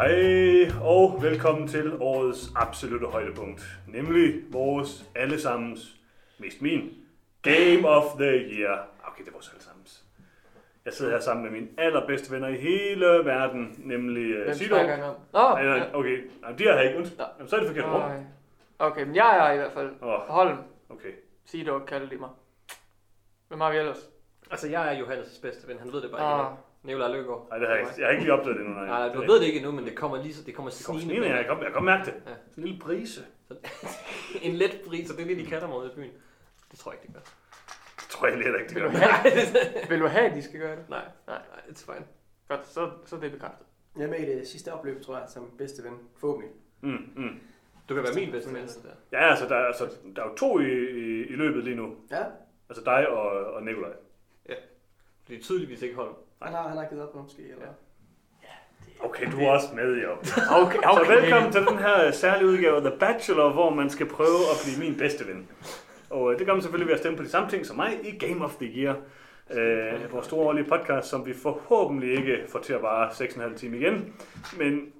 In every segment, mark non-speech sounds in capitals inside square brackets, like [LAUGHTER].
hej, og velkommen til årets absolute højdepunkt, nemlig vores allesammens, mest min, Game of the Year. Okay, det er vores allesammens. Jeg sidder her sammen med mine allerbedste venner i hele verden, nemlig uh, Hvem Sido. snakker han om? Nå, Nej, nej, okay, nej, de er her ikke. Undskyld. Nå. Jamen, så er det forkert rum. Okay, men jeg er i hvert fald. Åh, Holm, okay. sig dog, kalder de mig. Hvem har vi ellers? Altså, jeg er Johannes' bedste ven. Han ved det bare Ah, ikke endnu. Nicolaj Løgaard. Nej, det har jeg ikke. Jeg har ikke lige opdaget det endnu. Nej, du ved det ikke endnu, men det kommer lige så det kommer Det kommer snigende. snigende, jeg kan, jeg kan mærke det. Ja. Sådan en lille brise. [LAUGHS] En let pris, og det er det, de kalder mig i byen. Det tror jeg ikke, det gør. Det tror jeg heller ikke, det vil, gør. du have, [LAUGHS] vil du have, at de skal gøre det? Nej, Nej. nej, it's fine. Godt, så, så er det bekræftet. Jeg er med i det sidste opløb, tror jeg, som bedste ven. Forhåbentlig. Mm, mm. Du kan være min bedste ven. Ja, altså der, er- altså, der er jo to i, i, i løbet lige nu. Ja, Altså dig og, og Nikolaj. Det er tydeligvis ikke Holm. Han har, han har givet op måske. Eller? Ja. Okay, du er også med, jo. Okay, okay. Så velkommen til den her særlige udgave af The Bachelor, hvor man skal prøve at blive min bedste ven. Og øh, det gør man selvfølgelig ved at stemme på de samme ting som mig i Game of the Year. Øh, vores store årlige podcast, som vi forhåbentlig ikke får til at vare 6,5 timer igen. Men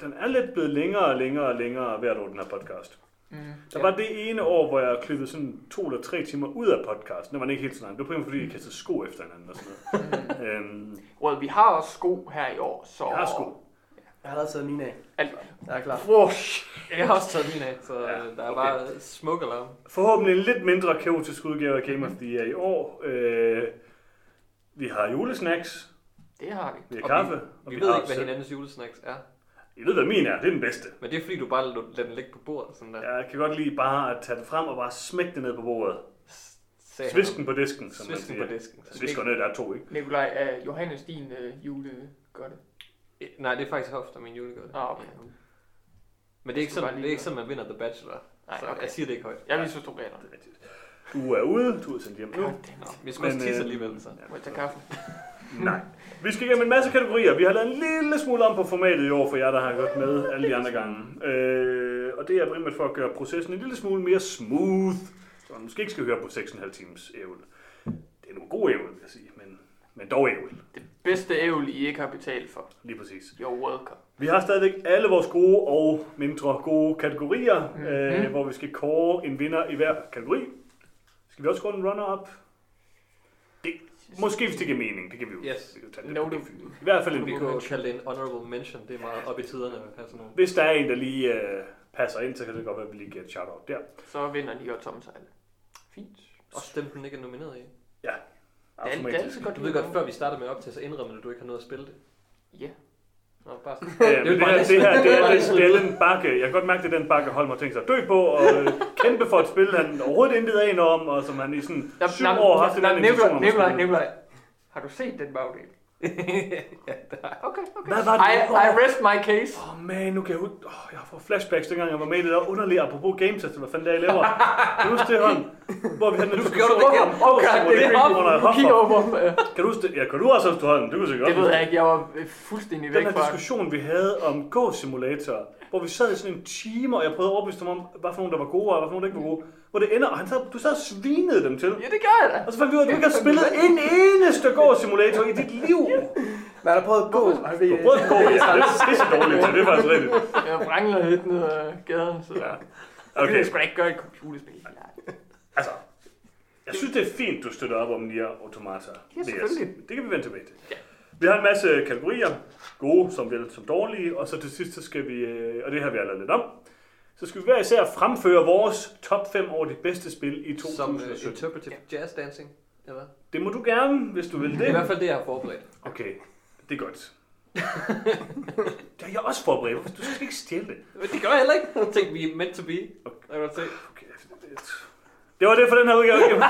den er lidt blevet længere og længere og længere hvert år, den her podcast. Mm, Der var det ene år, hvor jeg klippede sådan to eller tre timer ud af podcasten. Det var ikke helt så langt. Det var primært, fordi jeg kastede sko efter hinanden og sådan noget. øhm, well, vi har også sko her i år, så... jeg har sko. Jeg har allerede taget mine af. Alt. Jeg er klar. Whoosh. Jeg har også taget min af, så Ja, ja, der er okay. bare smuk alarm. Forhåbentlig en lidt mindre kaotisk udgave af Game of the Year i år. Øh, vi har julesnacks, Det har vi. vi har Og kaffe, og Vi vi, ved har ikke, hvad hinandens julesnacks er. I ved, hvad min er. Det er den bedste. Men det er fordi, du bare lader den ligge på bordet. Sådan der. Jeg kan godt lide bare at tage det frem og bare smække det ned på bordet. Sagde. Svisken på disken, som man Svisken siger. på disken. Svisker ned, der er to, ikke? Nikolaj, er Johannes din øh, jule gør det? Nej, det er faktisk hofter, min julegave. Ah, okay. Men det er ikke sådan, det er ikke sådan, man vinder The Bachelor. Nej, så okay. jeg siger det ikke højt. Jeg misforstod reglerne. Det er rigtigt. Du er ude, du er sendt hjem nu. Vi skal også tisse øh, alligevel, så. Må jeg tage kaffe? Nej. Vi skal igennem en masse kategorier. Vi har lavet en lille smule om på formatet i år for jer, der har gået med alle de andre gange. Øh, og det er primært for at gøre processen en lille smule mere smooth. Så man måske ikke skal høre på 6,5 times ævl. Det er nogle gode ævl, vil jeg sige, men, men dog ævl. Det bedste ævl, I ikke har betalt for. Lige præcis. You're welcome. Vi har stadigvæk alle vores gode og mindre gode kategorier, mm-hmm. øh, Mhm. hvor vi skal kåre en vinder i hver kategori. Skal vi også gå en runner-up? Måske hvis det giver mening, det kan vi jo, Yes. vi kan jo tage No, det-. I hvert fald en Vi vinder. kunne kalde det en honorable mention. Det er meget op i tiderne sådan nogle. Hvis der er en, der lige øh, passer ind, så kan det godt være, at vi lige giver et shout-out der. Så vinder de godt Tom Sejle. Fint. Også dem, den ikke er nomineret i. Det er, det er altid godt, Du ved godt, før vi startede med op til, så indrømmede du, at du ikke har noget at spille det. Ja. Nå, bare sådan. Ja, [LAUGHS] Det men er det, bare her, det her, det det er er, bare det, det er den bakke. Jeg kan godt mærke, det er den bakke, Holm har tænkt sig at dø på, og øh, kæmpe for et spil, han overhovedet intet aner om, og som han i sådan syv år har haft en anden Nikolaj. Nikolaj. Har du set den bagdel? Ja, [LAUGHS] det. Okay, okay. Hvad var det? I, I rest my case. Åh oh, man, nu kan jeg huske, oh, jeg får flashbacks, dengang jeg var med i det der underlige, apropos Game Test, hvad fanden det er, jeg laver. Kan du huske det, Holm? Hvor vi havde en gjorde du det igen. Okay, det er op. Kig over. Kan du huske det? Ja, kan du også huske det, Holm? Det kunne sikkert Det også ved jeg ikke. Jeg var øh, fuldstændig væk Den her fra. diskussion, vi havde om Go-simulator, hvor vi sad i sådan en time, og jeg prøvede at overbevise dem om, hvad for nogen, der var gode, og hvad for nogen, der ikke var gode. Hvor det ender, og han sad, du sad og svinede dem til. Ja, det gør jeg da. Og så fandt vi ud af, at du ikke har [LAUGHS] spillet en eneste Go-simulator i dit liv. Men har prøvet at gå. Du har prøvet at gå, ja. [LAUGHS] Det er pisse dårligt til, det er faktisk rigtigt. Jeg vrangler lidt ned ad gaden, så... Ja. Okay. Jeg skulle da ikke gøre et computerspil. altså. Jeg synes, det er fint, du støtter op om Nier Automata. Ja, selvfølgelig. Det kan vi vende tilbage til. Ja. Vi har en masse kategorier, gode som vel som dårlige, og så til sidst, så skal vi, øh, og det har vi allerede lidt om, så skal vi hver især fremføre vores top 5 over de bedste spil i Som uh, 2017. interpretive jazz dancing. Eller? Det må du gerne, hvis du vil Det er i hvert det. fald det, jeg har forberedt. Okay, det er godt. det har jeg også forberedt. Du skal ikke stjæle det. Men det gør jeg heller ikke. Jeg tænkte, vi er meant to be. Jeg godt se. Okay, det, det var det for den her udgave.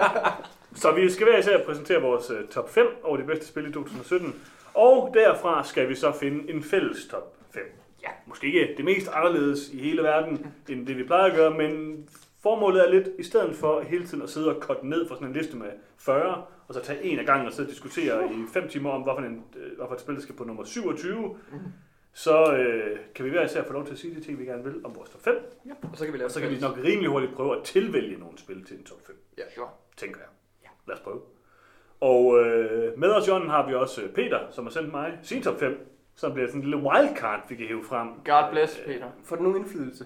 [LAUGHS] så vi skal hver især præsentere vores uh, top 5 over de bedste spil i 2017. Og derfra skal vi så finde en fælles top 5. Ja. Måske ikke det mest anderledes i hele verden, end det vi plejer at gøre, men formålet er lidt, i stedet for hele tiden at sidde og korte ned for sådan en liste med 40, og så tage en af gangen og sidde og diskutere i 5 timer om, hvorfor, en, øh, hvorfor et spil skal på nummer 27, så øh, kan vi hver især få lov til at sige de ting, vi gerne vil om vores top 5. Og så kan vi lave Og så kan vi nok rimelig hurtigt prøve at tilvælge nogle spil til en top 5, Ja. Sure. tænker jeg. Ja. Lad os prøve. Og øh, med os, John, har vi også øh, Peter, som har sendt mig sin top 5. som bliver sådan en lille wildcard, vi kan hive frem. God bless, Peter. Får det nogen indflydelse?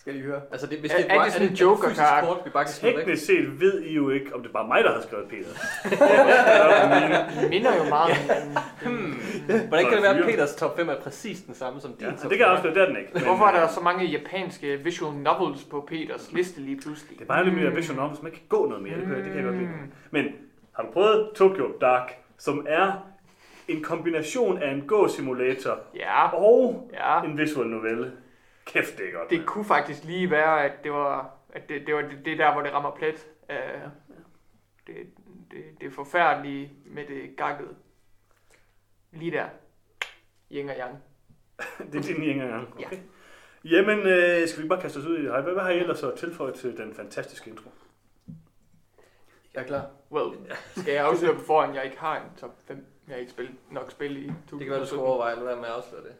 Skal de høre. Altså, det, hvis Er- det er det sådan en er det Joker-kart? fysisk kort, vi bare kan? Teknisk set ved I jo ikke, om det er bare mig, der har skrevet Peter. [LAUGHS] Det minder jo meget om... Hvordan kan det være, at. Peters top 5 er præcis den samme som din Ja, top så det kan jeg 5? afsløre, det er den ikke. Men, Hvorfor er der så mange japanske visual novels på Peters liste lige pludselig? Det er bare lidt mere om, hvis man ikke kan gå noget mere. Det kan, jeg- det kan jeg godt lide. Mm. Men har du prøvet Tokyo Dark, som er en kombination af en gå-simulator Ja, og ja. en visual novelle? Kæft, det er godt. Det kunne faktisk lige være, at det var, at det, det, var det, det der, hvor det rammer plet. Uh, det, det, det er forfærdelige med det gakkede. Lige der. Yin og yang. [LAUGHS] Det er din yin og yang. Ja. Okay. Jamen, øh, skal vi bare kaste os ud i det? Hvad, hvad har I ellers så tilføjet til den fantastiske intro? Jeg er klar. Well, skal jeg afsløre på forhånd, jeg ikke har en top 5? Jeg har ikke spillet, nok spillet i Det kan være, du skal overveje, være med at afsløre det.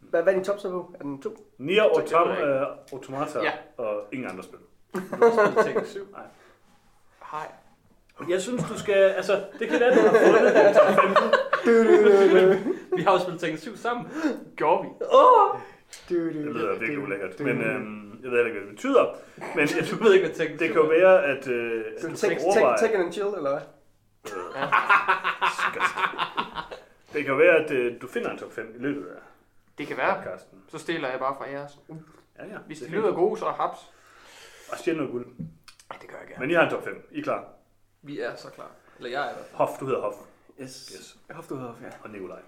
Hvad, hvad er din top så på? Er den to? Nier, Autom, øh, Automata Ja. og ingen andre spil. Du har spillet Tekken 7. Hej. Jeg synes, du skal... Altså, det kan være, du har fundet den top 15. Vi har jo spillet Tekken 7 sammen. Gjorde vi? Du, du, Det lyder virkelig ulækkert. Men øhm, jeg ved ikke, hvad det betyder. Men [LAUGHS] jeg, Du ved ikke, hvad Tekken 7 det kan jo være, at øh, and chill, eller hvad? [LAUGHS] Det kan være, at øh, du finder en top 5 i løbet af Det kan være. podcasten. Så stiller jeg bare fra jeres. Ja, ja. Hvis det de er lyder gode, så haps. Og stjæl noget guld. Det gør jeg gerne. Men I har en top 5. I er klar. Vi er så klar. Eller jeg er der. Hoff, du hedder Hoff. Yes. Yes. Hofte ud ja. Og Nikolaj.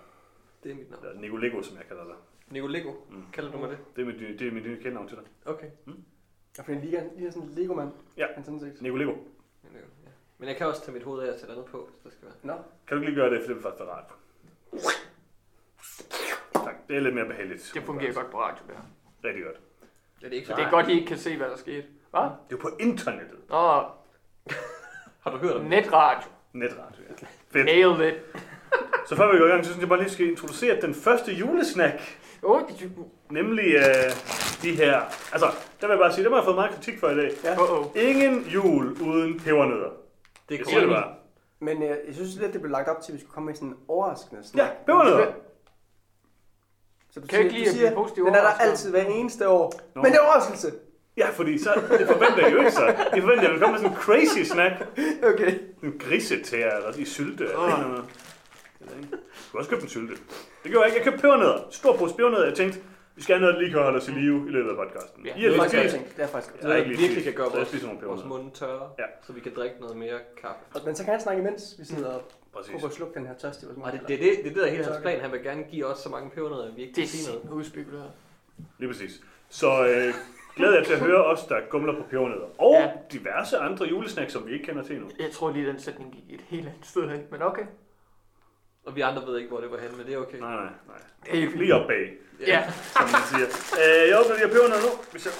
Det er mit navn. Eller Nikolego, som jeg kalder dig. Nico Lego. Mm. Kalder du mig det? Det er mit, nye- det er mit nye kendenavn til dig. Okay. Og fordi lige, lige sådan en Lego-mand. Ja. Han sådan set. Nikolego. Men, jeg kan også tage mit hoved af og tage andet på, hvis der skal være. Nå. Kan du ikke lige gøre det, for det er faktisk for rart. Tak. Det er lidt mere behageligt. Det fungerer godt på radio, der. Rigtig godt. Ja, det er ikke Så det er godt, I ikke kan se, hvad der skete. Hvad? Det er på internettet. Nå, [LAUGHS] Har du hørt om det? netradio. Netradio, ja. Fedt. Nailed it. [LAUGHS] Så før vi går i gang, så synes jeg bare lige, skal introducere den første julesnack. Åh, oh, det Nemlig øh, de her... Altså, der vil jeg bare sige, dem har jeg fået meget kritik for i dag. Ja. Åh. Ingen jul uden pebernødder. Det Jeg er siger det korrekt. bare. Men øh, jeg synes lidt, det blev lagt op til, at vi skulle komme med sådan en overraskende Ja, snak. pebernødder. Så du Kan jeg ikke du lide at blive positivt den er der altid hver eneste år. Nå. Men det er overraskelse. Ja, fordi så, det forventer jeg jo ikke så. De forventer, at jeg vil komme med sådan en crazy snack. Okay. En grisetær eller i sylte. Eller oh. noget. Jeg kan også købe en sylte. Det gjorde jeg ikke. Jeg købte pebernødder. Stor pose pebernødder. Jeg tænkte, vi skal have noget, der lige kan holde os i live i løbet af podcasten. Ja, I har Det er faktisk tænkt. Det er faktisk. Jeg har ikke virkelig kan gøre vores, vores munde tørre, Ja. så vi kan drikke noget mere kaffe. Men så kan han snakke imens, vi sidder og Præcis. prøver at slukke den her tørst. Det, det, er det, det er det, der er hele hans plan. Han vil gerne give os så mange pebernødder, at vi ikke Det kan sige noget. er udspekuleret. Lige præcis. Så øh, glæder jeg til at høre os, der gumler på pebernødder. Og Ja. diverse andre julesnacks, som vi ikke kender til endnu. Jeg tror lige, den sætning gik et helt andet sted hen, men okay. Og vi andre ved ikke, hvor det var henne, men det er okay. Nej, nej, nej. Det er. Lige op bag, Ja, som man siger. Øh, jeg åbner de her pebernødder nu. Hvis jeg...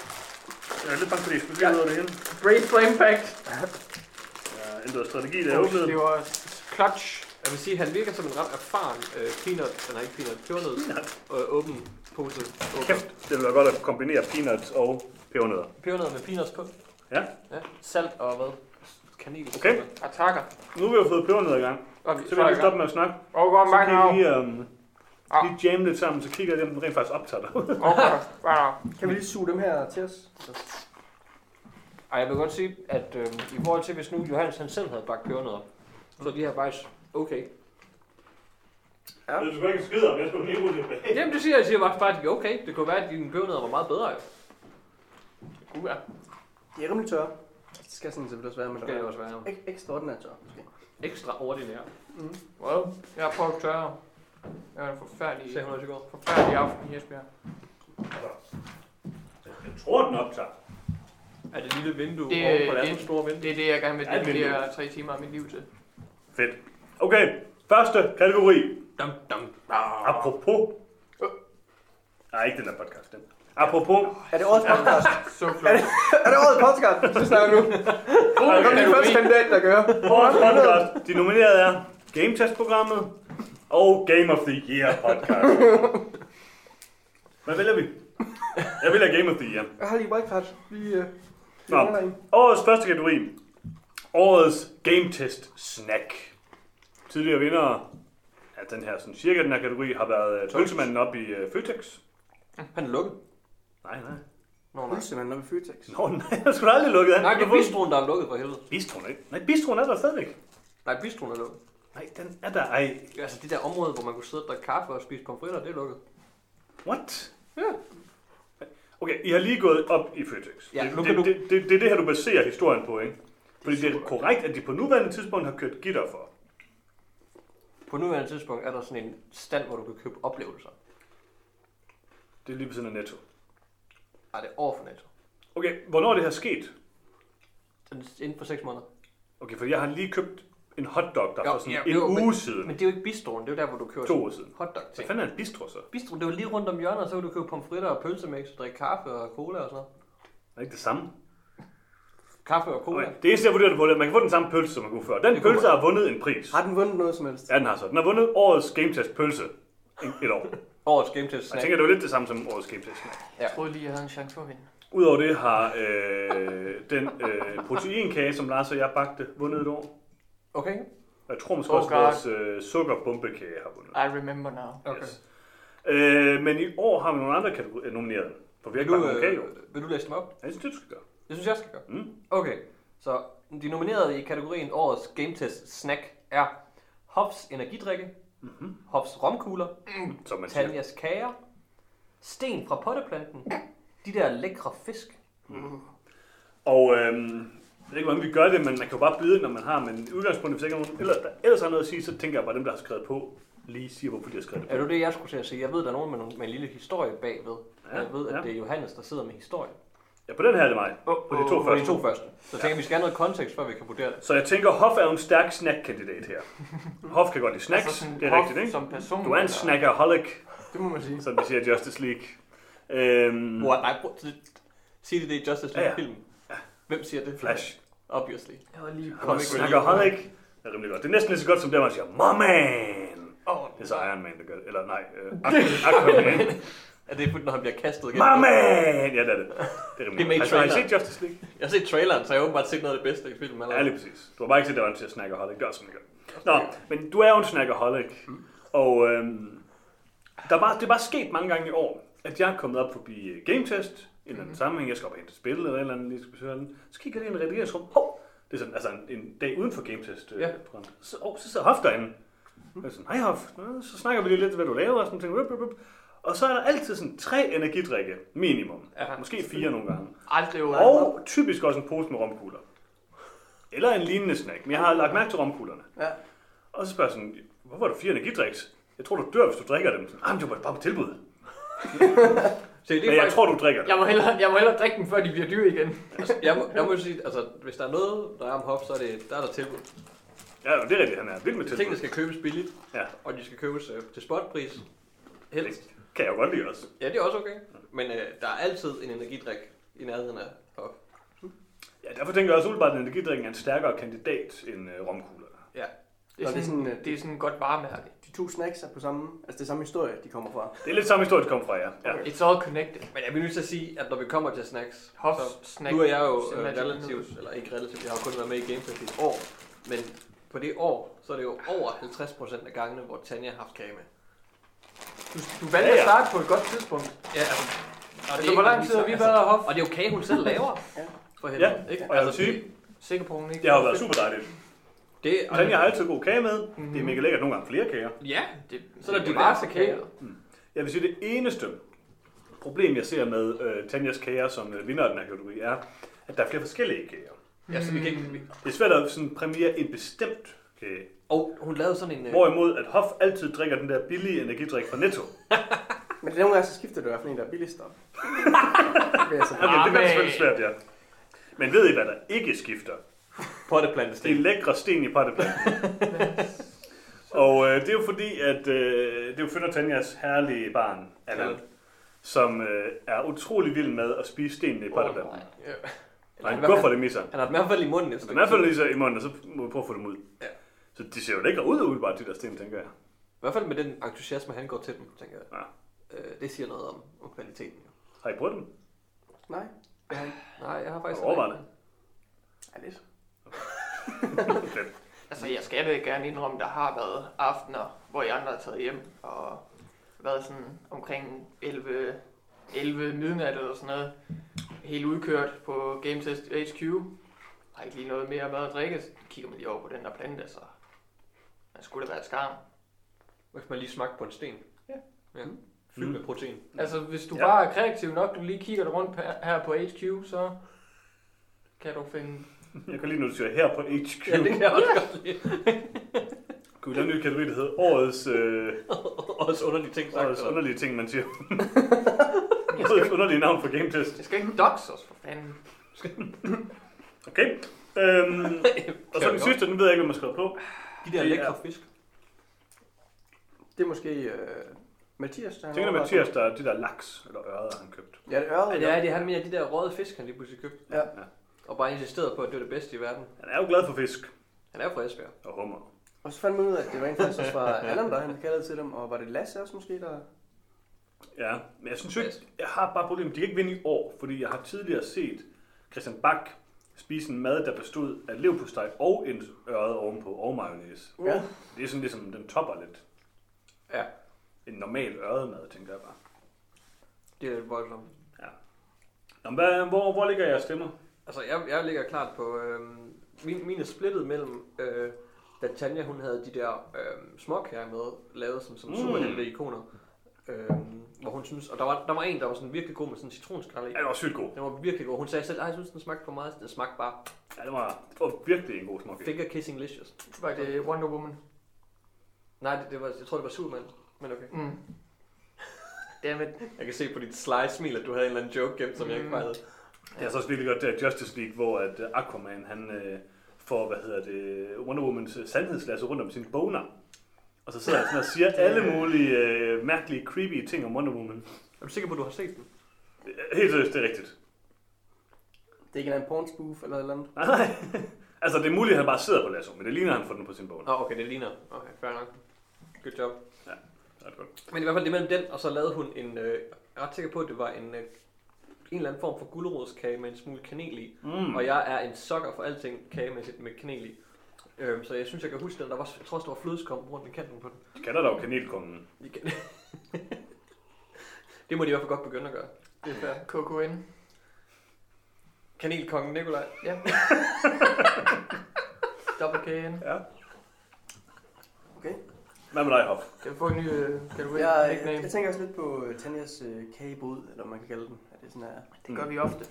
Jeg er lidt bange for, at jeg skulle ud over det hele. for impact. Jeg har ændret strategi, da jeg åbnede. Det var clutch. Jeg vil sige, at han virker som en ret erfaren øh, peanut, den har ikke peanut, pebernød, øh, åben pose. åbner. Kæft, det vil være godt at kombinere peanuts og pebernødder. Pebernødder med peanuts på. Ja. ja. Salt og hvad? Kanel. Okay. Attacker. Nu har vi jo fået pebernødder i gang. Og vi Så jeg lige stoppe med at snakke. Og Så mange kan har I lige, um, Ah. lige jamme lidt sammen, så kigger jeg, om den rent faktisk optager dig. [LAUGHS] Okay? Kan vi lige suge dem her til os? Ej, jeg vil godt sige, at øh, i forhold til, hvis nu Johannes han selv havde bagt pebernødder, så er de her faktisk okay. Ja. Du skal ikke skide om, jeg skulle lige rulle det bag. Jamen det siger jeg, jeg siger bare, er okay. Det kunne være, at dine pebernødder var meget bedre. Jo. Uh, ja. De er rimelig tørre. Det skal sådan selvfølgelig også være, men Det skal det også være. Ek- ekstraordinært tørre, måske. Ekstraordinær. Mm. Well, jeg har prøvet tørre. Det var en forfærdelig, Sagde hun også i går. forfærdelig aften i Esbjerg. Jeg tror, den optager. Er det lille vindue Det- det, over på det- det store vindue? Det er det, jeg gerne vil Ja, det vil dedikere tre timer af mit liv til. Fedt. Okay, første kategori. Dum, dum. Apropos. Nej, ikke den der podcast. Den. Apropos. Er det årets podcast? Så er, flot. det, er det årets podcast? [LAUGHS] Så snakker. God Det er den første kandidat, der gør. Årets podcast. De nominerede er Game Test programmet og Game of the Year podcast. [LAUGHS] Hvad vælger vi? Jeg vælger Game of the Year. Jeg har lige wildcard. Vi, øh, vi Nå. Årets første kategori. Årets Game Test Snack. Tidligere vinder er at den her, sådan cirka den her kategori, har været pølsemanden op i uh, Føtex. Han er lukket. Nej, nej. Nå, nej. Pølsemanden oppe i Føtex. Nå, nej, jeg skulle aldrig lukket han. Nej, det er bistroen, der er lukket for helvede. Bistroen, ikke? Nej, bistroen er der stadigvæk. Nej, bistroen er lukket. Nej, den er der. Ej, Altså, det der område, hvor man kunne sidde og drikke kaffe og spise pomfritter, det er lukket. what? Ja. Okay, I har lige gået op i Føtex. Ja, det, nu det, du- det, det, det, er det her, du baserer historien på, ikke? Fordi det er korrekt, at de på nuværende tidspunkt har kørt gitter for. På nuværende tidspunkt er der sådan en stand, hvor du kan købe oplevelser. Det er lige ved siden af Netto. Ej, det er over for netto. Okay, hvornår er det her sket? Den er inden for 6 måneder. Okay, for jeg har lige købt en hotdog, der Jo, for sådan ja, en jo, uge men- siden. Men det er jo ikke bistroen, det er jo der, hvor du køber To uger siden. hotdog Hvad ting. fanden er en bistro så? Bistro, det var lige rundt om hjørnet, og så kan du købe pomfritter og pølsemix, og drikke kaffe og cola og sådan noget. Er det ikke det samme? Kaffe og cola. Okay. Det eneste, jeg vurderer det på, det er, at man kan få den samme pølse, som man kunne før. Den Det kunne pølse har vundet en pris. Har den vundet noget som helst? Ja, den har så. Den har vundet årets Game Test pølse et år. Årets Game Test Jeg snack. tænker, det var lidt det samme som årets Game Test. Jeg troede lige, jeg havde en chance for at vinde. Udover det har øh, den øh, proteinkage, som Lars og jeg bagte, vundet et år. Okay. Jeg tror måske Oh også, God. vores øh, sukkerbombekage har vundet. I remember now. okay. Yes. Øh, men i år har vi nogle andre kategorier øh, nomineret. For vi har Vil ikke du, bare øh, vil du læse dem op? Jeg synes, du skal gøre. Det synes jeg skal gøre. Mm. Okay, så de nominerede i kategorien Årets Game Test Snack er Hofs Energidrikke, Mm-hmm. Hofs Romkugler, Som man siger. Tanjas Kager, Sten fra Potteplanten, de der lækre fisk. Og øhm, jeg ved ikke, hvordan vi gør det, men man kan jo bare byde, når man har. Men udgangspunktet, hvis ikke er nogen ellers, der ellers har noget at sige, så tænker jeg bare, at dem, der har skrevet på, lige siger, hvorfor de har skrevet det Er på. du det, jeg skulle til at sige? Jeg ved, der er nogen med, nogle, med en lille historie bagved. Ja, Jeg ved, at ja. det er Johannes, der sidder med historien. Ja, på den her er det mig. Oh, På de to de første. to første. Så jeg tænker, vi skal have noget kontekst, før vi kan vurdere det. Så jeg tænker, Hoff er jo en stærk snackkandidat her. [LAUGHS] Hoff kan godt lide snacks, Altså sådan det er Hoff rigtigt, ikke? Som person. Du er en snackaholic, Det må man sige. som de siger Justice League. Øhm, What? Nej, prøv, sig det, det er Justice Ja, ja. League film. Hvem siger det? Flash. Obviously. Jeg var lige Og snackaholic er rimelig godt. Det er næsten lige så godt som der, man siger, Momman! Åh, Det er så Iron Man, der gør det. Eller nej, Aqu- [LAUGHS] Aquaman. Er det, når han bliver kastet igen? Momman! Ja, det er det. Det er [LAUGHS] Det rimelig godt. Altså, har I set Justice League? Jeg har set traileren, så jeg har åbenbart set noget af det bedste i filmen. Ja, lige præcis. Du har bare ikke set, at der var en til at snakke holde. Gør som det gør. Nå, men du er jo en snackaholic. Og øhm, der er bare, det er bare sket mange gange i år, at jeg er kommet op forbi øh, Game Test, eller anden sammenhæng, jeg skal op og hente spil eller eller andet, lige skal besøge. Så kigger jeg lige i en redigeringsrum. Hov! Det er sådan, altså en, en dag uden for Game Test. Øh, Ja. program. Så, oh, så sidder Hoff derinde. Og jeg er sådan, hej Hoff. Så snakker vi lige lidt, hvad du laver og sådan ting. Og så er der altid sådan tre energidrikke, minimum. Ja. Måske fire nogle gange. Aldrig. Og typisk også en pose med romkugler. Eller en lignende snack. Men jeg har lagt mærke til romkuglerne. Ja. Og så spørger jeg sådan, hvorfor har du fire energidriks? Jeg tror, du dør, hvis du drikker dem. Sådan, ah, det var bare på tilbud. [LAUGHS] Se, det Men jeg faktisk, tror, du drikker dem. Jeg må, hellere, jeg må hellere drikke dem, før de bliver dyre igen. [LAUGHS] altså, jeg, må, jeg må sige, altså, hvis der er noget, der er om Hoff, så er det, der er der tilbud. Ja, det er rigtigt, han er vild med tilbud. Tingene skal købes billigt, Ja, og de skal købes øh, til spotpris. Helst. det kan jeg jo godt lide også. Ja, det er også okay. Men øh, der er altid en energidrik i nærheden af Hoff. Ja, derfor tænker jeg også umiddelbart, at energidrikken er en stærkere kandidat end øh, romkuglerne. Ja. Det er, det er sådan, øh, det er sådan et godt varemærke. De to snacks er på samme, altså det er samme historie, de kommer fra. Det er lidt samme historie, det kommer fra. Ja. It's all connected. Men jeg vil nødt til at sige, at når vi kommer til snacks, Hoff så snack. nu er jeg jo øh, relativt, eller ikke relativt, jeg har kun været med i Game Pass i et år, men på det år, så er det jo over 50% af gangene, hvor Tanja har haft kage med. Du, du valgte Ja, ja. at starte på et godt tidspunkt. Ja, altså, og Altså, hvor lang tid har vi været her, Hoff? Og det er jo kage, hun selv laver. Ja. For helvede, Ja, ikke? og jeg vil Altså, Sikker på, hun ikke det har jo været super dejligt. Det, Tanja har altid god kage med. Mhm. Det er mega lækkert, nogle gange flere kager. Ja, Det, så er der det diverse kager. Jeg vil sige, det eneste problem, jeg ser med øh, Tanjas kager som øh, vinder af den her kategori, er, at der er flere forskellige kager. Ja, så vi kan ikke... Det er svært at sådan, præmiere en bestemt kage. Og hun lavede sådan en... øh, Hvorimod, at Hoff altid drikker den der billige energidrik fra Netto. [LAUGHS] Men det er nogle gange, så skifter du i hvert fald en, der er billigst op. [LAUGHS] Er Okay, det er selvfølgelig svært, ja. Men ved I, hvad der ikke skifter? Potteplantesten. De lækre sten i potteplanten. [LAUGHS] Og øh, det er jo fordi, at øh, det er jo Fønder Tanjas herlige barn, Allan, som øh, er utrolig vild med at spise stenene i potteplanten. Ja. Og han går for det misser. Han har i hvert fald i munden. Så i hvert fald lige så i munden, og så må vi prøve at få dem ud. Ja. Så de ser jo lækre ud umiddelbart, de der sten, tænker jeg. I hvert fald med den entusiasme, han går til dem, tænker jeg. Ja. Øh, det siger noget om, om kvaliteten. jo. Har I prøvet dem? Nej, Nej, jeg har faktisk... Overvejet det. ja lidt. [LAUGHS] Altså, jeg skal da gerne indrømme, der har været aftener, hvor jeg andre er taget hjem og været sådan omkring 11, 11 midnat eller sådan noget. Helt udkørt på Game Test HQ. Har ikke lige noget mere mad at drikke. Så kigger man lige over på den der plante, så man skulle da være et skarn. Hvis man lige smagte på en sten. Ja. ja. Fyldt Mm. med protein. Altså, hvis du Ja. bare er kreativ nok, du lige kigger dig rundt her på HQ, så kan du finde... Jeg kan lige nu, du siger her på HQ. Ja, det kan jeg også godt lide. [LAUGHS] Kunne vi lave en ny kategori, der hedder årets, øh, også underlige ting sagt. årets eller? underlige ting, man siger. [LAUGHS] Årets underlige navn for Game Test. jeg skal ikke dox os, for fanden. [LAUGHS] Okay. Øhm, og så vi den godt. sidste, den ved jeg ikke, hvad man skal på. De der Det lækre er- fisk. Det er måske øh, Mathias, der Jeg tænker Mathias, der er det der laks, eller øret, han købt. Ja, det er øret. Ja, det er, det er han mener de der røde fisk, han lige pludselig købte. Ja. Og bare insisterede på, at det var det bedste i verden. Han er jo glad for fisk Han er jo fra Esbjerg. og hummer. Og så fandt man ud af, at det var en faktisk også var Allan, der han kaldede til dem. Og var det Lasse også måske, der... Ja, men jeg synes jo ikke, jeg har bare problemet. De kan ikke vinde i år, fordi jeg har tidligere set Christian Bak spise en mad, der bestod af leverpostej og en øret ovenpå og mayonnaise. Ja. Det er sådan ligesom, den topper lidt. Ja. En normal øredmad, tænker jeg bare. Det er lidt voldsomt. Nå, men hvad, hvor, hvor ligger jeres stemmer? Altså, jeg, jeg ligger klart på... Øhm, min, min er splittet mellem... Øh, da Tanja, hun havde de der øh, småkager med, lavet som, som Mm. mm. superhelte-ikoner. Øh, hvor hun synes... Og der var, der var en, der var sådan virkelig god med sådan en citronskrald i. Ja, det var sygt god. Den var virkelig god. Hun sagde selv, at jeg synes, den smagte for meget. Den smagte bare Ja, det var, det var virkelig en god smag. finger kissing licious. Var det Wonder Woman? Nej, det, det var, jeg tror, det var Superman. Men okay. Mm. [LAUGHS] Dammit. Jeg kan se på dit sly smil, at du havde en eller anden joke gemt, som jeg ikke Mm. fejlede. Er så også virkelig godt, det er Justice League, hvor at øh, Aquaman, han øh, får, hvad hedder det, Wonder Womans øh, sandhedslasse rundt om sin boner. Og så sidder han sådan og siger [LAUGHS] alle mulige øh, mærkelige, creepy ting om Wonder Woman. Er du sikker på, at du har set den? Helt seriøst, det er rigtigt. Det er ikke en eller anden porn spoof eller et eller andet. Nej. [LAUGHS] Altså, det er muligt, at han bare sidder på lasso, men det ligner, at han får den på sin boner. Nå, okay, det ligner. Okay, fair nok. Good job. Det er godt. Men i hvert fald det mellem den, og så lavede hun en... Øh, jeg er ret sikker på, at det var en, øh, en eller anden form for gulerodskage med en smule kanel i. Mm. Og jeg er en sokker for alting kagemæssigt med kanel i. Øhm, så jeg synes, jeg kan huske den. Der var, jeg tror der var flødeskum rundt i kanten på den. De kalder dig jo kanelkongen. I kan- [LAUGHS] det må de i hvert fald godt begynde at gøre. Det er fair. KKN. Kanelkongen Nikolaj. Ja. [LAUGHS] Double KN. Ja. Okay. Hvad med dig, Hoff? Kan vi få en ny øh, kategori? Jeg, jeg, nickname? jeg tænker også lidt på Tanjas øh, kagebod, eller man kan kalde den. Er det sådan her? Det gør vi ofte.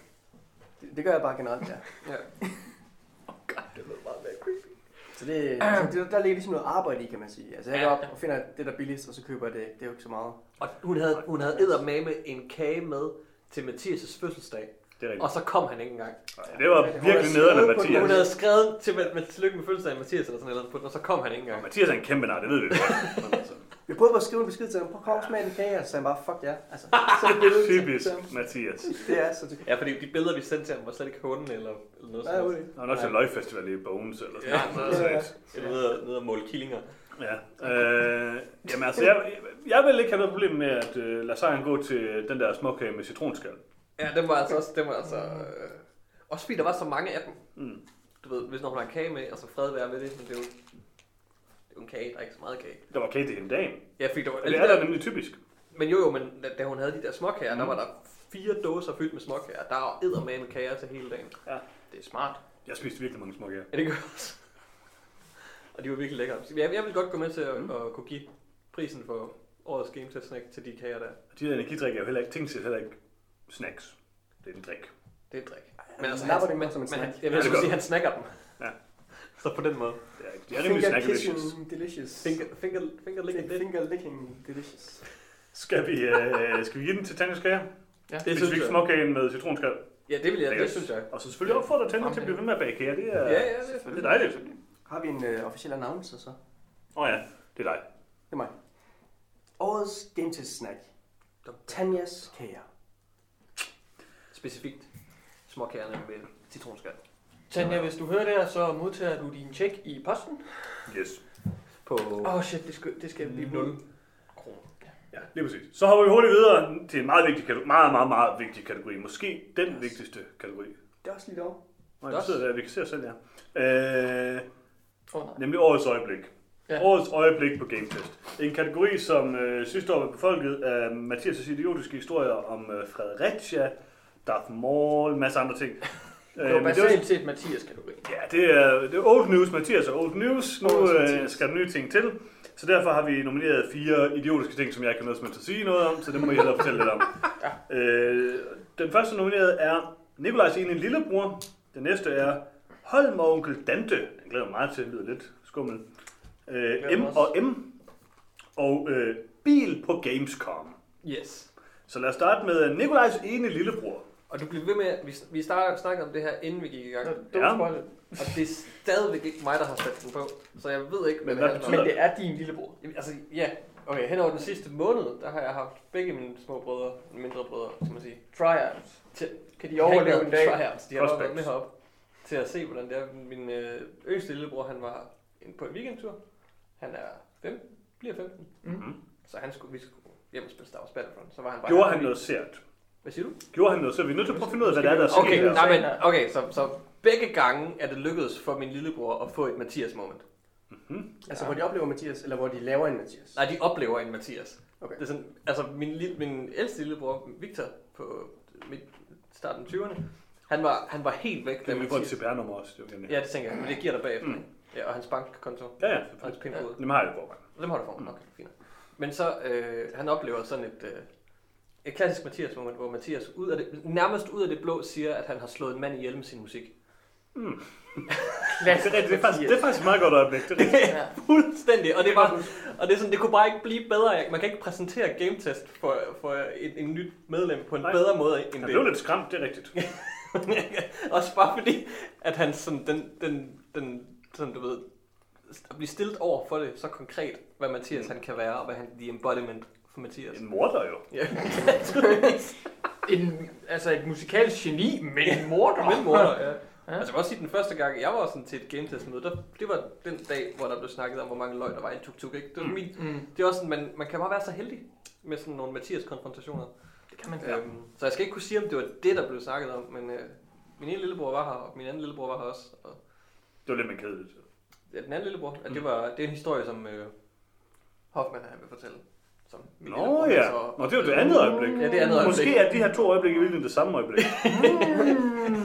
Det, det gør jeg bare generelt, ja. [LAUGHS] Ja. Det lyder meget mere creepy. Så det, [CLEARS THROAT] altså, det, der ligger ligesom noget arbejde i, kan man sige. Altså, jeg går op og finder det, der er billigst, og så køber jeg det. Det er jo ikke så meget. Og hun havde, hun havde eddermame en kage med til Mathias' fødselsdag. Det er. Og så kom han ikke engang. Det var virkelig nederen af den, Hun Mathias. havde skrevet til med, med tillykke med fødselsdagen Mathias eller sådan noget på den, og så kom han ikke Og engang. Mathias er en kæmpe nar, det ved vi godt. [LAUGHS] Jeg prøvede bare at skrive en besked til ham. Prøv at smage en kage, og så sagde han bare, fuck ja. Altså, [LAUGHS] så er det billedet til- Typisk til ham. Mathias. Det er så typisk. Ja, fordi de billeder, vi sendte til ham, var slet ikke hånden eller, eller noget Nej, sådan okay. Og også en løgfestival i Bones eller sådan Ja, noget. ja, ja. Så- Jeg nede, nede og måle killinger. Ja. Øh, jamen altså, jeg, jeg vil ikke have noget problem med at øh, lade sejren gå til den der småkage med citronskal. Ja, den var altså også, den var altså... Øh, også fordi der var så mange af dem. Mm. Du ved, hvis når hun har en kage med, og så fred være med det, men det er jo, er en kage, der er ikke så meget kage. Der var kage til hele dagen. Ja, fordi der var, det er der nemlig typisk. Men jo, jo, men da, hun havde de der småkager, mm. der var der fire dåser fyldt med småkager. Der er eddermame kager til hele dagen. Det er smart. Jeg spiste virkelig mange småkager. Ja, det gør jeg også. [LAUGHS] Og de var virkelig lækre. Jeg, jeg vil godt gå med til at, Mm. at kunne give prisen for årets Game Test Snack til de kager der. Og de der energidrik er jo heller ikke, ting heller ikke snacks. Det er en drik. Det er et drik. Men altså, han, det men, som en men snack. jeg vil Ja, ja, sige, han snakker dem. Ja. Så på den måde. Det er, det er rimelig Finger snackalicious. kissing delicious. Finger, finger, finger licking det. Finger licking delicious. Skal vi, øh, skal vi give den til Tanjas kager? Ja. Det Hvis synes jeg. småkagen med citronskal. Ja, det vil jeg, Lækkert. det synes jeg. Og så selvfølgelig opfordre Tanja til at blive ved med at bage kager. Det er, Ja, ja, det er det er dejligt. Har vi en øh, officiel annonce så? Åh oh, ja, det er dig. Det er mig. Årets Game Test Snack. Tanjas kager. Specifikt småkagerne med citronskal. Tanja, hvis du hører det her, så modtager du din check i posten. Yes. På Åh oh, shit, det skal, det skal blive 0 kroner. Ja, lige præcis. Så hopper vi hurtigt videre til en meget vigtig kategori. Meget, meget, meget vigtig kategori. Måske den vigtigste kategori. Det er også lige dog. Nå, jeg sidder der, vi kan se os selv, ja. Øh, Åh, nej. nemlig årets øjeblik. Ja. Årets øjeblik på Game Test. En kategori, som øh, sidste år var befolket af Mathias' idiotiske historier om øh, Fredericia, Darth Maul, en masse andre ting. Det var Øh, det, var, basalt set Mathias kategori. ja, det er, det er old news, Mathias er old news. Nu Årets øh, Mathias. skal der nye ting til. Så derfor har vi nomineret fire idiotiske ting, som jeg kan noget som helst at sige noget om, så det må I hellere fortælle lidt om. [LAUGHS] ja. øh, den første nominerede er Nikolajs ene lillebror. Den næste er Holm og onkel Dante. Den glæder mig meget til, det lyder lidt skummel. Øh, M og M. Og øh, bil på Gamescom. Yes. Så lad os starte med Nikolajs ene lillebror. Og du bliver ved med, vi, vi starter, snakkede om det her, inden vi gik i gang. Nå, Ja. Og det er stadigvæk ikke mig, der har sat den på. Så jeg ved ikke, hvad Men det hvad handler. Men det er din lillebror. Jamen, Altså, ja. Okay, hen over den sidste måned, der har jeg haft begge mine små brødre, mindre brødre, som man sige. Tryouts. Til, Kan de overleve en dag? Tryouts. De har været Prospects. med herop til at se, hvordan det er. Min øh, yngste lillebror, han var på en weekendtur. Han er 15, bliver 15. Mm. Så han skulle, vi skulle hjem og spille Star Wars Battlefront. Så var han bare Gjorde han noget sært? Hvad siger du? Gjorde han noget? Vi er nødt til at prøve at finde ud af, hvad det er, der er sket Okay, nej, men, okay så, så begge gange er det lykkedes for min lillebror at få et Mathias moment. Altså, hvor de oplever Mathias, eller hvor de laver en Mathias. Nej, de oplever en Mathias. Okay. Det er sådan, altså min, lille, min ældste lillebror, Victor, på midt, starten af 20'erne, han var, han var helt væk, da Kan vi få et. CPR-nummer også? Det var gerne. Ja, det tænker jeg, men det giver dig bagefter. Mm. Mm. Ja, og hans bankkonto, Ja, ja. og hans pindkode. Dem har jeg i forvejen. Dem har du for okay, fint. Men så, øh, han oplever sådan et, øh, et klassisk Mathias moment, hvor Mathias ud af det, nærmest ud af det blå siger, at han har slået en mand ihjel med sin musik. [LAUGHS] Det er, det, er faktisk, det er faktisk et meget godt øjeblik. Det er. [LAUGHS] Ja. Fuldstændig, og det var, og det er sådan, det kunne bare ikke blive bedre. Man kan ikke præsentere game test for, for en, en nyt medlem på en Nej. bedre måde end Han det. blev lidt skræmt, det er rigtigt. [LAUGHS] Også bare fordi, at han sådan, den, den, den, sådan, du ved, at blive stillet over for det så konkret, hvad Mathias Mm. han kan være, og hvad han, the embodiment for Mathias. En morder jo. Ja, [LAUGHS] En, altså et musikalsk geni, men en morder. [LAUGHS] men morder, ja. Ja. Altså jeg vil også sige, den første gang, jeg var sådan til et game test møde, der, det var den dag, hvor der blev snakket om, hvor mange løg der var i en tuk-tuk. Ikke? Det, var Mm. min, Mm, det er også sådan, man, man kan bare være så heldig med sådan nogle Mathias-konfrontationer. det kan man Ja. Øhm, så jeg skal ikke kunne sige, om det var det, der blev snakket om, men øh, min ene lillebror var her, og min anden lillebror var her også. Og Det var lidt mere kedeligt. ja, den anden lillebror, at det, Mm. var, det er en historie, som øh, Hoffmann han vil fortælle. Som Nå ja. så- Nå, det var det andet øjeblik. Ja, det er andet øjeblik. Måske er de her to øjeblikke i virkeligheden det samme øjeblik. [LAUGHS]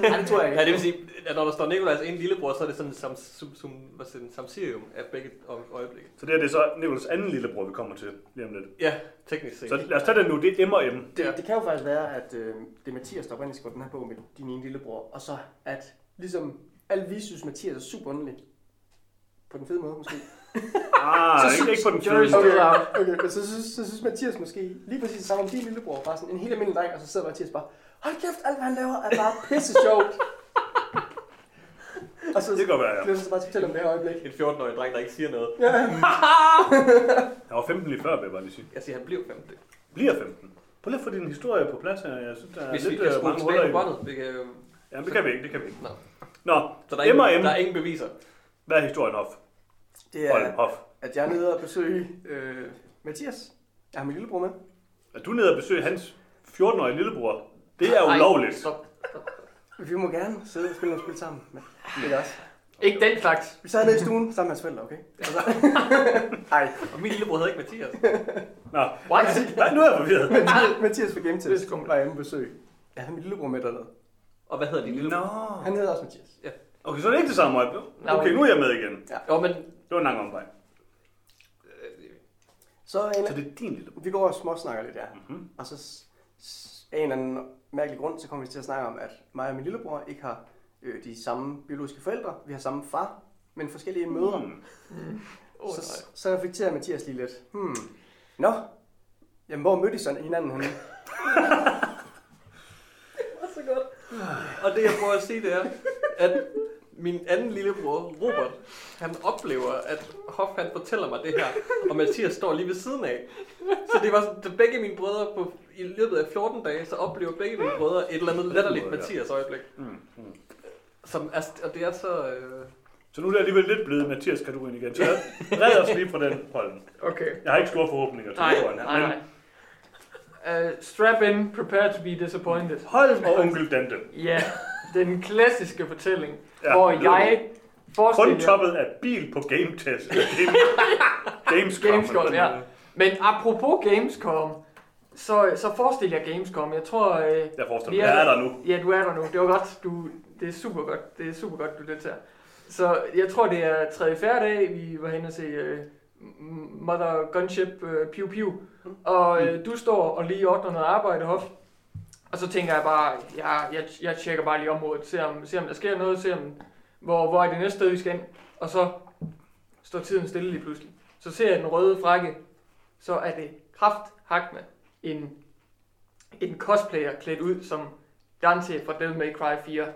Nej, det tror jeg ikke. Ja, det vil sige, at når der står Nikolajs ene lillebror, så er det sådan som, som, som hvad siger, den, samsirium af begge øjeblikke. Så det her det er så Nicolas anden lillebror, vi kommer til lige om lidt. Ja, teknisk set. Så lad os tage det nu. Det er M og M. Det, det kan jo faktisk være, at øh, det er Mathias, der oprindeligt skrev den her bog med din ene lillebror, og så at ligesom alle vi synes, Mathias er super underlig. På den fede måde, måske. Ah, Så ikke, synes- ikke på den fede. Okay, men så synes, så synes Mathias måske lige præcis det samme om din lillebror. Bare sådan en helt almindelig dreng, og så sidder Mathias bare, hold kæft, alt hvad han laver er bare pisse sjovt. og så Det kan være, ja. jeg så bare til at fortælle om det her øjeblik. En 14-årig dreng, der ikke siger noget. Ja. Jeg var 15 lige før, vil jeg bare lige sige. Jeg siger, han blev 15. Bliver 15. Prøv lige at få din historie på plads her. Jeg synes, der er Hvis vi lidt kan øh, mange tilbage på i. båndet. Vi kan, jo- Ja, det kan vi ikke, det kan vi ikke. Nå. Nå, så der er, og ingen, der er ingen beviser. Hvad er historien, Hoff? Det er, Hoff. at jeg er nede og besøge øh, Mathias. Jeg har min lillebror med. Er du nede og besøge hans 14-årige lillebror? Det er Ej, ulovligt. Stop. Vi må gerne sidde og spille nogle spil sammen. Men det er også. Ikke den slags. Vi sad nede i stuen sammen med hans forældre, okay? Og så... [LAUGHS] Ej, Og min lillebror hedder ikke Mathias. Nå, What? hvad, nu er jeg forvirret. Mathias, Mathias fik game er skummelt. var hjemme på besøg. Jeg havde min lillebror med dernede. Og hvad hedder din lillebror? Nå. Han hedder også Mathias. Okay, så er det ikke det samme øjeblik. Nå, Okay, nu er jeg med igen. Jo, men... Det var en lang omvej. Så, en, Så det er din lillebror. vi går og småsnakker lidt, ja. Mhm. Og så af en eller anden mærkelig grund, så kommer vi til at snakke om, at mig og min lillebror ikke har øh, de samme biologiske forældre. Vi har samme far, men forskellige mødre. Mm. Oh, så, så reflekterer Mathias lige lidt. Hmm. Nå, jamen hvor mødte I så hinanden henne? [LAUGHS] så godt. Og det jeg prøver at sige, det er, at min anden lillebror, Robert, han oplever, at Hoff han fortæller mig det her, og Mathias står lige ved siden af. Så det var sådan, begge mine brødre på, i løbet af 14 dage, så oplever begge mine brødre et eller andet latterligt Mathias øjeblik. Mm. Mm. Som er, og det er så... Øh, Så nu er det alligevel lidt blevet Mathias-kategorien igen. Så red os lige fra den pollen. Okay. Jeg har ikke store forhåbninger til Nej, her. nej, nej. Uh, strap in, prepare to be disappointed. Holm og onkel Dante. Ja, den klassiske fortælling, Ja, hvor jeg Kun toppet af bil på Game Test. Game, [LAUGHS] Gamescom. Gamescom, ja. Men apropos Gamescom, så, så forestil jer Gamescom. Jeg tror... Øh, Jeg forestiller mig, jeg er der nu. Ja, du er der nu. Det var godt. Du, det er super godt. Det er super godt, du deltager. Så jeg tror, det er tredje fjerde dag, vi var henne og se uh, Mother Gunship uh, Pew Pew. Og uh, du står og lige ordner noget arbejde, Hof. Og så tænker jeg bare, jeg, jeg, jeg tjekker bare lige området, ser om, ser om der sker noget, ser om, hvor, hvor er det næste sted, vi skal ind. Og så står tiden stille lige pludselig. Så ser jeg den røde frakke, så er det krafthagt med en, en cosplayer klædt ud som Dante fra Devil May Cry 4.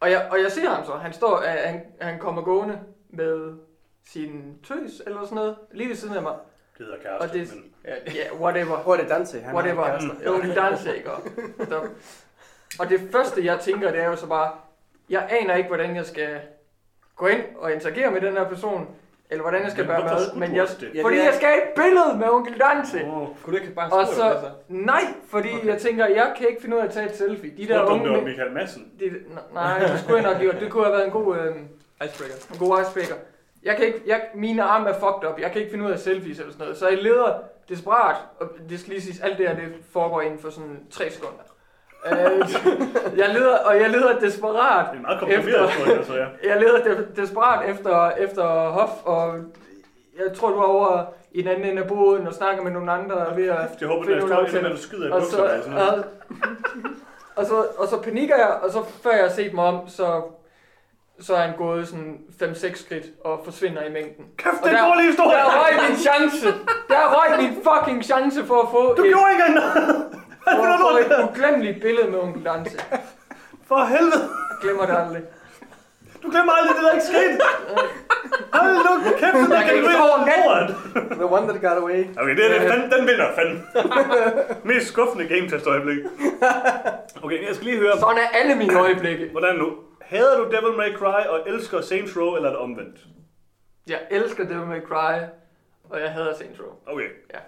Og jeg, og jeg ser ham så. Han står, øh, han, han kommer gående med sin tøs eller sådan noget, lige ved siden af mig. Det hedder Og det- men... Ja, yeah, whatever. Hvor er det Dante? Han har Whatever. kærester. Jo, en Dante, ikke? Og, det første, jeg tænker, det er jo så bare, jeg aner ikke, hvordan jeg skal gå ind og interagere med den her person, eller hvordan jeg skal bære mad, men jeg, det? Fordi det jeg skal have et billede med onkel Dante. Åh, Kunne du ikke bare Og så, det så? nej, fordi okay. jeg tænker, jeg kan ikke finde ud af at tage et selfie. De der unge det var Michael Madsen? de, nej, det skulle jeg nok gjort. Det kunne have været en god, øh, Icebreaker. en god icebreaker. Jeg kan ikke, jeg, mine arme er fucked up. Jeg kan ikke finde ud af selfies eller sådan noget. Så jeg leder desperat, og det skal lige siges, alt det her, det foregår inden for sådan 3 sekunder. Øh, jeg leder, og jeg leder desperat Det er meget komprimeret historie, altså, ja. [LAUGHS] jeg leder de- desperat efter, efter Hof, og jeg tror, du er over i den anden ende af båden og snakker med nogle andre og ved at Jeg håber, det er aftaler. at du skyder i Og så, bukserne. noget. og, og, så, og så panikker jeg, og så før jeg har set mig om, så, så er han gået sådan 5-6 skridt og forsvinder i mængden. Kæft, det er en der- dårlig historie! Der røg min chance! Der røg min fucking chance for at få Du et, gjorde ikke noget! Hvad for her? et uglemmeligt billede med onkel Dante. For helvede! Jeg glemmer det aldrig. Du glemmer aldrig det, der ikke skete! Hold nu kæft, den der kan natten. bordet. The one that got away. Okay, det er det. Den, den vinder fandme. Mest skuffende game test øjeblik. Okay, jeg skal lige høre, Sådan er alle mine øjeblikke. hvordan nu? Hader du Devil May Cry og elsker Saints Row, eller er det omvendt? Jeg elsker Devil May Cry, og jeg hader Saints Row. Okay. Ja.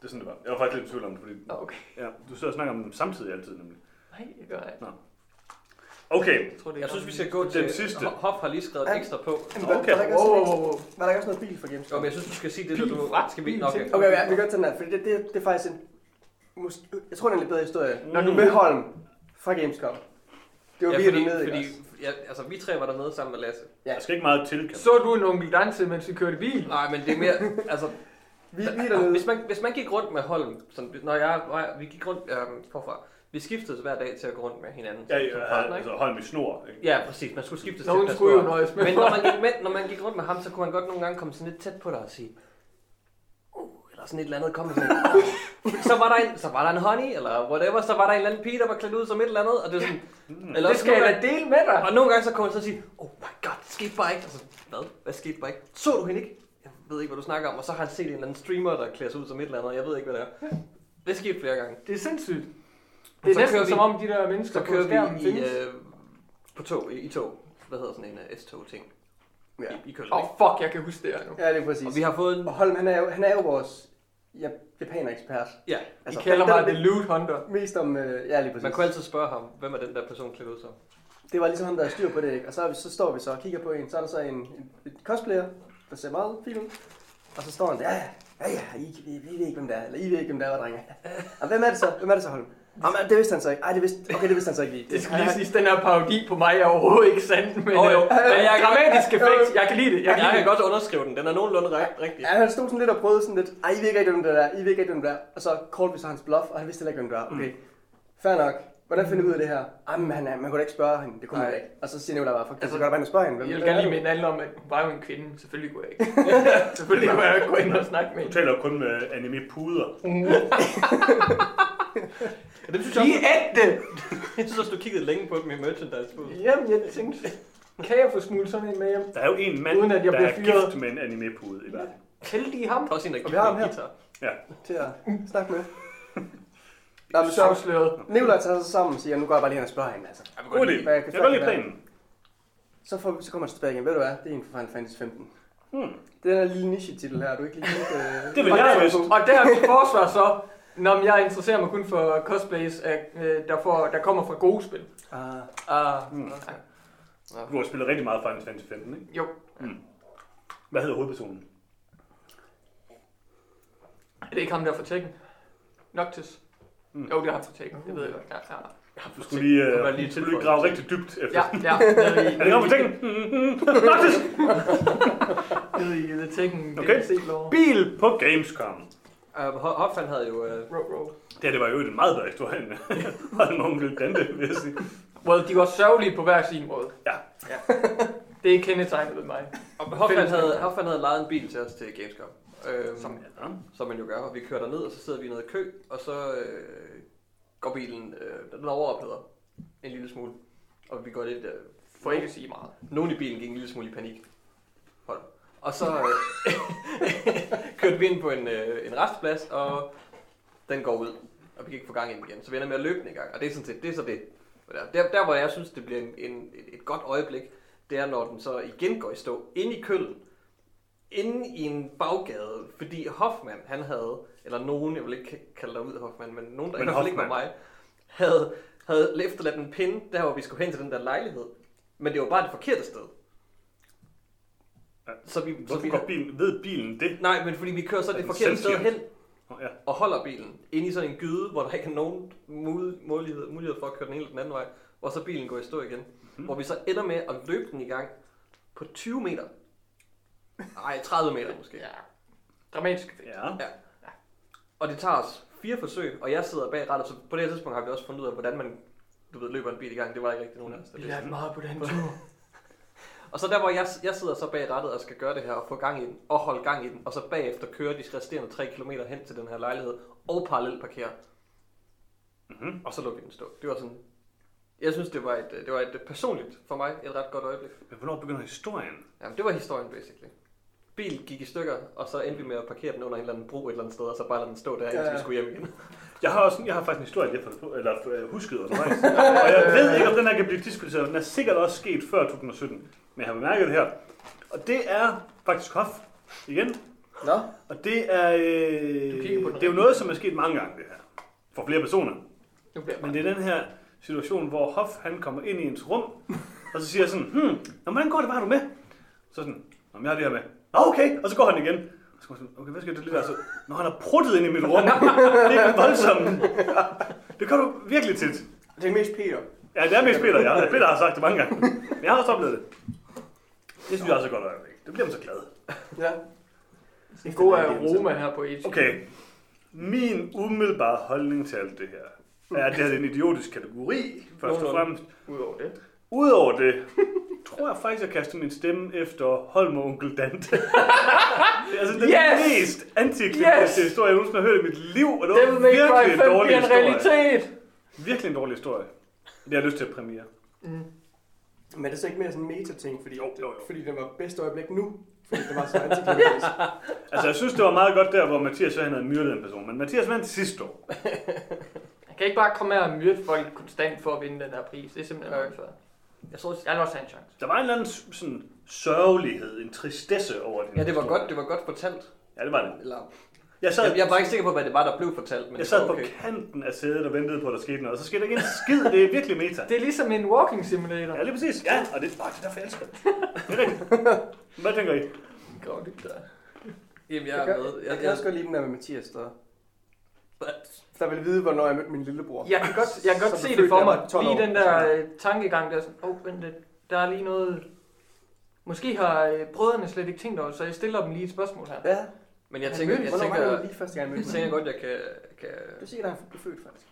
Det er sådan, det var. Jeg var faktisk lidt i tvivl om det, fordi Nå, okay. ja, du sidder og snakker om dem samtidig altid, nemlig. Nej, det gør jeg ikke. Okay, Jeg, tror, det er Jeg synes, vi skal gå til... Den sidste. Ho- Hoff har lige skrevet Ja. ekstra på. Jamen, var- Okay. Var der ikke Wow, også, wow, wow, wow. var der ikke også noget bil for Gamescom? Jo, men jeg synes, du skal sige det, når du... Hvad? Skal vi... Bil Okay. til- Okay, ja, vi gør den her, for det, det, det er faktisk en... Mås- jeg tror, det er en lidt bedre historie. Når du Mm. med Holm fra Gamescom. Det var Ja, vi, fordi, der nede, fordi ikke også? Ja, altså, vi tre var dernede sammen med Lasse. der skal ikke meget til, kan Så du en onkel Dante, mens vi kørte i bil? Nej, men det er mere... Altså, Vi, vi er dernede. hvis, man, hvis man gik rundt med Holm, sådan, når jeg, var- vi gik rundt øhm, forfra, vi skiftedes hver dag til at gå rundt med hinanden. Ja, som ja, partner, ikke? altså hold min snor. Ikke? Ja, præcis. Man skulle skiftes Nogen til at skulle jo nøjes med Men når man, gik med, når man gik rundt med ham, så kunne han godt nogle gange komme sådan lidt tæt på dig og sige, eller sådan et eller andet, kom sådan, så, var der en, så var der en honey, eller whatever, så var der en eller anden pige, der var klædt ud som et eller andet, og det er sådan, Mm. eller Det skal jeg da dele med dig. Og nogle gange så kommer så og siger, oh my god, det skete bare ikke. Altså, hvad? Hvad skete bare ikke? Så du hende ikke? Jeg ved ikke, hvad du snakker om. Og så har han set en eller anden streamer, der klæder sig ud som et eller andet. Jeg ved ikke, hvad det er. Det skete flere gange. Det er sindssygt. Det er Så næsten vi- som om de der mennesker Så på kører skærmen vi i, øh, på tog, i, i tog. Hvad hedder sådan en uh, S-tog-ting? Ja. I, i Køln, Åh, oh, fuck, jeg kan huske det her nu. Ja, det er præcis. Og vi har fået en... Og Holm, han er jo, han er jo vores ja, japaner-ekspert. Ja, I kalder mig The Loot Hunter. Mest om, øh, ja lige præcis. man kunne altid spørge ham, hvem er den der person klædt ud som? Det var ligesom ham, der havde styr på det, ikke? Og så, er vi, så står vi så og kigger på en, så er der så en, en, en cosplayer, der ser meget fin ud. Og så står han der, ja, ja, ja, I, I, I ved ikke, hvem det er, eller I ved ikke, hvem det er, drenge. [LAUGHS] Og hvem er det så? Hvem er det så, Holm? Jamen, det vidste han så ikke. Ej, det vidste, okay, det vidste han så ikke lige. Det skal lige siges, den her parodi på mig er overhovedet ikke sandt, men, oh, jo. men jeg er grammatisk effekt. Jeg kan lide det. Jeg kan Jeg kan godt underskrive den, den er nogenlunde ri- rigtig. Ja, han stod sådan lidt og prøvede sådan lidt, ej, I ved ikke hvem det er, I ved ikke hvem det er. Og så called vi så hans bluff, og han vidste heller ikke, hvem det var. Okay, fair nok. Hvordan finder vi ud af det her? Jamen, han, er- man kunne da ikke spørge hende, det kunne man Nej. ikke. Og så siger Nicolai bare, fuck, Altså, så kan du bare ind og spørge hende. Jeg Hvem, vil hvem gerne er lige du? minde alle om, at hun var jo en kvinde. Selvfølgelig kunne jeg ikke. [LAUGHS] Selvfølgelig kunne jeg ikke gå ind og snakke med Du hende. taler jo kun med anime-puder. [LAUGHS] Ja, det synes jeg De også, ægte! jeg synes også, du kiggede længe på dem i merchandise på. Jamen, jeg tænkte, kan jeg få smuglet sådan en med hjem? Der er jo en mand, Uden at jeg der bliver er fyret. gift med en anime-pude i verden. Heldig ham. Der er også en, der Og vi har en ham her. guitar. Til at snakke med. Nå, men så Afsløret. Nicolai tager sig sammen og siger, nu går jeg bare lige hen og spørger hende, altså. God idé. Hvad Jeg kan godt lide være? planen. Så, får, vi- så kommer han tilbage igen. Ved du hvad? Det er en fra Final Fantasy 15. Hmm. Den her lille niche-titel her, er du ikke lige lidt... Øh, Det vil jeg have vidst. Og der er mit forsvar så, når jeg interesserer mig kun for cosplays, af, øh, der, får, der kommer fra gode spil. Ah, Ah, Mm. okay. Du har spillet rigtig meget Final Fantasy 15, ikke? Jo. Hvad hedder hovedpersonen? Er det ikke ham der fra Tekken? Noctis? Mm. Mm. Jo, det er ham fra Tekken. Det ved jeg godt. Ja, ja. Du skulle lige, Det var uh, lige skulle lige grave rigtig dybt efter. Ja, ja. Er det ham på tænken? [LAUGHS] Noctis! [LAUGHS] nede i The Tekken Okay. Bil på Gamescom. Uh, Hoffman havde jo... Uh, Row, row. Det her, det var jo en meget bedre historie end nogen lille Dante, vil jeg sige. Well, de var sørgelige på hver sin måde. Ja. ja. Det er kendetegnet ved mig. og Hoffman havde. Hoffman havde lejet en bil til os til Gamescom. Øhm, Som- Ja. som man jo gør, og vi kører derned, og så sidder vi nede i kø, og så øh, går bilen, øh, den overopheder en lille smule. Og vi går lidt, øh, For ikke at sige meget. nogen i bilen gik en lille smule i panik. Og så øh, [LAUGHS] kørte vi ind på en, øh, en restplads, og den går ud, og vi kan ikke få gang i den igen. Så vi ender med at løbe den i gang, og det er, sådan set, det er så det. Der, der, hvor jeg synes, det bliver en, en, et, godt øjeblik, det er, når den så igen går i stå, inde i køllen, inde i en baggade, fordi Hoffman, han havde, eller nogen, jeg vil ikke kalde dig ud Hoffman, men nogen, der Men i ikke var mig, havde, havde efterladt en pinde, der hvor vi skulle hen til den der lejlighed. Men det var bare det forkerte sted. Ja. Så vi, så Hvorfor vi, går bilen, ved bilen det? nej, men fordi vi kører så det forkerte sted hen Oh, ja. og holder bilen inde i sådan en gyde, hvor der ikke er nogen mulighed, mulighed, for at køre den ene eller den anden vej, hvor så bilen går i stå igen. Mhm. Mm. Hvor vi så ender med at løbe den i gang på 20 meter. Nej, 30 meter måske. Ja. Dramatisk effekt. ja. Og det tager os fire forsøg, og jeg sidder bag rattet, så på det her tidspunkt har vi også fundet ud af, hvordan man du ved, løber en bil i gang. Det var ikke rigtig nogen af os. der Vi lærte meget på den tur. Og så der, hvor jeg, jeg sidder så bag rattet og skal gøre det her, og få gang i den, og holde gang i den, og så bagefter køre de resterende 3 km hen til den her lejlighed, og parallelt parkere. Mhm. Og så lukker vi den stå. Det var sådan, jeg synes, det var et, det var et personligt, for mig, et ret godt øjeblik. Men hvornår begynder historien? Jamen, det var historien, basically. Bil gik i stykker, og så endte vi med at parkere den under en eller anden bro et eller andet sted, og så bare lade den stå der, indtil Ja. vi skulle hjem igen. Jeg har, også, jeg har faktisk en historie, jeg har på, eller øh, husket undervejs. [LAUGHS] og jeg ved ikke, om den her kan blive diskvalificeret. Den er sikkert også sket før 2017. Men jeg har bemærket det her. Og det er faktisk Hoff igen. Nå, Og det er, øh, Du kigger på den det er jo noget, som er sket mange gange, det her. For flere personer. Men det er den her situation, hvor Hoff han kommer ind i ens rum, og så siger jeg sådan, hmm, nå, hvordan går det, har du med? Så sådan, om jeg har det her med. Nå, okay, og så går han igen. Så jeg sådan, okay, hvad skal det lige være? Så, når han har pruttet ind i mit rum, det er voldsomt. Det gør du virkelig tit. det er mest Peter. Ja, det er mest Peter, ja. Peter har sagt det mange gange. Men jeg har også oplevet det. Det synes jeg også er godt øjeblik. Det bliver man så glad. Ja. en god aroma her på Age. Okay. Min umiddelbare holdning til alt det her, er, at det her er en idiotisk kategori, først og fremmest. Udover det. Udover det, tror jeg faktisk, at jeg kaster min stemme efter Holm og onkel Dante. det er altså den Yes! mest antiklimatiske Yes! historie, jeg nogensinde har hørt i mit liv, og det var Devil virkelig 5 en dårlig en historie. realitet. Virkelig en dårlig historie. Det har jeg lyst til at premiere. Mm. Men er det så ikke mere sådan en meta-ting, fordi, Jo, jo, jo. fordi det var bedste øjeblik nu? Fordi det var så antiklimatisk. [LAUGHS] Altså, jeg synes, det var meget godt der, hvor Mathias så han havde myrdet en person. Men Mathias vandt sidste år. [LAUGHS] Jeg kan ikke bare komme her og myrde folk konstant for at vinde den der pris. Det er simpelthen Ja. fair. Jeg tror, Jeg også en chance. Der var en eller anden sådan sørgelighed, en tristesse over den ja, det var historie. godt, det var godt fortalt. Ja, det var det. Eller, Jeg sad, jeg, jeg var ikke sikker på, hvad det var, der blev fortalt, men jeg sad det var på okay. kanten af sædet og ventede på, at der skete noget. Og så skete der ikke en skid. Det er virkelig meta. Det er ligesom en walking simulator. Ja, lige præcis. Ja, og det, det er derfor, jeg elsker det. Det er rigtigt. Hvad tænker I? Godt, det der. Jamen, jeg Jeg, er med. jeg, Jeg, kan også godt lide den der med Mathias, der, der vil vide, hvornår jeg mødte min lillebror. Jeg kan godt, jeg kan godt se det for jeg mig. var 12 Lige år. den der øh, tankegang, der er sådan, åh, vent lidt, der er lige noget... Måske har øh, brødrene slet ikke tænkt over, så jeg stiller dem lige et spørgsmål her. Ja, men jeg tænker, jeg tænker, det lige første gang, jeg jeg tænker godt, jeg kan, kan Det er sikkert, at han blev født, faktisk.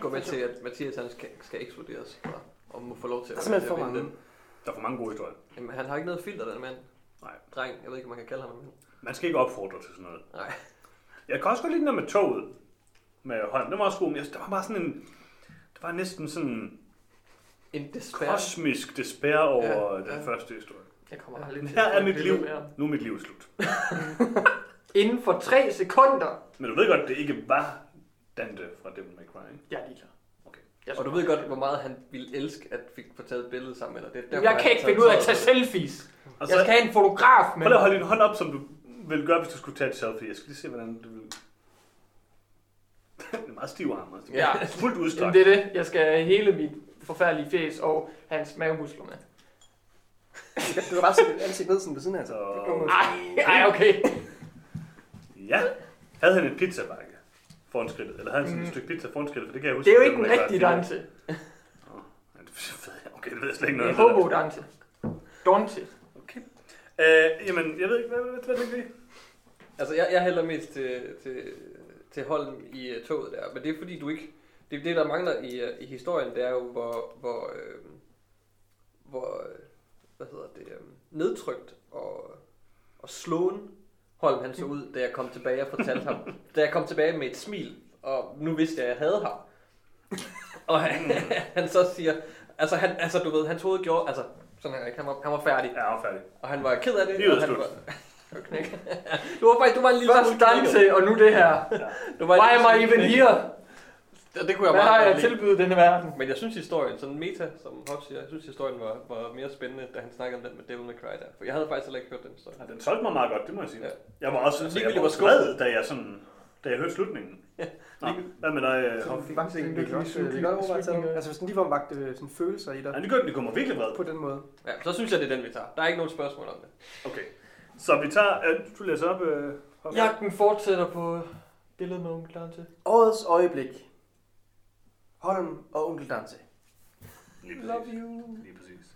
gå med til, at Mathias han skal, skal eksploderes, og, og må få lov til Der er at, for at vinde mange. den. Der er for mange gode historier. Jamen, han har ikke noget filter, den mand. Nej. Dreng, jeg ved ikke, om man kan kalde ham. Man skal ikke opfordre til sådan noget. Nej. Jeg kan også godt lide den der med toget. Med Holm. Det var også god, men jeg, der var bare sådan en... Det var næsten sådan En despair. kosmisk despair over Ja, ja, den ja. første historie. Jeg kommer aldrig Men til her er mit liv. mere. Nu er mit liv slut. [LAUGHS] Inden for tre sekunder. Men du ved godt, det ikke var Dante fra Devil May Cry, ikke? Jeg er ligeglad. Okay. Jeg, Og du ved godt, hvor meget han ville elske, at fik få taget et billede sammen dig. Det er derfor, jeg kan ikke finde ud af at tage selfies. Og Jeg skal have en fotograf med. Prøv at holde din hånd op, som du ville gøre, hvis du skulle tage et selfie. Jeg skal lige se, hvordan du vil... det er meget stiv arm, altså. Ja. Fuldt Jamen, udstrakt. det er det. Jeg skal have hele mit forfærdelige fjes og hans mavemuskler med. Du kan bare sætte ansigt ned sådan ved siden af. Så. Ej, ej, okay. Ja. Havde han en pizzabakke foran skridtet? Eller havde han sådan et stykke pizza foran skridtet? For det kan jeg huske. Det er jo ikke en den rigtig danse. Okay, det ved jeg slet ikke Det noget er om. hobo-danse. Dante. Okay. Øh, jamen, jeg ved ikke, hvad, hvad, hvad tænker I? Altså, jeg, jeg hælder mest til, til, til Holm i uh, toget der, men det er fordi, du ikke... Det, det der mangler i, uh, i historien, det er jo, hvor, hvor, øh, hvor øh, hvad hedder det, øh, nedtrykt og, og slåen Holm han så ud, da jeg kom tilbage og fortalte ham. [LAUGHS] Da jeg kom tilbage med et smil, og nu vidste jeg, at jeg havde ham. Og han, [LAUGHS] han så siger, altså, han, altså du ved, hans hoved gjorde, altså sådan her, ikke? han var, han var færdig. Ja, jeg er færdig. Og han var ked af det. Livet er han slut. var, du var faktisk, du var en lille Først danse, og nu det her. Du var Why am I even here? Ja, det kunne jeg Hvad meget har jeg tilbydet denne verden? Men jeg synes historien, sådan meta, som Hoff siger, jeg synes historien var, var mere spændende, da han snakkede om den med Devil May Cry der. For jeg havde faktisk heller ikke hørt den historie. Ja, den solgte mig meget godt, det må jeg sige. Ja. Jeg var også altså, jeg var vred, da jeg, sådan, da jeg hørte slutningen. Nå, hvad med dig, øh, Hoff? Det er faktisk Det det kan vi godt, slutte- det godt overvejet slutningen sådan. af- Altså hvis den lige får vagt øh, sådan følelser i dig Ja, det gør den, det kommer virkelig vred. på den måde. Ja, så synes jeg, det er den, vi tager. Der er ikke nogen spørgsmål om det. Okay. Så vi tager, øh, du læser op, øh, Hoff. Jagten fortsætter på billedet med onkel Dante. Årets øjeblik. Holm og onkel Dante. Lige præcis. Love you. Lige præcis.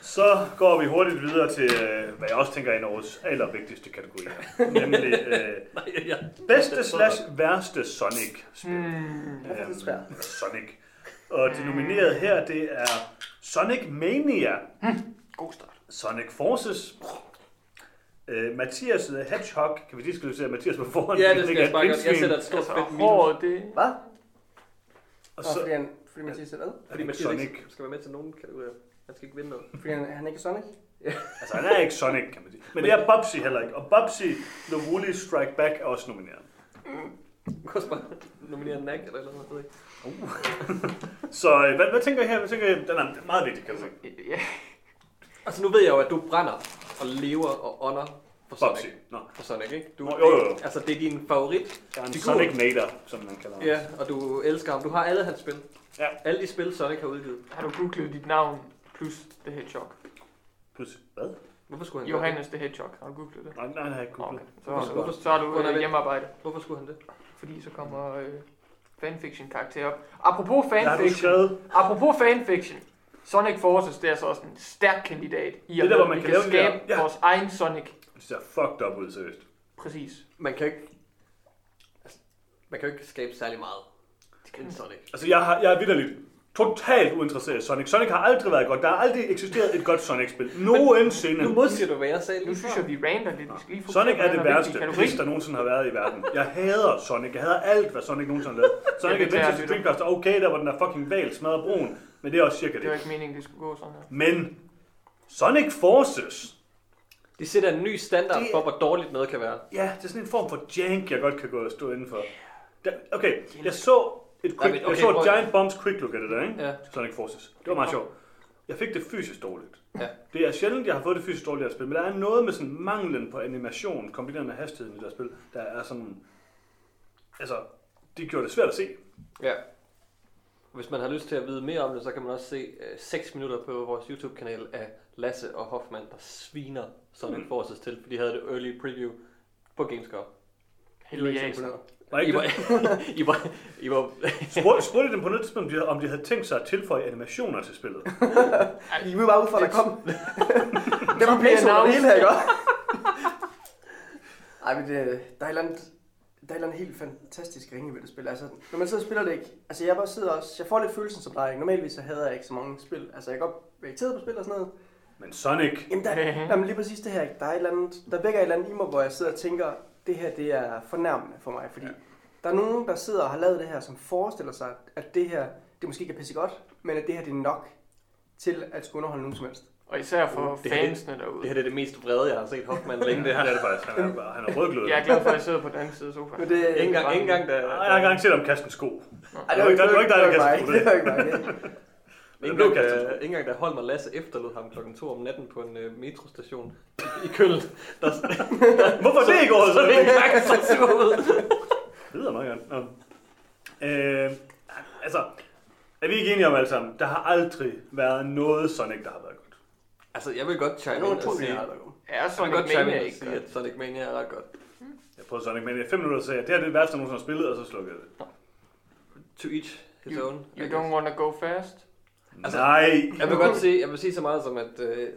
Så går vi hurtigt videre til, øh, hvad jeg også tænker er en af årets allervigtigste kategorier. [LAUGHS] Nemlig øh, Nej, ja. bedste slash værste Sonic-spil. Hmm. Hvorfor er det svært? Sonic. Og de nominerede her, det er Sonic Mania, God start. Sonic Forces, øh, Mathias the Hedgehog, kan vi diskutere Mathias på forhånd? Ja, det skal jeg bare godt. Jeg sætter et stort Altså, fedt minus. det... Hvad? Og så, fordi han, fordi Mathias er hvad? Fordi Mathias Sonic. ikke skal være med til nogen kategorier. Han skal ikke vinde noget. Fordi han, han ikke er Sonic? altså, han er ikke Sonic, kan man sige. Men det er Bubsy heller ikke. Og Bubsy, The Woolly Strike Back er også nomineret. Du kan også bare nominere en nag eller eller noget, jeg ved ikke. [LAUGHS] Så øh, hvad, hvad tænker I her? Hvad tænker I? Den er meget vigtig, kan du sige. Ja, Altså nu ved jeg jo, at du brænder og lever og ånder for Sonic. Bubsy. Nå. For Sonic, ikke? Du, Nå, jo, jo, jo. Altså det er din favorit. Jeg er en Figur. Sonic Nader, som man kalder ham. Ja, og du elsker ham. Du har alle hans spil. Ja. Alle de spil, Sonic har udgivet. har du googlet dit navn plus The Hedgehog? Plus, hvad? Hvorfor skulle han Johannes The Hedgehog, har du googlet det? Nej, nej, nej, jeg har ikke Okay. googlet. Så, Hvorfor- hvorfor- så har du øh, det- hjemmearbejde? Hvorfor skulle han det? fordi så kommer øh, fanfiction karakter op. Apropos fanfiction, apropos fanfiction, Sonic Forces, det er så også en stærk kandidat i Det at der, hvor vi man kan kan der- skabe ja. vores egen Sonic. Det ser fucked up ud, seriøst. Præcis. Man kan ikke... Altså, man kan jo ikke skabe særlig meget til en Sonic. Altså, jeg, har, jeg er vidderligt totalt uinteresseret i Sonic. Sonic har aldrig været godt. Der har aldrig eksisteret et godt Sonic-spil. Nogensinde. Nu modsiger du, hvad jeg sagde Nu synes jeg, vi rander lidt. Vi skal lige Sonic er det værste pis, der nogensinde har været i verden. Jeg hader Sonic. Jeg hader alt, hvad Sonic nogensinde har lavet. Sonic Adventure. Dreamcast er okay, der hvor den er fucking val smadret broen. Men det er også cirka Det var det. ikke meningen, det skulle gå sådan her. Men Sonic Forces, De sætter en ny standard Det- for, hvor dårligt noget kan være. ja, det er sådan en form for jank, jeg godt kan gå og stå indenfor. Der, okay, jeg så et quick, men okay, jeg så et Giant Bombs quick look af det der, ikke? Ja. Sonic Forces. Det var meget sjovt. Jeg fik det fysisk dårligt. Ja. Det er sjældent, jeg har fået det fysisk dårligt at spille, men der er noget med sådan manglen på animation, kombineret med hastigheden i det her spil, der er sådan... Altså, de gjorde det svært at se. Ja. Hvis man har lyst til at vide mere om det, så kan man også se øh, 6 minutter på vores YouTube-kanal af Lasse og Hoffmann, der sviner Sonic Mm. Forces til, for de havde det early preview på Gamescom. Heldig ikke. Var I ikke var, det? [LAUGHS] I var, I var, Spurgte, spurgte dem på noget tidspunkt, om de- om de havde tænkt sig at tilføje animationer til spillet. [LAUGHS] I vil bare ud fra, at der kom. [LAUGHS] det var pænt over det hele her, ikke også? Ej, men det, der er et eller andet, der er et eller andet helt fantastisk ringe ved det spil. Altså, når man sidder og spiller det ikke, altså jeg bare sidder også, jeg får lidt følelsen som dig. ikke? Normalvis så hader jeg ikke så mange spil. Altså jeg kan godt være irriteret på spil og sådan noget. Men Sonic, Jamen, der, [LAUGHS] jamen lige præcis det her, ikke? der er et eller andet, der vækker et eller andet i mig, hvor jeg sidder og tænker, det her det er fornærmende for mig, fordi Ja. der er nogen, der sidder og har lavet det her, som forestiller sig, at det her, det måske ikke er pisse godt, men at det her det er nok til at skulle underholde nogen som helst. Og især for Det her- fansene derude. det her det er det mest vrede, jeg har set Hoffmann længe, det det her. er det faktisk. Han er, bare- han er rødglødet. Jeg er glad for, at jeg sidder på den anden side af sofaen. Men det, Ikke engang, ikke engang da, Jeg har engang set om kasten sko. Ej, det var ikke, det det var ikke mig. Det var ikke mig. Men ikke engang, da, sko. ikke engang da Holm og Lasse efterlod ham klokken 2 om natten på en uh, metrostation i Køln, der, [LAUGHS] Hvorfor er det ikke overhovedet så så det ikke engang så sur ud. Det lyder meget godt. Nå. Øh, altså, er vi ikke enige om alle sammen? Der har aldrig været noget Sonic, der har været godt. Altså, jeg vil godt chime nogle ind to og sige... Jeg er gode. Er vil Sonic godt chime Mania ind og sige, at Sonic Mania er ret godt. Jeg prøvede Sonic Mania i 5 minutter og sagde, at det her er det værste, jeg nogensinde har spillet, og så slukkede jeg det. To each his You, own. You don't wanna go fast? Altså, Nej! Jeg vil godt sige, jeg vil sige så meget som, at øh,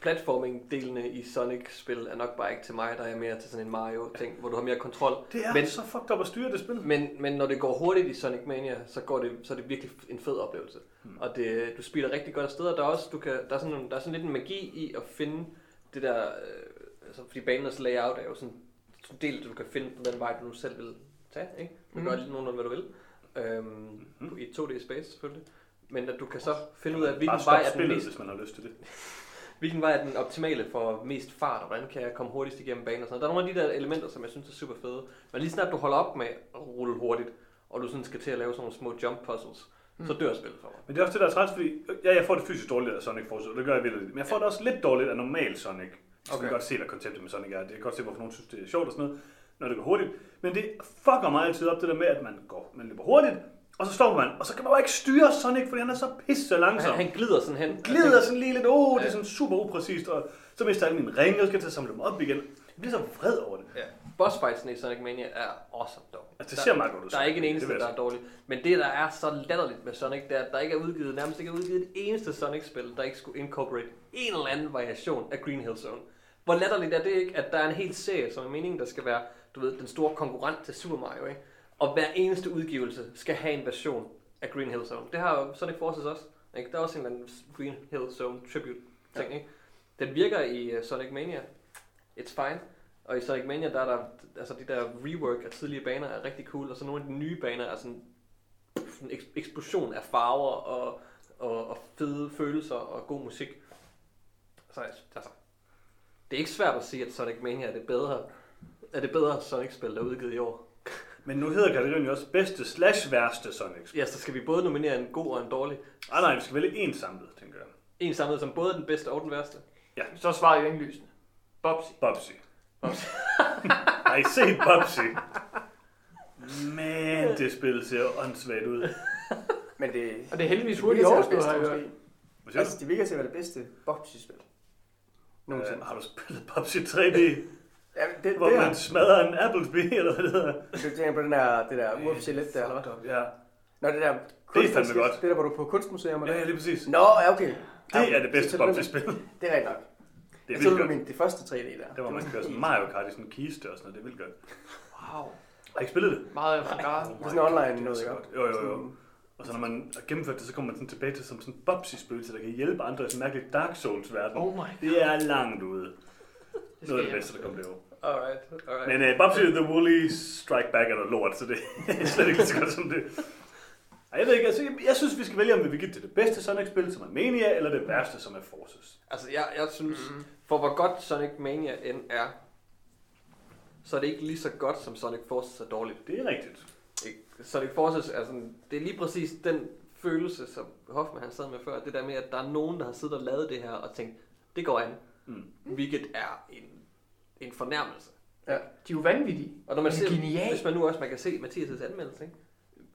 platforming-delene i Sonic-spil er nok bare ikke til mig, der er mere til sådan en Mario-ting, hvor du har mere kontrol. Det er Men- så fucked up at styre det spil. Men, men når det går hurtigt i Sonic Mania, så, går det, så er det virkelig en fed oplevelse. Hmm. Og det, du spiller rigtig godt afsted, og der er, også, du kan, der, er sådan, der er sådan lidt en magi i at finde det der... Øh, altså, fordi banernes layout er jo sådan en del, du kan finde på den vej, du nu selv vil tage. Ikke? Du kan Mhm. gøre lidt nogenlunde, hvad du vil. Øhm, Mhm. I 2D-space selvfølgelig. Men at du kan så finde ud af, hvilken vej er den mest hvis man har lyst til det. Hvilken vej er den optimale for mest fart, og hvordan kan jeg komme hurtigst igennem banen og sådan noget. Der er nogle af de der elementer, som jeg synes er super fede. Men lige snart du holder op med at rulle hurtigt, og du sådan skal til at lave sådan nogle små jump puzzles, mm. så dør spillet for mig. Men det er også det, der er træls, fordi ja, jeg får det fysisk dårligt af Sonic Force, og det gør jeg virkelig. Men jeg får det også lidt dårligt af normal Sonic. Så okay. Okay. kan godt se, hvad konceptet med Sonic er. Det kan godt se, hvorfor nogen synes, det er sjovt og sådan noget, når det går hurtigt. Men det fucker mig altid op, det der med, at man går, man løber hurtigt, og så står man, og så kan man bare ikke styre Sonic, fordi han er så pisse langsom. Han, han glider sådan hen. glider sådan lige lidt, åh, oh, det er sådan super upræcist, og så mister jeg alle mine ringe, og skal til at samle dem op igen. Jeg bliver så vred over det. Ja. Boss fights i Sonic Mania er awesome dog. Altså, det ser meget godt ud. Der er ikke en eneste, der er dårlig. Men det, der er så latterligt med Sonic, det er, at der ikke er udgivet, nærmest ikke er udgivet et eneste Sonic-spil, der ikke skulle incorporate en eller anden variation af Green Hill Zone. Hvor latterligt er det ikke, at der er en hel serie, som er meningen, der skal være, du ved, den store konkurrent til Super Mario, ikke? Og hver eneste udgivelse skal have en version af Green Hill Zone. Det har jo Sonic Forces også. Ikke? Der er også en eller anden Green Hill Zone tribute ting, ikke? Den virker i uh, Sonic Mania. It's fine. Og i Sonic Mania, der er der, altså de der rework af tidlige baner er rigtig cool, og så nogle af de nye baner er sådan, pff, en eks- eksplosion af farver og, og, og fede følelser og god musik. Så altså, det er ikke svært at sige, at Sonic Mania er det bedre, er det bedre Sonic-spil, der er udgivet i år. Men nu hedder kategorien jo også bedste slash værste Sonic. Ja, så skal vi både nominere en god og en dårlig. Ah, nej, vi skal vælge en samlet, tænker jeg. En samlet som både er den bedste og den værste. Så er svaret jo indlysende. Bobsy. Bobsy. [LAUGHS] Har I set Bobsy? Men det spil ser åndssvagt ud. Men det, Og det er heldigvis det hurtigt overstået, har bedste, jeg hørt. måske. Hvad siger Altså, det virker til at være det bedste Bobsy-spil. Nogensinde. Øh, har du spillet Bobsy 3D, Ja, det, hvor det man er, smadrer en Appleby, [LAUGHS] eller hvad det hedder? du tænker på den der, det der UFC lidt der, eller hvad? Ja, Nå, det der fandme kunstnerskib, godt. Det der, hvor du er på kunstmuseum og ja det. lige præcis. Nå, ja, okay. Det er det bedste med. Det er rigtigt nok. Det er Jeg vildt godt. det første 3D der. Det var man kan køre sådan Mario Kart i sådan en kiste og sådan noget. Det er vildt godt. Wow. Har I ikke spillet det? Meget avantgarde. Det er sådan online Det er noget, ikke? Jo, jo, jo. Og så når man har gennemført det, så kommer man sådan tilbage til som sådan en Bobsy-spøgelse, der kan hjælpe andre i sådan en mærkelig Dark Souls-verden. Oh my. Det er langt ude. Det Noget af det bedste, der kom derovre. Alright, alright. Men uh, Bobsy The Woolly Strike Back er noget lort, så det er slet ikke så godt som det. Ej, jeg ved ikke, altså, jeg, jeg synes, vi skal vælge, om vi vil give det det bedste Sonic-spil, som er Mania, eller det værste, som er Forces. Altså, jeg, jeg synes, mm. for hvor godt Sonic Mania end er, så er det ikke lige så godt, som Sonic Forces er dårligt. Det er rigtigt. Ikke? Sonic Forces er sådan, det er lige præcis den følelse, som Hoffman han sad med før, det der med, at der er nogen, der har siddet og lavet det her og tænkt, det går an, Mm. hvilket er en, en fornærmelse. De er jo vanvittige. Og når man ser, genial. hvis man nu også man kan se Mathias' anmeldelse, ikke?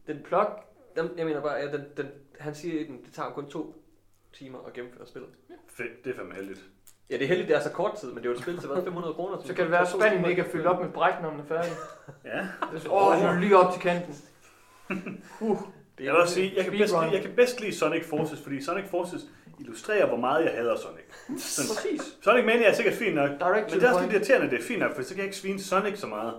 Den Plok. den, jeg mener bare, at den, den, han siger i den, det tager kun to timer at gennemføre spillet. Fedt, det er fandme heldigt. Ja, det er heldigt, det er så kort tid, men det er jo et spil til hvad, [LAUGHS] 500 kroner. Så kan det være, at spanden ikke er fyldt op med bræk, når den er færdig. [LAUGHS] Ja. Det er åh, så er det lige op til kanten. [LAUGHS] Uh, Jeg vil også sige, jeg kan, bedst lide, jeg kan bedst lide Sonic Forces, fordi Sonic Forces illustrerer, hvor meget jeg hader Sonic. Sådan, [LAUGHS] præcis. Sonic Mania er sikkert fint nok, Direct men det er også lidt irriterende, at det er fint nok, for så kan jeg ikke svine Sonic så meget.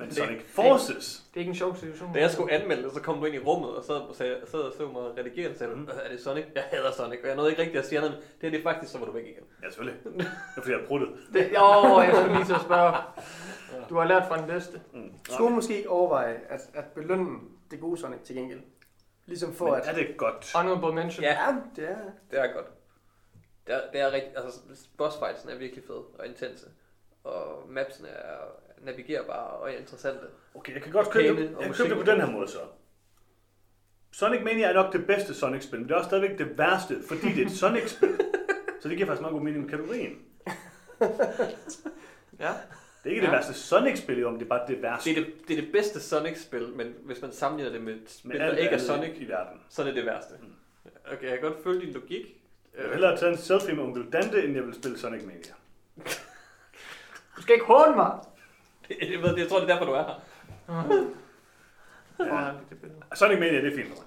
Men Det- Sonic Forces, Det er ikke en sjov situation. Da jeg skulle anmelde det, så kom du ind i rummet og sad og sagde, sad og så mig redigere og sagde, mm. er det Sonic? Jeg hader Sonic, og jeg nåede ikke rigtig at sige andet, men det er det faktisk, så var du væk igen. ja selvfølgelig, det er fordi jeg har pruttet. [LAUGHS] Det, åh, jeg skulle lige til at spørge. Du har lært fra den bedste. Mm. Skulle måske overveje at, at belønne det gode Sonic til gengæld. Ligesom for Men at... er det godt? Honorable mention. Ja. Ja, det er... Det er godt. Det er, det er rigtig, altså boss fightsen er virkelig fed og intense. Og mapsene er navigerbare og interessante. Okay, jeg kan godt købe det, jeg kan købe det på den her måde så. Sonic Mania er nok det bedste Sonic-spil, men det er også stadigvæk det værste, fordi det er et [LAUGHS] Sonic-spil. Så det giver faktisk meget god mening med kategorien. [LAUGHS] Ja. Det er ikke ja. det værste Sonic-spil, om det er bare det værste. Det er det, det, er det bedste Sonic-spil, men hvis man sammenligner det med et spil, Men der ikke er Sonic, i verden. så er det det værste. Okay, jeg kan godt følge din logik. Jeg vil hellere tage en selfie med onkel Dante, end jeg vil spille Sonic Mania. [LAUGHS] Du skal ikke håne mig! [LAUGHS] Jeg, ved, jeg tror, det er derfor, du er her. Ja. Sonic Mania, det er fint.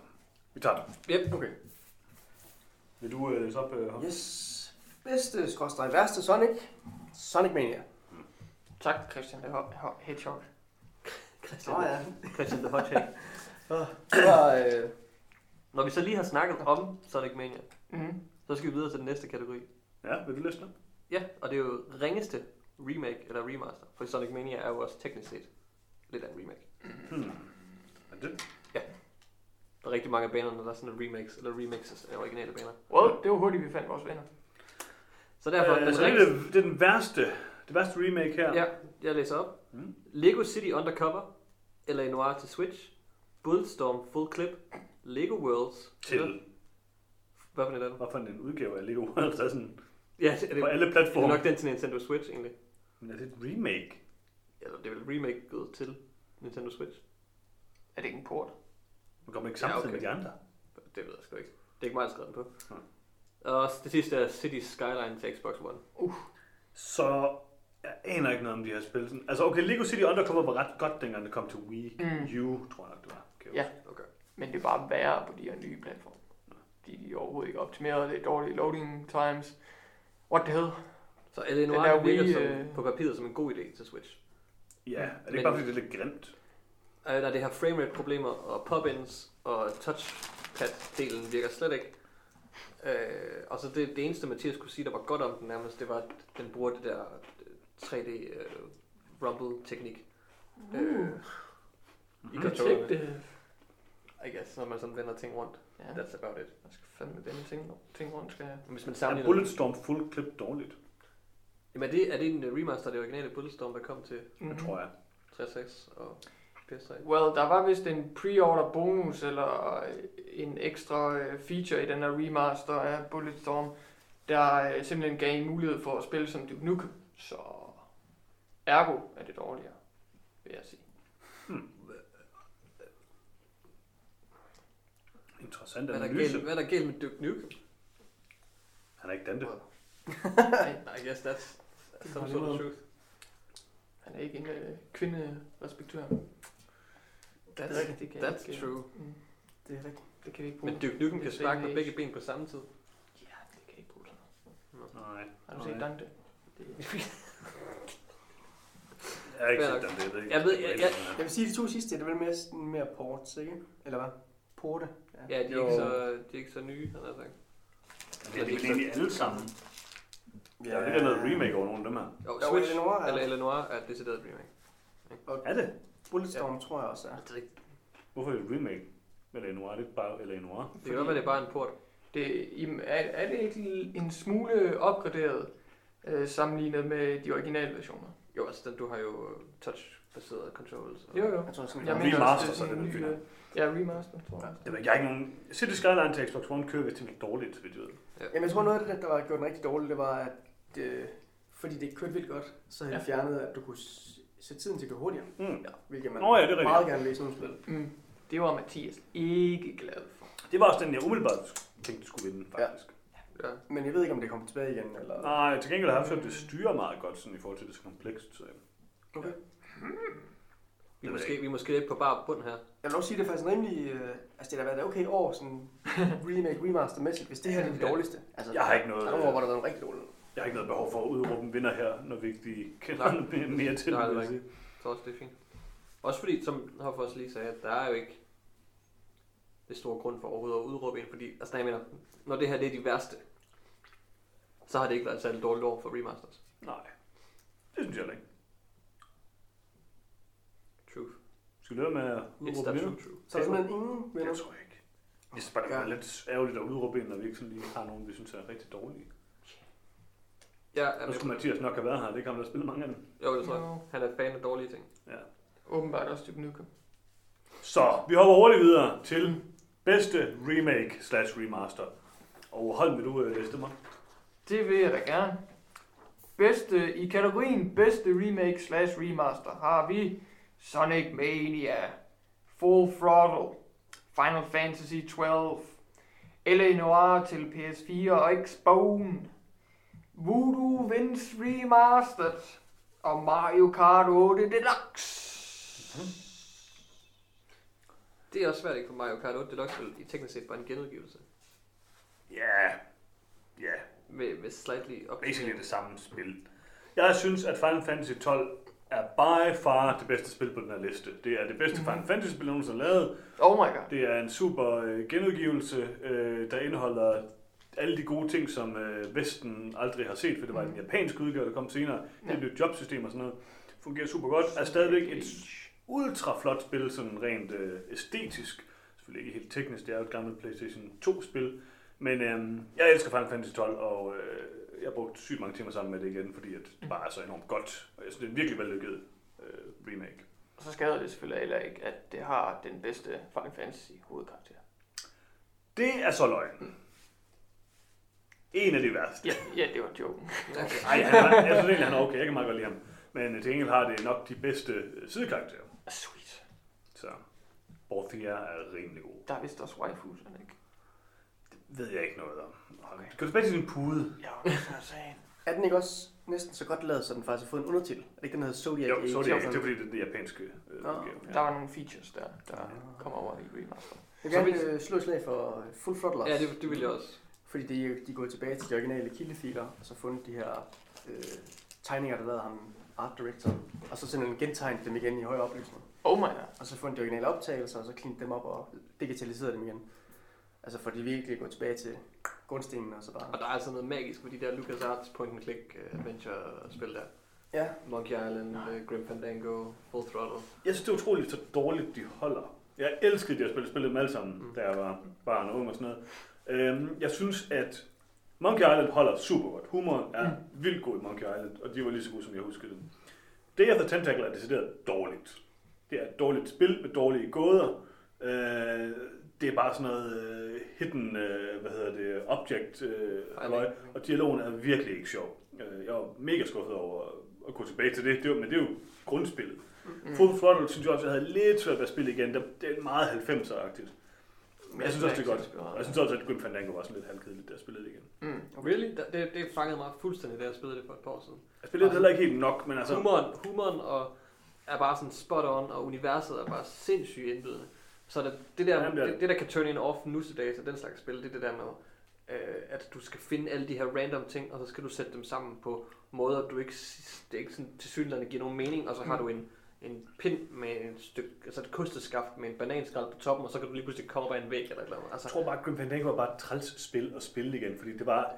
Vi tager den. Yep. Okay. Vil du øh, læse op? Øh? Yes. Bedste, skråstrej værste Sonic. Sonic Mania. Tak, Christian. Det er Hedgehog. Christian, Nå ja. Christian the. Det var, øh, Når vi så lige har snakket om Sonic Mania, Mm. så skal vi videre til den næste kategori. Ja, vil du læse den? Ja, og det er jo ringeste remake eller remaster. For Sonic Mania er jo også teknisk set lidt af en remake. Hmm. Er det? Der er rigtig mange af banerne, der er sådan remakes eller remixes af originale baner. Well, det var hurtigt, vi fandt vores venner. Så derfor, Øh, den så det, ringeste, er, det er den værste, det værste remake her. ja, jeg læser op. Mm. Lego City Undercover, LA Noir til Switch, Bulletstorm Full Clip, Lego Worlds. Til, Hvad for en af dem? hvad for en udgave af Lego Worlds, der er sådan Ja, det, er på det, alle det er platforme. nok den til Nintendo Switch egentlig. Men er det et remake? Eller det er vel remake gået til Nintendo Switch. Er det ikke en port? Man kommer ikke Ja, samtidig okay. med de andre. Det ved jeg sgu ikke. Det er ikke mig, der har skrevet den på. Nej. Og det sidste er City Skyline til Xbox One. Så jeg aner ikke noget om de her spil. Sådan- Altså okay, Lego City Undercover var ret godt, dengang det kom til Wii Mm. U, tror jeg nok det var. Kan jeg Ja. huske. Okay. Men det er bare værre på de her nye platforme. De er overhovedet ikke optimeret, det er dårlige loading times. What the hell? Så LA Noir der virker Wii, som, øh, på papiret som en god idé til Switch. Ja, er det Men- ikke bare fordi, det er lidt grimt? Øh, der er det her framerate problemer, og pop-ins og touchpad-delen virker slet ikke. Øh, og så det, det eneste, Mathias kunne sige, der var godt om den nærmest, det var, at den bruger det der 3D øh, rumble-teknik. Øh, I Mhm. controllerne. Detective. I guess, når man sådan vender ting rundt. Ja, That's about it. jeg skal fandme vende ting, ting rundt, skal jeg. Men Hvis man Er. Bulletstorm Full Clip dårligt? Jamen er det, er det en øh, remaster af det originale Bulletstorm, der kom til Det Mhm. tror jeg. 360 og PS3? Well, der var vist en pre-order bonus, eller en ekstra øh, feature i den her remaster af Bulletstorm, der øh, simpelthen gav en mulighed for at spille som Duke Nukem. Så ergo er det dårligere, vil jeg sige. Interessant Hvad er, der analyse. galt, hvad er der galt med Duke Nukem? Han er ikke Dante. [LAUGHS] I guess that's some Det sort of truth. Han er ikke en øh, kvinderespektør. That's, rigtigt, det kan jeg that's ikke, true. Mm, Det er rigtigt. det kan vi ikke bruge. Men Duke Nukem kan er sparke med begge ben på samme tid. Ja, det kan ikke bruge sådan noget. Nej. Har du Nej. set Dante? Det, [LAUGHS] Jeg har ikke set Dante. Jeg ved ikke. Jeg ved- jeg- jeg- Jeg vil sige, de to sidste, det er vel mere, sådan mere ports, ikke? Eller hvad? Porte. Ja. Ja, de er, Jo. ikke så, de er ikke så nye, han har sagt. Det er vel egentlig alle sammen. Der er ikke noget remake over nogle af dem her. Jo, Jo, Switch, Eleanor er- eller Eleanor er et decideret remake. Er det? Bulletstorm tror jeg også er. Det, Hvorfor er det et remake? Eller Noir? Det er ikke bare Eller Noir. det kan godt være, det er bare en port. det, er, er det ikke en smule opgraderet øh, sammenlignet med de originale versioner? Jo, altså den, du har jo touch-baseret controls. Og Jo, jo. Jeg tror sådan, Jeg mener remaster, også, så er det sådan vel en ny, fint. øh, Ja, remaster, tror jeg. Jeg ved, jeg ikke nogen... City Skyline til Xbox One kører vist til dårligt, så vidt jeg ved. Jamen, jeg tror noget af det, der var gjort den rigtig dårligt, det var, at øh, fordi det kørte vildt godt, så havde de fjernet, at du kunne sætte tiden til at gå hurtigere. Mm. Ja, hvilket man Nå ja, det er rigtigt. meget gerne vil i sådan nogle spil. Mm. Det var Mathias ikke glad for. Det var også den, jeg umiddelbart tænkte, skulle vinde, faktisk. Ja. Men jeg ved ikke, om det kommer tilbage igen, eller... Nej, til gengæld har jeg haft at det styrer meget godt sådan, i forhold til, det så komplekst. Så, Okay. Vi ved er, måske, vi er måske lidt på bar bund her. Jeg vil også sige, det er faktisk en rimelig... Øh, altså, det har været et okay år, sådan [LAUGHS] remake, remaster-mæssigt, hvis det her er det Ja. dårligste. Altså, Jeg har ikke noget- Der er nogle år, hvor der har været rigtig dårligt. jeg har ikke noget behov for at udråbe en vinder her, når vi ikke kender Nej. mere- [LAUGHS] mere til Nej, det. det vil er også det er fint. Også fordi, som Hoffer også lige sagde, at der er jo ikke det store grund for overhovedet at udråbe en, fordi, altså jeg mener, når det her det er de værste, så har det ikke været et særligt dårligt år for remasters. Nej, det synes jeg heller ikke. Truth. Skal vi lade med at It's udråbe that vinder? true, true. Så er der simpelthen ingen vinder. Det tror jeg ikke. Jeg synes bare, det er lidt ærgerligt at udråbe en, når vi ikke sådan lige har nogen, vi synes er rigtig dårlige. Ja, er Nu med skulle. Mathias nok have været her, det kan han da spille mange af dem. Jo, det tror jeg. Jo. Han er fan af dårlige ting. Ja. Åbenbart også Duke Nukem. Så, vi hopper hurtigt videre til bedste remake slash remaster. Og Holm, vil du øh, læse op? Det vil jeg da gerne. Bedste, I kategorien bedste remake slash remaster har vi Sonic Mania, Full Throttle, Final Fantasy 12, L.A. Noir til PS4 og Xbox. Voodoo Vince Remastered. Og Mario Kart 8 Deluxe. Det er også svært ikke for Mario Kart 8 Deluxe, vel, i teknisk set bare en genudgivelse. Ja, ja, Med, med slightly basically det samme spil. Jeg synes, at Final Fantasy 12 er by far det bedste spil på den her liste. Det er det bedste Final Fantasy spil, nogen har lavet. Oh my god. Det er en super øh, genudgivelse, øh, der indeholder alle de gode ting, som øh, Vesten aldrig har set, for det var en japansk udgave, der kom senere. Det er et nyt jobsystem og sådan noget. Fungerer super godt. Er stadigvæk et ultra flot spil, sådan rent øh, æstetisk. Selvfølgelig ikke helt teknisk, det er jo et gammelt PlayStation 2-spil. Men øh, jeg elsker Final Fantasy 12, og øh, jeg har brugt sygt mange timer sammen med det igen, fordi at det bare er så enormt godt. Og jeg synes, det er en virkelig vellykket øh, remake. Og så skader det selvfølgelig heller ikke, at det har den bedste Final Fantasy hovedkarakter. Det er så løgn. En af de værste. Ja, ja det var joken. [LAUGHS] Ej, han er, jeg synes egentlig, han er okay. Jeg kan meget godt lide ham. Men til gengæld har det nok de bedste øh, sidekarakterer. Sweet. Så Borthia er rimelig god. Der er vist også waifus, er det ikke? Det ved jeg ikke noget om. Okay. Gå tilbage til din pude. Ja, det er sagen. Er den ikke også næsten så godt lavet, så den faktisk har fået en undertitel? Er det ikke den, der hedder Zodiac? Jo, er det, er fordi, det er det japanske øh, Nå, udgave. Der var nogle features der, der kommer over i remaster. Jeg vil gerne øh, slå et slag for Full Throttle. Ja, det, det vil jeg også. Fordi de, de gået tilbage til de originale kildefiler, og så fundet de her øh, tegninger, der lavede ham art director, og så simpelthen gentegnet dem igen i højere opløsning. Oh my god. Og så fundet de originale optagelser, og så cleanet dem op og digitaliseret dem igen. Altså for de virkelig går tilbage til grundstenen og så bare... Og der er altså noget magisk med de der LucasArts point and click uh, adventure spil der. Ja, Monkey Island, uh, Grim Fandango, Full Throttle. Jeg synes, det er utroligt, så dårligt de holder. Jeg elskede de at spille, spille dem alle sammen, Mm. da jeg var barn og ung og sådan noget. Øhm, jeg synes, at Monkey Island holder super godt. Humoren er vildt god i Monkey Island, og de var lige så gode, som jeg huskede dem. Day of the Tentacle er decideret dårligt. Det er et dårligt spil med dårlige gåder. Øh, det er bare sådan noget øh, hidden, øh, hvad hedder det, object, øh, halløj, og dialogen er virkelig ikke sjov. Øh, jeg var mega skuffet over at gå tilbage til det, det var, men det er jo grundspillet. Mm. Full Throttle synes jeg også, jeg havde lidt svært ved at spille igen. Det det er meget 90'er-agtigt. Men jeg synes også, det er godt. Og jeg synes også, at Grim Fandango var sådan lidt halvkedeligt, da jeg spillede det igen. Mm. Really? Det, det, det fangede mig fuldstændig, da jeg spillede det for et par år siden. Jeg spillede det heller ikke helt nok, men altså... Humoren, humoren og er bare sådan spot on, og universet er bare sindssygt indbydende. Så det, det, der, Jamen, det det, der kan turn in off nu til dags, og den slags spil, det er det der med, øh, at du skal finde alle de her random ting, og så skal du sætte dem sammen på måder, du ikke, det ikke sådan til synligheden giver nogen mening, og så har du en, en pind med et stykke, altså et kosteskaft med en bananskrald på toppen, og så kan du lige pludselig komme op ad en væg eller et eller andet. Altså, Jeg tror bare, at Grim Fandango var bare et træls spil at spille igen, fordi det var,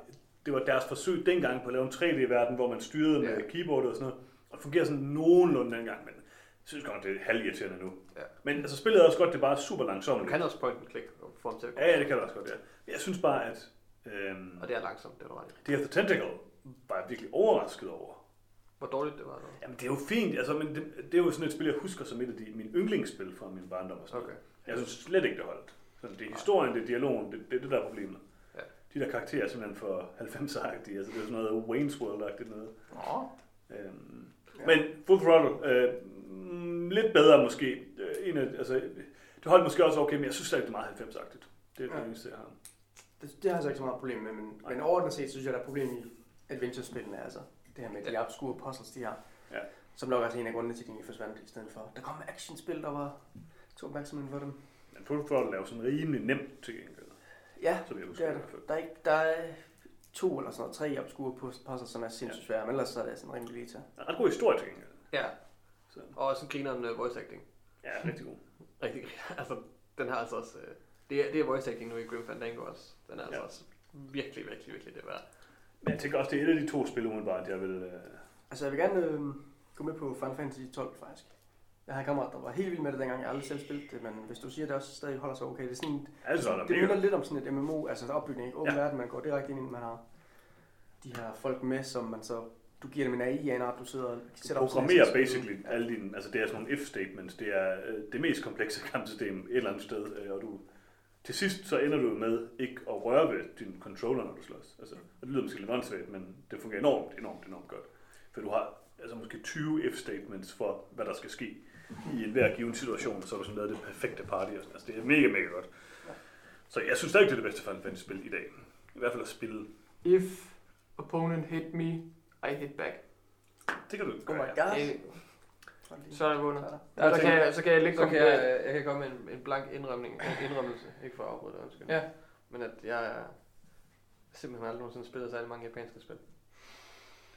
det var deres forsøg dengang på at lave en 3D-verden, hvor man styrede med Ja. keyboardet og sådan noget, og det fungerer sådan nogenlunde dengang, men synes godt, det er halvirriterende nu. Ja. Men altså, spillet er også godt, det er bare super du langsomt. kan også point and click og få dem til at. Ja, ja, det kan du også godt, ja. Men Jeg synes bare, at øhm, Og det er langsomt, det er du ret i. Day of the Tentacle var jeg virkelig overrasket over. Hvor dårligt det var. Der. Jamen, det er jo fint, altså, men det, det er jo sådan et spil, jeg husker som et af de, mine yndlingsspil fra min barndom og sådan. Okay. Jeg synes slet ikke, det holdt. Sådan, det er historien, det er dialogen, det, det er det, der er problemet. Ja. De der karakterer er simpelthen for 90'er-agtige, altså det er sådan noget Wayne's World-agtigt noget. Nå. Øhm, ja. Men Full Throttle, øh, mm, lidt bedre måske. Øh, en af, altså, det holdt måske også okay, men jeg synes stadig, det er meget 90-agtigt. Det er det Ja. eneste, jeg har. det, det har jeg så ikke så meget problem med, men, men overordnet set synes jeg, der er problem i adventure-spillene, altså det her med de Ja. obskure puzzles, de har. Ja. Som nok også er en af grundene til, at de forsvandt i stedet for. Der kom actionspil, der var tog opmærksomheden for dem. Men Full Throttle er jo sådan rimelig nemt til gengæld, Ja, jeg det husker er det. hvert fald. Der er, ikke, der er to eller sådan noget, tre obskure puzzles, som er sindssygt svære, men ellers så er det sådan rimelig lige til. Der er ret god historie til gengæld. Ja, Så, og også en griner uh, voice acting. ja, rigtig god. Rigtig griner. [LAUGHS] Altså, den har altså også... Uh, det, er, det er voice acting nu i Grim Fandango også. Den er altså Ja. også virkelig, virkelig, virkelig det værd. Men jeg tænker også, det er et af de to spil, umiddelbart, jeg vil... Øh, Altså jeg vil gerne øh, gå med på Final Fantasy 12 faktisk. Jeg har en kammerat, der var helt vild med det dengang, jeg aldrig selv spillet det, men hvis du siger, at det også stadig holder sig okay, det er sådan, altså, det mega minder lidt om sådan et MMO, altså opbygning, ikke? Åben ja. verden, man går direkte ind i, man har de her folk med, som man så, du giver dem en AI af en art, du sidder og Du sætter op programmerer et basically alle dine, altså det er sådan nogle if-statements, det er øh, det mest komplekse [LAUGHS] kampsystem et eller andet sted, øh, og du, til sidst så ender du med ikke at røre ved din controller, når du slås. Altså, og det lyder måske lidt åndssvagt, men det fungerer enormt, enormt, enormt godt. For du har altså måske 20 if-statements for, hvad der skal ske i enhver given situation, så har du sådan lavet det perfekte party. Og sådan. Altså, det er mega, mega godt. Så jeg synes stadig, det er det bedste Final Fantasy-spil i dag. I hvert fald at spille. If opponent hit me, I hit back. Det kan du Oh my god. Det, så er jeg vundet. Ja, så, kan jeg, så kan jeg lægge Så komme kan jeg, jeg kan komme med en, en blank indrømning, en indrømmelse, ikke for at afbryde dig, undskyld. Ja. Men at jeg er simpelthen aldrig nogensinde spillet særlig mange japanske spil.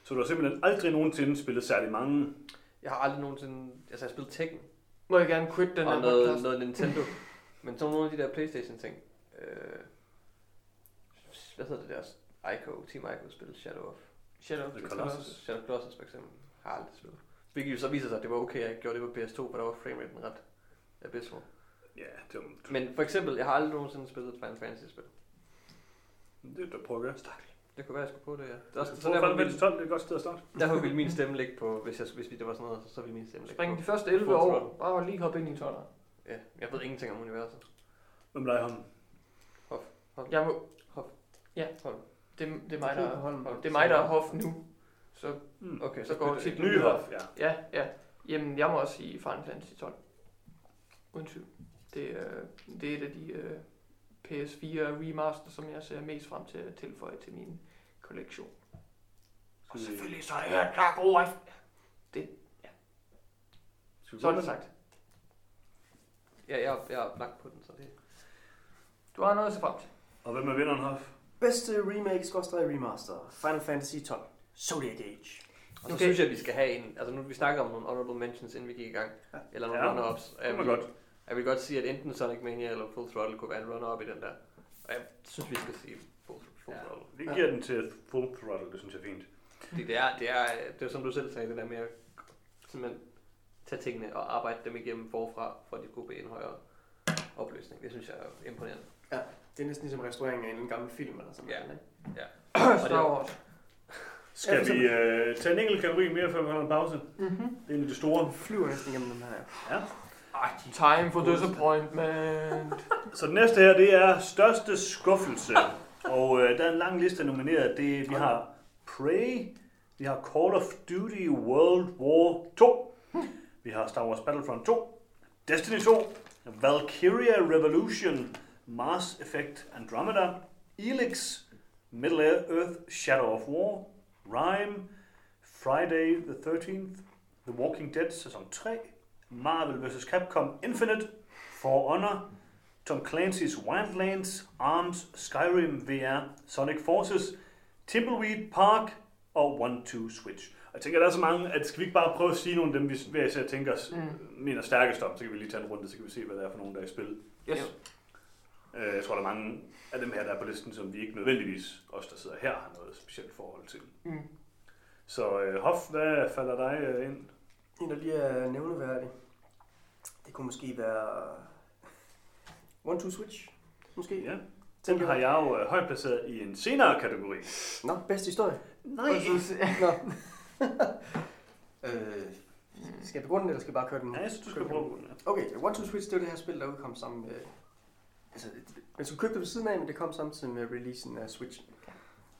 Så du har simpelthen aldrig nogensinde spillet særlig mange. Jeg har aldrig nogensinde, altså jeg har spillet Tekken, Må jeg gerne quit den og her noget, podcast? noget Nintendo, men så nogle af de der Playstation ting, øh, hvad hedder det der, Ico, Team Ico spil, Shadow of Shadow. The of Colossus. Shadow of Colossus for eksempel, har aldrig spillet. Hvilket jo så viser sig, at det var okay, at jeg gjorde det på PS2, for der var frameraten ret abysmal. Ja, det var Men for eksempel, jeg har aldrig nogensinde spillet et Final Fantasy-spil. det, du prøver at gøre. Det kunne være, jeg skulle prøve det, ja. Det er Så også, så Final derfor, Fantasy vil, 12, det er et godt sted at starte. derfor vil min stemme ligge på, hvis, jeg, hvis det var sådan noget, så, så ville min stemme ligge Spring på. de første 11 Full år, bare lige hoppe ind i en toller. Ja, jeg ved ingenting om universet. Hvem leger ham? Jeg må, Hold. Det, det er mig, der, Holm. det er mig, der er hof nu. Så Hmm. Okay, Så går titlen Nye hof, ja. ja, ja. Jamen, jeg må også sige Final Fantasy 12. Uden tvivl. Det, er, det er et af de uh, PS4 remaster, som jeg ser mest frem til at tilføje til min kollektion. Og selvfølgelig så er jeg Dark Life. Skal vi Så er det sagt. Ja, jeg, jeg er blank på den, så det... Du har noget at se frem til. Og hvem er vinderen, Hof? Bedste remake, skorstræk remaster. Final Fantasy 12. Zodiac Age. Og så Okay. synes jeg, at vi skal have en... Altså nu vi snakker om nogle honorable mentions, inden vi gik i gang. Ja. Eller nogle Ja, runner-ups. Det Jeg var vil, godt. jeg vil godt sige, at enten Sonic Mania eller Full Throttle kunne være en runner-up i den der. Og jeg synes, vi skal sige Full, full Ja, Throttle. vi giver den til Full Throttle, det synes jeg er fint. Fordi det er, det er, det er som du selv sagde, det der med at simpelthen tage tingene og arbejde dem igennem forfra, for at de kunne blive en højere opløsning. Det synes jeg er imponerende. Det er næsten ligesom restaurering af en gammel film eller sådan Ja. noget. ikke? [CLEARS THROAT] Star Wars. Skal Ja, vi øh, tage en enkelt kategori mere, før vi holder en pause? Mm-hmm. Det er en af de store. Du flyver næsten igennem den her. Time for disappointment. Så det næste her, det er største skuffelse. Og øh, der er en lang liste af nomineret. Det, vi har Prey, vi har Call of Duty World War 2, vi har Star Wars Battlefront 2, Destiny 2, Valkyria Revolution, Mars Effect Andromeda, Elix, Middle Earth Shadow of War, Rime, Friday the 13th, The Walking Dead sæson 3, Marvel vs. Capcom Infinite, For Honor, Tom Clancy's Wildlands, ARMS, Skyrim VR, Sonic Forces, Timbleweed Park og One Two Switch. Og jeg tænker, der er så mange, at skal vi ikke bare prøve at sige nogle af dem, vi hver især tænker os Mm. mener stærkest om, så kan vi lige tage en runde, så kan vi se, hvad det er for nogen, der er i spil. Yes. Øh, Jeg tror, der er mange af dem her, der er på listen, som vi ikke nødvendigvis, os der sidder her, har noget specielt forhold til. Mm. Så øh, Hoff, hvad falder dig øh, ind? En, der lige er nævneværdig. Det kunne måske være... One Two Switch. Måske. Ja, den har jeg jo øh, højt placeret i en senere kategori. Nå, bedste historie. Nej, [LAUGHS] Nå. øh, skal jeg begrunde den, eller skal jeg bare køre den? Ja, jeg synes, du skal prøve den. ja. Okay, One Two Switch, det var det her spil, der udkom sammen med... Altså, man skulle købe det ved siden af, men det kom samtidig med releasen af Switch.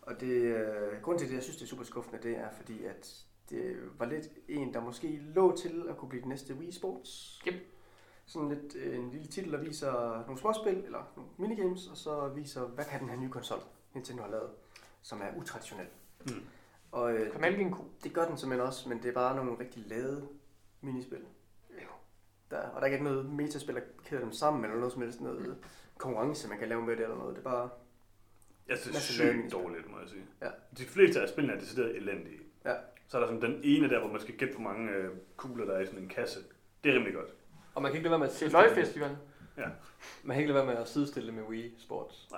Og det, øh, grunden til det, jeg synes, det er super skuffende, det er fordi, at det var lidt en, der måske lå til at kunne blive det næste Wii Sports. Yep. Sådan lidt øh, en lille titel, der viser nogle småspil, eller nogle minigames, og så viser, hvad kan den her nye konsol, Nintendo har lavet, som er utraditionel. Mm. Og øh, Kan malke en ko? det gør den simpelthen også, men det er bare nogle rigtig lade minispil. Der, og der er ikke noget metaspil, der kæder dem sammen, eller noget som helst noget konkurrence, man kan lave med det eller noget. Det er bare... Jeg synes, det er sygt dårligt, må jeg sige. Ja. De fleste af spillene er decideret elendige. Ja. Så er der sådan den ene der, hvor man skal gætte, hvor mange øh, kugler der er i sådan en kasse. Det er rimelig godt. Og man kan ikke lade være med at Til sidestille det. løgfestivalen. Man kan ikke lade være med at sidestille det med Wii Sports.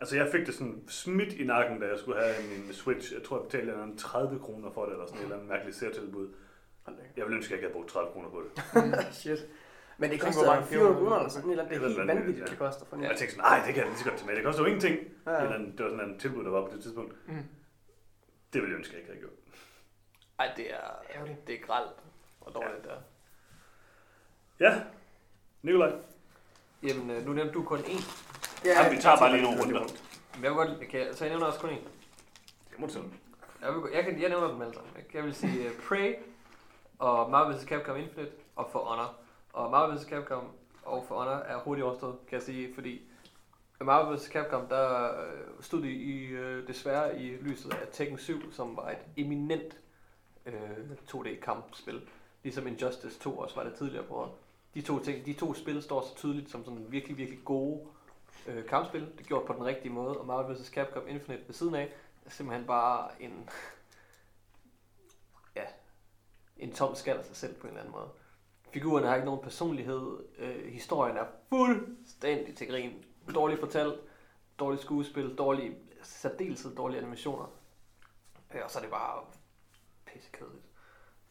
Altså, jeg fik det sådan smidt i nakken, da jeg skulle have min Switch. Jeg tror, jeg betalte en eller anden 30 kroner for det, eller sådan et eller andet mærkeligt særtilbud. Jeg ville ønske, at jeg ikke havde brugt 30 kroner på det. [LAUGHS] Shit. Men det koster mange 400 kroner eller sådan eller andet. Det er Det helt vanvittigt, ja. det koster for ja. jeg tænkte sådan, nej, det kan jeg lige så godt tage med. Det koster jo ingenting. Ja, Ja. ja. Eller, det var sådan en tilbud, der var på det tidspunkt. Mm. Det ville jeg ønske, at jeg ikke havde gjort. Ej, det er, Ærgerligt. det er gralt og dårligt der. Ja, Nikolaj. Jamen, øh, nu nævnte du kun én. Ja, vi tager bare lige nogle runder. Men jeg vil godt, jeg kan, så jeg nævner også kun én. Det må du sige. Jeg, vil, jeg, kan, jeg nævner dem alle sammen. Jeg- Jeg vil sige uh, Prey, og Marvel vs. Capcom Infinite, og For Honor. Og Marvel vs. Capcom og For Honor er hurtigt overstået, kan jeg sige, fordi Marvel vs. Capcom, der øh, stod de i, øh, desværre i lyset af Tekken 7, som var et eminent øh, 2D-kampspil. Ligesom Injustice 2 også var det tidligere på året. De to, ting, de to spil står så tydeligt som sådan virkelig, virkelig gode øh, kampspil. Det er gjort på den rigtige måde, og Marvel vs. Capcom Infinite ved siden af er simpelthen bare en, [LAUGHS] ja, en tom skal af sig selv på en eller anden måde. Figurerne har ikke nogen personlighed. Øh, historien er fuldstændig til grin. Dårligt fortalt, dårligt skuespil, dårlige, særdeleshed dårlige animationer. Øh, og så er det bare pissekedeligt.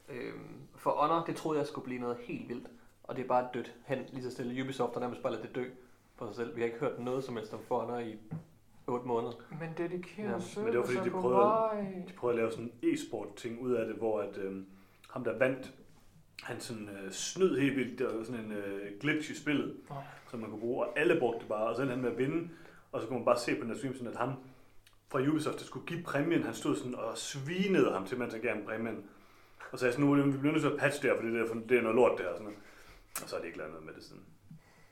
Øh, for Honor, det troede jeg skulle blive noget helt vildt. Og det er bare dødt hen lige så stille. Ubisoft har nærmest bare ladet det dø for sig selv. Vi har ikke hørt noget som helst om For Honor i 8 måneder. Men dedikerer Ja, ja, men det var fordi, de prøvede-. De prøver at lave sådan en e-sport ting ud af det, hvor at, øh, ham der vandt, han sådan øh, snød helt vildt. Der var sådan en øh, glitch i spillet, Nå. som man kunne bruge, og alle brugte det bare, og så endte han med at vinde. Og så kunne man bare se på den her stream, sådan at ham fra Ubisoft, der skulle give præmien, han stod sådan og svinede ham til, han gav ham præmien. Og sagde sådan, nu vi bliver nødt til at patche det her, for det, der, for det er noget lort der. Og, sådan noget. og så har de ikke lavet noget med det siden.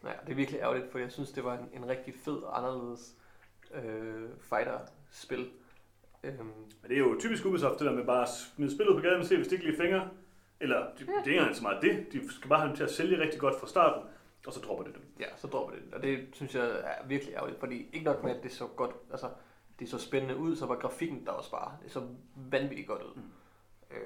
Ja, det er virkelig ærgerligt, for jeg synes, det var en, en rigtig fed og anderledes øh, fighter-spil. Øhm, Men det er jo typisk Ubisoft, det der med bare at smide spillet på gaden og se, hvis det ikke lige fingre. Eller de, det er ikke engang så meget det. De skal bare have dem til at sælge rigtig godt fra starten, og så dropper det dem. ja, så dropper det. Og det synes jeg er virkelig ærgerligt, fordi ikke nok med, at det så godt, altså, det så spændende ud, så var grafikken der også bare, det så vanvittigt godt ud. Øh,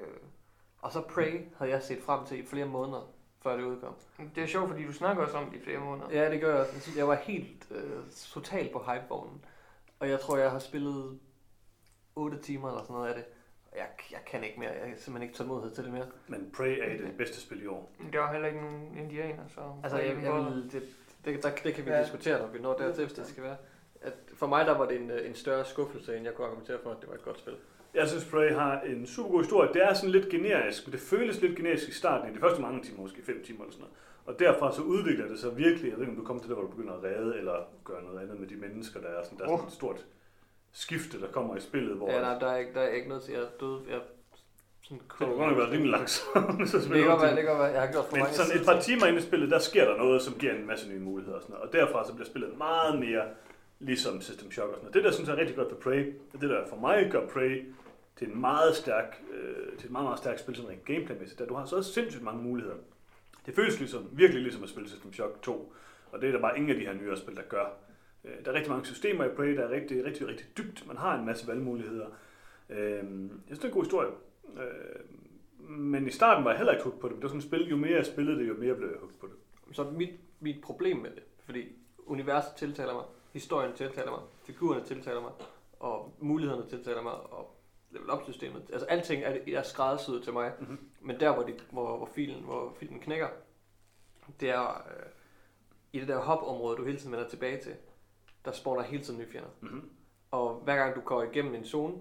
og så Prey havde jeg set frem til i flere måneder, før det udkom. Det er sjovt, fordi du snakker også om det i flere måneder. Ja, det gør jeg også. Jeg var helt øh, totalt på hypevognen. Og jeg tror, jeg har spillet 8 timer eller sådan noget af det. Jeg, jeg kan ikke mere. Jeg har simpelthen ikke tålmodighed til det mere. Men Prey er det bedste spil i år. Men Der var heller ikke nogen indianer, så... Altså, jeg, jeg vil, det, det, der, det kan vi Ja. diskutere, når vi når dertil, hvis det skal være. At for mig der var det en, øh, en større skuffelse, end jeg kunne argumentere for, at det var et godt spil. Jeg synes, Prey har en super god historie. Det er sådan lidt generisk, men det føles lidt generisk i starten, i de første mange timer, måske 5 timer eller sådan noget. Og derfra så udvikler det sig virkelig, jeg ved ikke, om du kommer til det, hvor du begynder at redde, eller gøre noget andet med de mennesker, der er sådan, der er sådan et stort skifte, der kommer i spillet, hvor... Ja, nej, der er ikke, der er ikke noget til, at jeg er død. Jeg sådan det må godt nok være rimelig langsomt. [LAUGHS] så Det kan godt være, det kan godt være. Jeg har gjort for Men mange sådan et par timer inde i spillet, der sker der noget, som giver en masse nye muligheder og sådan noget. Og derfra så bliver spillet meget mere ligesom System Shock og sådan noget. Det der synes jeg er rigtig godt for Prey, og det der for mig gør Prey til en meget stærk, øh, til et meget, meget stærkt spil, sådan rent gameplaymæssigt, at du har så sindssygt mange muligheder. Det føles ligesom, virkelig ligesom at spille System Shock 2, og det er der bare ingen af de her nyere spil, der gør. Øh, Der er rigtig mange systemer i Prey, der er rigtig, rigtig, rigtig dybt. Man har en masse valgmuligheder. Øh, Jeg synes, det er en god historie. Øh, Men i starten var jeg heller ikke hooked på det. Det var sådan et spil, jo mere jeg spillede det, jo mere blev jeg hooked på det. Så mit, mit problem med det, fordi universet tiltaler mig, historien tiltaler mig, figurerne tiltaler mig, og mulighederne tiltaler mig, og level up systemet, altså alting er, er skræddersyet til mig, Mhm. men der hvor, det, hvor, hvor, filen, hvor filmen knækker, det er øh, i det der hop-område, du hele tiden vender tilbage til, der spawner hele tiden nye fjender. Mm-hmm. Og hver gang du går igennem en zone,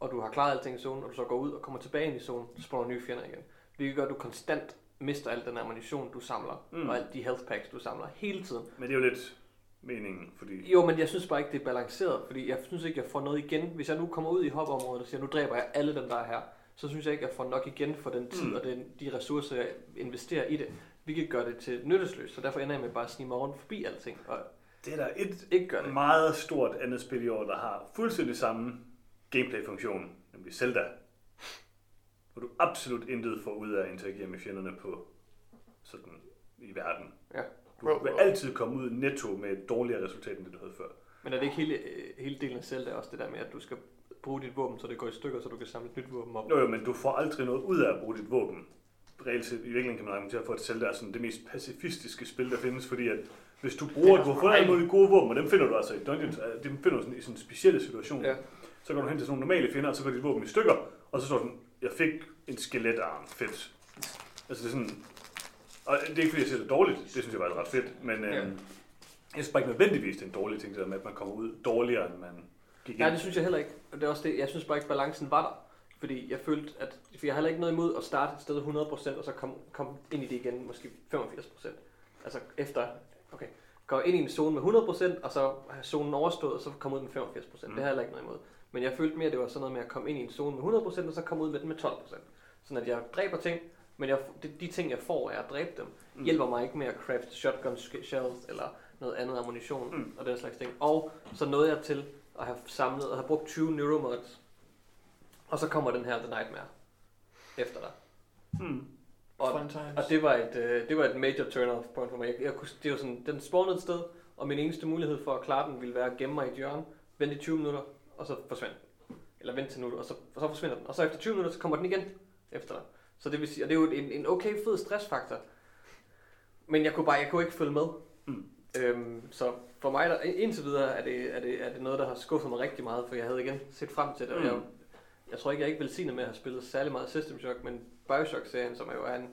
og du har klaret alting i zonen, og du så går ud og kommer tilbage ind i zonen, så spawner nye fjender igen. Hvilket gør, at du konstant mister al den ammunition, du samler, Mm. og alle de health packs, du samler hele tiden. Men det er jo lidt meningen, fordi... Jo, men jeg synes bare ikke, det er balanceret, fordi jeg synes ikke, jeg får noget igen. Hvis jeg nu kommer ud i hopområdet og siger, nu dræber jeg alle dem, der er her, så synes jeg ikke, jeg får nok igen for den tid Mm. og den, de ressourcer, jeg investerer i det, hvilket gør det til nyttesløst. Så derfor ender jeg med bare at snige mig rundt forbi alting, og Det er der et ikke gør det. meget stort andet spil i år, der har fuldstændig samme gameplay-funktion, nemlig Zelda. Hvor du absolut intet får ud af at interagere med fjenderne på sådan i verden. Ja. Du vil altid komme ud netto med et dårligere resultat, end det du havde før. Men er det ikke hele, hele delen af Zelda også det der med, at du skal bruge dit våben, så det går i stykker, så du kan samle et nyt våben op? Jo, jo, men du får aldrig noget ud af at bruge dit våben. Reelt set, i virkeligheden kan man argumentere for, at Zelda er sådan det mest pacifistiske spil, der findes, fordi at hvis du bruger, er du har alle mulige gode våben, og dem finder du altså i dungeons, øh, dem finder du sådan, i sådan specielle situationer. Ja. Så går du hen til sådan nogle normale fjender, og så går dit våben i stykker, og så står sådan, jeg fik en skeletarm, fedt. Altså det er sådan, og det er ikke fordi, jeg siger det dårligt, det synes jeg var ret fedt, men Ja. øhm, jeg synes bare ikke nødvendigvis, det er en dårlig ting, det der med, at man kommer ud dårligere, end man gik Nej, ind. det synes jeg heller ikke. Og det er også det, jeg synes bare ikke, balancen var der. Fordi jeg følte, at for jeg har heller ikke noget imod at starte et sted 100%, og så komme kom ind i det igen, måske 85%. Altså efter, okay, gå ind i en zone med 100%, og så have zonen overstået, og så komme ud med 85%. Mm. Mm. Det har jeg heller ikke noget imod. Men jeg følte mere, at det var sådan noget med at komme ind i en zone med 100%, og så komme ud med den med 12%. Sådan at jeg dræber ting, men jeg, de, de ting, jeg får af at dræbe dem, Mm. hjælper mig ikke med at craft shotgun shells, eller noget andet ammunition Mm. mm. og den slags ting. Og så nåede jeg til at have samlet og have brugt 20 neuromods. Og så kommer den her The Nightmare efter dig. Hmm. Og, og det var et, øh, det var et major turn-off point for mig. Jeg, jeg kunne, det var sådan, den spawnede et sted, og min eneste mulighed for at klare den ville være at gemme mig i et hjørne, vente i 20 minutter, og så forsvinde. Eller vente til nu, og så, og så forsvinder den. Og så efter 20 minutter, så kommer den igen efter dig. Så det vil sige, og det er jo en, en okay fed stressfaktor. Men jeg kunne bare, jeg kunne ikke følge med. Mm. Øhm, så for mig, der, indtil videre, er det, er, det, er det noget, der har skuffet mig rigtig meget, for jeg havde igen set frem til det. Og Mm. jeg, jeg tror ikke, jeg er ikke velsignet med at have spillet særlig meget System Shock, men Bioshock-serien, som er jo er en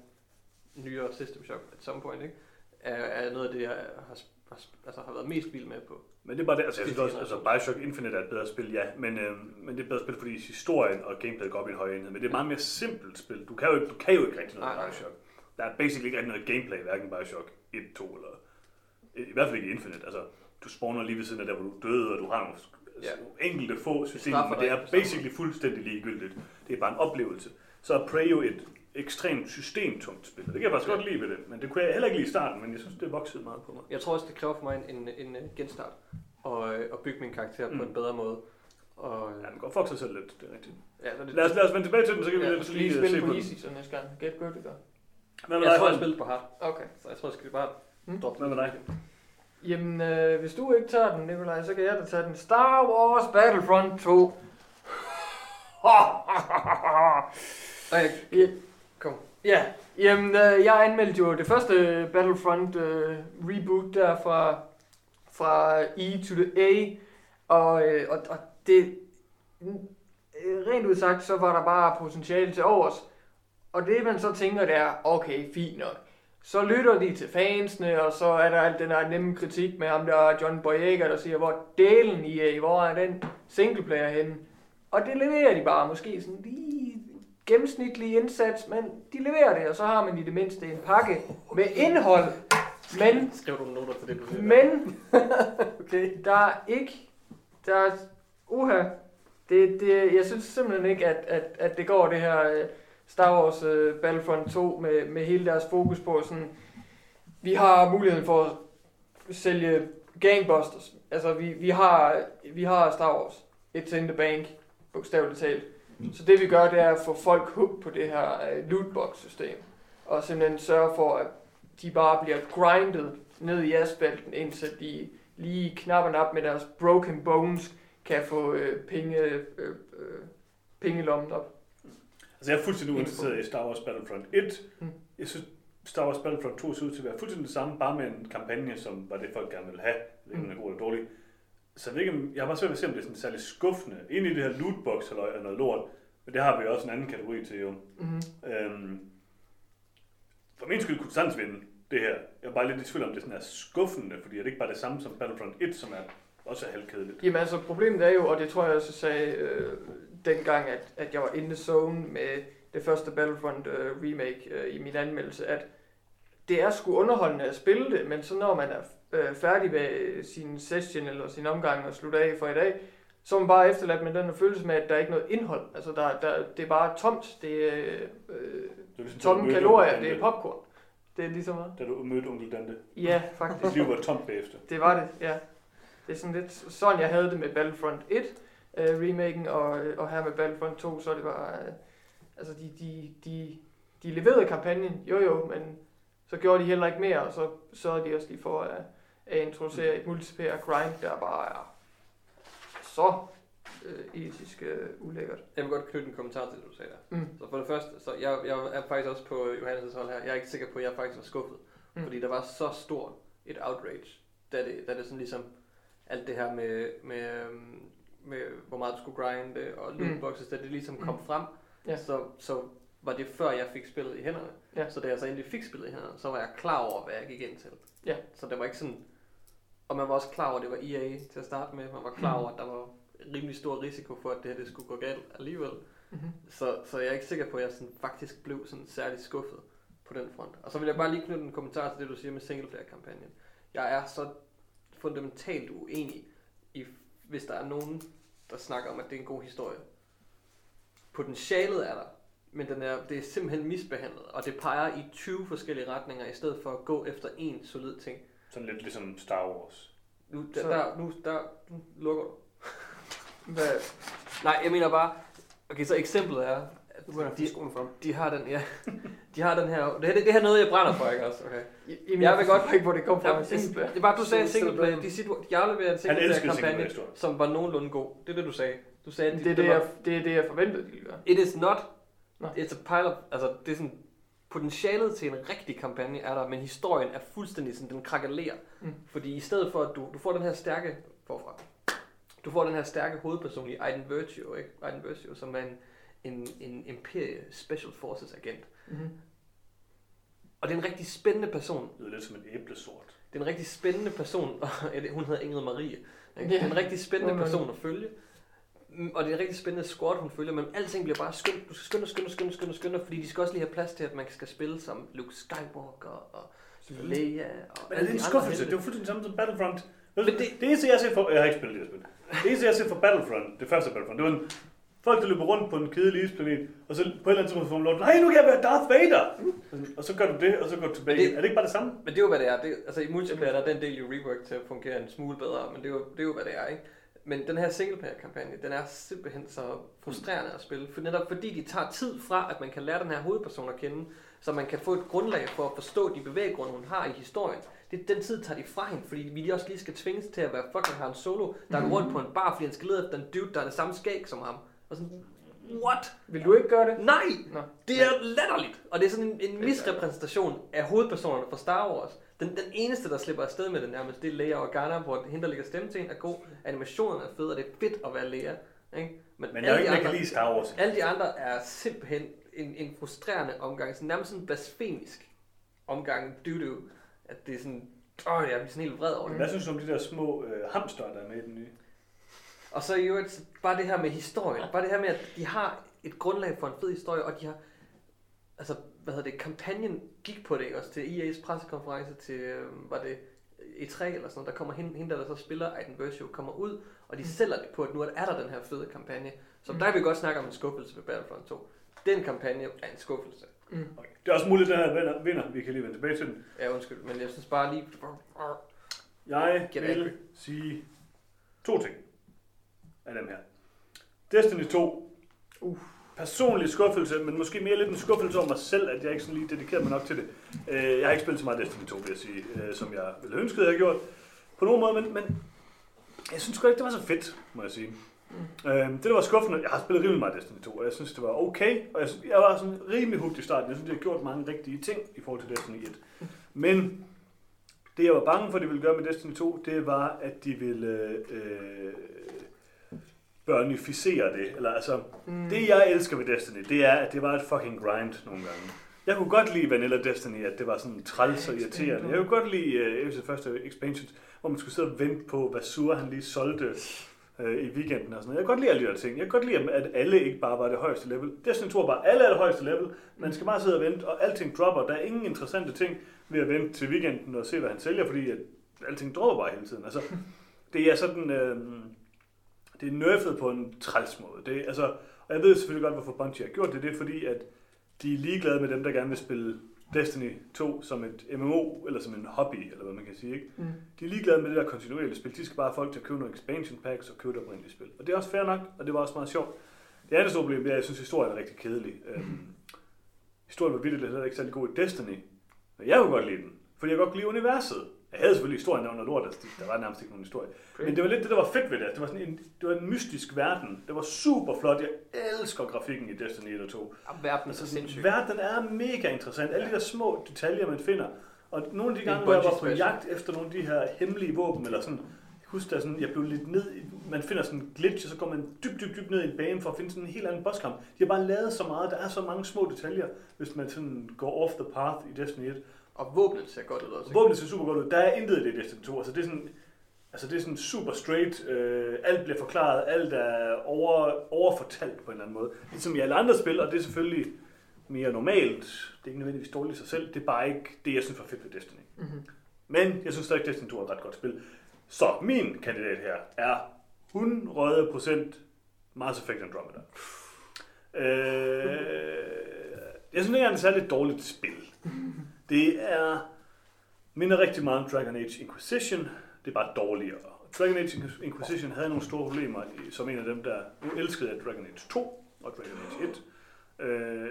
nyere System Shock at some point, ikke? Er, er noget af det, jeg har, har, altså, har været mest vild med på. Men det er bare det, altså jeg synes også, altså Bioshock Infinite er et bedre spil, ja, men, øh, men det er et bedre spil, fordi historien og gameplayet går op i en højere enhed, men det er et meget mere simpelt spil. Du kan jo, ikke- du kan jo ikke rigtig noget Nej. Bioshock. Der er basically ikke rigtig noget gameplay, hverken Bioshock 1, 2 eller... I, hvert fald ikke Infinite, altså du spawner lige ved siden af der, hvor du døde, og du har nogle, Ja. enkelte få systemer, men det er på basically fuldstændig ligegyldigt. Det er bare en oplevelse. Så er Prey jo et ekstremt systemtungt spil, det kan jeg faktisk Ja. godt lide ved det, men det kunne jeg heller ikke lide i starten, men jeg synes, det voksede meget på mig. Jeg tror også, det kræver for mig en, en, en øh, genstart, og, øh, og bygge min karakter Mm. på en bedre måde. Og, øh, Ja, den går fuck sig selv lidt, det er rigtigt. ja, så det, Lad os, lad os vende tilbage til den, så kan vi Ja, ja, Du lige, lige spille se på på easy, den. så næste gang. Get good, det gør. Hvad med jeg dig, tror, jeg spillede på hard, Okay. så jeg tror, jeg skal bare Mm. droppe Hvad med dig? Jamen, øh, hvis du ikke tager den, Nikolaj, så kan jeg da tage den. Star Wars Battlefront 2. Ej, [LAUGHS] Ja. Kom. Ja, jamen, øh, jeg anmeldte jo det første Battlefront øh, reboot der fra, fra E to the A, og, øh, og, og det, øh, rent ud sagt, så var der bare potentiale til overs. Og det man så tænker, det er, okay, fint nok. Så lytter de til fansene, og så er der alt den der nemme kritik med ham der John Boyega, der siger, hvor delen I er, hvor er den singleplayer henne? Og det leverer de bare, måske sådan lige gennemsnitlig indsats, men de leverer det, og så har man i det mindste en pakke med indhold. Men, Skriv nogle noter til det, du siger. men, [LAUGHS] Okay. der er ikke, der er, uha, det, det, jeg synes simpelthen ikke, at, at, at det går det her øh, Star Wars uh, Battlefront 2 med, med hele deres fokus på sådan, vi har muligheden for at sælge gangbusters. Altså, vi, vi, har, vi har Star Wars. It's in the bank, bogstaveligt talt. Så det vi gør, det er at få folk hooked på det her uh, lootbox-system. Og simpelthen sørge for, at de bare bliver grindet ned i asfalten, indtil de lige knap og nap med deres broken bones kan få øh, penge, øh, øh, pengelommen op. Altså, jeg er fuldstændig uinteresseret i Star Wars Battlefront 1. Mm. Jeg synes, Star Wars Battlefront 2 ser ud til at være fuldstændig det samme, bare med en kampagne, som var det, folk gerne ville have. Den er god eller dårlig. Så jeg, ikke, jeg har bare svært ved at se, om det er sådan særlig skuffende. Ind i det her lootbox eller noget lort. Men det har vi jo også en anden kategori til, jo. Mm-hmm. Øhm, for min skyld kunne det sagtens vinde det her. Jeg er bare lidt i tvivl om, det sådan er skuffende, fordi er det ikke bare det samme som Battlefront 1, som er også er halvkedeligt. Jamen altså, problemet er jo, og det tror jeg også, sagde øh, dengang, at, at jeg var in the zone med det første Battlefront øh, remake øh, i min anmeldelse, at det er sgu underholdende at spille det, men så når man er øh, færdig med sin session eller sin omgang og slutter af for i dag, så er man bare efterladt med den følelse med, at der er ikke noget indhold. Altså, der, der, det er bare tomt. Det er øh, Det er ligesom, da du tomme kalorier. Det er popcorn. Det er ligesom meget. Da du mødte onkel Dante. Ja, Dit faktisk. liv var tomt bagefter. Det var det, ja. Det er sådan lidt sådan, jeg havde det med Battlefront 1 øh, remaken, og, og her med Battlefront 2, så det var, øh, altså de, de, de, de leverede kampagnen, jo jo, men så gjorde de heller ikke mere, og så sørgede de også lige for at, at introducere et multiplayer grind, der bare er så øh, etisk øh, ulækkert. Jeg vil godt knytte en kommentar til det, du sagde der. Mm. Så for det første, så jeg, jeg er faktisk også på Johannes' hold her. Jeg er ikke sikker på, at jeg faktisk var skuffet. Mm. Fordi der var så stort et outrage, da det, da det sådan ligesom alt det her med, med, øhm, med hvor meget du skulle grinde og Mm. lootboxes, da det ligesom kom Mm. frem, Ja. så, så var det før jeg fik spillet i hænderne. Ja. Så da jeg så endelig fik spillet i hænderne, så var jeg klar over, hvad jeg gik ind til. Ja. Så det var ikke sådan, og man var også klar over, at det var EA til at starte med. Man var klar Mm. over, at der var rimelig stor risiko for, at det her det skulle gå galt alligevel. Mm-hmm. Så, så jeg er ikke sikker på, at jeg sådan faktisk blev sådan særligt skuffet på den front. Og så vil jeg bare lige knytte en kommentar til det, du siger med singleplayer-kampagnen. Jeg er så fundamentalt uenig, i, hvis der er nogen, der snakker om, at det er en god historie. Potentialet er der, men den er, det er simpelthen misbehandlet, og det peger i 20 forskellige retninger, i stedet for at gå efter en solid ting. Sådan lidt ligesom Star Wars. Nu, der, Så- der, nu, der, nu lukker du. Hvad? Nej, jeg mener bare, okay, så eksemplet er, begynder jeg de, skoen frem. de har den, ja, [LAUGHS] de har den her, det her, det her er noget, jeg brænder for, ikke også? Okay. Jamen, Jeg jeg vil godt ikke, hvor det kom fra. Ja, Ja, det, det er bare, du sagde Single single player. De siger, du, jeg afleverer en single player kampagne, som var nogenlunde god. Det er det, du sagde. Du sagde, at Det er det, var, jeg, det er det, jeg forventede, de ville gøre. It is not. Nå. It's a pile of, altså det er sådan, potentialet til en rigtig kampagne er der, men historien er fuldstændig sådan, den krakalerer. Mm. Fordi i stedet for, at du, du får den her stærke, forfra, du får den her stærke hovedperson i Aiden Virtue, ikke? Aiden Virtue, som er en, en, en Imperie Special Forces agent. Mm-hmm. Og det er en rigtig spændende person. Det lyder lidt som en æblesort. Det er en rigtig spændende person, [LAUGHS] og hun hedder Ingrid Marie. Ikke? Det er en rigtig spændende person at følge. Mm, Og det er en rigtig spændende squad, hun følger, men alting bliver bare skyndt. Du skal skynde, skynde, skynde, skynde, skynde, fordi de skal også lige have plads til, at man skal spille som Luke Skywalker og Leia og Men er det en skuffelse? Det er jo fuldstændig samme som Battlefront. Men det, det- det eneste, jeg ser for... Jeg har ikke spillet det spil. Det eneste, jeg ser for Battlefront, det første Battlefront, det var en, folk, der løber rundt på en kedelig isplanet, og så på et eller andet tidspunkt får man lov, nej, nu kan jeg være Darth Vader! Og så gør du det, og så går du tilbage. Det- er det ikke bare det samme? Men det er jo, hvad det er. Det, altså i multiplayer, der er den del jo rework til at fungere en smule bedre, men det er jo, det er jo hvad det er, ikke? Men den her singleplayer-kampagne, den er simpelthen så frustrerende at spille, for netop fordi de tager tid fra, at man kan lære den her hovedperson at kende, så man kan få et grundlag for at forstå de bevæggrunde, hun har i historien. Det, den tid tager de fra hende, fordi vi også lige skal tvinges til at være fucking Han Solo, der er rundt på en bar, fordi han skal lede efter en dude, der er det samme skæg som ham. Og sådan, what? Vil du ikke gøre det? Nej! Nå. Det er latterligt, og det er sådan en, en misrepræsentation af hovedpersonerne fra Star Wars. Den, den eneste, der slipper afsted med det nærmest, det er Leia Organa, hvor hende, der lægger stemme til hende, er god. Animationen er fed, og det er fedt at være Leia. Ikke? Men alle jeg er de ikke, man kan andre- lide Star Wars. Alle de andre er simpelthen en, en frustrerende omgang, sådan nærmest sådan en blasfemisk omgang, due to, at det er sådan, åh, jeg bliver sådan helt vred over det. Hvad synes du om de der små øh, hamster, der er med i den nye? Og så i øvrigt, bare det her med historien. Bare det her med, at de har et grundlag for en fed historie, og de har, altså, hvad hedder det, kampagnen gik på det, ikke? også til EA's pressekonference til, øh, var det E3 eller sådan noget, der kommer hende, hende der, der så spiller Aiden Versio, kommer ud, og de sælger det på, at nu er der den her fede kampagne. Så Mm. der kan vi godt snakke om en skuffelse ved Battlefront 2. Den kampagne er en skuffelse. Mm. Okay. Det er også muligt, at den her vinder, vinder. Vi kan lige vende tilbage til den. Ja, undskyld, men jeg synes bare lige... Jeg Get vil angry. sige to ting af dem her. Destiny 2. Uh. Personlig skuffelse, men måske mere lidt en skuffelse over mig selv, at jeg ikke sådan lige dedikerede mig nok til det. Øh, Jeg har ikke spillet så meget Destiny 2, vil jeg sige, øh, som jeg ville ønske, jeg havde gjort. På nogen måde, men, men jeg synes sgu ikke, det var så fedt, må jeg sige. Mm. Øh, det, der var skuffende, jeg har spillet rimelig meget Destiny 2, og jeg synes, det var okay. Og jeg, jeg var sådan rimelig hooked i starten. Jeg synes, de har gjort mange rigtige ting i forhold til Destiny 1. Men det, jeg var bange for, de ville gøre med Destiny 2, det var, at de ville øh, børnificere det. Eller altså, Mm. det jeg elsker ved Destiny, det er, at det var et fucking grind nogle gange. Jeg kunne godt lide Vanilla Destiny, at det var sådan træls og irriterende. Jeg kunne godt lide uh, første expansion, hvor man skulle sidde og vente på, hvad Sur han lige solgte uh, i weekenden og sådan noget. Jeg kan godt lide alle de ting. Jeg kan godt lide, at alle ikke bare var det højeste level. Destiny 2 er bare, alle er det højeste level. Man skal bare sidde og vente, og alting dropper. Der er ingen interessante ting ved at vente til weekenden og se, hvad han sælger, fordi at alting dropper bare hele tiden. Altså, det er sådan... Øh, det er nerfed på en træls måde. Det, altså, og jeg ved selvfølgelig godt, hvorfor Bungie har gjort det. Det er fordi, at de er ligeglade med dem, der gerne vil spille Destiny 2 som et MMO, eller som en hobby, eller hvad man kan sige. Ikke? Mm. De er ligeglade med det der kontinuerlige spil. De skal bare have folk til at købe nogle expansion packs og købe det oprindelige spil. Og det er også fair nok, og det var også meget sjovt. Det andet store problem det er, at jeg synes, at historien er rigtig kedelig. Øhm, historien var vildt heller ikke særlig god i Destiny. Men jeg kunne godt lide den, fordi jeg godt kunne lide universet. Jeg havde selvfølgelig historien der under lort, altså, der var nærmest ikke nogen historie. Men det var lidt det, der var fedt ved det. Det var, sådan en, det var en mystisk verden. Det var super flot. Jeg elsker grafikken i Destiny 1 og 2. Ja, verden er så sindssyg. Verden er mega interessant. Alle de der små detaljer, man finder. Og nogle af de gange, hvor jeg var på jagt efter nogle af de her hemmelige våben, eller sådan, jeg husker, sådan, jeg blev lidt ned, man finder sådan en glitch, og så går man dybt, dybt, dybt ned i en bane for at finde sådan en helt anden bosskamp. De har bare lavet så meget, der er så mange små detaljer, hvis man sådan går off the path i Destiny 1. Og våbnet ser godt ud også. ikke? Våbnet ser super godt ud. Der er intet i det i Destiny 2. Altså det er sådan, altså det er sådan super straight. Øh, alt bliver forklaret. Alt er over, overfortalt på en eller anden måde. Ligesom i alle andre spil, og det er selvfølgelig mere normalt. Det er ikke nødvendigvis dårligt i sig selv. Det er bare ikke det, jeg synes var fedt ved Destiny. Mm-hmm. Men jeg synes stadig, Destiny 2 er et ret godt spil. Så min kandidat her er 100% Mass Effect Andromeda. Øh, jeg synes ikke, det er et særligt dårligt spil. [LAUGHS] Det er Minder rigtig meget om Dragon Age Inquisition. Det er bare dårligere. Dragon Age Inquisition havde nogle store problemer, som en af dem, der nu elskede Dragon Age 2 og Dragon Age 1. Øh,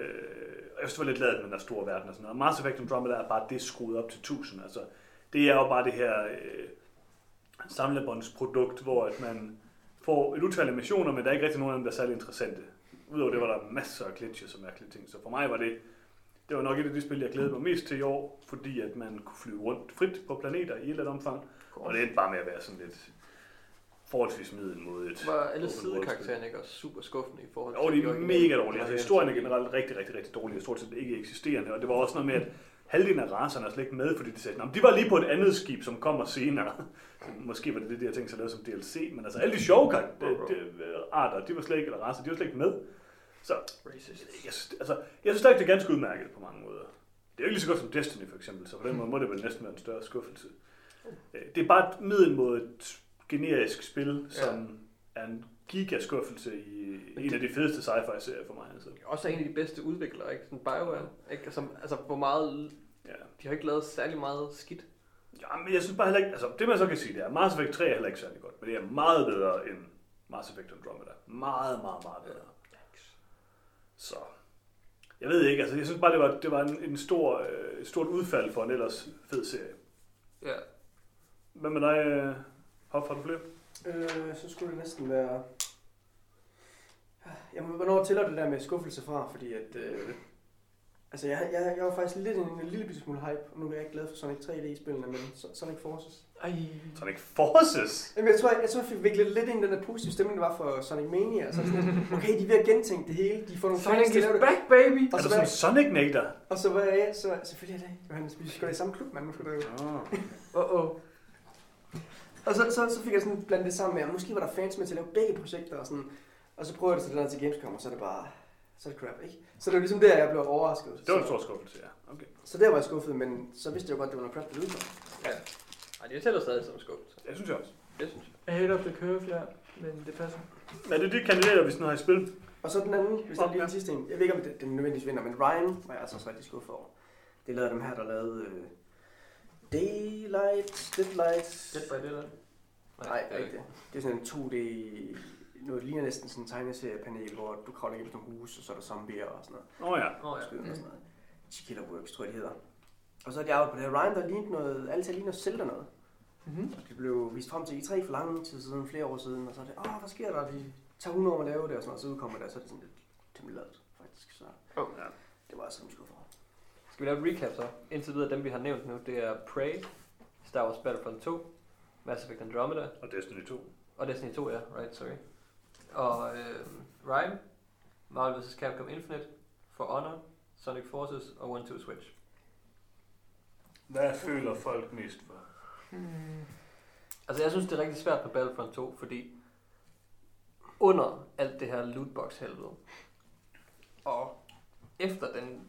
og jeg synes, det var lidt ladet med den der store verden og sådan noget. Mass Effect Andromeda er bare det skruet op til 1000. Altså, det er jo bare det her øh, samlebåndsprodukt, hvor at man får et utal af missioner, men der er ikke rigtig nogen af dem, der er særlig interessante. Udover det var der masser af glitches og mærkelige ting. Så for mig var det, det var nok et af de spil, jeg glædede mig mest til i år, fordi at man kunne flyve rundt frit på planeter i et eller andet omfang. Og det endte bare med at være sådan lidt forholdsvis middelmodigt. Var alle sidekaraktererne ikke også super skuffende i forhold og de er mega dårlige. Altså, historien er generelt rigtig, rigtig, rigtig dårlig, og stort set ikke eksisterende. Og det var også noget med, at halvdelen af racerne er slet ikke med, fordi de sagde, de var lige på et andet skib, som kommer senere. Måske var det det, de havde tænkt sig at lave som DLC, men altså alle de sjove de, de, arter, de var slet ikke, eller racer, de var slet ikke med. Så Racist. jeg synes, altså, jeg synes stadig, det er ganske udmærket på mange måder. Det er jo ikke lige så godt som Destiny for eksempel, så på den måde må det vel næsten være en større skuffelse. Øh, Det er bare et middelmådet generisk spil, som er en gigaskuffelse i en af de fedeste sci-fi-serier for mig. Altså. Også en af de bedste udviklere, ikke? Sådan BioWare, ikke? Altså, altså hvor meget... Ja. De har ikke lavet særlig meget skidt. ja, men jeg synes bare heller ikke, altså det man så kan sige, det er, Mass Effect 3 er heller ikke særlig godt, men det er meget bedre end Mass Effect Andromeda. Meget, meget, meget bedre. Så, jeg ved ikke, altså jeg synes bare, det var, det var en, en stor, øh, stort udfald for en ellers fed serie. Ja. Hvad med dig, øh, Hoff, har du flere? Øh, så skulle det næsten være... Jamen, hvornår tæller det der med skuffelse fra? Fordi at... Øh, altså, jeg, jeg, jeg var faktisk lidt en, en lille bitte smule hype, og nu er jeg ikke glad for Sonic 3D-spillene, men So- Sonic Forces. Ej. Sonic Forces? Jamen, jeg tror, jeg, jeg, tror, jeg fik viklet lidt ind i den der positive stemning, der var for Sonic Mania. Så sådan, lidt, [LAUGHS] okay, de er ved at gentænke det hele. De får nogle fans Sonic til is det. back, baby! Er Og du så, sådan var, en Sonic Nader? og så var jeg, så selvfølgelig er det, Johannes, vi skal i samme klub, mand. Nu skal du Oh. Uh oh. Og så, så, så fik jeg sådan blandet det sammen med, at måske var der fans med til at lave begge projekter og sådan. Og så prøver jeg det så det der til Gamescom, og så er det bare, så er det crap, ikke? Så det var ligesom der, jeg blev overrasket. Det var en stor skuffelse, ja. Okay. så der var jeg skuffet, men så vidste jeg jo godt, det var noget crap, der udkom. Ja. Ej, det tæller stadig som skuffelse. Det synes jeg også. Det synes jeg. Ahead of the curve, ja. Men det passer. Er det de kandidater, vi sådan har i spil? Og så den anden, hvis jeg lige Okay. den sidste en. Jeg ved ikke, om det, den nødvendigvis vinder, men Ryan var jeg altså også rigtig skuffet over. Det er lavet af dem her, der lavede uh, Daylight, Deadlight. Dead by Daylight. Nej, det er ikke det. Det er sådan en 2D, noget ligner næsten sådan en tegneseriepanel, hvor du kravler igennem nogle huse, og så er der zombier og sådan noget. Åh oh, ja. Åh oh, ja. Skyder og sådan noget. Chiquilla Works, tror jeg, de hedder. Og så er de arbejdet på det her Ryan, der lignede noget, alt til ligner Zelda noget. Mm-hmm. Det blev vist frem til E3 for lang tid siden, flere år siden, og så er det, åh, hvad sker der? De tager 100 år at lave det, og sådan noget, og så udkommer det, og så er det sådan lidt temmelig lavet, faktisk. Så Oh. Ja. det var altså en skuffet. Skal vi lave et recap så? Indtil videre dem vi har nævnt nu, det er Prey, Star Wars Battlefront 2, Mass Effect Andromeda, Og Destiny 2. og Destiny 2, ja, right, sorry. Og øh, Rhyme, Marvel vs. Capcom Infinite, For Honor, Sonic Forces og One Two Switch. Hvad føler folk mest for? Hmm. Altså jeg synes det er rigtig svært på Battlefront 2, fordi under alt det her lootbox helvede, og efter den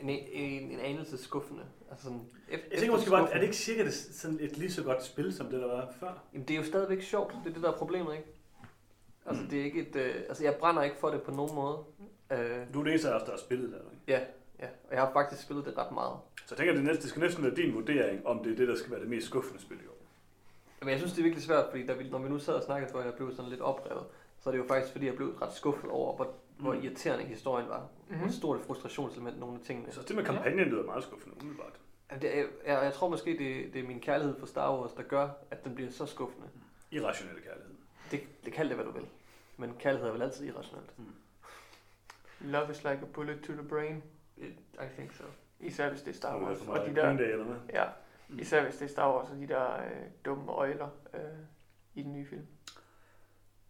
en, en, en anelse skuffende. Altså sådan, efter, Jeg tænker måske bare, er det ikke cirka det, sådan et lige så godt spil, som det der var før? Jamen, det er jo stadigvæk sjovt. Det er det, der er problemet, ikke? Altså, det er ikke et... Øh, altså, jeg brænder ikke for det på nogen måde. Øh, Du er det eneste af os, der har spillet det, ikke? ja, ja. Og jeg har faktisk spillet det ret meget. Så jeg tænker, det, næste, det skal næsten være din vurdering, om det er det, der skal være det mest skuffende spil i år. Men jeg synes, det er virkelig svært, fordi da vi, når vi nu sad og snakkede, hvor jeg blev sådan lidt oprevet, så er det jo faktisk, fordi jeg blev ret skuffet over, hvor, mm. hvor irriterende historien var. Mm-hmm. Mhm. Hvor stort et frustrationselement nogle af tingene. Jeg synes, det med kampagnen lyder meget skuffende, umiddelbart. Det er, jeg, jeg tror måske, det, det er min kærlighed for Star Wars, der gør, at den bliver så skuffende. Irrationelle kærlighed. Det, det kald det, hvad du vil. Men kærlighed er vel altid irrationelt. Love is like a bullet to the brain. It, I think so. Især hvis det er Star Wars. Og de der, eller hvad? ja, Mm. især hvis det er Star Wars og de der øh, dumme øjler øh, i den nye film.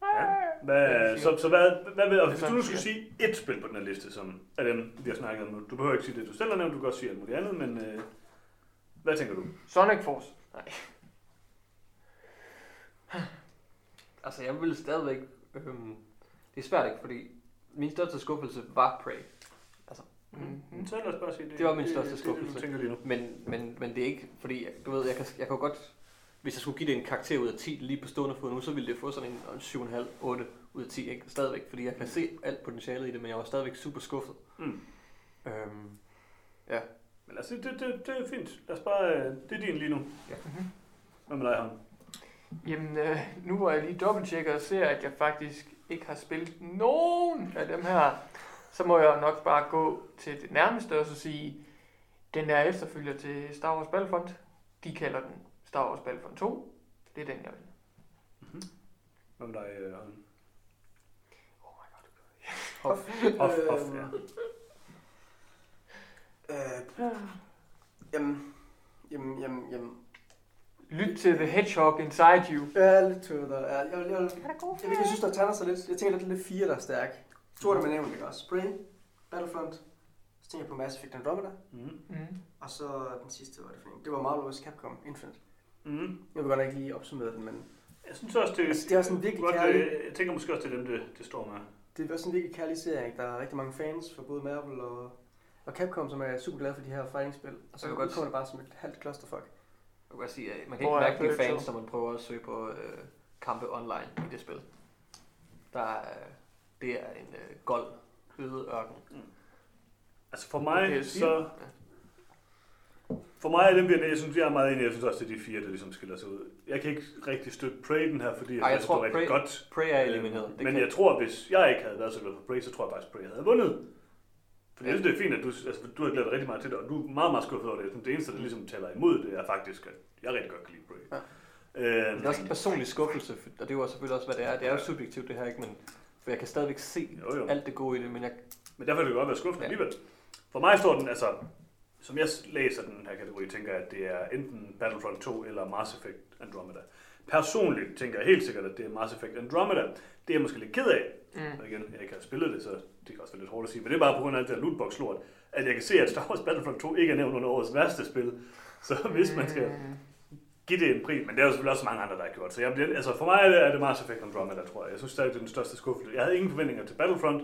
Ja. Hvad, det så, så hvad, hvad vil, og hvis du nu skulle sige et spil på den her liste, som er dem, vi har snakket om nu. Du behøver ikke sige det, du selv har nævnt, du kan også sige alt muligt andet, men øh, hvad tænker du? Sonic Force. Nej. Altså, jeg vil stadigvæk... Øhm, det er svært ikke, fordi min største skuffelse var Prey. Mm-hmm. Så lad os bare sige det. Det var min det, største det, det, skuffelse. du tænker lige nu. Men, men, men det er ikke, fordi, du ved, jeg kan, jeg kan godt... Hvis jeg skulle give det en karakter ud af 10 lige på stående fod nu, så ville det få sådan en, en 7,5, 8 ud af 10, ikke? Stadigvæk, fordi jeg kan se alt potentialet i det, men jeg var stadigvæk super skuffet. Mm. Øhm, ja. Men altså, det, det, det er fint. Lad os bare, det er din lige nu. Ja. Hvad med dig, Han? Jamen, øh, nu hvor jeg lige dobbelttjekker og ser, at jeg faktisk ikke har spillet nogen af dem her, så må jeg nok bare gå til det nærmeste og så sige, den der efterfølger til Star Wars Battlefront, de kalder den Star Wars Battlefront 2. Det er den, jeg vil. Hvad med dig, øh, Han? Oh my god. Hoff. Hoff, Øh, hoff, ja. Øh, jamen, jamen, jamen, jamen. Lyt til The Hedgehog Inside You. Jeg er lidt tøvet der. Jeg, jeg, jeg, jeg, jeg, jeg synes, der tegner sig lidt. Jeg tænker lidt, lidt fire, der er stærk. To af dem er nævnt, ikke også? Spring, Battlefront, så tænker jeg på Mass Effect Andromeda, Mm. Mm. og så den sidste, var det for en? Det var Marvel vs. Capcom Infinite. Mm. Jeg vil godt nok ikke lige opsummere den, men Jeg synes også, det, Altså, det er også en virkelig godt, kærlig- øh, Jeg tænker måske også, det er dem, det, det står med. det er også en virkelig kærlig serie. ikke? Der er rigtig mange fans for både Marvel og, og Capcom, som er super glade for de her fighting-spil. Og så Jeg kan godt kommer det bare som et halvt clusterfuck. Jeg kan godt sige, man kan Hvor ikke er mærke de fans, når man prøver at søge på øh, kampe online i det spil. Der er, det er en øh, gold øde ørken. Altså for Det mig, er så... For mig er dem, jeg synes, jeg er meget enig. Jeg synes også, det er de fire, der ligesom skiller sig ud. Jeg kan ikke rigtig støtte Prey den her, fordi jeg, Ej, jeg synes, tror, det var rigtig Prey- godt. Prey er elimineret. Øh, Men jeg tror, hvis jeg ikke havde været så glad for Prey, så tror jeg faktisk, Prey havde vundet. For jeg synes, det er fint, at du, altså, du har glædet dig rigtig meget til det, og du er meget, meget skuffet over det. Det eneste, der ligesom taler imod det, er faktisk, at jeg rigtig godt kan lide Prey. Ja. Øh, Det er også en personlig skuffelse, og det er jo selvfølgelig også, hvad det er. Det er jo subjektivt det her, ikke? Men, for jeg kan stadigvæk se Jo, jo. alt det gode i det, men jeg, Men derfor kan det godt være skuffende Ja. alligevel. For mig står den, altså, som jeg læser den her kategori, tænker jeg, at det er enten Battlefront 2 eller Mass Effect Andromeda. Personligt tænker jeg helt sikkert, at det er Mass Effect Andromeda. Det er jeg måske lidt ked af. Mm. Og igen, jeg ikke har spillet det, så det kan også være lidt hårdt at sige. Men det er bare på grund af alt det der lootbox-lort, at jeg kan se, at Star Wars Battlefront 2 ikke er nævnt under årets værste spil. Så hvis man skal Mm. give det en pris, men det er jo selvfølgelig også mange andre, der har gjort. Så jeg bliver, altså for mig er det, er det Mass Effect Andromeda, tror jeg. Jeg synes stadig, det er den største skuffelse. Jeg havde ingen forventninger til Battlefront.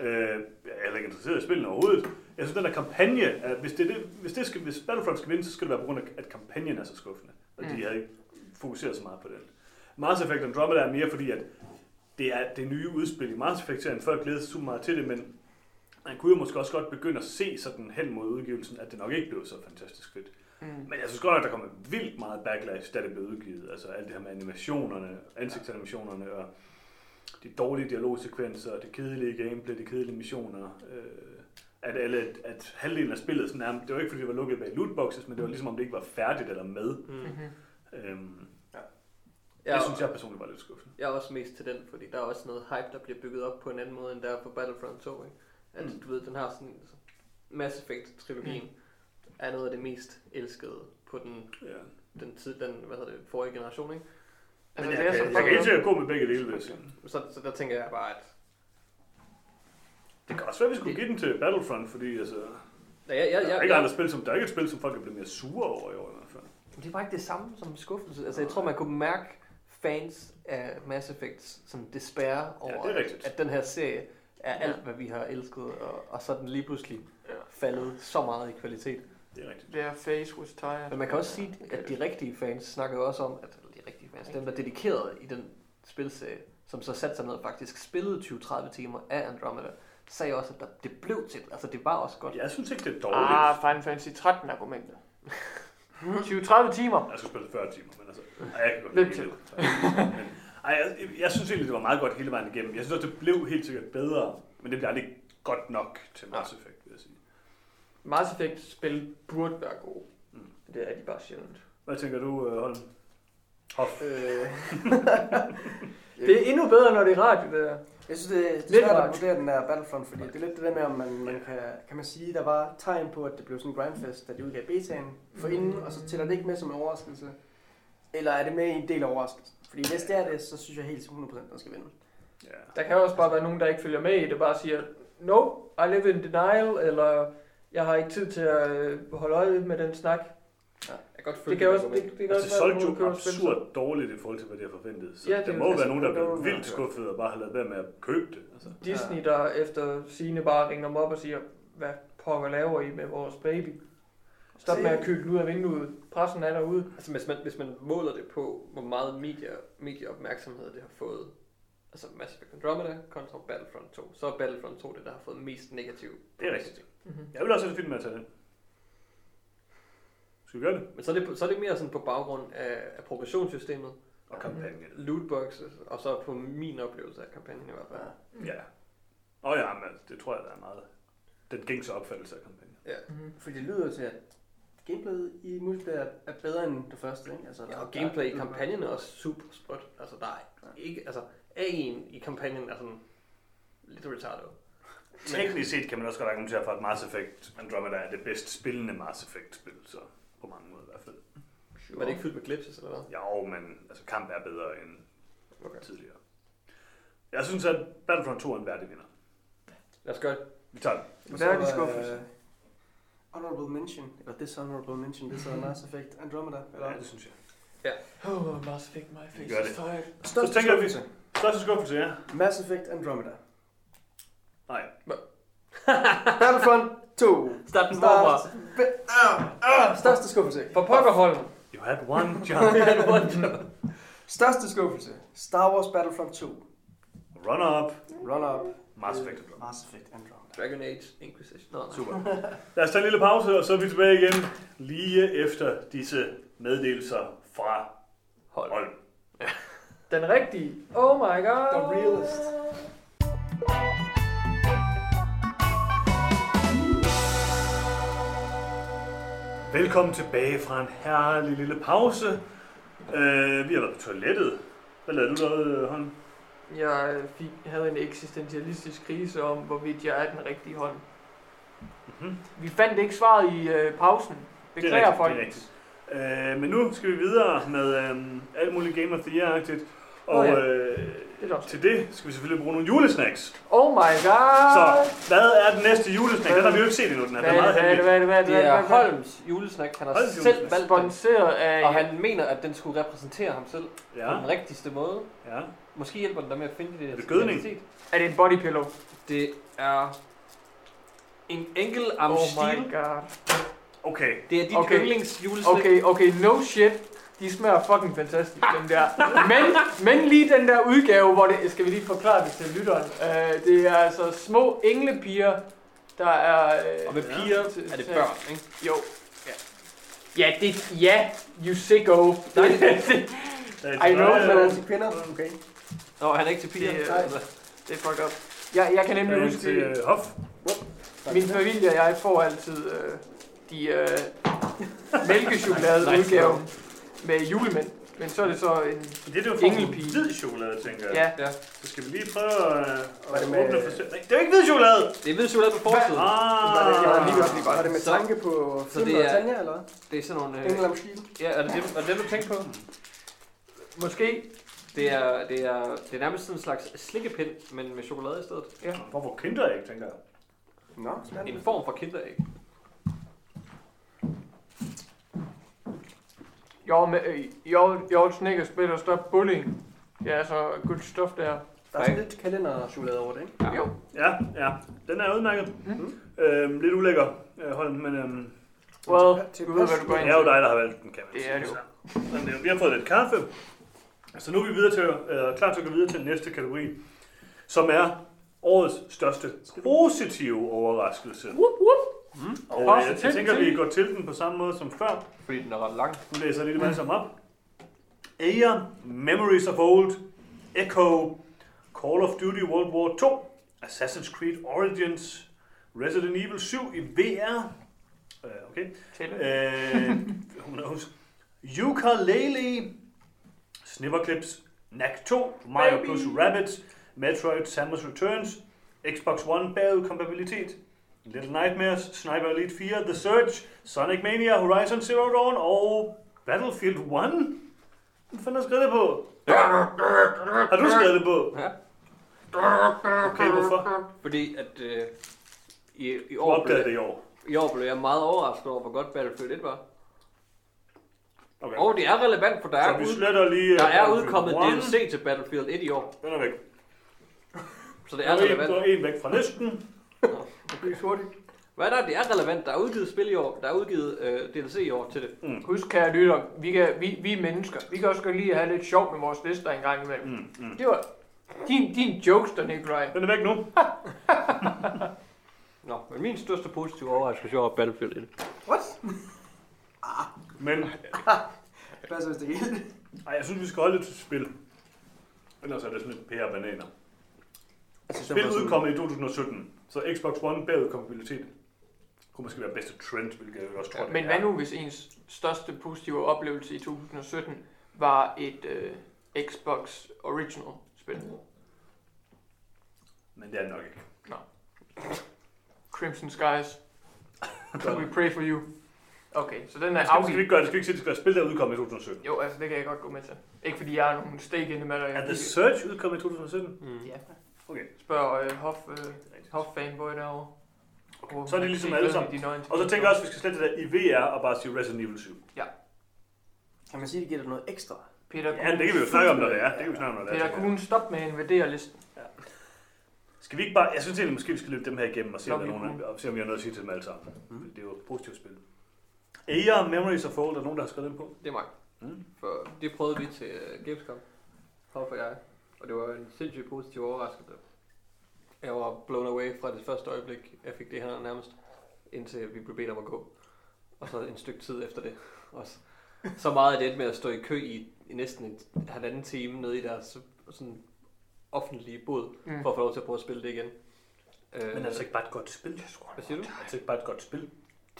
Øh, jeg er heller ikke interesseret i spillene overhovedet. Jeg synes, den der kampagne, at hvis, det, det, hvis, det skal, hvis Battlefront skal vinde, så skal det være på grund af, at kampagnen er så skuffende. Og de Mm. har ikke fokuseret så meget på den. Mass Effect Andromeda er mere fordi, at det er det nye udspil i Mass Effect-serien. Folk glæder sig super meget til det, men man kunne jo måske også godt begynde at se sådan hen mod udgivelsen, at det nok ikke blev så fantastisk fedt. Mm. Men jeg synes godt, at der kommer vildt meget backlash, da det blev udgivet. Altså alt det her med animationerne, ansigtsanimationerne og de dårlige dialogsekvenser, det kedelige gameplay, de kedelige missioner. Øh, at, alle, at halvdelen af spillet, sådan nærmest, det var ikke fordi, det var lukket bag lootboxes, men det var ligesom om det ikke var færdigt eller med. mm. Øhm, jeg, det synes jeg personligt var lidt skuffende. jeg er også mest til den, fordi der er også noget hype, der bliver bygget op på en anden måde, end der er på Battlefront 2. Ikke? At Mm. du ved, den har sådan Mass Effect-trilogien Mm. er noget af det mest elskede på den, Ja. den tid, den, hvad hedder det, forrige generation, ikke? Altså, Men det jeg, er kan, så jeg kan helt fucking- sikkert gå med begge dele, jeg sige. Så, så der tænker jeg bare, at Det kan også være, at vi skulle give den til Battlefront, fordi altså, Ja, ja, ja, der er ja, ikke ja. andre spil, som, der er ikke et spil, som folk er blevet mere sure over i år det var ikke det samme som skuffelse. Altså, jeg tror, man kunne mærke fans af Mass Effect som despair over, det er rigtigt. at den her serie er alt, hvad vi har elsket, og, og så er den lige pludselig faldet så meget i kvalitet. Det er rigtigt. Their face was tired. Men man kan også sige, at de rigtige fans snakker jo også om, at de rigtige fans, dem der er dedikeret i den spilserie, som så satte sig ned og faktisk spillede 20-30 timer af Andromeda, sagde også, at der, det blev til. Altså, det var også godt. Jeg synes ikke, det er dårligt. Ah, Final Fantasy 13 argumentet. [LAUGHS] 20-30 timer. Jeg skulle spille 40 timer, men altså... Ej, jeg kan godt Lidt lide til. Men, ej, jeg, jeg, synes egentlig, det var meget godt hele vejen igennem. Jeg synes også, det blev helt sikkert bedre, men det bliver aldrig godt nok til Mass Effect, vil jeg sige. Mass Effect spil burde være gode. Mm. Det er de bare sjældent. Hvad tænker du, øh, Holm? Hoff. Øh, [LAUGHS] Det er endnu bedre, når det er radio, det der. Jeg synes, det, det er Lidt svært at vurdere den der Battlefront, fordi det er lidt det der med, om man, man kan, kan man sige, der var tegn på, at det blev sådan en grindfest, da de udgav betaen for inden, og så tæller det ikke med som en overraskelse. Eller er det med i en del af overraskelsen? Fordi hvis det er det, så synes jeg helt 100% den skal vinde. Ja. Der kan også bare være nogen, der ikke følger med i det, bare siger, no, I live in denial, eller jeg har ikke tid til at øh, holde øje med den snak. Jeg godt Det kan også, det, det kan Altså, også det solgte jo absurd dårligt i forhold til, hvad de har forventet. Så Ja, det der er må jo være nogen, der er altså, er jo- vildt skuffet og bare har lavet være med at købe det. Altså. Disney, der efter sine bare ringer dem op og siger, hvad pokker laver I med vores baby? Stop med at købe den ud af vinduet. Pressen er derude. Altså, hvis man, hvis man måler det på, hvor meget media, medieopmærksomhed det har fået, altså Mass Effect Andromeda kontra Battlefront 2, så er Battlefront 2 det, der har fået mest negativ Det er rigtigt. Mm-hmm. Jeg vil også have det fint med at tage den. Skal vi gøre det? Men så er det, så er det mere sådan på baggrund af, af progressionssystemet, Og kampagnen. lootboxes, og så på min oplevelse af kampagnen i hvert fald. Ja. Og ja, men det tror jeg, der er meget den gængse opfattelse af kampagnen. Mhm. Fordi det lyder til, at gameplayet i multiplayer er bedre end det første, ikke? Altså, Ja, og gameplay i kampagnen er også super sprødt. Altså, der er ikke, altså, A1 i kampagnen er sådan lidt retarded. Teknisk set kan man også godt argumentere for, at Mass Effect Andromeda er det bedst spillende Mass Effect-spil, så på mange måder i hvert fald. Var det ikke fyldt med glitches eller hvad? Jo, men altså, kamp er bedre end Okay. tidligere. Jeg synes, at Battlefront 2 er en værdig vinder. Lad os gøre det. Vi tager den. Er så, de skuffelse? øh, Honorable mention, eller dishonorable mention, det er så [LAUGHS] Mass Effect Andromeda, eller? Ja, det synes jeg. Oh, Mass Effect, my face gør is det. tired. Største tænker jeg, vi- skuffelse. Største skuffelse, ja. Mass Effect Andromeda. Nej. Battlefront 2. Start den forfra. Start. Ah, ah, Største skuffelse. For pokkerholm. [LAUGHS] You had one job. Største skuffelse. Star Wars Battlefront 2. Run up. Run up. Mass Effect Andromeda. Mass Effect Andromeda. Dragon Age Inquisition. Nej. Super. Lad os tage en lille pause, og så er vi tilbage igen lige efter disse meddelelser fra Hold. Holm. Den rigtige. Oh my god. The realist. Velkommen tilbage fra en herlig lille pause. Uh, vi har været på toilettet. Hvad lavede du der, Holm? Jeg fik, havde en eksistentialistisk krise om, hvorvidt jeg er den rigtige hånd. Mhm. Vi fandt ikke svaret i øh, pausen. Det er Beklager rigtigt, folk. det er rigtigt. Uh, men nu skal vi videre med um, alt muligt Game of the Year-agtigt. Og Åh, ja. øh, Det er til det skal vi selvfølgelig bruge nogle julesnacks. Oh my god. Så hvad er den næste julesnack? Den har vi jo ikke set endnu. Den er, Hvad den er meget hvad det, hemmelig. hvad det, hvad er det, er hvad? Holms julesnack. Han har Holms selv valgt. Sponsoreret af... Og han mener, at den skulle repræsentere ham selv Ja, på den rigtigste måde. ja. Måske hjælper den dig med at finde det. Er det gødning? identitet. Er det en body pillow? Det er en enkel am Oh my god. Okay. Det er dit Okay. okay. yndlings julesnack. Okay, okay, no shit. De smager fucking fantastisk, den der. Men, men lige den der udgave, hvor det... Skal vi lige forklare det til lytteren? Uh, det er altså små englepiger, der er... Uh, Og med Ja. piger Til- er det børn, ikke? Jo. Ja, ja det... Ja, you sicko. Nej, [LAUGHS] I know, der er-. Er til kvinder? Okay. Nå, han er ikke til piger. Det Altså, det er fucked up. Jeg, jeg kan nemlig huske, til øh, Hof. min familie og jeg får altid øh, de øh, [LAUGHS] mælkechokolade-udgaven med julemænd. Men så er det så en... Det er jo for Engelpige. hvid chokolade, tænker jeg. Ja, ja. Så skal vi lige prøve at, Var det at med- åbne for. Nej, det er jo ikke hvid chokolade! Det er hvid chokolade på forsiden. Var det, Ah, jeg var lige godt lige var det med Så- tanke på så Tim det og er- Tanja, eller hvad? Det er sådan nogle... Øh, Engel am Stil? ja, er det det, er det, det du tænker på? Måske. Det er, det er, det er nærmest sådan en slags slikkepind, men med chokolade i stedet. Ja. Hvorfor kinder jeg ikke, tænker jeg? Nå, spændende. En form for kinderæg. Jo, med, øh, jo, jo, Snickers spiller stop bullying. Det er så good stuff der. Der er sådan lidt kalenderchokolade over det, ikke? Ja. Jo. Ja, ja. Den er udmærket. Mm. Øhm, lidt ulækker, øh, Holm, men øhm, Well, Til du ved, hvad du går det ind er jo dig, der har valgt den, kan man Det er det jo. Så. Men, øh, vi har fået lidt kaffe, så nu er vi videre til, øh, klar til at gå videre til næste kategori, som er årets største positive overraskelse. Whoop, whoop. Mm. Og øh, jeg, jeg tænker, vi går til den på samme måde som før. Fordi den er ret lang. Nu læser jeg lige det sammen op. Aya, Memories of Old, Echo, Call of Duty World War 2, Assassin's Creed Origins, Resident Evil 7 i VR, øh, okay, øh, who knows, Ukulele, Snipperclips, Knack 2, Mario Baby. plus Rabbids, Metroid Samus Returns, Xbox One bagud kompatibilitet, Little Nightmares, Sniper Elite 4, The Surge, Sonic Mania, Horizon Zero Dawn og Battlefield 1. Hvad fanden har skrevet det på? Har du skrevet det på? Ja. Okay, hvorfor? Fordi at øh, i, i, år blev, det i år. i år blev jeg meget overrasket over, hvor godt Battlefield 1 var. Okay. Og det er relevant, for der Så er, vi ud, lige... der øh, er udkommet 1. DLC til Battlefield 1 i år. Den er væk. Så det er relevant. der er en væk fra listen. Det bliver hurtigt. Hvad er der? Det er relevant. Der er udgivet spil i år. Der er udgivet øh, DLC i år til det. Husk, kære lytter, vi, kan, vi, vi er mennesker. Vi kan også godt lide at have lidt sjov med vores lister en gang imellem. Mm, mm. Det var din, din jokes der, Nikolaj. Den er væk nu. [LAUGHS] Nå, men min største positive overraskelse var Battlefield 1. What? Men [LAUGHS] Det passer vist ikke helt. ej, jeg synes, vi skal holde det til spil. Ellers er det sådan et pære bananer. Altså, Spil udkommet i 2017, så Xbox One bagud kompatibilitet kunne måske være bedste trend, hvilket jeg også tror, det Men er. hvad nu, hvis ens største positive oplevelse i 2017 var et øh, Xbox Original spil? Men det er det nok ikke. Crimson Skies. [LAUGHS] We pray for you. Okay, så den er Skal, skal vi afgivet. ikke gøre det? Skal vi ikke sige, at det skal være spil, der er udkommet i 2017? Jo, altså det kan jeg godt gå med til. Ikke fordi jeg har nogen stake in det med dig. Er The Search udkommet i 2017? Mm. Ja. Okay. Spørg øh, Hoff, øh, Hoff fanboy derovre. okay. Så er det ligesom alle sammen. Og så tænker jeg også, at vi skal slette det der i VR og bare sige Resident Evil 7. Kan man sige, det giver dig noget ekstra? Peter Ja, det kan vi jo snakke om, når det er. Det kan vi snakke om, når det Peter er. Kuhn, stop med at invadere listen. Skal vi ikke bare... Jeg synes egentlig, måske vi skal løbe dem her igennem og se, om, nogen, og se, om vi har noget at sige til dem alle sammen. Mm. Det er jo et positivt spil. Air Memories of Old, er der nogen, der har skrevet dem på? Det er mig. Mm. For det prøvede vi til uh, Gamescom. Hop og jeg. Og det var en sindssygt positiv overraskelse. Jeg var blown away fra det første øjeblik, jeg fik det her nærmest, indtil vi blev bedt om at gå. Og så et stykke tid efter det også. Så meget er det med at stå i kø i, i næsten en halvanden time nede i deres sådan offentlige bod, Mm. for at få lov til at prøve at spille det igen. Øh, Men altså ikke bare et godt spil. Hvad siger du? Altså ikke bare et godt spil.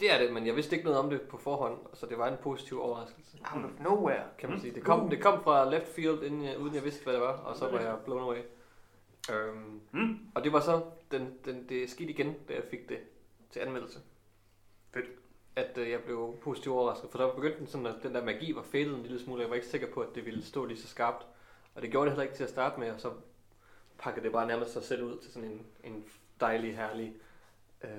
Det er det, men jeg vidste ikke noget om det på forhånd, så det var en positiv overraskelse. Out of nowhere. kan man Mm. sige. Det kom, det kom fra left field, inden jeg, uden jeg vidste, hvad det var, og så var jeg blown away. Um, Mm. og det var så, den, den, det skete igen, da jeg fik det til anmeldelse. Fedt. At øh, jeg blev positivt overrasket, for der begyndte den sådan, at den der magi var fadet en lille smule, jeg var ikke sikker på, at det ville stå lige så skarpt. Og det gjorde det heller ikke til at starte med, og så pakkede det bare nærmest sig selv ud til sådan en, en dejlig, herlig øh,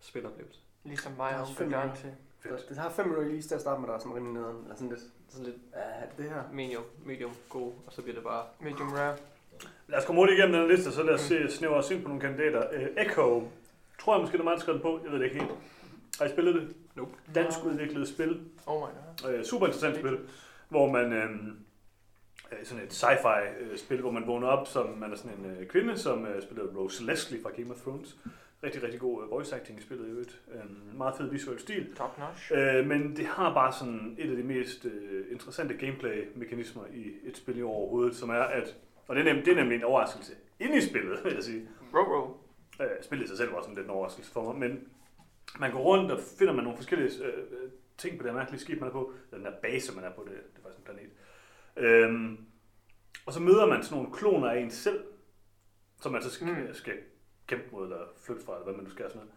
spiloplevelse. Ligesom mig og fem minutter. til. Fedt. Det har fem minutter lige til at starte med, der er sådan rimelig nederen. Eller sådan lidt, Sådan lidt ja, det det her? medium, medium god, og så bliver det bare Medium rare. Lad os komme hurtigt igennem den liste, så lad os se, snævre os ind på nogle kandidater. Uh, Echo, tror jeg måske, der er meget skrevet på. Jeg ved det ikke helt. Har I spillet det? Nope. Dansk udviklet spil. Oh my god. Uh, super interessant spil, hvor man... øhm, øh, sådan et sci-fi øh, spil, hvor man vågner op som man er sådan en øh, kvinde, som øh, spiller Rose Leslie fra Game of Thrones. Rigtig, rigtig god øh, voice acting i spillet i øvrigt. Øh, meget fed visuel stil. Top notch. Øh, men det har bare sådan et af de mest øh, interessante gameplay-mekanismer i et spil i overhovedet, som er at, og det er, nem, det er nemlig en overraskelse inde i spillet, vil jeg sige. Row Øh, spillet i sig selv var sådan lidt en overraskelse for mig, men man går rundt og finder man nogle forskellige øh, ting på det her mærkelige skib, man er på, eller den der base, man er på, det, det er faktisk en planet. Øhm, og så møder man sådan nogle kloner af en selv, som man så skal, Mm. skal kæmpe mod, eller flygte fra, eller hvad man nu skal sådan noget.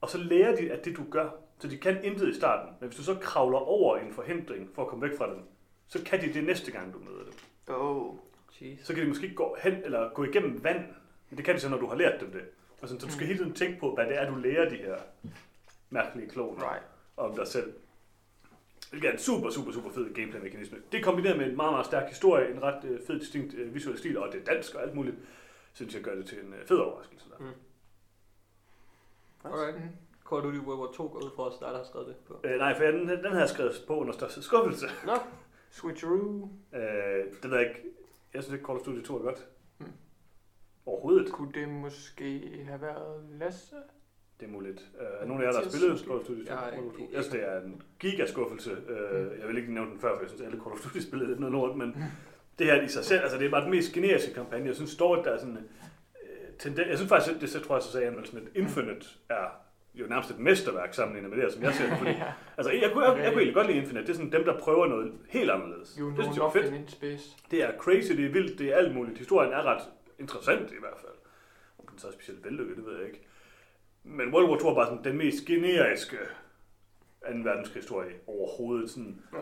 Og så lærer de, at det du gør, så de kan intet i starten, men hvis du så kravler over en forhindring for at komme væk fra dem, så kan de det næste gang, du møder dem. Oh. Cheese. Så kan de måske gå hen eller gå igennem vand, men det kan de så, når du har lært dem det. Og sådan, så du skal Mm. hele tiden tænke på, hvad det er, du lærer de her mærkelige kloner Right. om dig selv. Hvilket er en super, super, super fed gameplay-mekanisme. Det er kombineret med en meget, meget stærk historie, en ret øh, fed, distinkt øh, visuel stil, og det er dansk og alt muligt, synes jeg gør det til en øh, fed overraskelse. Der. Mm. Alright. Mm. Call of Duty World War 2 går ud fra os, der der har skrevet det på. Øh, nej, for jeg, den, den har jeg skrevet på under største skuffelse. Nå, Switcheroo. [LAUGHS] Øh, det ved jeg ikke. Jeg synes ikke, Call of Duty 2 er godt. Mm. Overhovedet. Kunne det måske have været Lasse? Det er muligt. Uh, er nogen af jer, der har spillet? Call of Duty 2? Jeg Jeg synes, det er en gigaskuffelse. Uh, jeg vil ikke nævne den før, for jeg synes, alle Call of Duty spillede lidt noget lort, men det her i sig selv, altså det er bare den mest generiske kampagne. Jeg synes dog, at der er sådan uh, tendens... Jeg synes faktisk, det så tror jeg, så sagde jeg, at sådan et Infinite er jo nærmest et mesterværk sammenlignet med det her, som jeg ser det. Fordi, [LAUGHS] ja. altså, jeg, kunne, jeg, jeg kunne egentlig godt lide Infinite. Det er sådan dem, der prøver noget helt anderledes. You det synes jeg er fedt. in space. Det er crazy, det er vildt, det er alt muligt. Historien er ret interessant i hvert fald. Om den så er specielt vellykket, det ved jeg ikke. Men World War 2 er bare sådan den mest generiske 2. verdenskrigshistorie overhovedet. Sådan, Ja.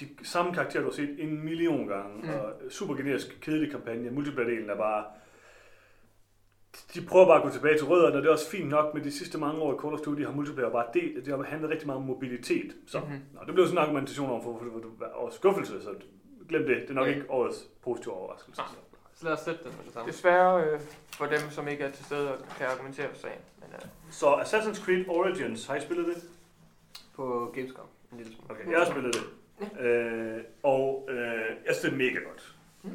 de samme karakterer, du har set en million gange, mm. og super generisk, kedelig kampagne. Multiplayer-delen er bare... De prøver bare at gå tilbage til rødderne, og det er også fint nok, men de sidste mange år i Call of Duty har multiplayer bare det, det har handlet rigtig meget om mobilitet. Så Mhm. Nå, det blev sådan en argumentation over for, for, for, for, for skuffelse, så glem det. Det er nok Ja. ikke årets positive overraskelse. Nej. så lad os sætte den med det samme. Desværre øh, for dem, som ikke er til stede og kan argumentere for sagen. Men, øh, Så Assassin's Creed Origins, har I spillet det? På Gamescom. En lille smule. Okay, jeg har spillet det. Øh, og øh, jeg synes, det er mega godt. Øh,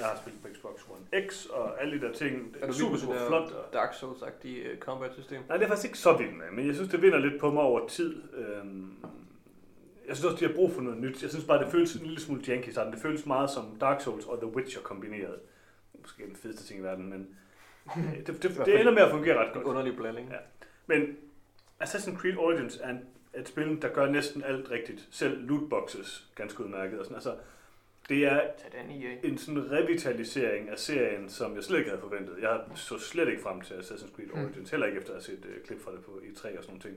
jeg har spillet på Xbox One X og alle de der ting. Det Er er super, super det flot. Og... Dark Souls-agtige uh, combat-system? Nej, det er faktisk ikke så vild med, men jeg synes, det vinder lidt på mig over tid. Øhm, jeg synes også, de har brug for noget nyt. Jeg synes bare, det føles en lille smule janky sådan. Det føles meget som Dark Souls og The Witcher kombineret. Måske den fedeste ting i verden, men øh, det, det, [LAUGHS] det ender med at fungere ret En godt. underlig blanding. Ja. Men Assassin's Creed Origins er en, et spil, der gør næsten alt rigtigt. Selv lootboxes ganske udmærket. Og sådan. Altså, det er en sådan revitalisering af serien, som jeg slet ikke havde forventet. Jeg så slet ikke frem til Assassin's Creed Mm. Origins, heller ikke efter at have set uh, klip fra det på E3 og sådan nogle ting.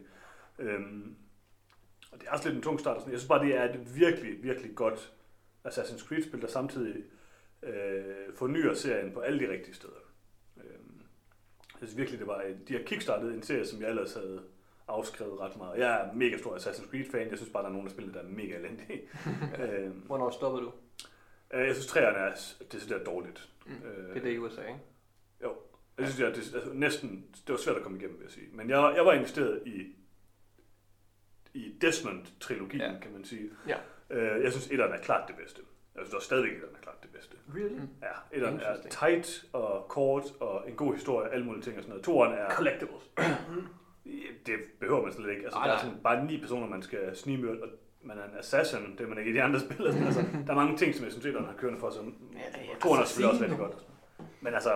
Øhm, og det er også lidt en tung start. Og sådan. Jeg synes bare, det er et virkelig, virkelig godt Assassin's Creed-spil, der samtidig øh, fornyer serien på alle de rigtige steder. Øhm, jeg synes virkelig, det var et, de har kickstartet en serie, som jeg ellers havde afskrevet ret meget. Jeg er mega stor Assassin's Creed-fan. Jeg synes bare, der er nogle af spillene, der er mega elendige. [LAUGHS] øhm, Hvornår stoppede du? Øh, Jeg synes, træerne er decideret dårligt. Mm. Øh, Det er det i USA, ikke? Jeg synes, jeg, det, altså, næsten, det var svært at komme igennem, vil jeg sige. Men jeg, jeg var investeret i, i Desmond-trilogien, Ja. ja. kan man sige. Ja. Øh, jeg synes, etteren er klart det bedste. Jeg synes også stadigvæk, etteren er klart det bedste. Really? Mm. Ja, etteren er tight og kort og en god historie, alle mulige ting og sådan noget. Toeren er... Collectibles. Det behøver man slet ikke. Altså, Nej, der er sådan bare ni personer, man skal snigmyrde, og man er en assassin, det er man ikke i de andre spil. Altså, altså, der er mange ting, som jeg synes, etteren har kørende for, som Ja, er selvfølgelig også assassin. rigtig godt. Men altså,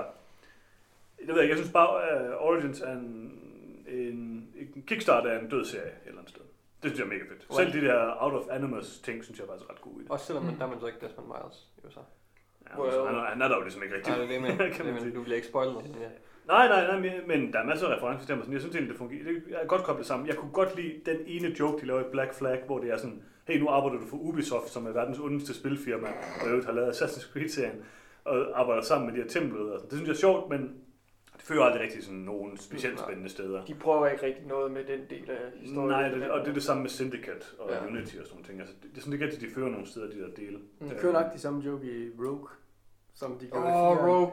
jeg ved ikke, jeg synes bare, uh, Origins er en, en, en kickstart af en død serie et eller andet sted. Det synes jeg er mega fedt. Selv de der Out of Animus ting, synes jeg faktisk er ret gode i det. Også selvom Mm. man, der er man så ikke Desmond Miles i USA. Ja, altså, han, er, han er der jo ligesom ikke rigtig. Nej, det er det, men, [LAUGHS] kan det, man men sige. du bliver ikke spoilet. Ja. Nej, nej, nej, men- men der er masser af referencer til sådan. Jeg synes egentlig, det fungerer. Det er godt koblet sammen. Jeg kunne godt lide den ene joke, de laver i Black Flag, hvor det er sådan, hey, nu arbejder du for Ubisoft, som er verdens ondeste spilfirma, og i øvrigt har lavet Assassin's Creed-serien, og arbejder sammen med de her templer. Og sådan. Det synes jeg er sjovt, men det fører aldrig rigtig sådan nogen specielt spændende steder. De prøver ikke rigtig noget med den del af historien. Nej, det, og det er det samme med Syndicate og Ja. Unity og sådan nogle ting. Altså, det, det er sådan ikke rigtigt, de fører nogle steder, de der dele. Mm. De kører nok de samme joke i Rogue, som de gjorde Åh, i oh, 4'eren. Rogue.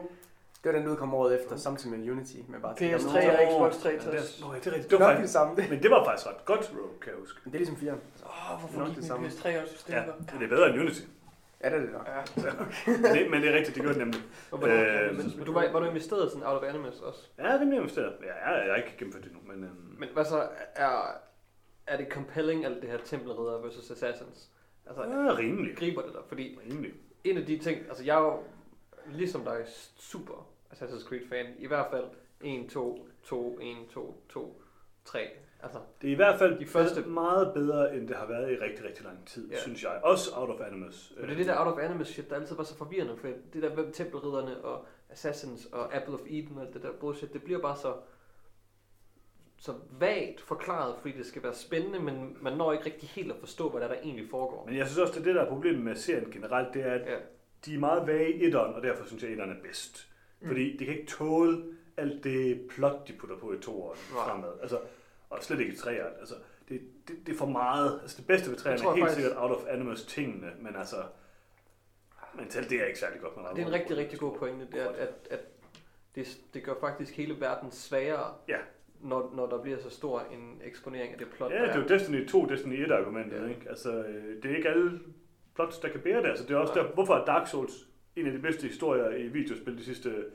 Det var den, der udkom året efter, samtidig med Unity. Med bare PS3 Nå, og Xbox Ja, det 360. er, nå, ja, det er rigtigt. Det Det var nok det samme. Det. men det var faktisk ret godt, Rogue, kan jeg huske. Men det er ligesom 4'eren. Åh, hvorfor Nok gik det samme. PS3 også i Ja, men det er bedre end Unity. Ja, det er det nok. Ja. Men det, men det er rigtigt, det gør det nemlig. Øh, men, men du var, var du investeret sådan out of Animus også? Ja, det er mere investeret. Ja, jeg, jeg har ikke gennemført det nu, men... Øhm, Men hvad så, er, er det compelling, alt det her tempelridder versus assassins? Altså, ja, rimelig. griber det der? Fordi Rimelig. en af de ting, altså jeg er jo ligesom dig super Assassin's Creed fan, i hvert fald 1, 2, 2, 1, 2, 2, 3. Altså, Det er i hvert fald De første- meget bedre, end det har været i rigtig, rigtig lang tid, ja. synes jeg. Også Out of Animus. men det er det der out of animus shit, der altid var så forvirrende, for det der med tempelridderne og assassins og Apple of Eden og det der bullshit, det bliver bare så så vagt forklaret, fordi det skal være spændende, men man når ikke rigtig helt at forstå, hvad der, er, der egentlig foregår. Men jeg synes også, det er det, der er problemet med serien generelt, det er, at Ja. de er meget vage i etteren, og derfor synes jeg, at etteren er bedst. Mm. Fordi det kan ikke tåle alt det plot, de putter på i toeren Nej. fremad. Altså, og slet ikke i træerne. Altså, det, det, det er for meget. Altså, det bedste ved træerne er helt faktisk- sikkert Out of Animus tingene, men altså, men selv det er ikke særlig godt. Man Det er en rigtig, rigtig god pointe, det er, at, at, at det, det gør faktisk hele verden sværere, Ja. når, når der bliver så stor en eksponering af det plot, Ja, det er jo Destiny 2, Destiny 1 argumentet, Ja. ikke? Altså, øh, det er ikke alle plots, der kan bære det. Altså, det er også Nej. der, hvorfor Dark Souls en af de bedste historier i videospil de sidste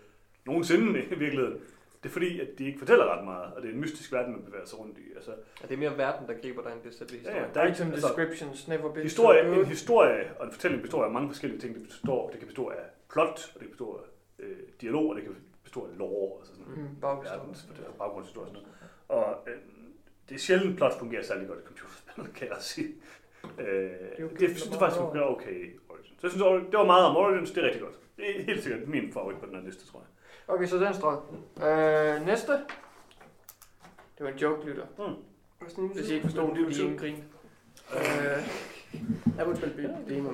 nogensinde i virkeligheden. Det er fordi, at de ikke fortæller ret meget, og det er en mystisk verden, man bevæger sig rundt i. Altså, at det er mere verden, der griber dig, end det selve ja, historien. ja, der er ikke, Item altså, descriptions never been historie, so en historie og en fortælling består af mange forskellige ting. Det, består, det kan bestå af plot, og det kan bestå af øh, dialog, og det kan bestå af lore, altså sådan Mm, baghistorie. verdens baggrundshistorie og sådan noget. Og øh, det er sjældent, plot fungerer særlig godt i computerspil, kan jeg også sige. Øh, det, det synes jeg meget faktisk fungerer okay Origins. Så jeg synes, det var meget om Origins, det er rigtig godt. Det er helt sikkert min favorit på den her liste, tror jeg. Okay, så den står. Øh, næste. Det var en joke, lytter. Hvis I ikke forstod den, fordi I ikke grine. Øh, Jeg kunne spille demo.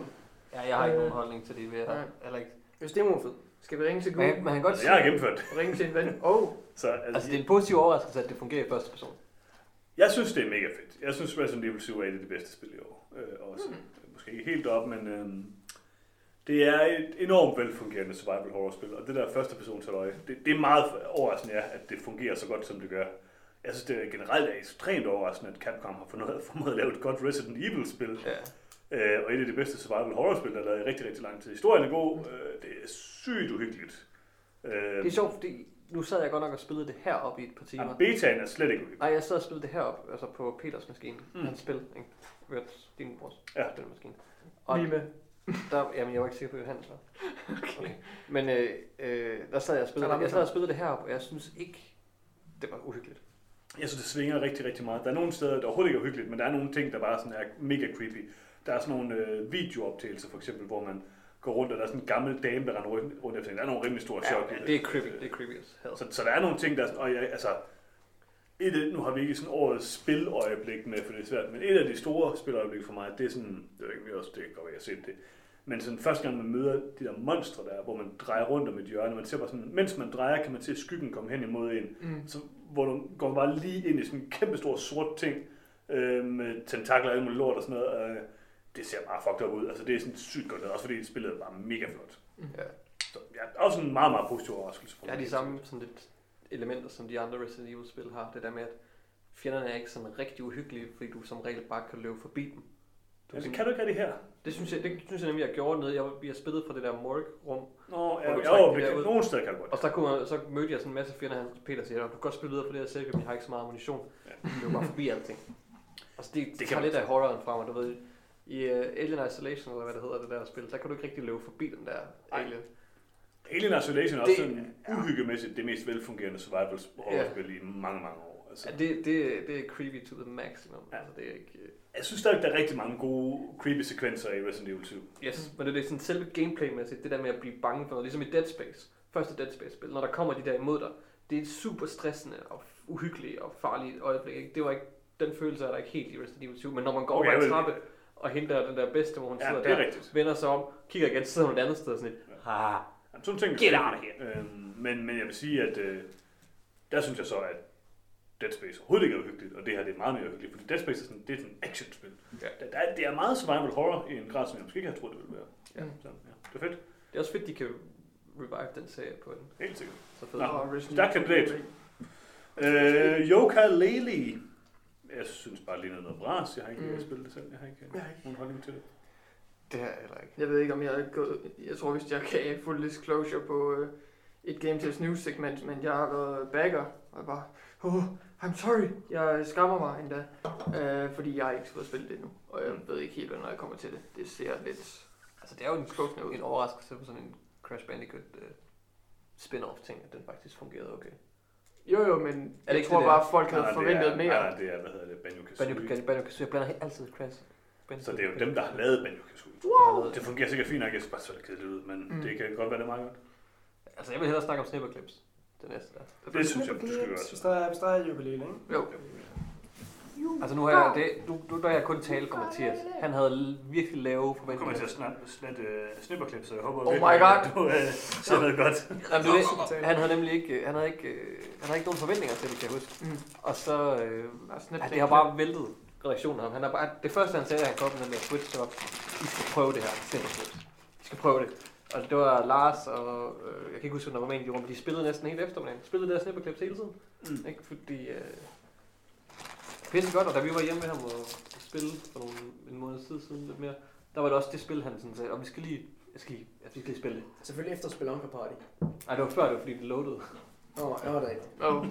Ja, jeg har ikke nogen holdning til det Nej. Eller ikke. Hvis demo er fed. skal vi ringe til Men, Gud? man kan godt Altså, jeg har gennemført det. Ringe til en ven. Oh, Så, altså, altså det er en positiv overraskelse, at det fungerer i første person. Jeg synes, det er mega fedt. Jeg synes, Resident Evil 7 er et af de bedste spil i år. Øh, også. Mm. Måske ikke helt op, men øh, det er et enormt velfungerende survival horror spil. Og det der første persons halløj, det, det er meget overraskende, ja, at det fungerer så godt, som det gør. Jeg synes, det er generelt er ekstremt overraskende, at Capcom har fundet, [LAUGHS] formået at lave et godt Resident Evil-spil. Ja. Øh, og et af de bedste survival horror-spil, der er lavet i rigtig, rigtig lang tid. Historien er god. Øh, det er sygt uhyggeligt. Øh, Det er sjovt, fordi nu sad jeg godt nok og spillede det her op i et par timer. Ja, betaen er slet ikke uhyggelig. Nej, jeg sad og spillede det her op, altså på Peters maskine. Mm. Hans spil, ikke? Hørt din brors Ja. spilmaskine. Og Lige med. der, jamen, jeg var ikke sikker på, at Johannes [LAUGHS] var. Okay. Men øh, øh, der sad jeg og spillede, har jeg sad og spillede det her op, og jeg synes ikke, det var uhyggeligt. Jeg synes, det svinger rigtig, rigtig meget. Der er nogle steder, der overhovedet ikke er hyggeligt, men der er nogle ting, der bare sådan er mega creepy. Der er sådan nogle øh, videooptagelser, for eksempel, hvor man går rundt, og der er sådan en gammel dame, der render rundt, efter. Der er nogle rimelig store chok. i Ja, det er creepy, det er creepy. Så, så der er nogle ting, der er sådan, og jeg, altså, et nu har vi ikke sådan årets spiløjeblik med, for det er svært, men et af de store spiløjeblik for mig, det er sådan, det er ikke også, det kan godt være, jeg har set det, men sådan første gang man møder de der monstre der, hvor man drejer rundt om et hjørne, man ser bare sådan, mens man drejer, kan man se skyggen komme hen imod en, Mm. så, hvor du går bare lige ind i sådan en kæmpe stor sort ting, øh, med tentakler og alt muligt lort og sådan noget, øh, det ser bare fucked up ud, altså det er sådan sygt godt, lavet, også fordi spillet er bare mega flot. Ja. Så ja, også en meget, meget positiv overraskelse. Har de samme sådan lidt elementer, som de andre Resident Evil-spil har. Det der med, at fjenderne er ikke sådan rigtig uhyggelige, fordi du som regel bare kan løbe forbi dem. Du Ja, sådan- det kan du ikke rigtig her. det, synes jeg, det synes jeg nemlig, jeg gjorde noget. Jeg, vi har spillet fra det der morgue-rum, Nå, ja, du ja, jo, det det kan, nogle steder kan du godt. og så, kunne jeg, så mødte jeg sådan en masse fjender, han Peter siger, du kan godt spille videre på det her selv, men jeg har ikke så meget ammunition. Ja. Ja. Det er jo bare forbi alting. Altså det, det kan tager lidt af horroren fra mig, du ved. I uh, Alien Isolation, eller hvad det hedder, det der spil, der kan du ikke rigtig løbe forbi den der Ej. alien. Alien Isolation er også Det- sådan uhyggemæssigt det mest velfungerende survival horror-spil i mange, mange år. Altså, Ja, det, det, det er creepy to the maximum. Ja. Ja. Altså, det er ikke... øh, jeg synes stadig, der er rigtig mange gode creepy sekvenser i Resident Evil 7. Yes, men det er sådan selve gameplay-mæssigt, det der med at blive bange for noget, ligesom i Dead Space, første Dead Space-spil, når der kommer de der imod dig, det er super stressende og uhyggeligt og farligt øjeblik. Ikke? Det var ikke, den følelse er der ikke helt i Resident Evil 7, men når man går Okay, over en vil- og henter den der bedste, hvor hun Ja, sidder det er der, rigtigt. vender sig om, kigger igen, sidder hun et andet sted og sådan lidt, Ja. ha, Jamen, sådan ting, Get out of here. Øhm, men, men jeg vil sige, at øh, der synes jeg så, at Dead Space overhovedet ikke er uhyggeligt, og det her det er meget mere uhyggeligt, fordi Dead Space er sådan, det er sådan et actionspil. Ja. Der, der, er- det er meget survival horror i en grad, som jeg måske ikke havde troet, det ville være. Ja. Så, ja, det er fedt. det er også fedt, de kan revive den serie på en Helt sikkert. så fed Nå. Resident Stærk kandidat. 2. Øh, Yoka Lely. Jeg synes bare, det ligner noget bras. Jeg har ikke Mm. spillet det selv. Jeg har ikke Jeg har ikke. nogen holdning til det. Det har jeg heller ikke. Jeg ved ikke, om jeg er gået... Jeg tror, hvis jeg kan full disclosure på øh, et Game Test News segment, men jeg har været bagger, og jeg bare... Oh, I'm sorry. Jeg skammer mig endda, øh, fordi jeg har ikke fået spillet det endnu. Og jeg ved ikke helt, hvornår jeg kommer til det. Det ser lidt... Altså, det er jo en, Skuffende ud. en overraskelse på sådan en Crash Bandicoot uh, spin-off ting, at den faktisk fungerede okay. Jo, jo, men det jeg ikke tror det bare, at folk havde Nej, forventet det er, mere. Nej, det er, hvad hedder det, Banjo Kazooie. Bandicoot, Bandicoot, jeg blander altid Crash. Så det er jo dem, der har lavet Banjo Kazooie. Wow. Det fungerer sikkert fint nok, jeg synes bare, så er det kedeligt ud, men Mm. det kan godt være, det er meget godt. Altså, jeg vil hellere snakke om snipperclips. Det næste der. Det synes jeg, du skal gøre. Hvis der er, hvis der er jubilæum, ikke? Jo. Altså, nu har jeg, det, nu, nu der er jeg kun talt om Mathias. Han havde virkelig lave Nu kommer jeg forventninger. til at snart slette uh, snipperklip, så jeg håber Oh my God. at du uh, ser noget godt. Jamen, det, er det. han havde nemlig ikke, øh, han havde ikke, øh, han havde ikke nogen forventninger til det, kan jeg huske. Mm. Og så, øh, ja, det har bare væltet redaktionen. Han har bare, det første, han sagde, da han kom med Twitch, det var, I skal prøve det her, snipperclips. I skal prøve det. Og det var Lars og, øh, jeg kan ikke huske, om der var med i de rum, de spillede næsten hele eftermiddagen. Spillede der snipperclips hele tiden. Mm. Ikke? Fordi, øh, pisse godt, og da vi var hjemme med ham og spille for nogle, en måned tid siden lidt mere, der var det også det spil, han sådan sagde, og vi skal lige, jeg skal lige, jeg skal lige spille det. Selvfølgelig efter Spelunker Party. Nej, det var før, det var fordi det loadede. Åh, oh, jeg var der ikke. Oh.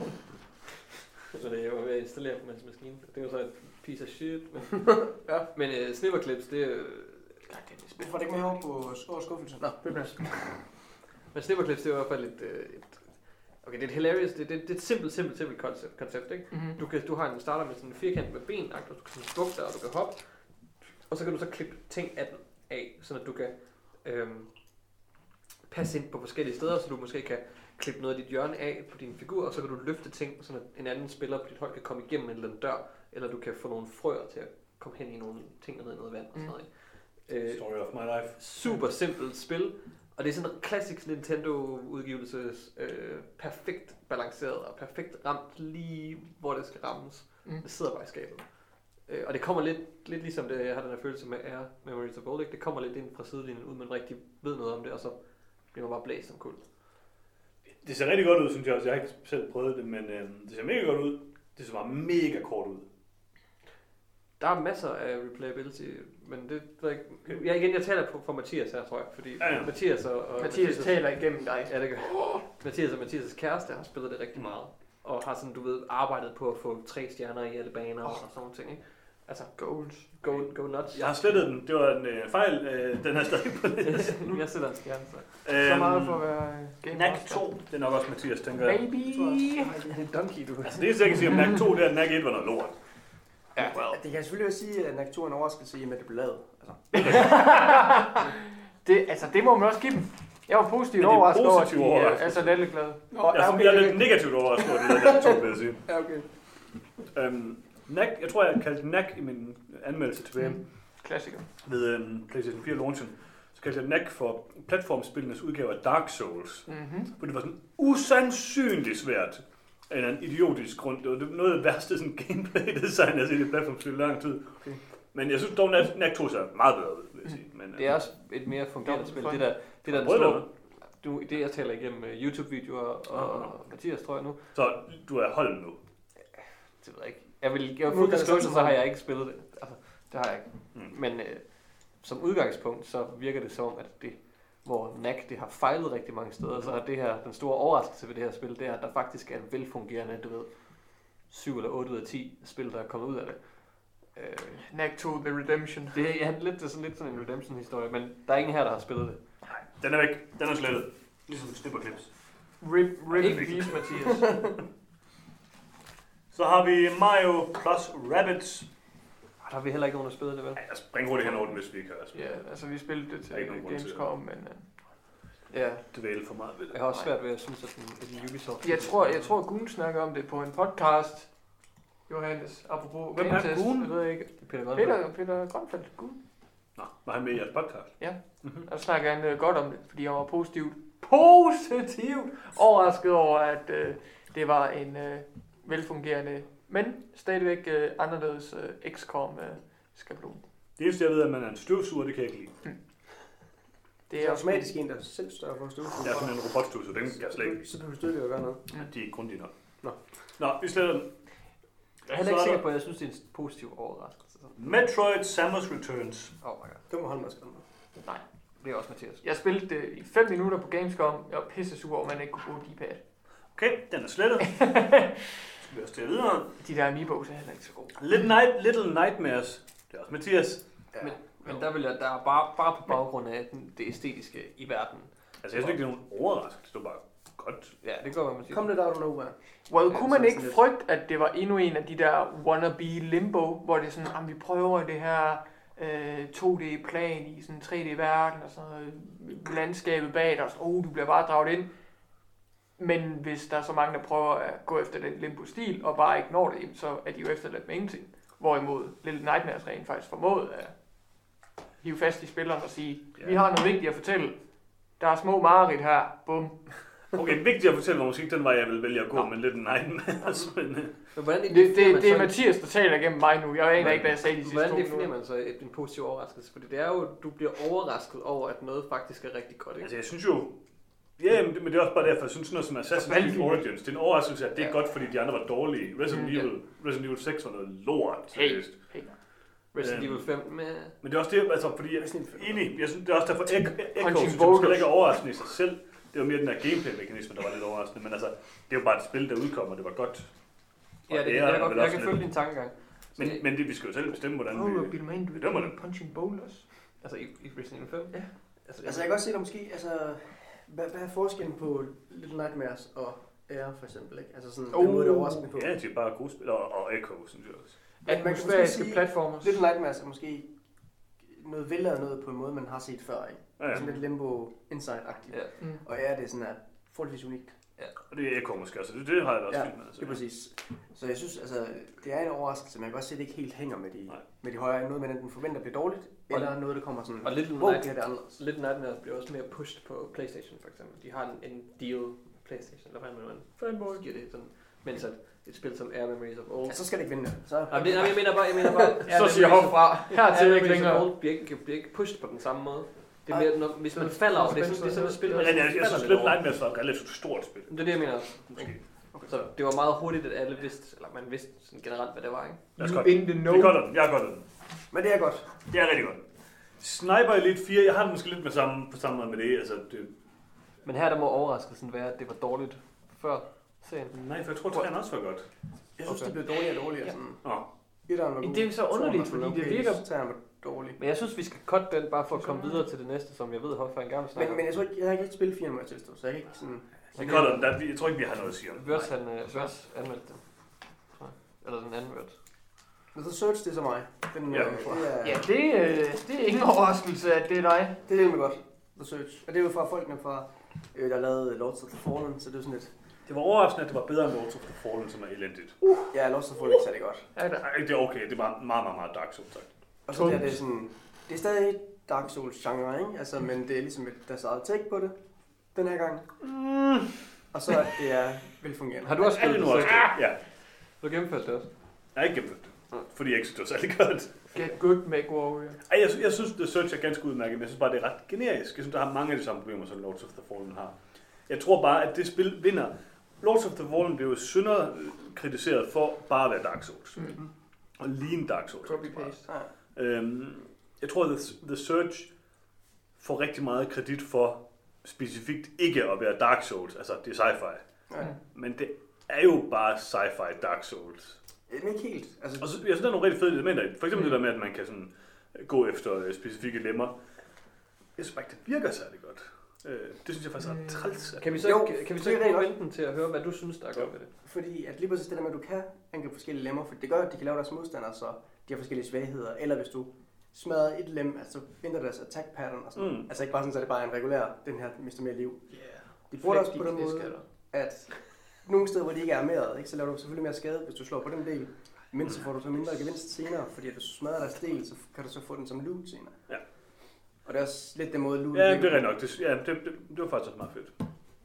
Så det jeg var ved at installere på hans maskine. Det var så et piece of shit. Men, [LAUGHS] ja. men uh, snipperclips, det er... Hvorfor er det ikke med over på Skår Skuffelse? Nå, [LAUGHS] Men snipperclips, det er i hvert fald et... øh, et okay, det er et hilarious, det, det, det er et simpelt, simpelt, simpelt koncept, koncept ikke? Mm-hmm. Du, kan, du har en starter med sådan en firkant med ben, og du kan sådan skubbe dig, og du kan hoppe. Og så kan du så klippe ting af den af, så at du kan øhm, passe ind på forskellige steder, så du måske kan klippe noget af dit hjørne af på din figur, og så kan du løfte ting, så at en anden spiller på dit hold kan komme igennem en eller anden dør, eller du kan få nogle frøer til at komme hen i nogle ting ned i noget vand og sådan noget. ikke? Øh, Story of my life. super simpelt spil, og det er sådan en klassisk Nintendo-udgivelse, øh, perfekt balanceret og perfekt ramt lige, hvor det skal rammes. Mm. Det sidder bare i skabet. Øh, og det kommer lidt, lidt ligesom det, jeg har den her følelse med Air Memories of Old, ikke? det kommer lidt ind fra sidelinjen, uden man rigtig ved noget om det, og så bliver man bare blæst som kul. Det ser rigtig godt ud, synes jeg også. Jeg har ikke selv prøvet det, men øh, det ser mega godt ud. Det ser bare mega kort ud. Der er masser af replayability, men det ved jeg ikke. Jeg, igen, jeg taler på, for Mathias her, tror jeg, fordi Ja, ja. Mathias og, og Mathias taler igennem dig. Ja, det gør Mathias og Mathias' kæreste har spillet det rigtig meget. Og har sådan, du ved, arbejdet på at få tre stjerner i alle baner oh. og sådan nogle ting, ikke? Altså, Goals. go, go nuts. Jeg har slettet den. Det var en øh, fejl. Øh, den er stadig på [LAUGHS] listen. jeg sætter en stjerne, så. Så meget for at være øh, Game NAC Master. 2, det er nok også Mathias, tænker jeg. Baby! Det er en donkey, du. Altså det eneste, jeg kan sige om NAC 2, det er, at NAC 1 var noget lort. Ja. Well. Det kan jeg selvfølgelig også sige, at Naktur er en overraskelse i, at det blev lavet. Altså, [LAUGHS] Det, altså, det må man også give dem. Jeg var positivt overrasket over, at positiv de øh, er så latterglade. Nå, Jeg, er, jeg er lidt negativt overrasket over det der NAC 2, vil jeg sige. [LAUGHS] Ja, okay. Øhm, NAC, jeg tror, jeg kaldte NAC i min anmeldelse tilbage Mm. Klassiker. ved øhm, PlayStation 4 launchen. Så kaldte jeg NAC for platformspillenes udgave af Dark Souls. Mm-hmm. For det var sådan usandsynligt svært af en eller anden idiotisk grund. Det var noget af det værste sådan, gameplay-design, jeg har set i platformspil i lang tid. Okay. Men jeg synes dog, at NAC 2 ser meget bedre ud, vil jeg sige. Men, Det er også et mere fungerende spil. Det der, det der den store, du, det jeg taler igennem øh, YouTube-videoer og, nå. og Mathias, tror jeg nu. Så du er holden nu. Det ved jeg ikke. Jeg vil jeg Nu fuld disclosure, så har jeg ikke spillet det. Altså, det har jeg ikke. Mm. Men øh, som udgangspunkt, så virker det som, at det, hvor NAC det har fejlet rigtig mange steder, så er det her, den store overraskelse ved det her spil, det er, at der faktisk er en velfungerende, du ved, 7 eller 8 ud af 10 spil, der er kommet ud af det. Øh, NAC 2 The Redemption. det er ja, lidt, det er sådan lidt sådan en redemption-historie, men der er ingen her, der har spillet det. Den er væk. Den er slettet. Ligesom snipper clips. Rip, rip in Ikke peace, Mathias. [LAUGHS] [LAUGHS] Så har vi Mario plus Rabbids. Ah, Der har vi heller ikke nogen, der spillet det, vel? Ja, jeg springer hurtigt hen over den, hvis vi ikke har spillet. ja, altså vi spillede det til er Gamescom, men uh, Ja. Dvæle for meget ved det. Jeg har også svært ved at synes, at den, at Ubisoft... jeg tror, jeg tror Gun snakker om det på en podcast. Johannes, apropos Hvem er Gun? Jeg ved ikke. Det er Peter Grønfeldt. Peter, Peter Grønfeldt, Gun. Nå, var han med i jeres podcast? Ja. Mm-hmm. Der snakker han øh, godt om det, fordi jeg var positivt, positivt overrasket over, at øh, det var en øh, velfungerende, men stadigvæk øh, anderledes øh, XCOM øh, skabelon. Det eneste, jeg ved, er, at man er en støvsuger, det kan jeg ikke lide. Det er automatisk en, der selv større for at stå. Jeg er sådan en robotstøvsuger, den kan jeg slet ikke. Så behøver du ikke at gøre noget. Ja, de er ikke grundige nok. Nå. Nå, vi sletter den. Jeg er heller ikke er sikker på, at jeg synes, det er en positiv overraskelse. Metroid Samus Returns. Oh my god. Det må holde mig skrevet. Det er også Mathias. Jeg spillede det i 5 minutter på Gamescom. Jeg var pisse sur over, at man ikke kunne bruge D-pad. Okay, den er slettet. [LAUGHS] Skal vi også til videre. De der amiibos er heller ikke så gode. Little, Night, Little Nightmares. Det er også Mathias. Men, men der vil jeg, der er bare, bare på baggrund af den, det æstetiske i verden. Altså, jeg synes ikke, det er nogen overraskelse. Det var bare godt. Ja, det går man Mathias. Kom lidt out of nowhere. Well, Ja, kunne man ikke frygte, at det var endnu en af de der wannabe limbo, hvor det er sådan, at vi prøver det her øh, 2D-plan i sådan 3D-verden, og så øh, landskabet bag dig, og så, oh, du bliver bare draget ind. Men hvis der er så mange, der prøver at gå efter den limbo-stil, og bare ikke når det, så er de jo efterladt med ingenting. Hvorimod Little Nightmares rent faktisk formået at hive fast i spilleren og sige, Ja. vi har noget vigtigt at fortælle. Der er små mareridt her. Bum. [LAUGHS] Okay, vigtigt at fortælle, hvor musik den var, jeg vil vælge at gå Nå. med Little Nightmares. [LAUGHS] Men, øh, Men hvordan Det, det, det er Mathias, der taler igennem mig nu. Jeg aner ikke, hvad jeg sagde de sidste Hvordan definerer man så et- en positiv overraskelse? Fordi det er jo, du bliver overrasket over, at noget faktisk er rigtig godt, ikke? altså, jeg synes jo... Ja, men det, men det er også bare derfor, jeg synes sådan noget som Assassin's Creed. Origins. Det er en overraskelse, at det er Ja. godt, fordi de andre var dårlige. Resident, Mm, ja. Evil, Resident Evil 6 var noget lort, Hey. seriøst. Resident Øhm, Evil 5 med... Men det er også det, altså, fordi jeg enig, jeg synes, det er også derfor, Echo, synes, jeg måske boulders. ikke er overraskende i sig selv. Det var mere den der gameplay-mekanisme, der var lidt overraskende. Men altså, det er jo bare et spil, der udkommer, det var godt. Ja, det, det jeg, er jeg, også kan følge din tankegang. Men, men det, vi skal jo selv bestemme, hvordan Åh, vi... oh, Bill Main, du bedømmer er det. punching bowlers. Altså i, i Resident Evil 5? Ja. Altså, Altså, jeg kan godt se, at måske, altså, hvad, hvad er forskellen på Little Nightmares og Air, for eksempel, ikke? Altså sådan, den Oh. måde, det er overraskende på. Ja, de er bare gode spil, og, og Echo, synes jeg også. Man kan sige- platformers. Little Nightmares er måske noget vellavet noget på en måde, man har set før, ikke? Ja, ja. Sådan lidt limbo inside-agtigt. Ja. Mm. Og ja, det er sådan her forholdsvis unikt. Og det er Echo måske også, det, det har jeg da også Ja, fint med. Altså. Det er præcis. Så jeg synes, altså, det er en overraskelse. Man kan godt se, at det ikke helt hænger med de, Nej. med de højere. Noget, man enten forventer bliver dårligt, Og- eller noget, der kommer sådan, Og Little, hvor Night, bliver det anderledes? Little Nightmares bliver også mere pushed på Playstation, for eksempel. De har en, en deal med Playstation, eller hvad man Fanboy. giver det sådan. Mens at et spil som Air Memories of Old... Ja, så skal det ikke vinde. Så, Jamen, det, jamen, jeg mener bare, jeg mener bare... [LAUGHS] Air Så siger jeg fra. Hertil Air ikke Memories of længere. Old bliver ikke, bliver ikke pushed på den samme måde. Det er mere, når, hvis man falder over det, så det er sådan et spil, Men man jeg, jeg, jeg synes, lidt. Nightmares var et relativt stort spil. Det er det, jeg mener også. Måske. Så det var meget hurtigt, at alle vidste, eller man vidste sådan generelt, hvad det var, ikke? Lad os godt. in the Det er godt, den. jeg er godt den. Men det er godt. Det er rigtig godt. Sniper Elite 4, jeg har den måske lidt med samme, på samme måde med det. Altså, det Men her der må overraskelsen være, at det var dårligt før serien. nej, for jeg tror, at også var godt. Jeg synes, Okay. det blev dårligere og dårligere. Sådan. Etteren var Men god. det er så underligt, sådan fordi det virker- dårlig. Men jeg synes, vi skal cutte den, bare for at komme videre til det næste, som jeg ved, Hoffa gerne vil snakke Men, men jeg tror ikke, jeg har ikke spillet 4, må jeg tilstå, så jeg kan ikke sådan... vi cutter den. Der, jeg tror ikke, vi har noget at sige om den. Vørs, han, øh, Vørs anmeldte den. Eller den anden Vørs. Men så Search, det er så mig. Den, Ja. øh, det, er, Ja, det, øh, det er ingen overraskelse, at det er dig. det er rimelig godt. The Search. Og det er jo fra folkene fra, øh, der lavede Lords of the Fallen, så det er sådan lidt... Det var overraskende, at det var bedre end Lords of the Fallen, som er elendigt. Ja, Lords of the Fallen er ikke særlig godt. Ja, det er okay. Det var meget, meget, meget Dark Souls. Tak. Og så det, her, det er sådan... Det er stadig Dark Souls genre, ikke? Altså, men det er ligesom et, deres eget take på det. Den her gang. Mm. Og så at det er velfungerende. Har du også Er det spillet det? det? Ja. Du har gennemført det også? Jeg har ikke gennemført det. Fordi jeg ikke synes, det var særlig godt. Get good, make warrior. Ej, jeg, jeg synes, The Search er ganske udmærket, men jeg synes bare, det er ret generisk. Jeg synes, der har mange af de samme problemer, som Lords of the Fallen har. Jeg tror bare, at det spil vinder. Lords of the Fallen blev jo synder kritiseret for bare at være Dark Souls. Mm. Og ligne Dark Souls. Copy-paste. Øhm, jeg tror, at The, The Search får rigtig meget kredit for specifikt ikke at være Dark Souls. Altså, det er sci-fi. ja. Men det er jo bare sci-fi Dark Souls. Men ikke helt. Altså, Og så, jeg synes, der er nogle rigtig fede elementer i. For eksempel det der med, at man kan sådan gå efter øh, specifikke lemmer. Jeg synes bare ikke, det virker særlig godt. Øh, det synes jeg faktisk er Mm. ret træls. Kan vi så, Jo, ikke, kan vi så ikke vente til at høre, hvad du synes, der er godt ved det? Fordi at lige præcis det der med, at du kan angribe forskellige lemmer, for det gør, at de kan lave deres modstandere, så de har forskellige svagheder. Eller hvis du smadrer et lem, altså ændrer deres attack pattern og sådan Mm. mm. Altså ikke bare sådan, så det bare er en regulær, den her mister mere liv. Yeah. De bruger det også på den måde, at nogle steder, hvor de ikke er armeret, ikke, så laver du selvfølgelig mere skade, hvis du slår på den del. Men så får du så mindre gevinst senere, fordi at hvis du smadrer deres del, så kan du så få den som loot senere. Ja. Og det er også lidt den måde, loot Ja, det er nok. Det, ja, det, det, det, var faktisk også meget fedt.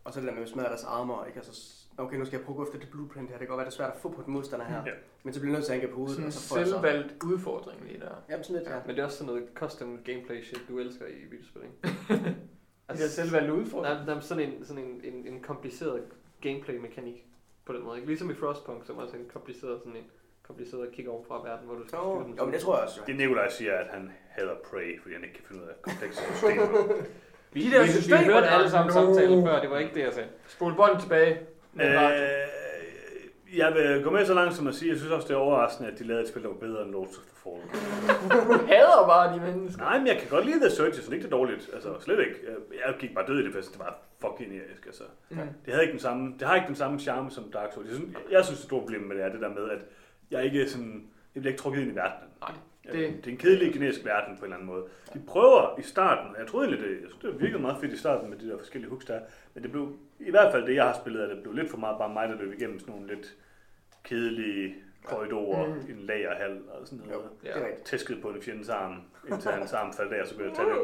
Og så det der med at smadre deres armor, ikke? Altså, s- okay, nu skal jeg prøve at gå efter det blueprint her. Det kan godt være, det er svært at få på den modstander her. Ja. Men så bliver jeg nødt til at angribe hovedet, Sådan og en så får jeg så... selvvalgt udfordring lige der. Jamen sådan lidt, ja. Men det er også sådan noget custom gameplay shit, du elsker i videospil, ikke? [LAUGHS] Det er selvvalgt udfordring. Der er sådan en, sådan en, en, en kompliceret gameplay-mekanik på den måde. Ikke? Ligesom i Frostpunk, som er sådan en kompliceret, sådan en kompliceret kig over fra verden, hvor du skal skyde dem. jo, men det tror jeg også. Det Nikolaj siger, at han hader Prey, fordi han ikke kan finde ud af komplekse [LAUGHS] systemer. Vi, De der vi, vi, systemer hørte der, alle sammen no. samtalen før, det var ikke det, jeg sagde. Spol bånd tilbage. Øh, jeg vil gå med så langt som at sige, at jeg synes også, det er overraskende, at de lavede et spil, der var bedre end Lords of the Fallen. Du hader bare de mennesker. Nej, men jeg kan godt lide The Search, jeg ikke, det er dårligt. Altså, slet ikke. Jeg- Jeg gik bare død i det, for det var fucking generisk. Altså. Mm. Det, havde ikke den samme, det har ikke den samme charme som Dark Souls. Jeg synes, jeg synes det store problem med det er det der med, at jeg ikke sådan, jeg bliver ikke trukket ind i verdenen. Nej, det... det- det er en kedelig generisk verden på en eller anden måde. De prøver i starten, jeg troede egentlig det, jeg synes, det virkede meget fedt i starten med de der forskellige hooks der, men det blev, i hvert fald det jeg har spillet, at det blev lidt for meget bare mig, der løb igennem sådan nogle lidt kedelige korridorer Mm. i en lagerhal og sådan noget. Jo, det er rigtigt. Tæsket på en fjendens arm, indtil hans arm faldt af, og så kunne jeg tage det.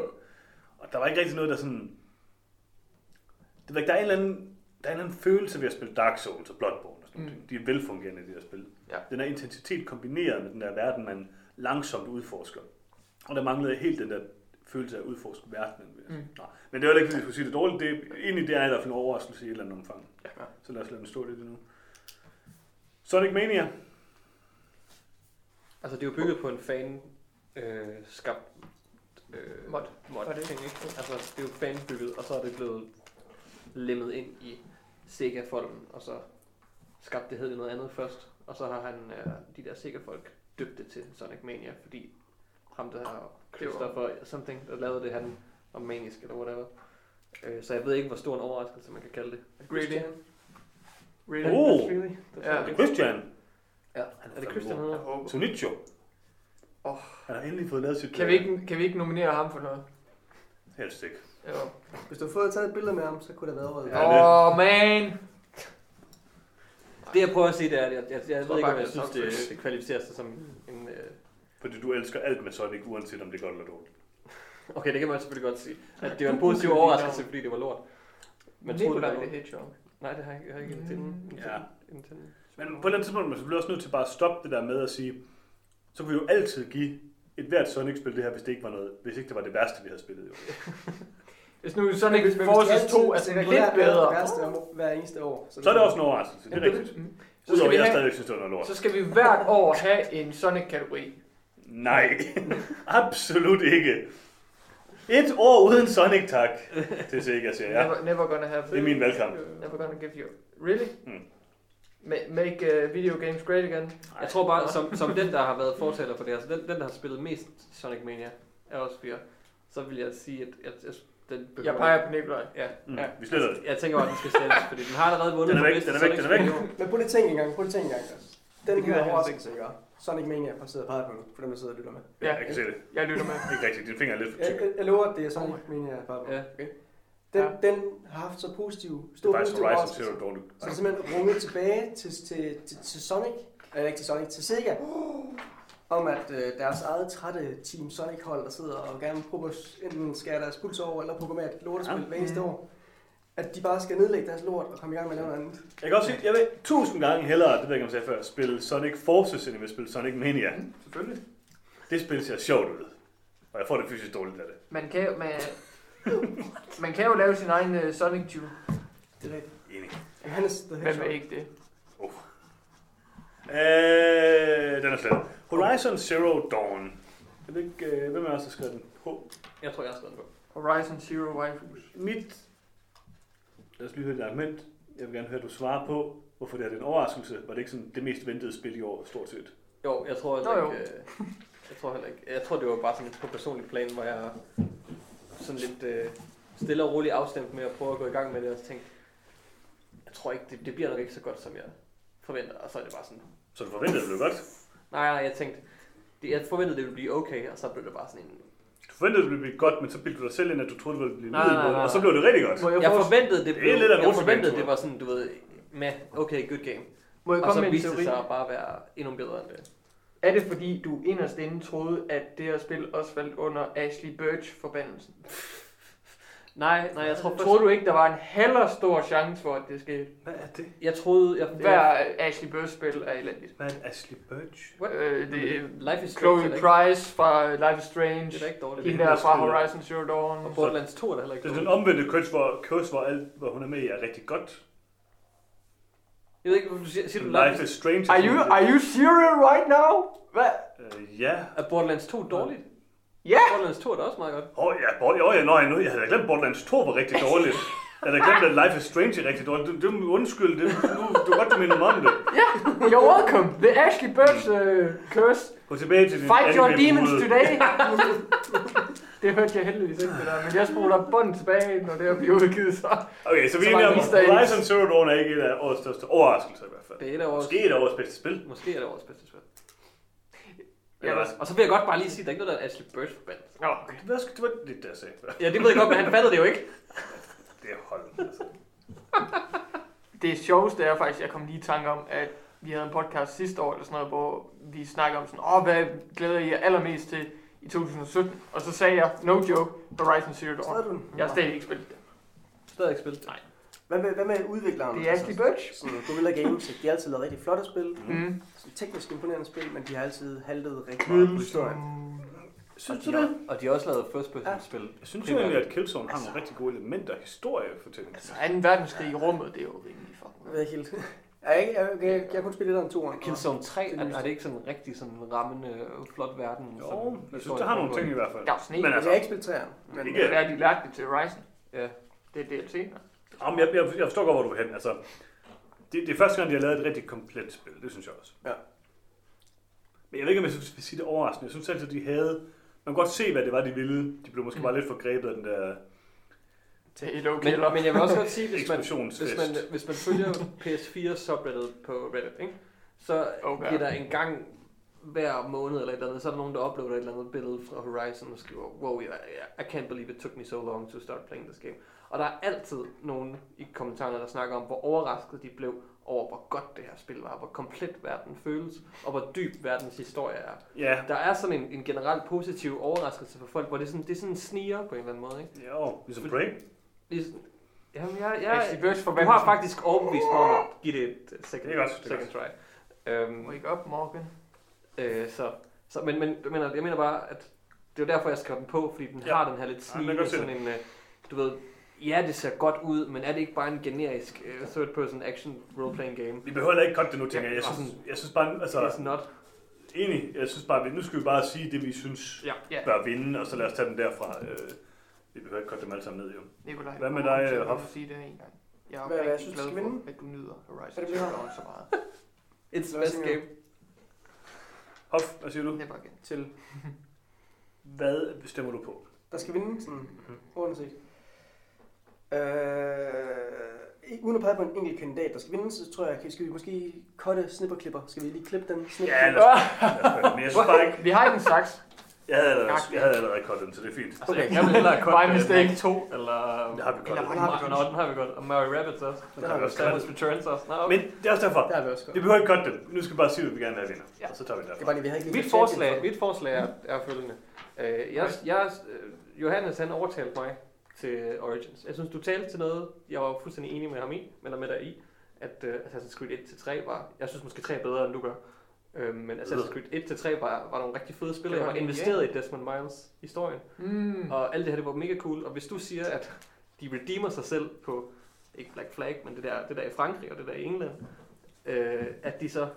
Og der var ikke rigtig noget, der sådan... Det var ikke, der er en eller anden, der er en eller anden følelse ved at spille Dark Souls og Bloodborne og sådan Mm. mm. De er velfungerende, de her spil. Ja. Den her intensitet kombineret med den der verden, man langsomt udforsker. Og der manglede helt den der følelse af at udforske verdenen. Mm. Nå, men det var ikke, fordi jeg skulle sige det dårligt. Det, egentlig det er i hvert fald en overraskelse i et eller andet omfang. Ja. Så lad os lade den stå lidt nu. Sonic Mania. Altså, det er jo bygget på en fan øh, skabt øh, Mod. mod det? ting, ikke? Altså, det er jo fanbygget, og så er det blevet lemmet ind i Sega-folden, og så skabt det hed noget andet først. Og så har han, øh, de der Sega-folk, døbt det til Sonic Mania, fordi ham der har Christopher something, der lavede det, han var manisk eller whatever. Øh, så jeg ved ikke, hvor stor en overraskelse man kan kalde det. Really? Really? Oh. Really? Ja. Christian. Ja, er det Christian, han Jeg hedder? Sonicho. Åh. Han har endelig fået lavet sit... Kan vi, ikke, kan vi ikke nominere ham for noget? Helst ikke. Jo. Hvis du har fået taget et billede med ham, så kunne det have været Åh, oh, man! Det jeg prøver at sige, det er, at jeg, jeg, jeg, tror ved ikke, om jeg det synes, det, det kvalificerer sig som en... Øh... Fordi du elsker alt med Sonic, uanset om det er godt eller dårligt. Okay, det kan man selvfølgelig godt sige. At det var en positiv overraskelse, fordi det var lort. Men troede du the det Hedgehog. Nej, det har jeg ikke. Jeg har ikke Mm. mm. Ja. Nintendo. Men på et eller andet tidspunkt man også nødt til bare at stoppe det der med at sige, så kunne vi jo altid give et hvert Sonic-spil det her, hvis det ikke var noget, hvis ikke det var det værste, vi havde spillet. Jo. [LAUGHS] Hvis nu Sonic hvis Forces altid 2 er sådan lidt være bedre, det værste hver eneste år. Så er det også en overraskelse, det er rigtigt. Mm. Så Udover skal, vi jeg have, stadigvæk synes, det var noget lort. så skal vi hvert år have en Sonic-kategori. Nej, absolut ikke. Et år uden Sonic, tak. Til Sega, siger jeg. Never, never gonna have Det er min valgkamp. Never gonna give you. Really? Mm. Ma- make uh, video games great again. Jeg tror bare, som, som den, der har været fortaler for det, altså den, den der har spillet mest Sonic Mania af os fire, så vil jeg sige, at jeg, jeg, den Jeg peger på Nikolaj. Ja, Mm, Ja. vi sletter det. jeg tænker bare, at den skal stilles, fordi den har allerede vundet Den er væk, den er væk, den er væk. Men prøv lige tænke en gang, prøv lige tænke en gang. altså. Den Det her jeg overraskelse, ikke? Sonic Mania på sidder og peger på nu, for dem, der sidder og lytter med. Ja, Jeg kan se det. jeg lytter med. Ikke rigtigt. Din finger er lidt for Jeg, tyk. jeg, jeg lover, at det er Sonic Mania, jeg peger på. Ja. Okay. Den, Ja. den har haft så positiv, Det stor er faktisk positiv Horizon. Zero Dawn. Så det er simpelthen runget tilbage til, til, til, til Sonic, eller ikke til Sonic, til Sega, om at øh, deres eget trætte Team Sonic-hold, der sidder og gerne prøver at enten skære deres puls over, eller programmere et lortespil Ja. hver eneste Mm. år, at de bare skal nedlægge deres lort og komme i gang med at lave noget andet. Jeg kan også sige, jeg vil tusind gange hellere, det ved jeg ikke, om jeg sagde før, spille Sonic Forces, end jeg vil spille Sonic Mania. Selvfølgelig. Det spil ser sjovt ud. Og jeg får det fysisk dårligt af det. Man kan, jo- man, man kan jo lave sin egen uh, Sonic Tune. Det er rigtigt. Enig. Johannes, the Hvem Hedgehog. er ikke det? Øh, den er slet. Horizon Zero Dawn. Jeg ved ikke, øh, hvem er også, der skrev den på? Jeg tror, jeg har skrevet den på. Horizon Zero Waifus. Mit... Lad os lige høre dit argument. Jeg vil gerne høre, at du svarer på, hvorfor det her er en overraskelse. Var det ikke sådan det mest ventede spil i år, stort set? Jo, jeg tror heller Nå, ikke... Øh, jeg tror heller ikke... Jeg tror, det var bare sådan på personlig plan, hvor jeg sådan lidt øh, stille og roligt afstemt med at prøve at gå i gang med det, og så tænkte, jeg tror ikke, det, det bliver nok ikke så godt, som jeg forventer. Og så er det bare sådan, Så du forventede, det blev godt? Nej, nej, jeg tænkte, det, jeg forventede, det ville blive okay, og så blev det bare sådan en... Du forventede, det ville blive godt, men så bildte du dig selv ind, at du troede, det ville blive Nej, nej, nej, nej. og så blev det rigtig godt. Må jeg, Jeg forventede, det Det er blev, lidt af en jeg forventede, det var sådan, du ved, med, okay, good game. må jeg Og så viste det sig at bare være endnu bedre end det. Er det fordi, du inderst inde troede, at det her spil også faldt under Ashley Birch-forbandelsen? [LAUGHS] Nej, nej, jeg tror først, Troede du ikke, der var en heller stor chance for, at det skete? Hvad er det? jeg troede, jeg, Hver Ashley Birch-spil er elendigt. Hvad er det? Ashley Birch? Øh, det er Life is Strange, Chloe Price fra Life is det Strange. er da ikke dårligt. Hende der fra Horizon Zero Dawn. Og Borderlands 2 er da heller ikke Det er den dårligt. omvendte kørs, hvor, kørs, hvor alt, hvad hun er med i, er rigtig godt. Jeg ved ikke, hvad du siger, siger du Life is Strange. Are you, are you serious right now? Hvad? Uh, ja. Er Borderlands 2 dårligt? Ja! Borderlands 2 er da også meget godt. Åh, oh, ja, bo- jo, ja, nøj, nu, jeg havde da glemt, Borderlands 2 var rigtig dårligt. Jeg havde da glemt, at Life is Strange er rigtig dårligt. Du, du undskyld, det, du, du er godt, du minder mig om det. You're welcome. The Ashley Birch uh, curse. Gå tilbage til din Fight your demons today. [LAUGHS] det hørte jeg heldigvis ikke, der. Men jeg spoler bånd tilbage, når det her bliver udgivet, så... Okay, så vi er enige om. Horizon Zero Dawn er ikke et af årets største overraskelser i hvert fald. Det er et af vores, Måske et af årets bedste spil. måske er det vores bedste spil. Ja, Eller- Og så vil jeg godt bare lige sige, at der er ikke noget, der er Ashley Burst forbandet. Nå, okay. Det var, det var lidt det, jeg sagde. Ja, det ved jeg godt, men han fattede det jo ikke. [LAUGHS] Det er hold. Altså. Det sjoveste er faktisk, at jeg kom lige i tanke om, at vi havde en podcast sidste år, eller sådan noget, hvor vi snakkede om sådan, åh, hvad glæder I jer allermest til i 2017? Og så sagde jeg, no joke, Horizon Zero Dawn. Jeg har stadig ikke spillet det. Stadig ikke spillet. Nej. Hvad med, hvad med udvikleren? Det er Ashley Birch. Sådan, Gorilla Games, de har altid lavet rigtig flotte spil. Mm. Sådan teknisk imponerende spil, men de har altid haltet rigtig meget på historien. Synes du de, det? har, og de har også lavet first person Ja. spil. Jeg synes jo egentlig, at Killzone har nogle rigtig gode elementer af historiefortælling. Altså, 2. verdenskrig i rummet, det er jo rimelig Jeg fucking ved ikke helt. Jeg, er ikke, jeg, jeg, jeg, jeg har kun spillet det om to år. Killzone 3, Det er er, det ikke sådan en rigtig sådan rammende, øh, flot verden? Jo, som jeg synes, det har nogle ting i hvert fald. Der er sne. Men altså, jeg har ikke spillet træerne. Men Ikke- Det er, de lærte det til Horizon. Ja. Det er DLC. Jamen, jeg, jeg, jeg forstår godt, hvor du er hen. Altså, det, det er første gang, de har lavet et rigtig komplet spil. Det synes jeg også. Ja. Men jeg ved ikke, om jeg synes, vil sige det overraskende. Jeg synes altid, de havde... Man kan godt se, hvad det var, de ville. De blev måske Mm. bare lidt for grebet af den der Halo Men, men jeg vil også godt sige, hvis man, hvis eksplosionsfest. man, hvis man følger PS4 subreddit på Reddit, ikke? så Okay. bliver der en gang hver måned eller et eller andet, så er der nogen, der uploader et eller andet billede fra Horizon og skriver, wow, I, I can't believe it took me so long to start playing this game. Og der er altid nogen i kommentarerne, der snakker om, hvor overrasket de blev over, hvor godt det her spil var, hvor komplet verden føles, og hvor dyb verdens historie er. Ja, Der er sådan en, en generelt positiv overraskelse for folk, hvor det er sådan, det er sådan en sniger på en eller anden måde. Ikke? jo, ligesom Prey. Det er sådan, jamen, jeg, jeg, Birch du har faktisk overbevist mig om at give det et second, Det er godt, det er second try. Øhm, Wake up, Morgan. øh, så, så, men, men jeg, mener, jeg mener bare, at det er derfor, jeg skrev den på, fordi den Ja. har den her lidt Ja, men jeg snigende, se sådan en, øh, du ved, ja, det ser godt ud, men er det ikke bare en generisk uh, third person action role-playing game? Vi behøver ikke godt det nu, tænker jeg. Jeg synes, sådan- jeg synes bare, altså, It's not. enig, jeg synes bare, vi- nu skal vi bare sige det, vi synes Ja. Ja, bør vinde, og så lad os tage den derfra. Øh, vi behøver ikke godt dem alle sammen ned, jo. Nikolaj. Hvad med dig, Hoff? sige det en gang. Jeg er Hvad- hvad synes glad for, vinde? at du nyder Horizon er Zero? Dawn så meget. [LAUGHS] It's the best game. Hoff, hvad siger du? Never again. Til, Hvad bestemmer du på? der skal vinde sådan Mhm. ordentligt set. Øh, uden at pege på en enkelt kandidat, der skal vinde, så tror jeg, skal vi måske cutte snipperklipper. Skal vi lige klippe den snipper? Ja, lad os, lad os det. Men jeg synes bare ikke, Vi har ikke en saks. jeg havde allerede, jeg havde allerede koldt den, så det er fint. Altså, Okay. jeg vel hellere [LAUGHS] By cutte mistake. Mac 2, eller... Det har vi Eller var Den har vi Nå, den har vi godt. Og Mario Rabbids også. Den har vi også Samus cutte. Returns også. Nå, okay. Men det er også derfor. Der har vi også godt. Vi behøver ikke godt dem. Nu skal vi bare sige, hvad vi gerne vil have vinder. Ja. Og så tager vi det Det er derfra. bare lige, vi har ikke Mit forslag, mit forslag er, er følgende. Øh, jeg, jeg, øh, Johannes han overtalte mig til Origins. Jeg synes, du talte til noget, jeg var fuldstændig enig med ham i, eller med dig i, at uh, Assassin's Creed 1-3 var, jeg synes måske 3 er bedre, end du gør. Øh, men Assassin's Creed 1-3 var, var nogle rigtig fede spil, jeg var investeret i Desmond Miles historien. Mm. Og alt det her, det var mega cool. Og hvis du siger, at de redeemer sig selv på, ikke Black Flag, men det der, det der i Frankrig og det der i England, øh, at de så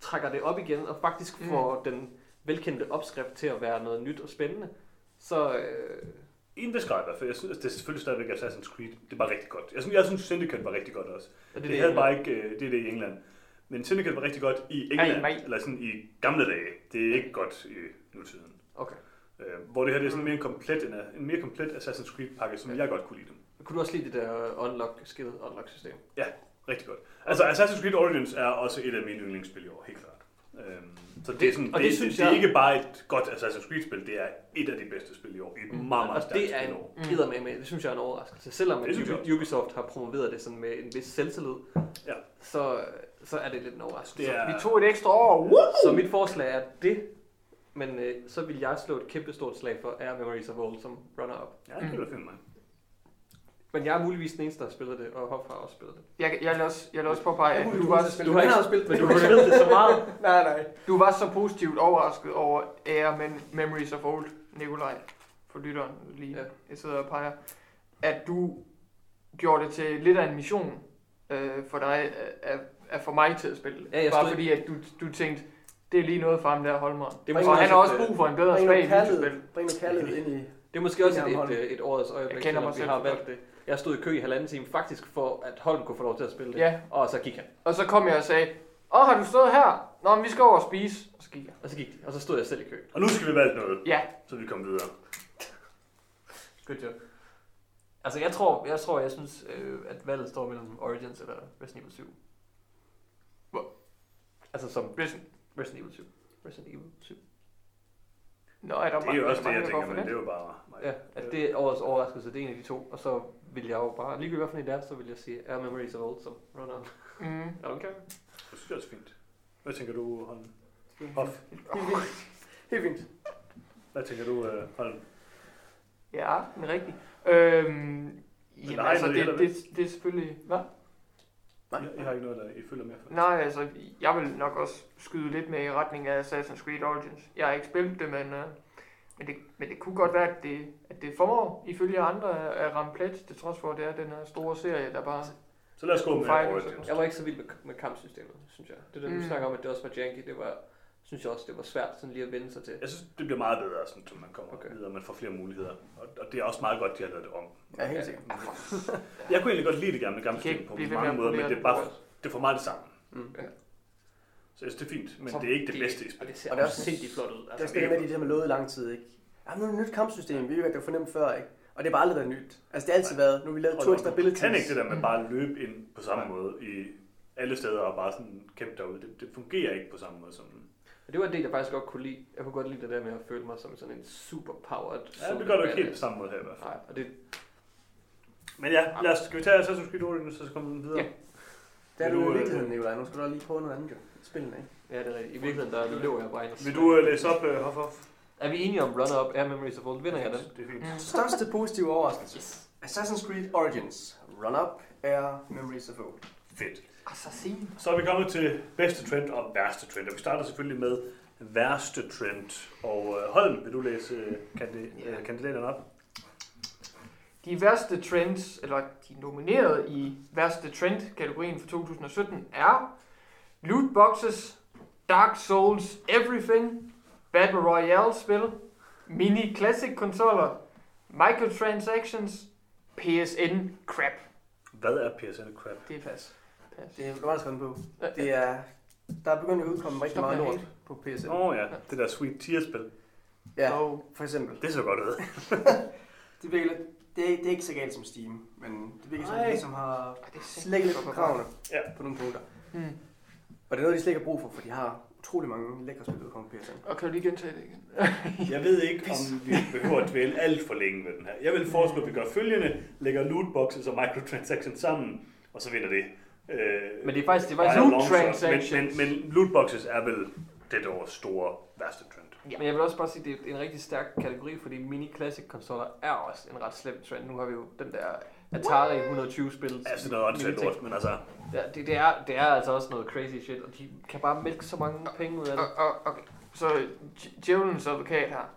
trækker det op igen og faktisk Mm. får den velkendte opskrift til at være noget nyt og spændende, så øh, en vis grad i hvert fald. Jeg synes, det er selvfølgelig stadigvæk Assassin's Creed. Det var rigtig godt. Jeg synes, jeg synes Syndicate var rigtig godt også. er Det, det havde bare ikke, øh, det er det i England. Men Syndicate var rigtig godt i England, mate. eller sådan i gamle dage. Det er ikke godt i nutiden. Okay. Øh, hvor det her det er sådan mere en komplet, en, en mere komplet Assassin's Creed pakke, som jeg godt kunne lide dem. Kunne du også lide det der unlock, skill unlock system? Rigtig godt. Altså Assassin's Creed Origins er også et af mine yndlingsspil i år, helt klart. Øhm, så det, er sådan, og det, det synes det, det, er jeg- ikke bare et godt Assassin's Creed spil, det er et af de bedste spil i år. Et meget, meget og stærkt det er spil i en år. Mm. gider med med, det synes jeg er en overraskelse. Selvom Det at jeg Ubi- Ubisoft har promoveret det sådan med en vis selvtillid, Ja. så, så er det lidt en overraskelse. Det er, Vi tog et ekstra år. Woo! Så mit forslag er det, men øh, så vil jeg slå et kæmpe stort slag for Air Memories of Old som runner-up. Ja, det kan du finde mig. Men jeg er muligvis den eneste, der har spillet det, og Hoff har også spillet det. Jeg, jeg, vil også, jeg vil også påpege, at du du var, har spillet. du har ikke- spillet, Men du [LAUGHS] har spillet det så meget. Nej, nej. du var så positivt overrasket over Air Men- Memories of Old, Nikolaj, for lytteren lige, Ja. jeg sidder og peger, at du gjorde det til lidt af en mission øh, for dig, at, at få mig til at spille det. Ja, jeg Bare stod- fordi, at du, du tænkte, det er lige noget for ham der, Holmer. Det er Og han også har også øh, brug for en bedre smag i videospil. bring noget kærlighed ind i... Det er måske også Det er et, et, øh, et årets øjeblik, Jeg kender mig vi selv har for valgt det. Jeg stod i kø i halvanden time faktisk for, at Holm kunne få lov til at spille det. Ja, Og så gik han. og så kom jeg og sagde, åh, har du stået her? Nå, men vi skal over og spise. Og så gik jeg. Og så gik de. Og så stod jeg selv i kø. Og nu skal vi valge noget, Ja, så vi kommer videre. Good job. Altså jeg tror, jeg tror, jeg synes, øh, at valget står mellem Origins eller Resident Evil 7. Hvor? Altså som Resident. Resident Evil 7. Resident Evil 7. Nå, er der Det er jo mange- også det, jeg tænker, for men det er jo bare mig. Ja, at det er årets overraskelse, det er en af de to. Og så vil jeg jo bare, ligegyldigt hvad for en det er, så vil jeg sige Air Memories of Old som runner. Mm. [LAUGHS] Okay. Det synes jeg også er fint. Hvad tænker du, Holm? Hoff, Helt fint. Helt fint. hvad tænker du, øh, Holm? Ja, den er rigtig. Øhm, jamen, er altså, det, I det, det, er selvfølgelig... Hvad? Jeg, jeg har ikke noget, der I følger med for. Nej, altså, jeg vil nok også skyde lidt med i retning af Assassin's Creed Origins. Jeg har ikke spillet det, men, øh, men, det, men det kunne godt være, at det, at det formår, ifølge andre, at ramme plet, til trods for, at det er den her store serie, der bare... Så lad os gå med Fejl, Origins. Jeg var ikke så vild med, med kampsystemet, synes jeg. Det der, du Mm. snakker om, at det også var janky, det var, synes jeg også, det var svært sådan lige at vende sig til. Jeg synes, det bliver meget bedre, sådan, som man kommer Okay. videre, og man får flere muligheder. Og, og det er også meget godt, de har lavet det om. Ja, helt sikkert. Jeg kunne egentlig godt lide det gamle ikke på mange måder, men det er bare det er for meget det samme. Mm. Ja. Så jeg synes, det er fint, men Så det er ikke det bedste i Og spillet. det ser Og det er også sindssygt flot ud. Der Altså, skal det med, de der med lovet i lang tid, ikke? Jamen, nu er det et nyt kampsystem. Vi ved, at det var fornemt før, ikke? Og det har bare aldrig været nyt. Altså, det har altid været, nu har vi lavet to ekstra abilities. kan ikke det der med bare at løbe ind på samme måde i alle steder og bare sådan kæmpe derude. Det, det fungerer ikke på samme måde som... Og det var en del, jeg faktisk godt kunne lide. Jeg kunne godt lide det der med at føle mig som sådan en super powered. Ja, det gør du ikke helt på samme måde her i hvert fald. Nej, og det, Men ja, lad os, skal vi tage Assassin's Creed Origins, så kommer vi videre? Ja. Det er du, i øh, virkeligheden, Nikolaj. Nu skal du lige prøve noget andet, jo. Spillene, ikke? ja, det er rigtigt. I virkeligheden, der løber jeg bare ind. Vil du uh, læse op, uh, Hoff Hoff? Er vi enige om Runner-Up Air Memories of Old? Vinder jeg den? Det er fint. Mm. Største positive overraskelse. Yes. Assassin's Creed Origins. Run-up er Memories of Old. Fedt. Assassin. Så er vi kommet til bedste trend og værste trend. Og vi starter selvfølgelig med værste trend. Og uh, Holm, vil du læse uh, kandi- Ja. uh, kandidaterne op? De værste trends, eller de nomineret i værste trend-kategorien for 2017 er Loot Boxes, Dark Souls Everything, Battle Royale-spil, Mini Classic konsoller, Microtransactions, PSN Crap. Hvad er PSN crap? Det er pas. pas. Det er meget skrevet på. Det er, der er begyndt at udkomme rigtig Stop meget lort på PSN. Åh oh, ja, det der Sweet Tears-spil. Ja, Og for eksempel. Det så godt ud. [LAUGHS] Det, virker lidt, det, er, det er ikke så galt som Steam, men det virker som, Nej. de som har slækket lidt på kravene Ja. på nogle punkter. Hmm. Og det er noget, de slet ikke har brug for, for de har utrolig mange lækre spil, der kommer på PSN. Og kan du lige gentage det igen? [LAUGHS] Jeg ved ikke, om vi behøver at dvæle alt for længe med den her. Jeg vil foreslå, at vi gør følgende, lægger lootboxes og microtransactions sammen, og så vinder det. Øh, Men det er faktisk, det er faktisk Loot Men, transactions. men, men lootboxes er vel det års store værste trend. Ja. Men jeg vil også bare sige, at det er en rigtig stærk kategori, fordi mini classic konsoller er også en ret slem trend. Nu har vi jo den der Atari 120 spil. Altså noget åndssvagt lort, men altså... Ja, det, det, er, det er altså også noget crazy shit, og de kan bare mælke så mange penge ud af det. Og, og, okay. Så dj- djævelens advokat her.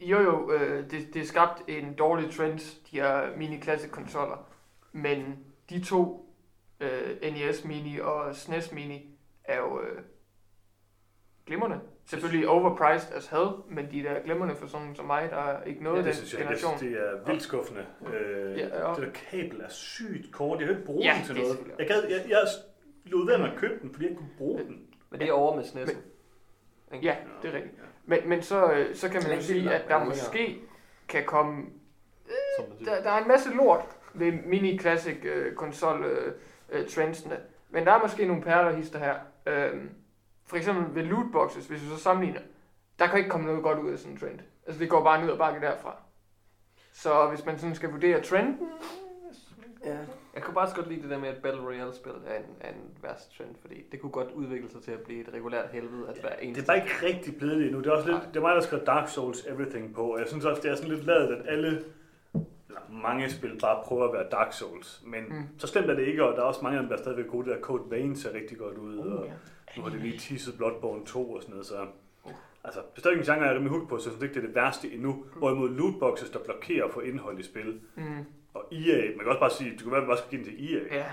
Jo jo, øh, det, det er skabt en dårlig trend, de her mini classic konsoller. Men de to, øh, NES Mini og SNES Mini, er jo øh, glimrende. Selvfølgelig overpriced as hell, men de er da glimrende for sådan som mig, der ikke nåede Ja, det den synes jeg, det, generation. det er vildt skuffende. Øh, Ja, ja. Det der kabel er sygt kort. Jeg kan ikke bruge Ja, den til er noget. Jeg, gad, jeg, jeg lod være med at købe den, fordi jeg ikke kunne bruge den. Men det er over med SNES'en. Ikke? Ja, det er rigtigt. Men, men så, øh, så kan man jo er sige, at der måske kan komme siger. der, der er en masse lort ved mini classic øh, konsol øh, øh, trendsene. Men der er måske nogle perlerhister her. Øhm, for eksempel ved lootboxes, hvis vi så sammenligner, der kan ikke komme noget godt ud af sådan en trend. Altså det går bare ned og bakke derfra. Så hvis man sådan skal vurdere trenden, Ja. Jeg kunne bare så godt lide det der med, at Battle Royale-spil er en, er en værst trend, fordi det kunne godt udvikle sig til at blive et regulært helvede, at hver Det er bare ikke rigtig blevet det endnu. Det er også lidt, Nej. det er mig, der skrev Dark Souls Everything på, og jeg synes også, det er sådan lidt lavet, at alle, eller mange spil bare prøver at være Dark Souls. Men Mm. så slemt er det ikke, og der er også mange af dem, der er stadigvæk gode. Det der Code Vein ser rigtig godt ud, Uh, og ja. Nu har det lige teaset Bloodborne 2 og sådan noget, så... Uh. Altså, er ikke en genre, jeg er rimelig hooked på, så synes jeg ikke, det er det værste endnu. Hvorimod lootboxes, der blokerer for indhold i spil. Mm, Og EA, man kan også bare sige, det kunne være, bare skal give den til EA. ja.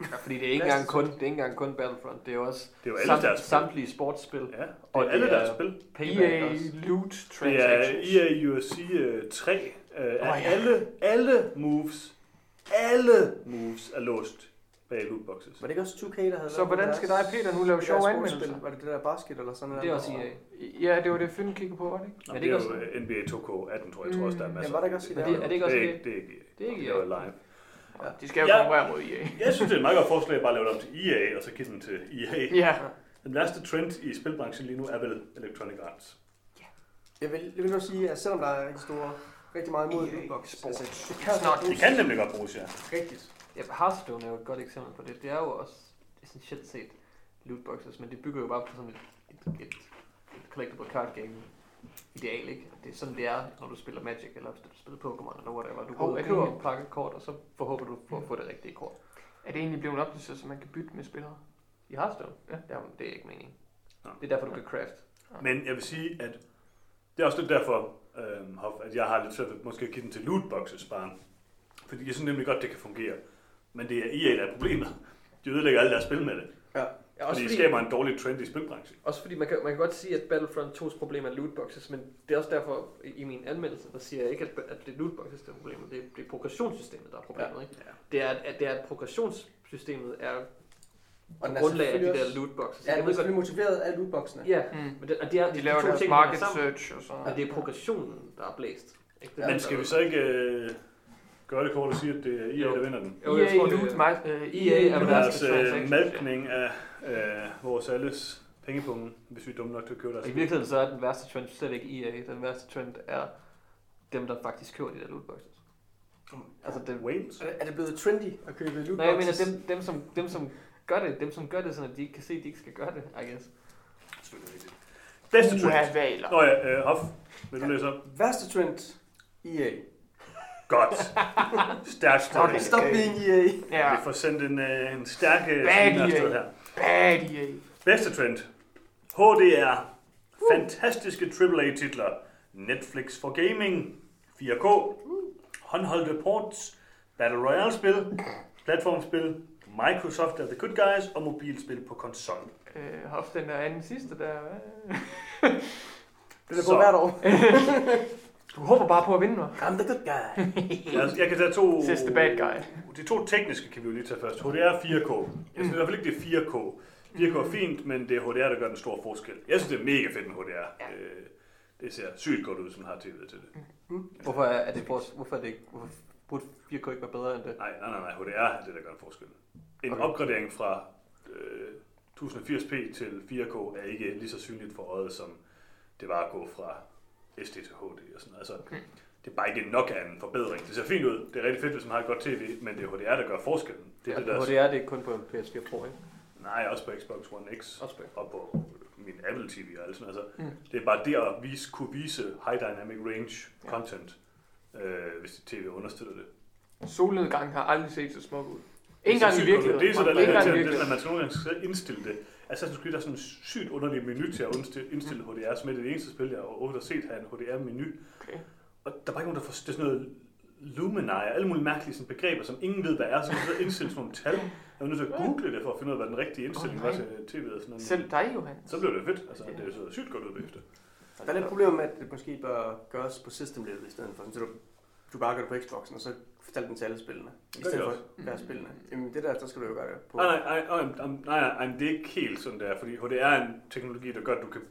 Ja, fordi det er ikke engang kun, det er ikke engang kun Battlefront, det er også Det er jo alle deres spil. samtlige sportsspil. Ja, det Og er det alle er- deres spil. EA også. loot Det er transactions. EA UFC øh, 3. Øh, er Åh, ja. alle, alle moves, alle moves er låst bag lootboxes. Var det ikke også 2K, der havde Så hvordan skal dig, Peter, nu lave sjove anmeldelser? Var det det der basket eller sådan noget? Det er også EA. Ja, det var det, Finn kigger på, var det ikke? Nå, Er det det er ikke jo også- øh, NBA 2K18, tror jeg. Jeg tror også, der er Mm, masser. ja, var der ikke også i Er det, er det ikke også det? er EA? ikke- Det er ikke EA. Det er ikke Det EA. er live. Ja. De skal jo Ja. konkurrere mod EA. Jeg synes, det er et meget godt forslag at bare lave det om til EA, og så give den til EA. Ja. Den værste trend i spilbranchen lige nu er vel Electronic Arts. Jeg vil, jeg vil godt sige, at selvom der er rigtig, store, rigtig meget imod EA lootbox, altså, det kan. Det kan nemlig godt bruges, ja. rigtigt. Ja, Hearthstone er jo et godt eksempel på det. Det er jo også essentielt set lootboxes, men det bygger jo bare på sådan et, et, et, et collectible card game ideal, ikke? Det er sådan, det er, når du spiller Magic, eller hvis du spiller Pokémon, eller whatever. Du går ud er og det køber en pakke kort, og så forhåber du på at få det rigtige kort. Er det egentlig blevet opdateret, så man kan bytte med spillere? I Hearthstone? Ja. Jamen, det er ikke meningen. Nå. Det er derfor, du kan craft. Men jeg vil sige, at det er også lidt derfor, øh, at jeg har lidt svært ved måske at give den til lootboxes bare. Fordi jeg synes nemlig godt, det kan fungere. Men det er EA, der er problemet. De ødelægger alle deres spil med det. Ja. Ja, Fordi også, det fordi, skaber en dårlig trend i spilbranchen. også fordi man kan, man kan godt sige, at Battlefront 2's problem er lootboxes, men det er også derfor, i, min anmeldelse, der siger jeg ikke, at, at det er lootboxes, der er problemet. Det er, det er progressionssystemet, der er problemet. Ja. Ikke? Ja. Det er, at, det er, at progressionssystemet er Og den grundlag af de der lootboxes. Ja, den er selvfølgelig motiveret af lootboxene. Ja, Mm. men det, og det er, De laver to deres market sammen, search og sådan Og det er progressionen, der er blæst. Ikke? Det er Men skal vi så ikke øh, gøre det kort og sige, at det er EA, Jo. der vinder den? Jo, jeg tror, det- er Med Basket deres øh, transactions, malkning af øh, vores alles pengepunge, hvis vi er dumme nok til at købe deres I virkeligheden så er den værste trend slet ikke EA. Den værste trend er dem, der faktisk køber de der lootboxes. Altså dem, Waynes? Er det- Er blevet trendy at købe lootboxes? Nej, jeg mener dem, dem, som, dem, som gør det, dem, som gør det, sådan at de ikke kan se, at de ikke skal gøre det, I guess. Bedste Uha, trend. valer. Nå ja, øh, Hoff, vil du læse op? Værste trend, EA. Godt. Okay. stadig. Stop being EA. Ja, Vi får sendt en, øh, en stærk øh, Bad sviner afsted EA. her. bad EA. Bedste trend. HDR. Fantastiske AAA-titler. Netflix for gaming. 4K, håndholdte ports, Battle Royale-spil, platformspil, Microsoft er the good guys, og mobilspil på konsol. Øh, Hoff, den der anden sidste der. Det er på hvert år. [LAUGHS] Du håber bare på at vinde, hva'? I'm the good guy. Jeg, jeg kan tage to... Says the bad guy. De to tekniske kan vi jo lige tage først. HDR 4K. Jeg synes i hvert fald ikke, det er 4K. 4K er fint, men det er HDR, der gør den store forskel. Jeg synes, det er mega fedt med HDR. Øh, Det ser sygt godt ud, hvis man har tv til det. Hvorfor er, det hvorfor er det ikke, hvorfor burde 4K ikke være bedre end det? Nej, nej, nej, nej. HDR er det, der gør en forskel. En Okay. opgradering fra øh, 1080p til 4K er ikke lige så synligt for øjet, som det var at gå fra SD til HD og sådan noget. Altså, det er bare ikke nok af en forbedring. Det ser fint ud. Det er rigtig fedt, hvis man har et godt tv, men det er HDR, der gør forskellen. Det er Ja, det, der... HDR det er kun på en PS4 Pro, ikke? Nej, også på Xbox One X Også på. og på min Apple TV og alt sådan. Altså, Mm. Det er bare det at vise, kunne vise high dynamic range content, øh, hvis tv understøtter det. Solnedgang har aldrig set så smuk ud. Ingen gang i virkeligheden. Det er så der lidt til, at man skal nogle gange skal indstille det. Assassin's Creed er sådan en sygt underlig menu til at indstille, indstille HDR, som er det eneste spil, jeg overhovedet har set have en HDR-menu. Okay. Og der er bare ikke nogen, der forstår, det er sådan noget luminae, alle mulige mærkelige sådan begreber, som ingen ved, hvad er, så man indstille sådan nogle tal. Jeg var nødt til at google det for at finde ud af, hvad den rigtige indstilling var til tv'et og sådan noget. Selv dig, Johan. Så blev det fedt. Altså, det så sygt godt ud bagefter. Der er lidt problem med, at det måske bør gøres på system level i stedet for. Så du, du bare gør det på Xboxen, og så fortæller den til alle spillene. I stedet det for hver spillene. Jamen det der, så skal du jo gøre det på. Nej, nej, nej, nej, nej, nej, nej, det er ikke helt sådan der, fordi HDR er en teknologi, der gør, at du kan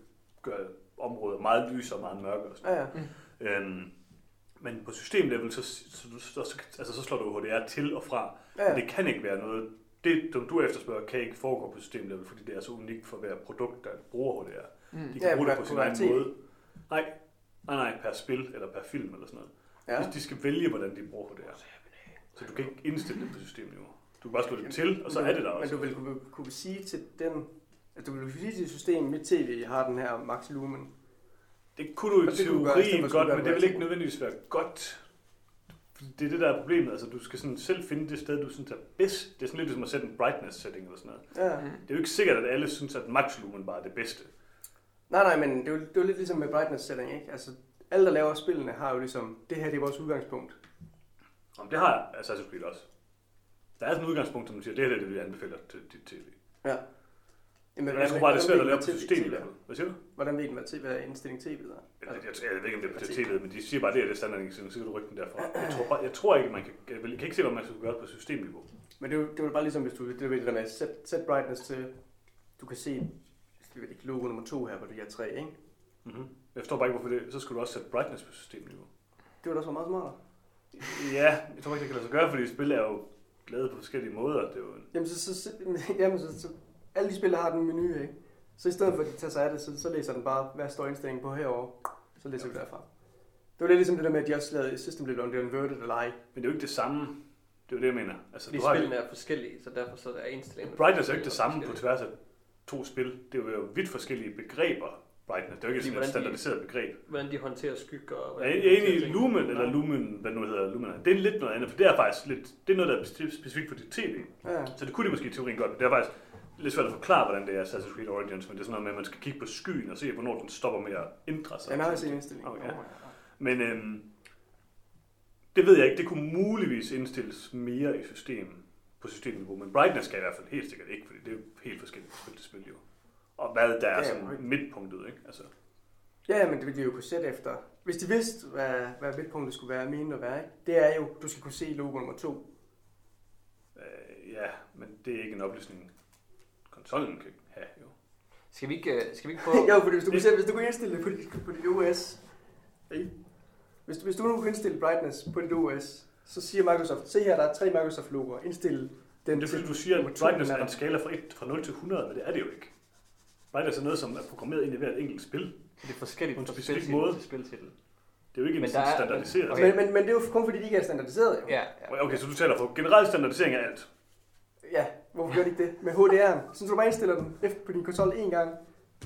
gøre områder meget lysere og meget mørkere. Og sådan. Ja, ja. Øhm, men på systemlevel, så, så, så, så, altså, så slår du HDR til og fra. ja, Ja. Det kan ikke være noget, det som du efterspørger, kan ikke foregå på systemlevel, fordi det er så unikt for hver produkt, der bruger HDR. Mm. De kan Ja, bruge på det på sin egen måde. Nej, nej, nej, per spil eller per film eller sådan noget. Ja. Ja. De skal vælge, hvordan de bruger HDR. Så du kan ikke indstille det på systemniveau. Du kan bare slå det til, og så er det der også. Men du vil kunne, kunne sige til den, at du vil kunne sige til systemet, mit tv har den her max lumen. Det kunne du i teorien godt, men det vil ikke nødvendigvis være godt. Det er det, der er problemet. Altså, du skal sådan selv finde det sted, du synes er bedst. Det er sådan lidt ligesom at sætte en brightness setting eller sådan noget. Ja. Det er jo ikke sikkert, at alle synes, at max lumen bare er det bedste. Nej, nej, men det er, jo, det er jo lidt ligesom med brightness setting, ikke? Altså, alle der laver spillene har jo ligesom, det her det er vores udgangspunkt. Om det har Assassin's Creed også. Der er sådan et udgangspunkt, som du siger, det her er det, vi anbefaler til dit tv. Ja. Jamen, Men jeg tror bare, det er svært at lave på system. systemet. Hvad siger du? Hvordan ved den, hvad, TV, hvad indstilling tv der? Jeg, jeg, ved ikke, om det er på tv'et, men de siger bare, at det er det standardindstilling, så kan du rykke den derfra. Jeg tror, bare, jeg tror ikke, man kan, jeg, kan ikke se, hvad man skal gøre det på systemniveau. Men det er jo, det jo bare ligesom, hvis du, det det der med, set, set brightness til, du kan se, ved ikke, logo nummer to her på de her tre, ikke? Mm-hmm. Jeg forstår bare ikke, hvorfor det, så skulle du også sætte brightness på systemniveau. Det var da også meget smartere. Ja, jeg tror ikke, det kan lade sig gøre, fordi spil er jo lavet på forskellige måder. Det er jo en... Jamen, så, så, så, jamen, så, så alle de spil har den menu, ikke? Så i stedet for at de tager sig af det, så, så læser den bare, hvad står indstillingen på herovre. Så læser vi derfra. Det var lidt ligesom det der med, at de også lavede system level, om det var inverted eller ej. Men det er jo ikke det samme. Det er jo det, jeg mener. Altså, Fordi du har, spillene er forskellige, så derfor så er indstillingen... brightness er jo ikke det samme på tværs af to spil. Det er jo vidt forskellige begreber, brightness. Det er jo ikke sådan et hvordan de- standardiseret begreb. Hvordan de håndterer skygger og... Er enig håndterer i ting. lumen, eller lumen, hvad nu hedder lumen. Det er lidt noget andet, for det er faktisk lidt, det er noget, der er specifikt for dit tv. Ja. Så det kunne de måske i teorien godt, men det er faktisk lidt svært at forklare, hvordan det er Assassin's Creed Origins, men det er sådan noget med, at man skal kigge på skyen og se, hvornår den stopper med at ændre sig. Den har sin indstilling. Okay. Men øhm, det ved jeg ikke, det kunne muligvis indstilles mere i systemet på systemniveau, men brightness skal i hvert fald helt sikkert ikke, fordi det er helt forskelligt spil til spil jo. Og hvad der er Ja, sådan right. midtpunktet, ikke? Altså, Ja, men det ville de jo kunne sætte efter. Hvis de vidste, hvad, hvad midtpunktet skulle være, mene at være, ikke? det er jo, du skal kunne se logo nummer to. øh, ja, men det er ikke en oplysning, konsollen kan have, jo. Skal vi ikke, øh, skal vi ikke [LAUGHS] prøve... jo, fordi hvis du, kunne, se- hvis du kunne indstille det på dit, på dit OS, ikke? Hvis, du- hvis du nu kunne indstille brightness på dit OS, så siger Microsoft, se her, der er tre Microsoft-logoer, indstil den Men det er fordi, du siger, at brightness er er en skala fra, 1, fra 0 til 100, men det er det jo ikke. Brightness er noget, som er programmeret ind i hvert enkelt spil. Det er forskelligt På en fra specifik måde. til spiltitel. Det er jo ikke Men en der er- standardiseret. Okay. Men, men, men det er jo kun fordi, de ikke er standardiseret, jo. Ja, ja. Okay, så du taler for generel standardisering af alt. Ja, hvorfor gør de ikke det? Med HDR'en, så du bare indstiller den efter på din konsol en gang,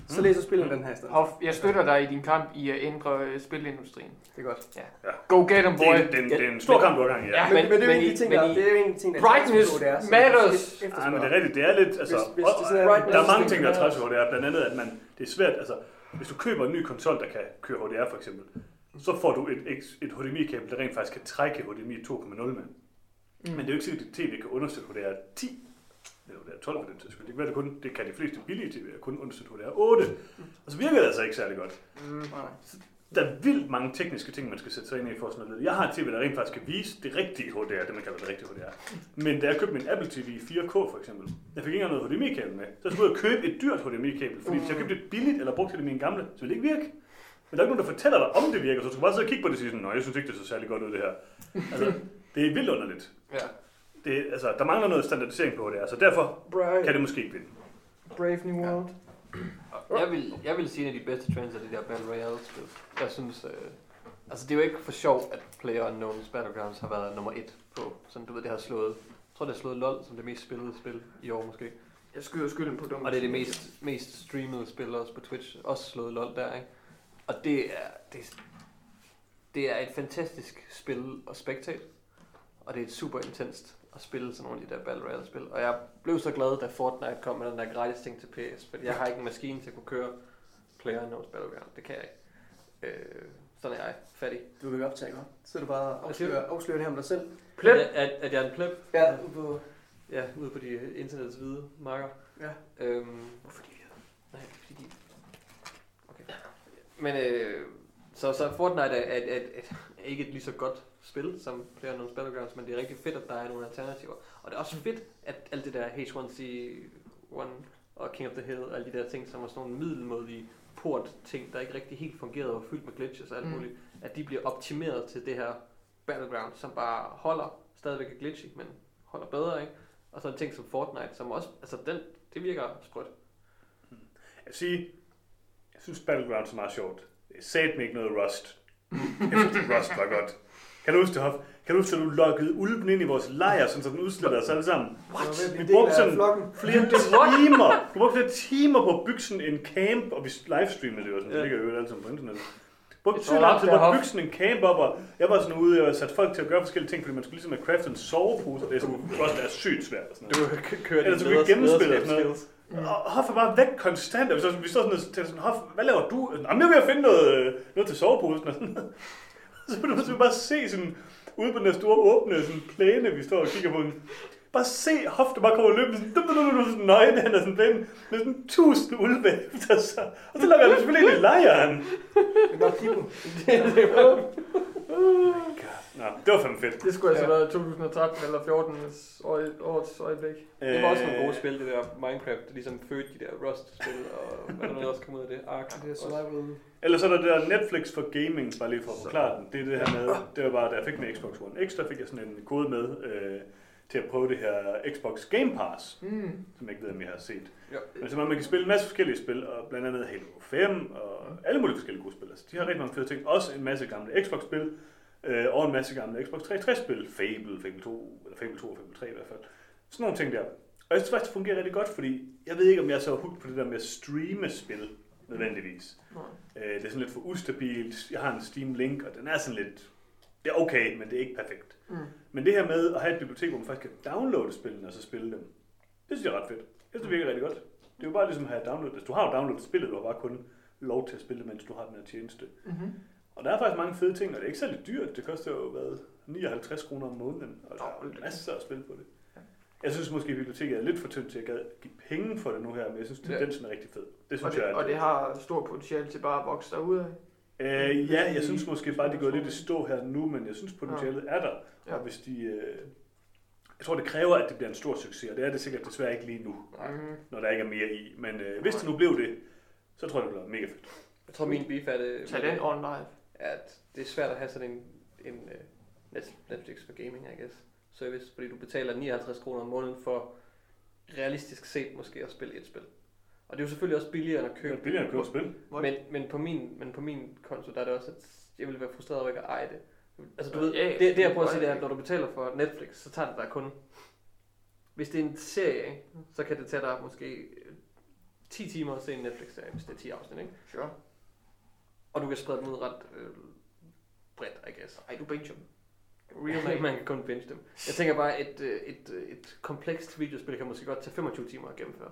så læser spillet den her i stedet. Hoff, jeg støtter dig i din kamp i at ændre øh, spilindustrien. Det er godt. Go get them, Det boy. er, en- det, er- det er en stor kamp, du har gang i. Ja. Ja, Men, men, men, det er jo men en af I- de ting, der, det er jo en af de ting, der Brightness er matters. Ej, men det er rigtigt. Det er lidt, altså... Hvis- hvis det sådan er og, brightness, der er mange ting, der er træls ved HDR. Blandt andet, at man, det er svært, altså... Hvis du køber en ny konsol, der kan køre HDR for eksempel, så får du et, et, et HDMI-kabel, der rent faktisk kan trække HDMI 2.0 med. Mm. Men det er jo ikke sikkert, at dit tv kan understøtte HDR 10 eller HDR 12 for den skyld. Det kan være, det, kun, det kan de fleste billige tv'er kun understøtte HDR 8. Og så virker det altså ikke særlig godt. Mm. Nej. Der er vildt mange tekniske ting, man skal sætte sig ind i for sådan noget. Jeg har et tv, der rent faktisk kan vise det rigtige HDR, det man kalder det rigtige HDR. Men da jeg købte min Apple TV 4K for eksempel, jeg fik ikke engang noget HDMI-kabel med. Så skulle jeg købe et dyrt HDMI-kabel, fordi hvis jeg købte et billigt eller brugte det min gamle, så ville det ikke virke. Men der er ikke nogen, der fortæller dig, om det virker, så du skal bare sidde og kigge på det og sige sådan, nej, jeg synes ikke, det så særlig godt ud det her. Altså, det er vildt underligt. Ja. Det, altså, der mangler noget standardisering på det, så derfor Brave, kan det måske ikke vinde. Brave New World. Og Jeg vil, jeg vil sige, at de bedste trends er de der Battle Royale-spil. Jeg synes, øh, altså det er jo ikke for sjov, at PlayerUnknown's Battlegrounds har været nummer et på, sådan du ved, det har slået, jeg tror det har slået LoL som det mest spillede spil i år måske. Jeg skyder skylden på dumme. Og det er det mest, mest streamede spil også på Twitch, også slået LoL der, ikke? Og det er, det, det er et fantastisk spil at spectate, og det er et super intenst at spille sådan nogle af de der Battle Royale spil. Og jeg blev så glad, da Fortnite kom med den der gratis ting til PS, fordi jeg har ikke en maskine til at kunne køre PlayerUnknown's Battleground. Det kan jeg ikke. Øh, sådan er jeg. Fattig. Du kan optage, godt. Så er du bare afsløre, afsløre det her om dig selv. Pleb. At, at, at jeg er en pleb. Ja, ude på... Ja, ude på de internets hvide marker. Ja. Øhm, Hvorfor de Nej, fordi de... Okay. Men øh, så, så Fortnite er, er, er, er, er ikke et lige så godt spil som PlayerUnknown's Battlegrounds, men det er rigtig fedt, at der er nogle alternativer. Og det er også fedt, at alt det der H1C1 og King of the Hill og alle de der ting, som er sådan nogle middelmådige port-ting, der ikke rigtig helt fungerede og var fyldt med glitches og alt Mm. muligt, at de bliver optimeret til det her Battleground, som bare holder stadigvæk er glitchy, men holder bedre, ikke? Og så en ting som Fortnite, som også, altså den, det virker sprødt. Jeg vil sige, jeg synes Battlegrounds er meget sjovt. Det er satme ikke noget Rust. [LAUGHS] Kæft, Rust var godt. Kan du huske det, Hoff? Kan du huske, at du lukkede ulven ind i vores lejr, sådan så den udsletter os alle sammen? What? Vi brugte sådan-. Flere timer. Du brugte flere timer på at bygge sådan en camp, og vi livestreamede det jo sådan, det ligger jo alt sammen på internettet. Brugte sygt lang tid på at bygge sådan en camp op, og jeg var sådan ude og satte folk til at gøre forskellige ting, fordi man skulle ligesom have craftet en sovepose, og det er sådan, også er sygt svært. Og sådan noget. Du kører Ellers kunne vi gennemspille og sådan noget. Og Hoff er bare væk konstant, og vi, så, vi står sådan og tænker sådan, Hoff, hvad laver du? Jamen, jeg er at finde noget, øh, noget til soveposen og sådan noget. Så kan du så bare se sådan, ude på den der store åbne sådan plæne, vi står og kigger på den. Bare se Hoff, der bare kommer løbende sådan, dum, dum, dum, dum, sådan nøgen, han er sådan plæne, med sådan tusind ulve efter sig. Og så lager han selvfølgelig ind i lejren. Det var Pippo. Nå, det var fandme fedt. Det skulle altså være 2013 eller 14 år, årets øjeblik. Det var også nogle Øh, gode spil, det der Minecraft, der ligesom fødte de der Rust-spil, og hvad der også kom ud af det, Ark. Det er også. Survival. Ellers er der det der Netflix for gaming, bare lige for at forklare den. Det er det her med, det var bare, da jeg fik med Xbox One X, der fik jeg sådan en kode med øh, til at prøve det her Xbox Game Pass, Mm. som jeg ikke ved, om jeg har set. Ja. Men så man kan spille en masse forskellige spil, og blandt andet Halo 5, og alle mulige forskellige gode spil. Altså, de har rigtig mange fede ting. Også en masse gamle Xbox-spil, øh, og en masse gamle Xbox 360-spil. Fable, Fable 2, eller Fable 2 og Fable 3 i hvert fald. Sådan nogle ting der. Og jeg synes faktisk, det fungerer rigtig godt, fordi jeg ved ikke, om jeg er så hooked på det der med at streame spil, nødvendigvis. Øh, det er sådan lidt for ustabilt. Jeg har en Steam Link, og den er sådan lidt... Det er okay, men det er ikke perfekt. Mm. Men det her med at have et bibliotek, hvor man faktisk kan downloade spillene og så spille dem, det synes jeg er ret fedt. Jeg synes, det virker rigtig godt. Det er jo bare ligesom at have downloadet. Altså, du har jo downloadet spillet, du har bare kun lov til at spille det, mens du har den her tjeneste. Mm-hmm. Og der er faktisk mange fede ting, og det er ikke særlig dyrt. Det koster jo, hvad, 59 kroner om måneden, og der er masser at spille på det. Ja. Jeg synes måske, at biblioteket er lidt for tyndt til at give penge for det nu her, men jeg synes, Ja. tendensen er rigtig fed. Det Og synes det, jeg, og det har stor potentiale til bare at vokse derud af. Øh, ja, jeg synes måske bare, det er gået lidt i stå her nu, men jeg synes potentialet er der. Ja. Og hvis de... Øh, jeg tror, det kræver, at det bliver en stor succes, og det er det sikkert desværre ikke lige nu, Mm. når der ikke er mere i. Men øh, hvis det nu blev det, så tror jeg, det bliver mega fedt. Jeg tror, min beef er det, Tag den on live. at det er svært at have sådan en, en uh, Netflix for gaming, I guess, service, fordi du betaler 59 kroner om måneden for realistisk set måske at spille et spil. Og det er jo selvfølgelig også billigere end at Det købe er billigere at købe spil. Men, men, på min, men på min konto, der er det også, at jeg ville være frustreret over ikke at eje det. Altså du ved, Ja, ja, det, det jeg prøver at det sige, det er, at når du betaler for Netflix, så tager det dig kun... Hvis det er en serie, ikke, så kan det tage dig måske øh, 10 timer at se en Netflix-serie, hvis det er 10 afsnit, ikke? Sure. Og du kan sprede dem ud ret øh, bredt, I guess. Ej, du Benjamin. Real [LAUGHS] man. man kan kun binge dem. Jeg tænker bare, et, øh, et, øh, et komplekst videospil kan måske godt tage 25 timer at gennemføre.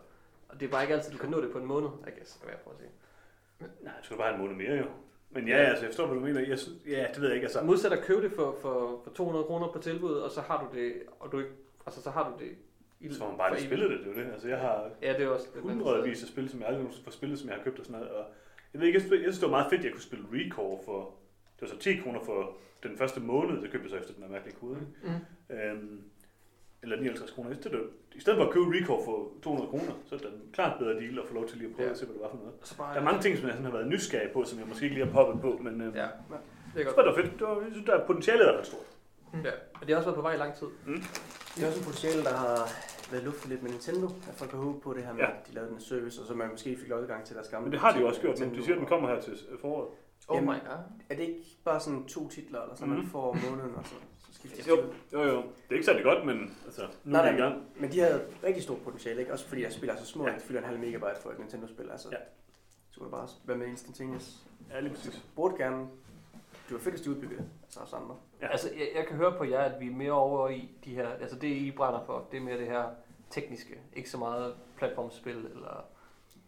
Og det er bare ikke altid, du kan nå det på en måned, I guess, er hvad jeg prøver at sige. Nej, så skal du bare en måned mere jo. Men ja, altså, jeg forstår, hvad du mener. Jeg synes, ja, det ved jeg ikke. Altså, Modsat at købe det for, for, for 200 kroner på tilbud, og så har du det, og du ikke, altså så har du det i så man bare lige spillet det, det er jo det. Altså, jeg har Ja, det er også det. hundredvis af spil, som jeg aldrig får spillet, som jeg har købt og sådan noget. Og jeg ved ikke, jeg synes, jeg synes, det var meget fedt, at jeg kunne spille Recore for, det var så 10 kroner for den første måned, det købte så efter den her mærkelige kode. Mm. Øhm, eller 59 kroner. I stedet, I stedet for at købe Recore for 200 kroner, så er det en klart bedre deal at få lov til lige at prøve Ja. at se, hvad det var for noget. Så bare, Der er mange ting, som jeg sådan har været nysgerrig på, som jeg måske ikke lige har poppet på, men øhm, Ja, det er godt. det var fedt. Det var, jeg synes, der er potentiale der er ret stort. Ja, men det har også været på vej i lang tid. Det er også en potentiale, der har været luftet lidt med Nintendo. At folk har håbet på det her med, Ja. at de lavede den service, og så man måske fik adgang til deres gamle Men det har de jo også gjort, men de siger, at den kommer her til foråret. Oh Jamen, my god. Er det ikke bare sådan to titler, eller så man Mhm. får om måneden, og så, så skifter de Jo, jo, jo. Det er ikke særlig godt, men altså, nu Nej, er det i gang. Men de havde rigtig stort potentiale, ikke? Også fordi deres spil er så små, Ja. at de fylder en halv megabyte for et Nintendo-spil. Altså, Ja. Så kunne du bare være med instantaneous. Ja, lige præcis. Burde gerne... Det var fedt, hvis de udbyggede det. Altså også andre. Ja. Altså, jeg, jeg kan høre på jer, at vi er mere over i de her, altså det I brænder for, det er mere det her tekniske, ikke så meget platformspil, eller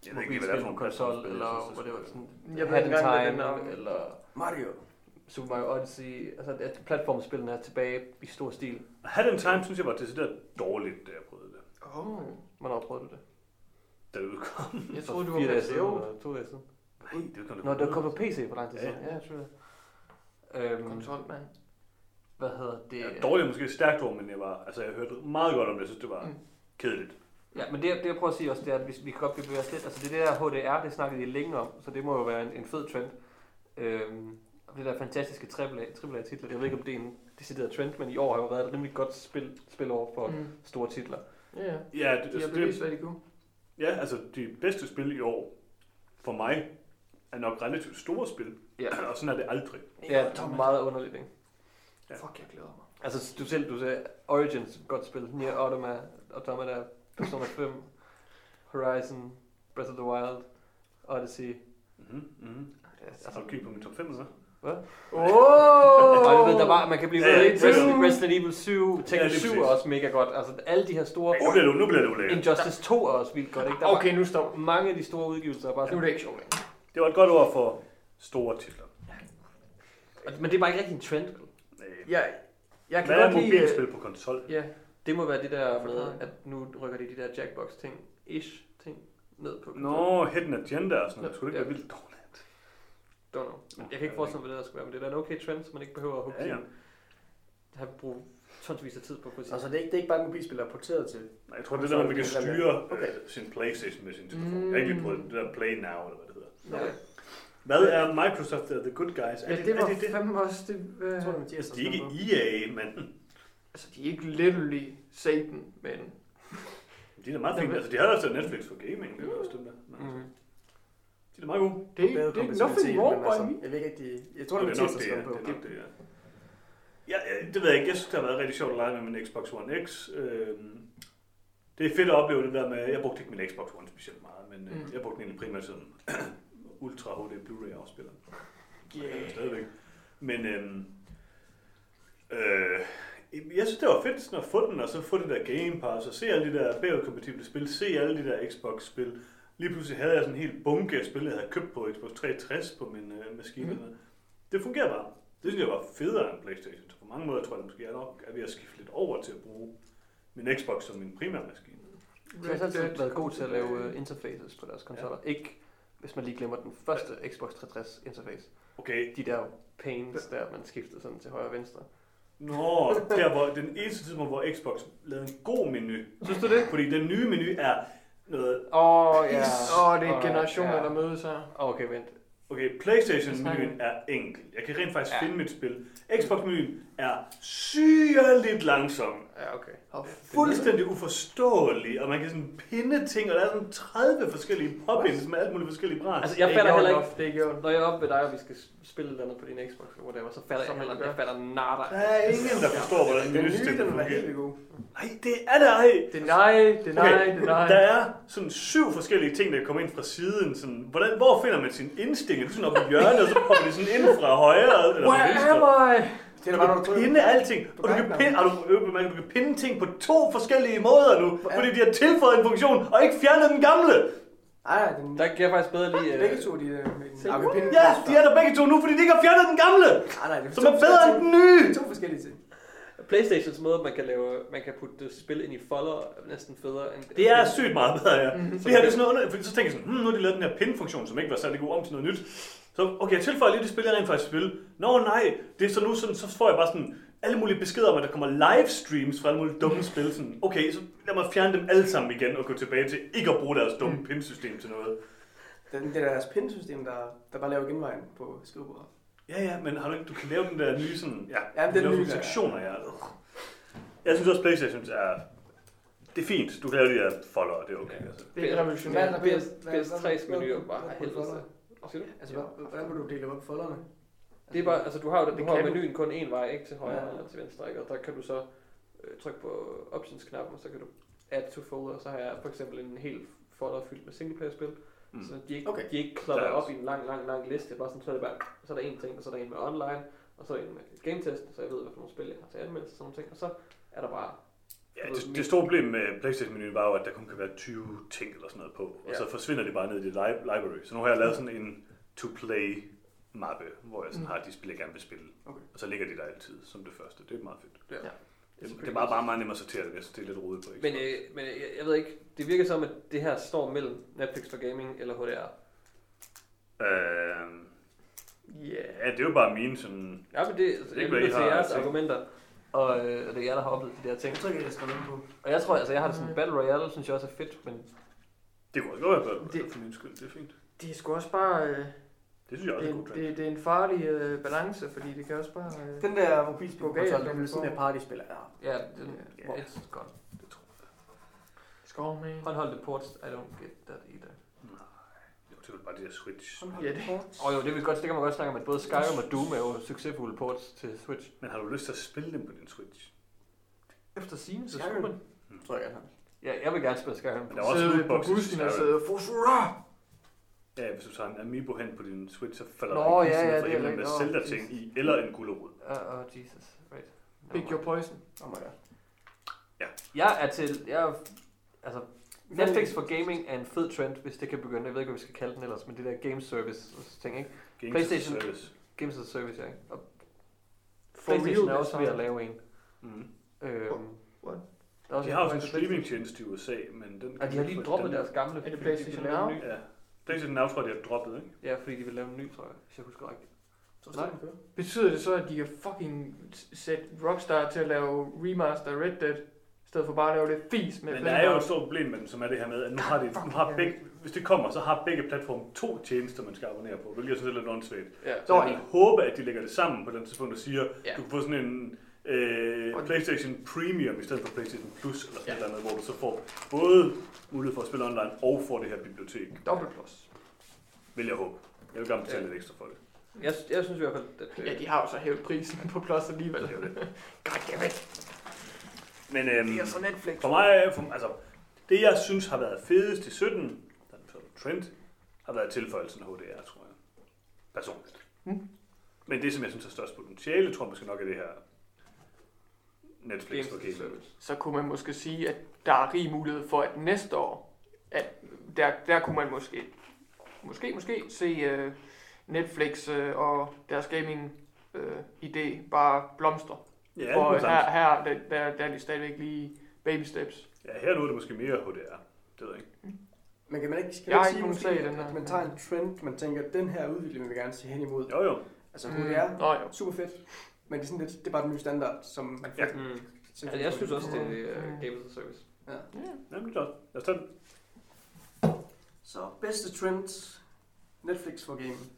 Jeg ved ikke, lige, hvad det er for på konsol, eller det var, det sådan, Jeg ved ikke engang, er. eller Mario. Super Mario Odyssey, altså at platformspillene er tilbage i stor stil. Hat in Time synes jeg var decideret dårligt, da jeg prøvede det. Oh. Hvornår prøvede du det? Da det udkom. [LAUGHS] Jeg troede, du var på SEO. to dage siden. Nej, det udkom Nå, det kom på PC for lang tid Ja, siden. ja. Ja, jeg tror det. Øhm, Kontrol, mand. hvad hedder det? Ja, dårligt måske stærkt ord, men jeg var, altså jeg hørte meget godt om det, jeg synes, det var Mm. kedeligt. Ja, men det, det jeg prøver at sige også, det er, at vi, vi kan godt bevæge os lidt. Altså det der HDR, det snakkede I længe om, så det må jo være en, en fed trend. Øhm, og det der fantastiske AAA, AAA titler, jeg ved ikke om det er en decideret trend, men i år har jo været et rimelig godt spil, spil over for mm. Store titler. Ja, ja. Ja, det, De har altså, bevist, det, hvad de kunne. ja, altså de bedste spil i år, for mig, er nok relativt store spil. Ja. [CLEARS THROAT] Og sådan er det aldrig. Ja, det er meget underligt, ikke? Ja. Fuck, jeg glæder mig. Altså du selv, du sagde Origins, godt spil, Nier Automata, Automata, Persona 5, Horizon, Breath of the Wild, Odyssey. Mm-hmm. Mm-hmm. Ja, Altså, altså, kigget på min top 5, eller Åh! Og jeg ved, der var, man kan blive Ja, ved. ja, Resident, ja. Resident Evil 7, Ja, Tekken lige 7 er også mega godt. Altså alle de her store... Nu bliver det, nu bliver det ulækkert. Injustice 2 er også vildt godt, ikke? Der Okay, nu står mange af de store udgivelser er bare Nu er sådan, det ikke sjovt. Det var et godt ord for store titler. Men det er bare ikke rigtig en trend. Nej. Jeg, jeg kan Hvad er godt lide... mobilspil på konsol? Ja, Det må være det der med, at nu rykker de de der Jackbox ting, ish ting, ned på. Nå, Hidden Agenda og sådan noget. Skulle det ikke ja. være vildt dårligt? Don't know. Men jeg kan ikke forestille mig, hvad det der skulle være, men det er da en okay trend, så man ikke behøver at hugge Ja, ja. have brugt tonsvis af tid på sin... Altså, det er ikke, det er ikke bare mobilspil, der er porteret til. Nej, jeg tror, det er der, man kan styre Okay. øh, sin Playstation med sin telefon. Mm. Jeg har ikke lige prøvet det der Play Now, eller hvad det hedder. ja. Hvad er Microsoft uh, The Good Guys? Er ja det, det er var det, det? fandme også det... Øh, Jeg tror, det er Altså, de er ikke. EA, men altså, de er ikke literally Satan, men... de er da meget fine. Altså, de havde også Netflix for gaming, det var også dem der. Men, Mm. De er da meget gode. Det, Bedre det er kompatibilitet, nothing wrong by altså, me. Jeg ved ikke rigtig... Jeg tror, det det er er nok Mathias, det, der på. Det er nok det, ja. Ja, det ved jeg ikke. Jeg synes, det har været rigtig sjovt at lege med min Xbox One X. Øhm, det er fedt at opleve det der med, jeg brugte ikke min Xbox One specielt meget, men mm. Mm. jeg brugte den primært sådan [CLEARS THROAT] Ultra HD Blu-ray afspiller. Yeah. Stadigvæk. Men øhm, øh, jeg synes, det var fedt sådan at få den, og så få det der Game Pass, og se alle de der bagudkompatible spil, se alle de der Xbox-spil. Lige pludselig havde jeg sådan en hel bunke af spil, jeg havde købt på Xbox 360 på min øh, maskine. Mm. Det fungerer bare. Det synes jeg var federe end Playstation. Så på mange måder tror jeg måske, jeg nok er ved at skifte lidt over til at bruge min Xbox som min primære maskine. De har altid været gode til at lave uh, interfaces på deres konsoller. Ikke, hvis man lige glemmer den første Xbox 360 interface. Okay, De der panes der, man skiftede sådan til højre og venstre. Nå, der hvor den eneste tidspunkt, hvor Xbox lavede en god menu. Synes du det? Fordi den nye menu er noget... Åh, oh, ja. Åh, oh, det er generationer, ja. der mødes her. Okay, vent. Okay, Playstation-menuen er enkel. Jeg kan rent faktisk Ja. finde mit spil. Xbox-menuen er syrligt langsom. Ja, okay. Oh, Fuldstændig uforståelig, og man kan sådan pinde ting, og der er sådan 30 forskellige pop-ins med alt muligt forskellige bras. Altså, det er jeg fatter heller ikke, det er ikke gjort. når jeg er oppe ved dig, og vi skal spille noget på din Xbox, eller whatever, så fatter jeg heller ikke, jeg fatter nada. der er ingen, der forstår, hvordan Den det nye, system den var helt vildt god. Nej, det er det ej. Det er nej, det er nej, Okay, det er nej. Der er sådan syv forskellige ting, der kommer ind fra siden. Sådan, hvordan, hvor finder man sin indstilling? Det er sådan op i hjørnet, og så kommer det sådan ind fra højre eller Where am I? Det er Du bare, kan du pinde på- alting, på og du kan pinde, og du, øh, bemærker, du kan pinde ting på to forskellige måder nu, fordi de har tilføjet en funktion, og ikke fjernet den gamle. Ej, den, Der kan jeg faktisk bedre lide... øh, begge to, de er Se, den AVP. Ja, de er der begge to nu, fordi de ikke har fjernet den gamle, Nej, nej, det som er bedre end den nye. Det er to forskellige ting. Playstations måde, man kan lave, man kan putte spil ind i folder, er næsten federe end... Det er sygt meget bedre, ja. Mhm. Det her det er sådan noget, fordi så tænker jeg sådan, hmm, nu har de lavet den her pin-funktion, som ikke var særlig god om til noget nyt. Så okay, jeg tilføjer lige det spil, jeg rent faktisk spil. Nå nej, det er så nu sådan, så får jeg bare sådan alle mulige beskeder om, at der kommer livestreams fra alle mulige dumme spil. Sådan, okay, så lad mig fjerne dem alle sammen igen og gå tilbage til ikke at bruge deres dumme pin-system til noget. Det, det er deres pinsystem, der, der bare laver genvejen på skrivebordet. Ja, ja, men har du ikke, du kan lave den der nye sådan, ja, Ja, den nye, sådan sektioner, ja. Jeg synes også, Playstation er, det er fint. Du kan lave de der folder, det er okay. Ja. Altså. Det er Hvad revolutionært. er der PS, PS3's menuer bare hvad- helvede. Hvad- Hvad siger du? Altså, hvad- hvordan vil du dele op folderne? Det er bare, altså du har jo, Det du har jo kan du. menuen kun én vej, ikke til højre Ja. eller til venstre, ikke? og der kan du så øh, trykke på options-knappen, og så kan du add to folder, og så har jeg for eksempel en hel folder fyldt med singleplayer-spil, Mm. så de ikke, Okay. de ikke klodret Der er op også- i en lang, lang, lang liste, bare sådan, så er det bare, så er der en ting, og så er der en med online, og så er der en med game test, så jeg ved, hvad for nogle spil jeg har til anmeldelse, sådan nogle ting, og så er der bare, Ja, det, det store problem med Playstation-menuen var jo, at der kun kan være 20 ting eller sådan noget på, og Ja. så forsvinder de bare ned i det li- library. Så nu har jeg lavet sådan en to-play-mappe, hvor jeg sådan Mm. har de spil, jeg gerne vil spille. Okay. Og så ligger de der altid som det første. Det er meget fedt. Ja. Det, det er bare, bare meget nemmere at sortere det, synes, det er lidt rodet på. Ikke? men, øh, men øh, jeg, jeg ved ikke, det virker som, at det her står mellem Netflix for gaming eller HDR. Øh, Ja. ja, det er jo bare mine sådan... Ja, men det, altså, Det er ikke, hvad I lytter til har jeres argumenter, og, øh, og det er jer, der har oplevet de der ting. Jeg tror ikke, jeg skal noget på. Og jeg tror, altså jeg har det sådan, Battle Royale synes jeg også er fedt, men Det kunne også godt være bedre, Det- for min skyld. Det er fint. Det er sgu også bare... Øh, Det synes jeg også det, er god det, det, det er en farlig øh, balance, fordi det kan også bare... Øh, Den der mobilspilkonsol, Gå galt, den er sådan der partyspiller. Ja. ja, den, Ja. it's gone. Det tror jeg. skål med. Håndholdte ports, I don't get that either. Det er jo bare de der Switch. Ja, det, Og jo, det, vil godt, det kan man godt snakke om, at både Skyrim og Doom er jo succesfulde ports til Switch. Men har du lyst til at spille dem på din Switch? Efter scene, så Skyrim? skulle man. Tror jeg, har. Ja, jeg vil gerne spille Skyrim. Men der er også sidde på bussen og sidde og Fosura! Ja, hvis du tager en Amiibo hen på din Switch, så falder Nå, der ikke ja, sådan ja, fra det er himlen med Zelda-ting i, eller en gulerod. Åh, oh, Jesus. Right. Pick your poison. Oh my god. Jeg er til, jeg er, altså, Netflix for gaming er en fed trend, hvis det kan begynde. Jeg ved ikke, hvad vi skal kalde den ellers, men det der game service ting, ikke? Games PlayStation. as Service. Games as a service, ja. ikke? Og For PlayStation real, er også ved at lave en. Mm. Øhm, What? Der er også De en har sådan en streamingtjeneste i USA, men den... Ja, de har lige droppet deres gamle. Er det PlayStation Now? Ja. PlayStation Now tror jeg, de har droppet, ikke? Ja, fordi de vil lave en ny, tror jeg, hvis jeg husker rigtigt. Så Nej. Betyder det så, at de kan fucking sætte Rockstar til at lave remaster Red Dead, i stedet for bare at lave det fis med Men der er jo et stort problem med dem, som er det her med, at nu har, de, nu har begge, hvis det kommer, så har begge platforme to tjenester, man skal abonnere på, hvilket jeg synes er lidt åndssvagt. Ja. Så jeg vil håbe, at de lægger det sammen på den tidspunkt og siger, Ja. du kan få sådan en øh, PlayStation Premium i stedet for PlayStation Plus, eller sådan Ja. noget, hvor du så får både mulighed for at spille online og får det her bibliotek. Dobbelt plus. Vil jeg håbe. Jeg vil gerne betale Ja. lidt ekstra for det. Jeg, jeg synes i hvert fald, at... øh, Ja, de har jo så hævet prisen på plus alligevel. Det er det. [LAUGHS] Goddammit. Men øhm, Det er så Netflix. for mig, for, altså, det jeg synes har været fedest i 17, den sådan trend, har været tilføjelsen af HDR, tror jeg. Personligt. Mm. Men det, som jeg synes har størst potentiale, tror jeg måske nok er det her Netflix Games for service. Så kunne man måske sige, at der er rig mulighed for, at næste år, at der, der kunne man måske, måske, måske se uh, Netflix uh, og deres gaming uh, idé bare blomstre. Ja, For det er her, her der, der, der er de stadigvæk lige baby steps. ja, her nu er det måske mere HDR. Det ved jeg ikke. Men kan man ikke, skal Jeg man har ikke sige måske, i den at her. man tager en trend, man tænker, den her udvikling vil vi gerne se hen imod. Jo, jo. Altså Mm. HDR, Nå jo. super fedt. Men det er, sådan lidt, det er bare den nye standard, som man Ja. Mm. Altså, jeg synes også, det er Mm. uh, Games as a Service. Ja. Det er godt. Lad os tage den. Så bedste trend, Netflix for gaming.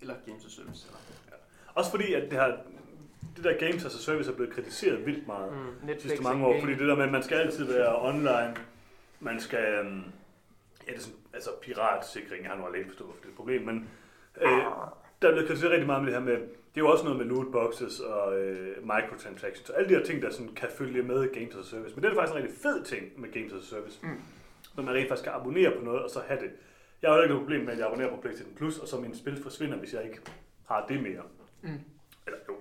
Eller Games as Service. Eller. Også fordi, at det, her, det der Games as a Service er blevet kritiseret vildt meget. Mm. de sidste mange år, fordi det der med, at man skal altid være online, man skal, øhm, ja, det er sådan, altså piratsikring, jeg har nu alene forstået, for det er et problem, men øh, der er blevet kritiseret rigtig meget med det her med, det er jo også noget med lootboxes og øh, microtransactions, og alle de her ting, der sådan kan følge med Games as a Service. Men det er faktisk en rigtig fed ting med Games as a Service, Mm. når man rent faktisk kan abonnere på noget, og så have det. Jeg har jo ikke noget problem med, at jeg abonnerer på PlayStation Plus, og så min spil forsvinder, hvis jeg ikke har det mere. Mm.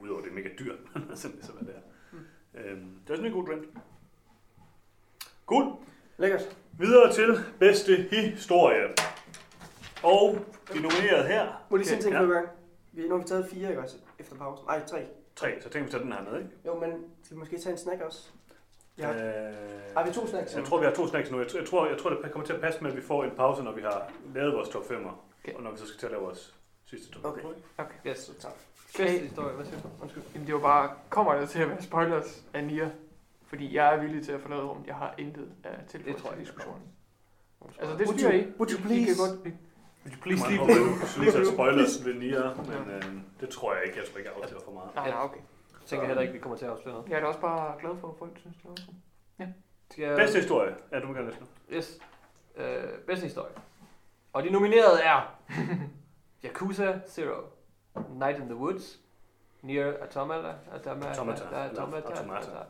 Udover det er mega dyrt, [LAUGHS] sådan det så hvad det er. Øhm, det er sådan en god trend. Cool. Lækkert. Videre til bedste historie. Og de nominerede her, Må lige sige en ting ja. gang? Vi, nu har vi taget fire, ikke også? Efter pausen. Nej, tre. tre, så tænker vi så den her med, ikke? Jo, men skal vi måske tage en snack også? Ja. Øh, Har vi to snacks? jeg tror, vi har to snacks nu. Jeg tror, jeg tror, jeg tror, det kommer til at passe med, at vi får en pause, når vi har lavet vores top 5'er. Okay. Og når vi så skal til at lave vores sidste top. Okay. Yes. Så tak. Bedste historie, hvad siger du? Undskyld. Jamen, det var bare, kommer der til at være spoilers af Nier? Fordi jeg er villig til at forlade rummet. Jeg har intet af tilføjelse Det tror jeg, til diskussionen. Altså, det styrer I. would you I please? kan godt... Would you please Man leave the room? lige så spoilers ved Nia, men øh, det tror jeg ikke. Jeg tror ikke, jeg aftaler for meget. Nej, nej, okay. Jeg tænker heller ikke, vi kommer til at afsløre noget. Jeg er da også bare glad for, at folk synes, det er også. Skal jeg... Bedste historie. Ja, du må gerne læse nu. Yes. Øh, bedste historie. Og de nominerede er [LAUGHS] Yakuza Zero, Night in the Woods, Near Automata, Automata, Automata. Automata, Automata. Automata,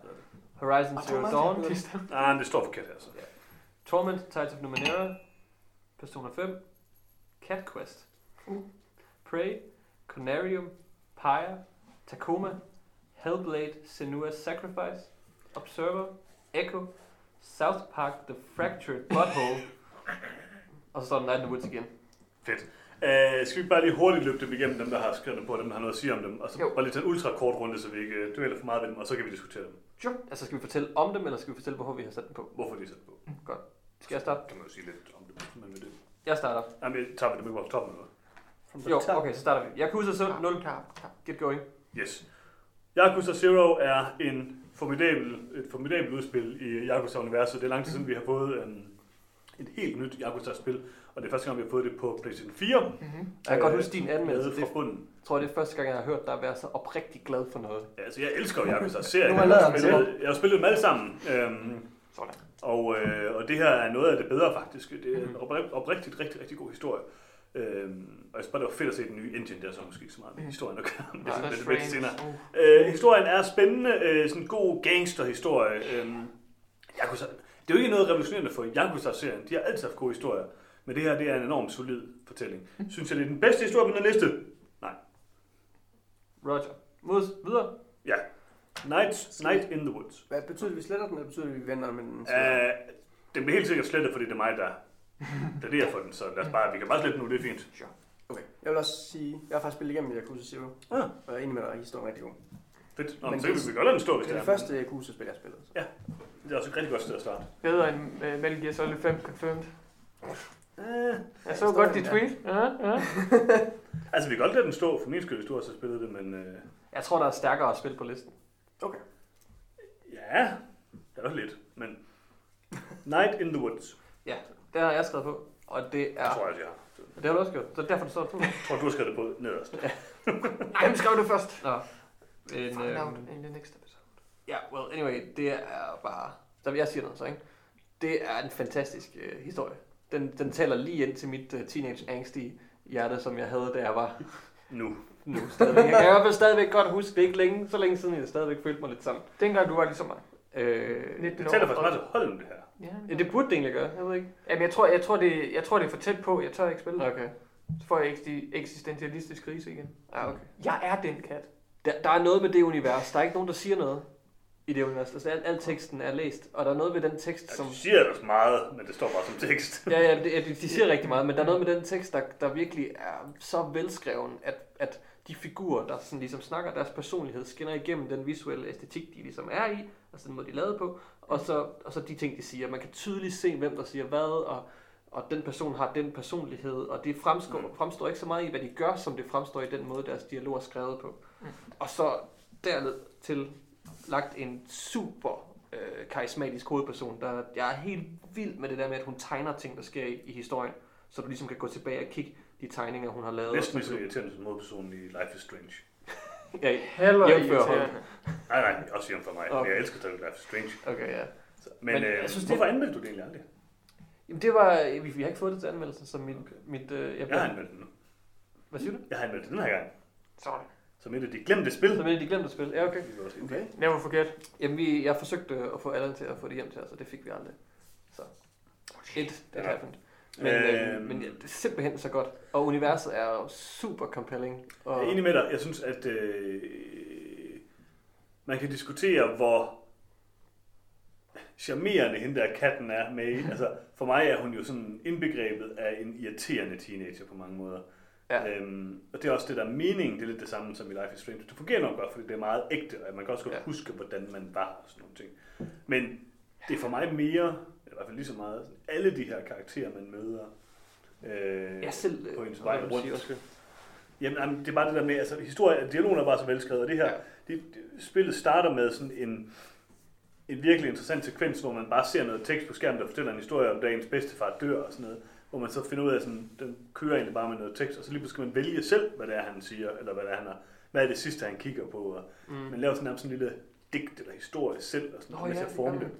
Horizon Zero Dawn, Det er Ah, men det står forkert her, så. Torment, Tides of Numenera, Persona 5, Cat Quest, Uh. Prey, Conarium, Pyre, Tacoma, Hellblade, Senua's Sacrifice, Observer, Echo, South Park, The Fractured Butthole, [LAUGHS] og så står der Night in the Woods igen. Fedt. Uh, skal vi bare lige hurtigt løbe dem igennem, dem der har skrevet dem på, dem der har noget at sige om dem, og så Jo. bare lige tage en ultra kort runde, så vi ikke uh, dvæler for meget ved dem, og så kan vi diskutere dem. Sure. Altså skal vi fortælle om dem, eller skal vi fortælle, hvorfor vi har sat dem på? Hvorfor de er sat på. Skal jeg starte? Kan man jo sige lidt om det, hvis man vil det. Jeg starter. Jamen, jeg tager vi dem ikke på toppen eller the Jo, okay, så starter vi. Yakuza så 0. Klar, klar. Get going. Yes. Yakuza Zero er en formidabel, et formidabelt udspil i Yakuza-universet. Det er lang tid siden, vi har fået en, et helt nyt Yakuza-spil, og det er første gang, vi har fået det på PlayStation 4. Mhm. Jeg kan godt Øh, huske din anmeldelse. Fra bunden. tror jeg, det er første gang, jeg har hørt dig være så oprigtig glad for noget. Ja, altså, jeg elsker jo Yakuza-serien. Nu har Jeg, jeg har spillet- jeg har spillet dem alle sammen. Øhm, Sådan. og, øh, og det her er noget af det bedre, faktisk. Det er en Mhm. opri- oprigtigt, rigtig, rigtig god historie. Øhm, og jeg synes bare, det var fedt at se den nye engine, der er så måske ikke så meget med Mhm. historien at [LAUGHS] gøre. det er lidt lidt senere. Uh. Øh, historien er spændende, øh, sådan en god gangsterhistorie. Øh, Yakuza, det er jo ikke noget revolutionerende for Yakuza-serien. De har altid haft gode historier. Men det her, det er en enormt solid fortælling. Synes jeg, det er den bedste historie på den liste? Roger. Mods videre. Night, Night in the Woods. Hvad betyder det, vi sletter den, eller betyder det, vi venter med den? Uh, den bliver helt sikkert slettet, fordi det er mig, der, [LAUGHS] der er det, jeg får den. Så lad os bare, vi kan bare slette den nu, det er fint. Okay. Jeg vil også sige, jeg har faktisk spillet igennem Yakuza Zero. Ah. Og jeg er enig med dig, at historien er rigtig god. Fedt. Nå, Men så det- kan vi godt lade den stå, hvis Det det er det første Yakuza-spil, jeg har spillet. Så. Det er også et rigtig godt sted at starte. Bedre end uh, Metal Gear Solid 5 confirmed. Uh, Jeg så godt dit tweet. Ja, ja. [LAUGHS] altså, vi kan godt lade den stå. For min skyld, hvis du også har spillet det, men... Uh, Jeg tror, der er stærkere spil på listen. ja, det er også lidt. Men Night in the Woods, [LAUGHS] Ja, det har jeg skrevet på. Og det det er... tror jeg, jeg har. Det har du også gjort. Så derfor du står to. Jeg tror, du har skrevet det på nederst. [LAUGHS] Nej, men skrev du først. Nå. Men, Find out øhm, in the next episode. ja, well, anyway, det er bare... Så jeg siger noget så, ikke? Det er en fantastisk øh, historie. Den, den taler lige ind til mit øh, teenage angst i hjerte, som jeg havde, da jeg var Nu. nu. Stadigvæk. Jeg kan i hvert fald stadigvæk godt huske, det ikke længe, så længe siden, jeg stadigvæk følte mig lidt sådan. Dengang du var ligesom mig. Øh, 19 Det år. tæller faktisk meget til Holm, det her. Ja, ja, det burde det egentlig gøre, jeg ved ikke. Jamen, jeg tror, jeg, tror, det, jeg tror, det er for tæt på. Jeg tør ikke spille. Okay. Så får jeg eksistentialistisk krise igen. Ja, okay. Jeg er den kat. Der, der er noget med det univers. Der er ikke nogen, der siger noget i det univers. Altså, al, al teksten er læst, og der er noget ved den tekst, som... du siger ellers meget, men det står bare som tekst. [LAUGHS] Ja, ja, det, de, de siger rigtig meget, men der er noget med den tekst, der, der virkelig er så velskreven, at, at de figurer, der sådan ligesom snakker deres personlighed, skinner igennem den visuelle æstetik, de ligesom er i, altså den måde, de er lavet på, og så, og så de ting, de siger. Man kan tydeligt se, hvem der siger hvad, og, og den person har den personlighed, og det fremstår, Mm. fremstår ikke så meget i, hvad de gør, som det fremstår i den måde, deres dialog er skrevet på. Og så dertil lagt en super øh, karismatisk hovedperson. Der, jeg er helt vild med det der med, at hun tegner ting, der sker i, i historien, så du ligesom kan gå tilbage og kigge de tegninger, hun har lavet. Næsten lige så irriterende som hovedpersonen i Life is Strange. [LAUGHS] Ja, Heller Jævnfør. Nej, nej, også for mig. Okay. Men jeg elsker stadig Life is Strange. okay, ja. Så, men, Men men jeg øh, synes, det- hvorfor anmeldte du det egentlig aldrig? Jamen det var, vi, vi har ikke fået det til anmeldelse, så mit, Okay. mit øh, jeg, Jeg har anmeldt den nu. Hvad siger du? Jeg har anmeldt det den her gang. Sådan. Som et af de glemte spil. Så med de glemte spil. Ja, okay. Okay. Never forget. Jamen vi, jeg forsøgte at få Allan til at få det hjem til os, og det fik vi aldrig. Så it, it Ja. happened. Men, øh, Øhm. men ja, det er simpelthen så godt. Og universet er jo super compelling. Og, Jeg er enig med dig. Jeg synes, at øh, man kan diskutere, hvor charmerende hende der katten er med. Altså, for mig er hun jo sådan indbegrebet af en irriterende teenager på mange måder. Ja. Øhm, og det er også det der mening, det er lidt det samme som i Life is Strange. Det fungerer nok godt, fordi det er meget ægte, og man kan også godt Ja. huske, hvordan man var og sådan nogle ting. Men det er for mig mere, i hvert fald lige så meget, alle de her karakterer, man møder. Øh, Jeg selv... på hendes øh, vej rundt. Jamen, jamen, det er bare det der med, altså historie, dialogen er bare så velskrevet, og det her, ja. det, det, spillet starter med sådan en, en virkelig interessant sekvens, hvor man bare ser noget tekst på skærmen, der fortæller en historie om dagens bedstefar dør og sådan noget, hvor man så finder ud af, sådan, den kører egentlig bare med noget tekst, og så lige pludselig skal man vælge selv, hvad det er, han siger, eller hvad det er, han har, hvad er det sidste, han kigger på, og Mm. man laver sådan nærmest sådan en lille digt eller historie selv, og sådan noget, med ja, til at det forme gør det.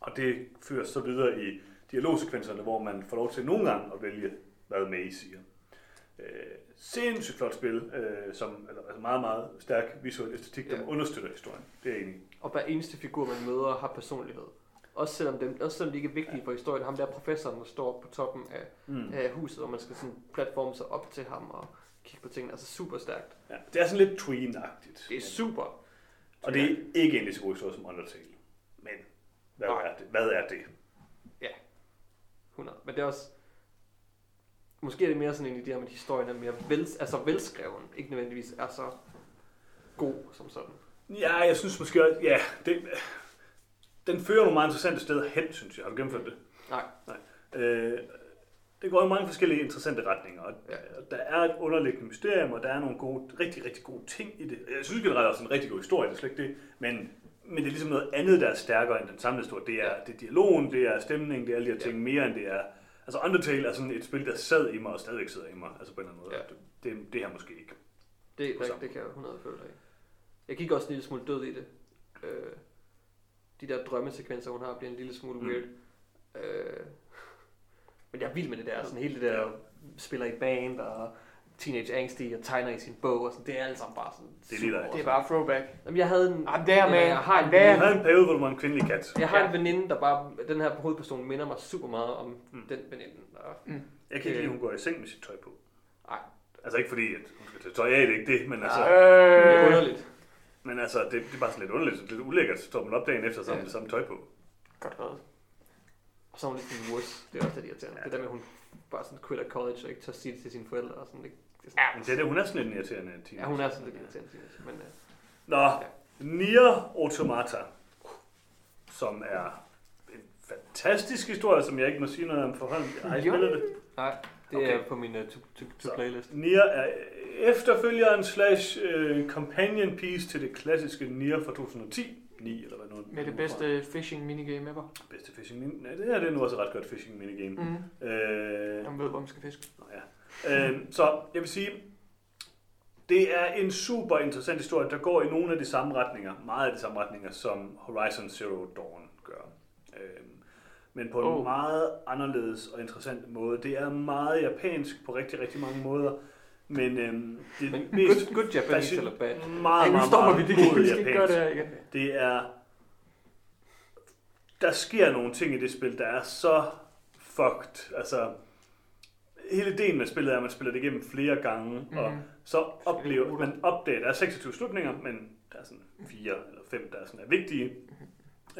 Og det føres så videre i dialogsekvenserne, hvor man får lov til nogle gange at vælge, hvad May siger. Øh, sindssygt flot spil, øh, som, eller, altså meget, meget stærk visuel æstetik, der Ja. understøtter historien. Det er enig. Og hver eneste figur, man møder, har personlighed. Også selvom, dem, også selvom de ikke er vigtige for historien. Ham der professoren, der står på toppen af, Mm. af huset, og man skal sådan platforme sig op til ham og kigge på tingene. Altså super stærkt. Ja, det er sådan lidt tween-agtigt. Det er super. Og det er ikke en lige så god historie som Undertale. Men hvad Nej. er det? Hvad er det? 100. Men det er også... Måske er det mere sådan en her med at historien er mere vel, altså velskreven. Ikke nødvendigvis er så god som sådan. Ja, jeg synes måske også, ja, det, den fører nogle meget interessante steder hen, synes jeg. Har du gennemført det? Nej. Øh, det går i mange forskellige interessante retninger, og Ja. ja. der er et underliggende mysterium, og der er nogle gode, rigtig, rigtig gode ting i det. Jeg synes generelt også, er en rigtig god historie, det er slet ikke det, men, men det er ligesom noget andet, der er stærkere end den samlede historie. Det er, Ja. det er dialogen, det er stemningen, det er alle de her Ja. ting, mere end det er... Altså Undertale er sådan et spil, der sad i mig, og stadigvæk sidder i mig, altså på en eller anden måde. Ja. Det, det, her måske ikke. Det, det, det kan jeg 100 føle af. Jeg gik også en lille smule død i det. Øh, de der drømmesekvenser, hun har, bliver en lille smule Mm. weird. Øh, men jeg er vild med det der. Sådan hele det der, spiller i band og teenage angsty og tegner i sin bog. Og sådan, det er alt sammen bare sådan Det er lige dig. Det er bare throwback. Jamen, jeg havde en... Det er med- Jeg har en, Jeg havde en periode, hvor du var en kvindelig kat. jeg har Ja. en veninde, der bare... Den her hovedperson minder mig super meget om Mm. den veninde. Og, Jeg kan ikke lide, at hun går i seng med sit tøj på. Ej. Altså ikke fordi, at hun skal tage tøj af, det er ikke det, men altså... det er Øh, underligt. Men altså, det, det er bare sådan lidt underligt, lidt ulækkert, så står man op dagen efter, man Ja. det samme tøj på. godt reddet. Og så er hun lidt en wuss. Det er også lidt irriterende. Ja. Det der med, at hun bare sådan quit college og ikke tør sige det til sine forældre. Og sådan, det, det sådan, Ja, Men det er det, hun er sådan lidt en irriterende teenager. Ja, hun er sådan lidt irriterende. teenager, Men, uh, Nå, Nier Automata, som er en fantastisk historie, som jeg ikke må sige noget om forhånd. Jeg har ikke spillet det. nej, det Okay. er på min uh, to, to, to Så. playlist. Nier er efterfølgeren slash øh, companion piece til det klassiske Nier fra 2010. 9, eller hvad nu Med det bedste fishing minigame ever. Bedste fishing min- Nej, det her det er nu også et ret godt fishing minigame. Mm. Øh, Jeg ved, hvor man skal fiske. Nå, ja. øh, så jeg vil sige, det er en super interessant historie, der går i nogle af de samme retninger, meget af de samme retninger, som Horizon Zero Dawn gør. Øh, men på en Oh. meget anderledes og interessant måde. Det er meget japansk på rigtig, rigtig mange måder, men øh, det Men mest good, good Japanese fascin- eller bad? meget, Ej, nu meget, stopper meget vi. Det god ikke gøre japansk. det her igen. Det er... Der sker nogle ting i det spil, der er så fucked. Altså, hele ideen med spillet er, at man spiller det igennem flere gange, mm. og så oplever man opdager, der er 26 slutninger, men der er sådan fire eller fem, der er, sådan er vigtige.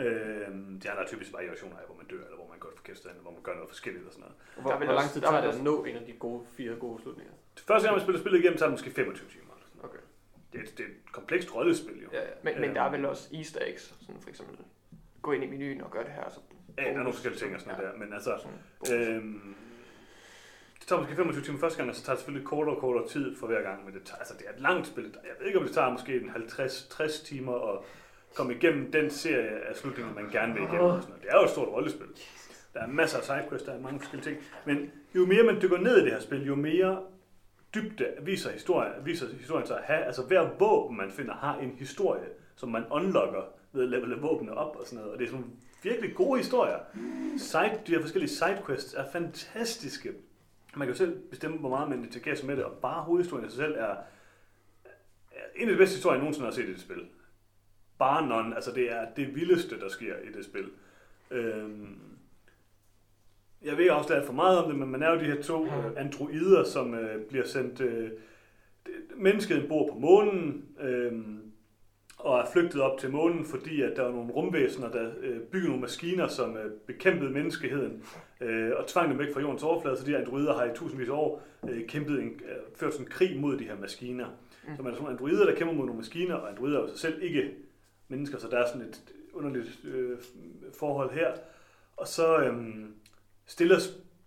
Øhm, de andre er typisk variationer af, hvor man dør, eller hvor man går forkert sted, hen, hvor man gør noget forskelligt og sådan noget. Hvor, Der er vel hvor lang tid der er tager det at nå en af de gode, fire gode slutninger? Første gang man spiller spillet igennem, tager det måske 25 timer. Eller. Okay. Det, er, et- det er et komplekst rollespil, jo. Ja, ja. Men, men der er Øhm. vel også easter eggs, sådan for eksempel gå ind i menuen og gøre det her. Så Ja, der er nogle forskellige ting og sådan noget der, men altså... Sådan. Øhm, det tager måske 25 timer første gang, og så tager det selvfølgelig kortere og kortere tid for hver gang, men det, tager, altså, det er et langt spil. Jeg ved ikke, om det tager måske en 50-60 timer at komme igennem den serie af slutninger, man gerne vil igennem. Og sådan noget. Det er jo et stort rollespil. Der er masser af sidequests, der er mange forskellige ting. Men jo mere man dykker ned i det her spil, jo mere dybde viser historien, viser historien sig at have. Altså hver våben, man finder, har en historie, som man unlocker ved at levele våbne op og sådan noget. Og det er sådan virkelig gode historier. Side, de her forskellige sidequests er fantastiske. Man kan jo selv bestemme, hvor meget man interagerer sig med det, og bare hovedhistorien i sig selv er, er en af de bedste historier, jeg nogensinde har set i det spil. Bare none. Altså det er det vildeste, der sker i det spil. Øhm, jeg ved ikke afsløre for meget om det, men man er jo de her to øh, androider, som øh, bliver sendt... Øh, mennesket bor på månen, øh, og er flygtet op til månen, fordi at der var nogle rumvæsener, der øh, byggede nogle maskiner, som øh, bekæmpede menneskeheden øh, og tvang dem væk fra jordens overflade, så de her androider har i tusindvis af år øh, kæmpet en, øh, ført sådan en krig mod de her maskiner. Mm. Så man er sådan nogle androider, der kæmper mod nogle maskiner, og androider er jo sig selv ikke mennesker, så der er sådan et underligt øh, forhold her. Og så øh, stiller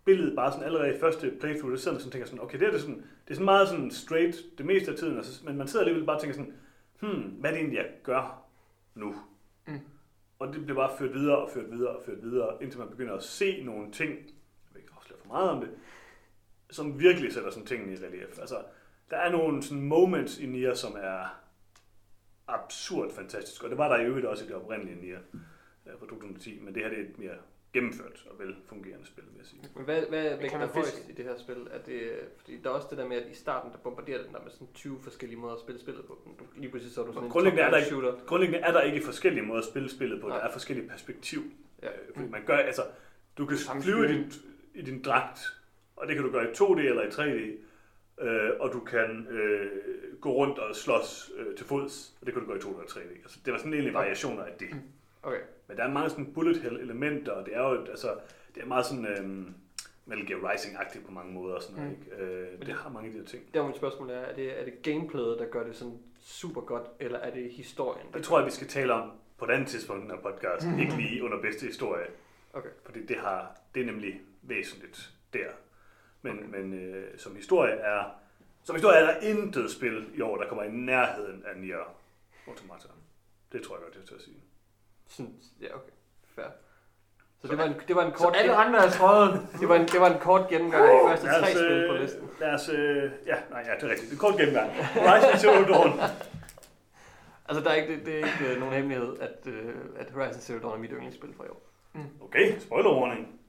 spillet bare sådan allerede i første playthrough, der sidder man sådan og tænker sådan, okay, det er, det sådan, det er sådan meget sådan straight det meste af tiden, og så, men man sidder alligevel bare og tænker sådan, hmm, hvad er det egentlig, jeg gør nu? Mm. Og det bliver bare ført videre og ført videre og ført videre, indtil man begynder at se nogle ting, jeg vil ikke afsløre for meget om det, som virkelig sætter sådan tingene i relief. Altså, der er nogle sådan moments i Nier, som er absurd fantastisk, og det var der i øvrigt også i det oprindelige Nier øh, fra 2010, men det her det er et mere gennemført og velfungerende spil, vil jeg sige. Men hvad, hvad kan vægter man højst i det her spil? Er det, fordi der er også det der med, at i starten, der bombarderer den der med sådan 20 forskellige måder at spille spillet på. Du, lige præcis så er du sådan en Grundlæggende er, der ikke, grundlæggende er der ikke forskellige måder at spille spillet på. Nej. Der er forskellige perspektiv. Ja. Øh, Fordi man gør, altså, du kan flyve i din, i din dragt, og det kan du gøre i 2D eller i 3D. Øh, og du kan øh, gå rundt og slås øh, til fods, og det kan du gøre i 2D eller 3D. Altså, det var sådan egentlig variationer af det. Okay. Men der er mange sådan bullet hell elementer, og det er jo, altså, det er meget sådan øh, Metal Gear Rising-agtigt på mange måder. Og sådan noget, Mm. ikke? Øh, det har mange af de her ting. Der er mit spørgsmål er, er det, er det gameplayet, der gør det sådan super godt, eller er det historien? Der Det tror jeg, vi skal tale om på et andet tidspunkt i den her podcast. Mhm. Ikke lige under bedste historie. Okay. Fordi det, har, det er nemlig væsentligt der. Men, okay. men øh, som historie er som historie er der intet spil i år, der kommer i nærheden af Nier Automata. Det tror jeg godt, jeg tør at sige. Sådan, ja, okay. Fair. Så det var en, det var en Så kort, alle andre er strøget. [LAUGHS] det var en, det var en kort gennemgang af de første tre os, spil på øh, listen. lad os, øh, ja, nej, ja, det er rigtigt. En kort gennemgang. Horizon Zero Dawn. [LAUGHS] Altså, der er ikke, det, det er ikke øh, nogen hemmelighed, at, øh, at Horizon Zero Dawn er mit yndlingsspil for i år. Okay, spoiler warning.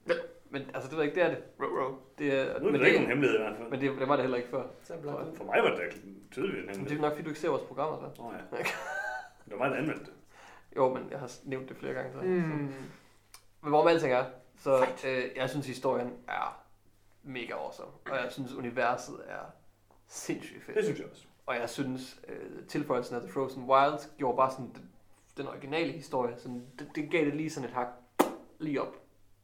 Men altså, det er ikke, det er det. Row, row. det er, Nu er men, det ikke nogen det, hemmelighed i hvert fald. men det, det, var det heller ikke før. For mig var det da tydeligt en Men det hemmelighed. er nok, fordi du ikke ser vores programmer, så. Åh oh, ja. [LAUGHS] Det var mig, der anmeldte det. Jo, men jeg har nævnt det flere gange. Så. Mm. Men hvor man alting er, så øh, jeg synes, historien er mega awesome. Og jeg synes, universet er sindssygt fedt. Det synes jeg også. Og jeg synes, øh, tilføjelsen af The Frozen Wilds gjorde bare sådan den, den originale historie. Sådan, det, det gav det lige sådan et hak lige op,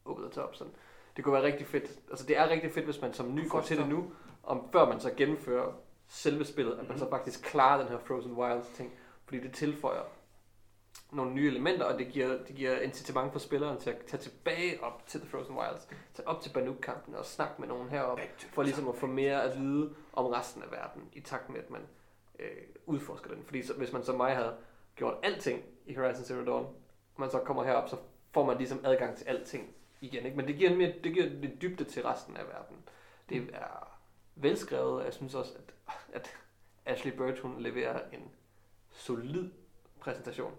over the top. Sådan. Det kunne være rigtig fedt. Altså det er rigtig fedt, hvis man som ny går til det nu, om før man så gennemfører selve spillet, at man så faktisk klarer den her Frozen Wilds ting. Fordi det tilføjer nogle nye elementer, og det giver, det giver incitament for spilleren til at tage tilbage op til The Frozen Wilds. Tage op til Banuk-kampen og snakke med nogen heroppe, for ligesom at få mere at vide om resten af verden, i takt med, at man øh, udforsker den. Fordi så, hvis man som mig havde gjort alting i Horizon Zero Dawn, og man så kommer herop, så får man ligesom adgang til alting igen. Ikke? Men det giver, mere, det giver lidt dybde til resten af verden. Det er velskrevet, og jeg synes også, at, at Ashley Bird, hun leverer en solid præsentation.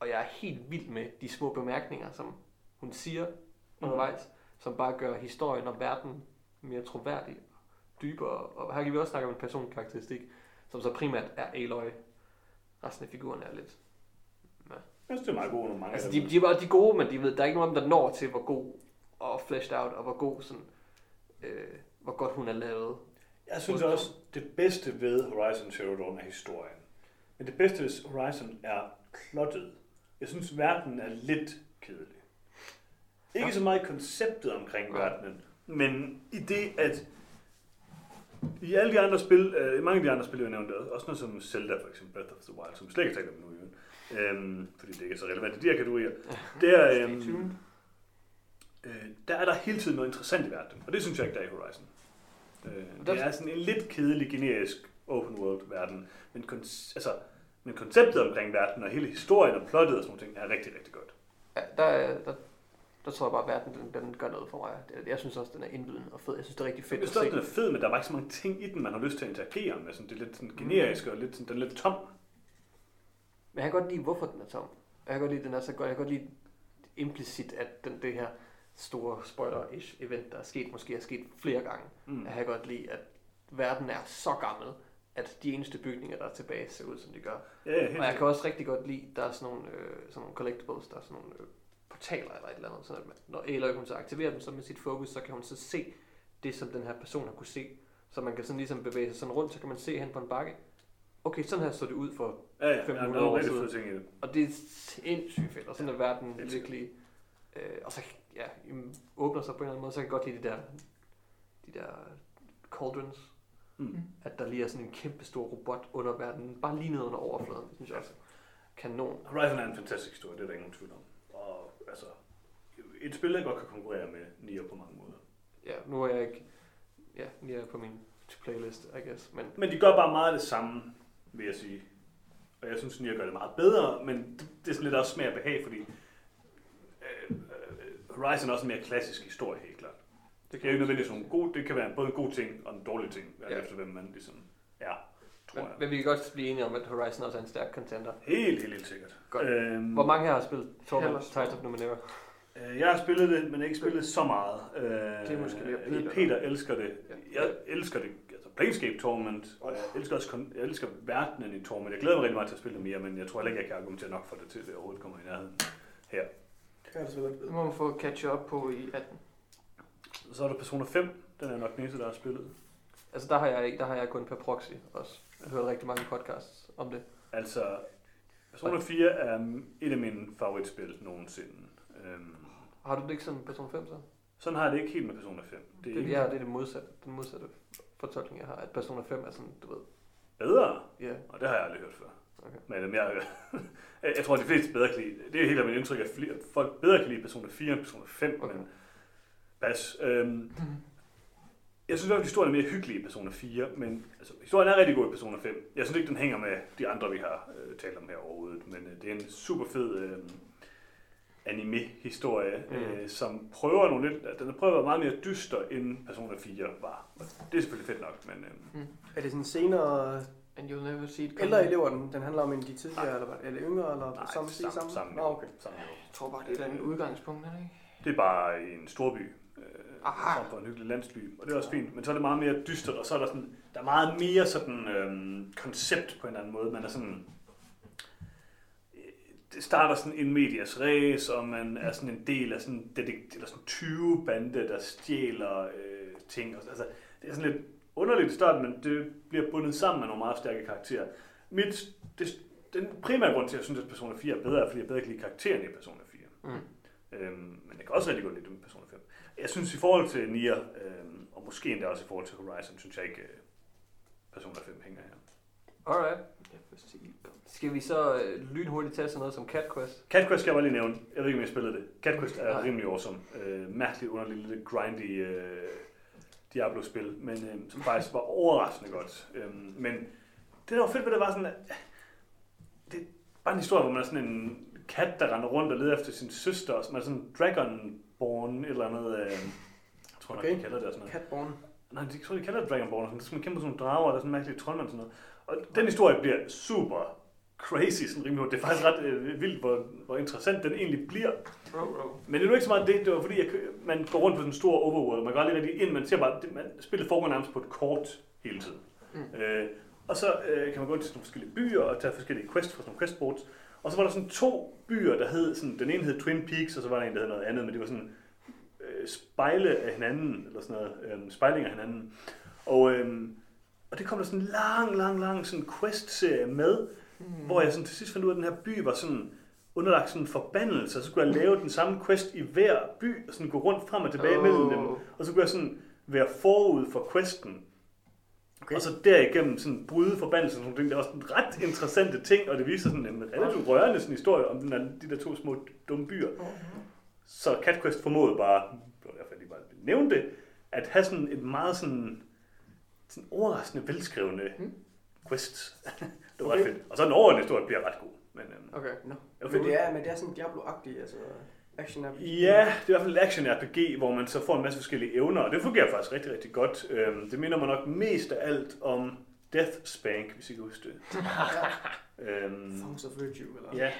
Og jeg er helt vild med de små bemærkninger, som hun siger undervejs, som bare gør historien og verden mere troværdig, dybere. Og her kan vi også snakke om en personkarakteristik, som så primært er Aloy. Resten af figuren er lidt... Jeg synes, det er meget gode nogle mange Altså, af de, de, er de er gode, men de ved, der er ikke nogen der når til, hvor god og fleshed out, og hvor god sådan, øh, hvor godt hun er lavet. Jeg synes også, det bedste ved Horizon Zero Dawn er historien. Men det bedste ved Horizon er plottet. Jeg synes, verden er lidt kedelig. Ikke så meget konceptet omkring Nej. verdenen, men i det, at i alle de andre spil, øh, i mange af de andre spil, jeg nævnte, også noget som Zelda for eksempel, Breath of the Wild, som slet ikke talt om nu, øhm, fordi det ikke er så relevant i de her kategorier, der, øhm, øh, der er der hele tiden noget interessant i verden, og det synes jeg ikke, der er i Horizon. Øh, det er sådan en lidt kedelig, generisk open world verden, men, altså, men konceptet omkring verden og hele historien og plottet og sådan nogle ting er rigtig, rigtig godt. Ja, der, er- der, der tror jeg bare, at verden den, den gør noget for mig. Det- Jeg synes også, den er indbydende og fed. Jeg synes, det er rigtig fedt Jeg at synes se. den er fed, men der er bare ikke så mange ting i den, man har lyst til at interagere med. Sådan, det er lidt sådan generisk og lidt, sådan, den er lidt tom. Men jeg kan godt lide, hvorfor den er tom. Jeg kan godt lide, den er så godt. Jeg kan godt lide implicit, at den, det her store spoiler-ish event, der er sket, måske er sket flere gange. Mm. Jeg kan godt lide, at verden er så gammel, at de eneste bygninger, der er tilbage, ser ud, som de gør. Ja, helt Og jeg kan også rigtig godt lide, der er sådan nogle, øh, sådan nogle collectibles, der er sådan nogle øh, portaler eller et eller andet, sådan at man, når Aloy hun så aktiverer dem så med sit fokus, så kan hun så se det, som den her person har kunne se. Så man kan sådan ligesom bevæge sig sådan rundt, så kan man se hen på en bakke. Okay, sådan her så det ud for, Ja, ja, Fem ja rigtig siden. ting i det. og det er sindssygt fedt, og sådan er verden virkelig, øh, og så, ja, åbner sig på en eller anden måde, så kan jeg godt lide de der, de der cauldrons, Mm. at der lige er sådan en kæmpe stor robot under verden, bare lige nede under overfladen, det synes jeg også kanon. Horizon er en fantastisk historie, det er der ingen tvivl om. Og altså, et spil, der godt kan konkurrere med Nier på mange måder. Ja, nu er jeg ikke, ja, lige er på min playlist, I guess, men Men de gør bare meget af det samme, vil jeg sige. Og jeg synes, Nier gør det meget bedre, men det, det er sådan lidt også smag og behag, fordi øh, øh, Horizon er også en mere klassisk historie, helt klart. Det kan jo ikke nødvendigvis være en god, det kan være både en god ting og en dårlig ting, alt Ja. efter hvem man ligesom er, tror Men, jeg. men vi kan godt blive enige om, at Horizon også er en stærk contender. Helt, helt, helt sikkert. Godt. Øhm, Hvor mange her har spillet Torment Tides of Numenera? Øh, Jeg har spillet det, men ikke spillet så meget. Øh, det er måske mere jeg Peter. Peter elsker det. Ja. Jeg elsker det. Planescape Torment, og jeg elsker også jeg elsker verdenen i Torment. Jeg glæder mig rigtig meget til at spille det mere, men jeg tror heller ikke, jeg kan argumentere nok for det til, at det overhovedet kommer i nærheden. Ja, det er må man få catch up på i 18. Så er der Persona 5. Den er nok den eneste, der har spillet. Altså der har jeg ikke, der har jeg kun per proxy også. Jeg har hørt rigtig mange podcasts om det. Altså, Persona 4 er et af mine favoritspil nogensinde. Øhm, Har du det ikke sådan Person 5 så? sådan har jeg det ikke helt med Persona 5. Det er Det, ikke ja, det er det modsatte, den modsatte fortolkning, jeg har. At Persona 5 er sådan, du ved, bedre. ja, Og det har jeg aldrig hørt før. Okay. Men øhm, jeg, [LAUGHS] jeg, jeg tror, at de fleste bedre kan lide, det er helt af mit indtryk, at flere- folk bedre kan lide Persona 4 end Persona 5, Okay. men bas. Øhm, jeg synes fald, at historien er mere hyggelig i Persona 4, men altså, historien er rigtig god i Persona 5. Jeg synes ikke, den hænger med de andre, vi har øh, talt om her overhovedet, men øh, det er en super fed øh, anime-historie, Mm. øh, som prøver nogle lidt, den prøver at være meget mere dyster, end Persona 4 var. Og det er selvfølgelig fedt nok, men øh, Er det sådan senere And you'll never see it coming. ældre elever, den, den handler om en de tidligere, eller hvad? Eller yngre, eller nej, samme, samme, samme? samme, Nå, okay. samme. Jeg tror bare, det er et eller andet udgangspunkt, er det ikke? Det er bare en storby, øh, Aha. frem for en hyggelig landsby. Og det er også fint, men så er det meget mere dystert, og så er der sådan, der er meget mere sådan øhm, koncept på en eller anden måde. Man er sådan, øh, det starter sådan en medias race, og man er sådan en del af sådan, detek- eller sådan 20 bande, der stjæler øh, ting. Altså, det er sådan lidt underligt i starten, men det bliver bundet sammen med nogle meget stærke karakterer. Mit, det, den primære grund til, at jeg synes, at Persona 4 er bedre, er, fordi jeg bedre kan lide karakteren i Persona 4. Mm. Øhm, men jeg kan også rigtig godt lide det Persona 5. Jeg synes i forhold til Nier, øhm, og måske endda også i forhold til Horizon, synes jeg ikke, øh, Persona 5 hænger her. Alright. Skal vi så øh, lynhurtigt tage sådan noget som Cat Quest? Cat Quest skal jeg bare lige nævne. Jeg ved ikke, om jeg spillede det. Cat Quest er Nej. rimelig awesome. Øh, mærkeligt underligt, lidt grindy øh, Diablo-spil, men øh, som faktisk var overraskende godt. Øh, men det, der var fedt ved det, var sådan, at det er bare en historie, hvor man er sådan en kat, der render rundt og leder efter sin søster, og man er sådan Dragonborn, et eller andet, øh, jeg tror nok, Okay. de kalder det og sådan noget. Catborn. Nej, de tror, de kalder det Dragonborn, sådan, så skal man kæmpe sådan nogle drager, og der er sådan en mærkelig troldmand og sådan noget. Og den historie bliver super crazy, sådan rimelig. Det er faktisk ret øh, vildt, hvor, hvor interessant den egentlig bliver. Bro, bro. Men det er nu ikke så meget det, det var fordi, jeg, man går rundt på sådan en stor overworld, man går aldrig rigtig ind, man ser bare, det, man, spillet foregår nærmest på et kort hele tiden. Mm. Øh, og så øh, kan man gå ind til sådan nogle forskellige byer og tage forskellige quests fra sådan nogle questboards. Og så var der sådan to byer, der hed, sådan, den ene hed Twin Peaks, og så var der en, der hed noget andet, men det var sådan øh, spejle af hinanden, eller sådan noget, øh, spejling af hinanden. Og, øh, og det kom der sådan en lang, lang, lang sådan quest-serie med, Mm. hvor jeg sådan til sidst fandt ud af, at den her by var sådan underlagt sådan en forbandelse, og så skulle jeg lave den samme quest i hver by, og sådan gå rundt frem og tilbage oh. mellem dem, og så kunne jeg sådan være forud for questen, Okay. og så derigennem sådan bryde forbandelsen og sådan ting. Det var sådan ret interessante ting, og det viser sådan en relativt rørende sådan historie om den der, de der to små dumme byer. Så Cat Quest formåede bare, det var derfor jeg lige bare nævnte det, at have sådan et meget sådan, sådan overraskende velskrevne Mm. quest. [LAUGHS] det var ret Okay. fedt. Og så den overordnede historie bliver ret god. Men, øhm, Okay. Nå. det Men det er, men det er sådan Diablo-agtigt, altså action RPG. Ja, det er i hvert fald et action-RPG, hvor man så får en masse forskellige evner, og det fungerer faktisk rigtig, rigtig godt. Øhm, Det minder mig nok mest af alt om Death Spank, hvis I kan huske det. [LAUGHS] øhm, Forms of Virtue, eller? ja,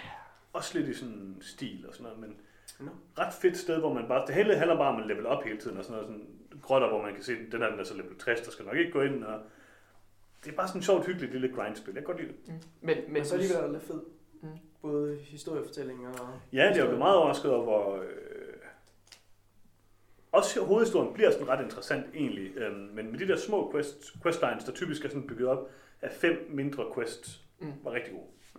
også lidt i sådan stil og sådan noget, men Nå. ret fedt sted, hvor man bare, det hele handler bare om at level op hele tiden, og sådan noget, sådan grotter, hvor man kan se, den her den er så level 60, der skal nok ikke gå ind, og det er bare sådan et sjovt, hyggeligt lille grindspil. Jeg kan godt lide det. Mm. Men, men, Men så alligevel er det lidt fed. Mm. Både historiefortælling og... Ja, det er jo blevet meget overrasket over, hvor, øh, også hovedhistorien bliver sådan ret interessant egentlig, øhm, men med de der små quest, questlines, der typisk er sådan bygget op af fem mindre quests, Mm. var rigtig gode. Så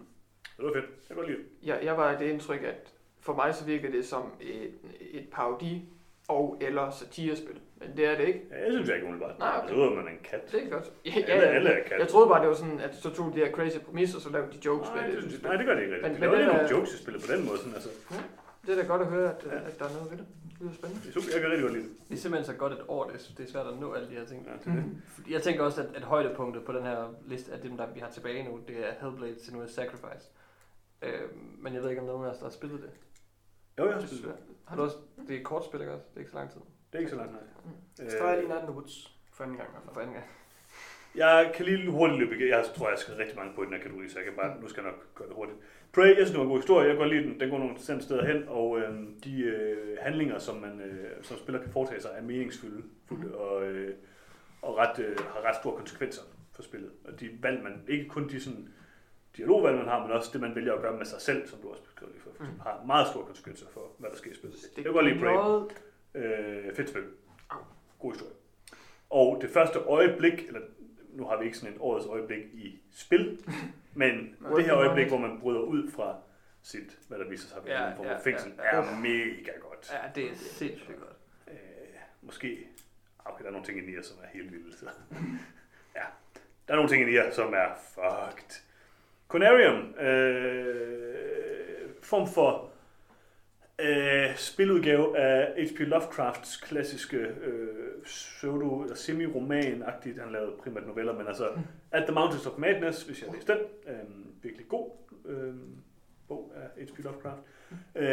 det var fedt. Jeg kan godt lide det. Jeg, jeg var det indtryk, at for mig så virkede det som et, et parodi og eller satirespil. Men det er det ikke. Ja, jeg synes jeg ikke umiddelbart. Nej, okay. Altså, man er en kat. Det er godt. Ja, Alle, ja, alle ja. er kat. Jeg troede bare, det var sådan, at så tog de her crazy præmisser, så lavede de jokes Nej, med det, det. synes, nej, det gør det ikke rigtigt. Men- det er nogle er- jokes i spillet på den måde. Sådan, altså. Det er da godt at høre, at, Ja. at der er noget ved det. Det er spændende. Det er super, jeg kan rigtig godt lide det. Det er simpelthen så godt et år, det er, det er svært at nå alle de her ting. Ja, det er det. Mm. Fordi Jeg tænker også, at, at højdepunktet på den her liste af dem, der vi har tilbage nu, det er Hellblade Senua's Sacrifice. Øh, men jeg ved ikke, om nogen af os, der har spillet det. Jo, jeg har spillet det. Har du også, det er et kort spil, ikke også? Det er ikke så lang tid. Det er ikke så langt, nej. Mm. Øh, er lige Night Woods for anden gang. For anden gang. Jeg kan lige hurtigt løbe igennem. Jeg tror, jeg skal rigtig mange på i den her kategori, så jeg kan bare, nu skal jeg nok gøre det hurtigt. Prey, jeg synes, det var en god historie. Jeg godt lide den. Den går nogle interessante steder hen, og øh, de øh, handlinger, som man øh, som spiller kan foretage sig, er meningsfulde fulde, og, øh, og ret, øh, har ret store konsekvenser for spillet. Og de valg, man, ikke kun de sådan, dialogvalg, man har, men også det, man vælger at gøre med sig selv, som du også beskrev lige før, for eksempel, har meget store konsekvenser for, hvad der sker i spillet. Jeg kan godt lide Prey. Øh, fedt spil. God historie. Og det første øjeblik, eller nu har vi ikke sådan et årets øjeblik i spil, [LAUGHS] men det her øjeblik, hvor man bryder ud fra sit, hvad der viser sig at være Ja, en form ja, for fængsel, ja. er mega godt. Ja, det er sindssygt godt. Øh, måske, okay, der er nogle ting i Nier, som er helt vilde. Så. [LAUGHS] ja, der er nogle ting i Nier, som er fucked. Conarium, øh, form for øh, spiludgave af H.P. Lovecrafts klassiske øh, pseudo- eller semi-roman-agtigt. Han lavede primært noveller, men altså At the Mountains of Madness, hvis jeg har læst den. Øh, virkelig god øh, bog af H.P. Lovecraft. Øh,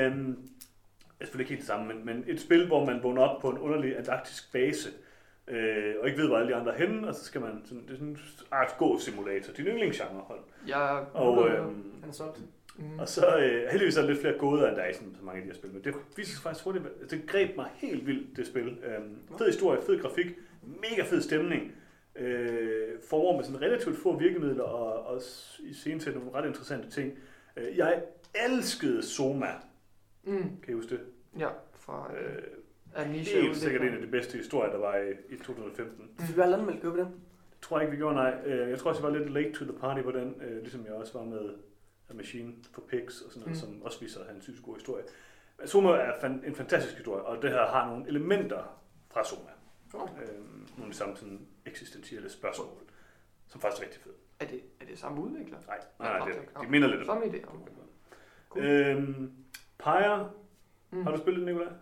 er selvfølgelig ikke helt det samme, men, men et spil, hvor man vågner op på en underlig antarktisk base, øh, og ikke ved, hvor alle de andre er henne, og så skal man, sådan, det er sådan en art gå simulator, din yndlingsgenre, hold. Jeg Og, øh, Han er solgt. Mm. og så øh, heldigvis er der lidt flere gåder, end der er i sådan, så mange af de her spil, men det viser sig faktisk hurtigt, at det greb mig helt vildt, det spil. Øh, fed historie, fed grafik, mega fed stemning, øh, formår med sådan relativt få virkemidler, og, og i til nogle ret interessante ting. Øh, jeg elskede Soma, Mm. kan I huske det? Ja, fra øh, Øh, Anisha. helt sikkert en af de bedste historier, der var i, i 2015. Vi var anmeldt købe den. Det tror jeg ikke, vi gjorde, nej. Øh, Jeg tror også, jeg var lidt late to the party på den, øh, ligesom jeg også var med A Machine for Pigs og sådan noget, Mm. som også viser at have en sygt god historie. Men Soma er fan- en fantastisk historie, og det her har nogle elementer fra Soma. Oh. Øh, nogle af de samme sådan eksistentielle spørgsmål, som faktisk er rigtig fede. Er det, er det samme udvikler? Nej, nej, nej det, Okay. de minder lidt om Samme idé. Cool. Øhm, Pyre, Mm. har du spillet det, Nicolaj?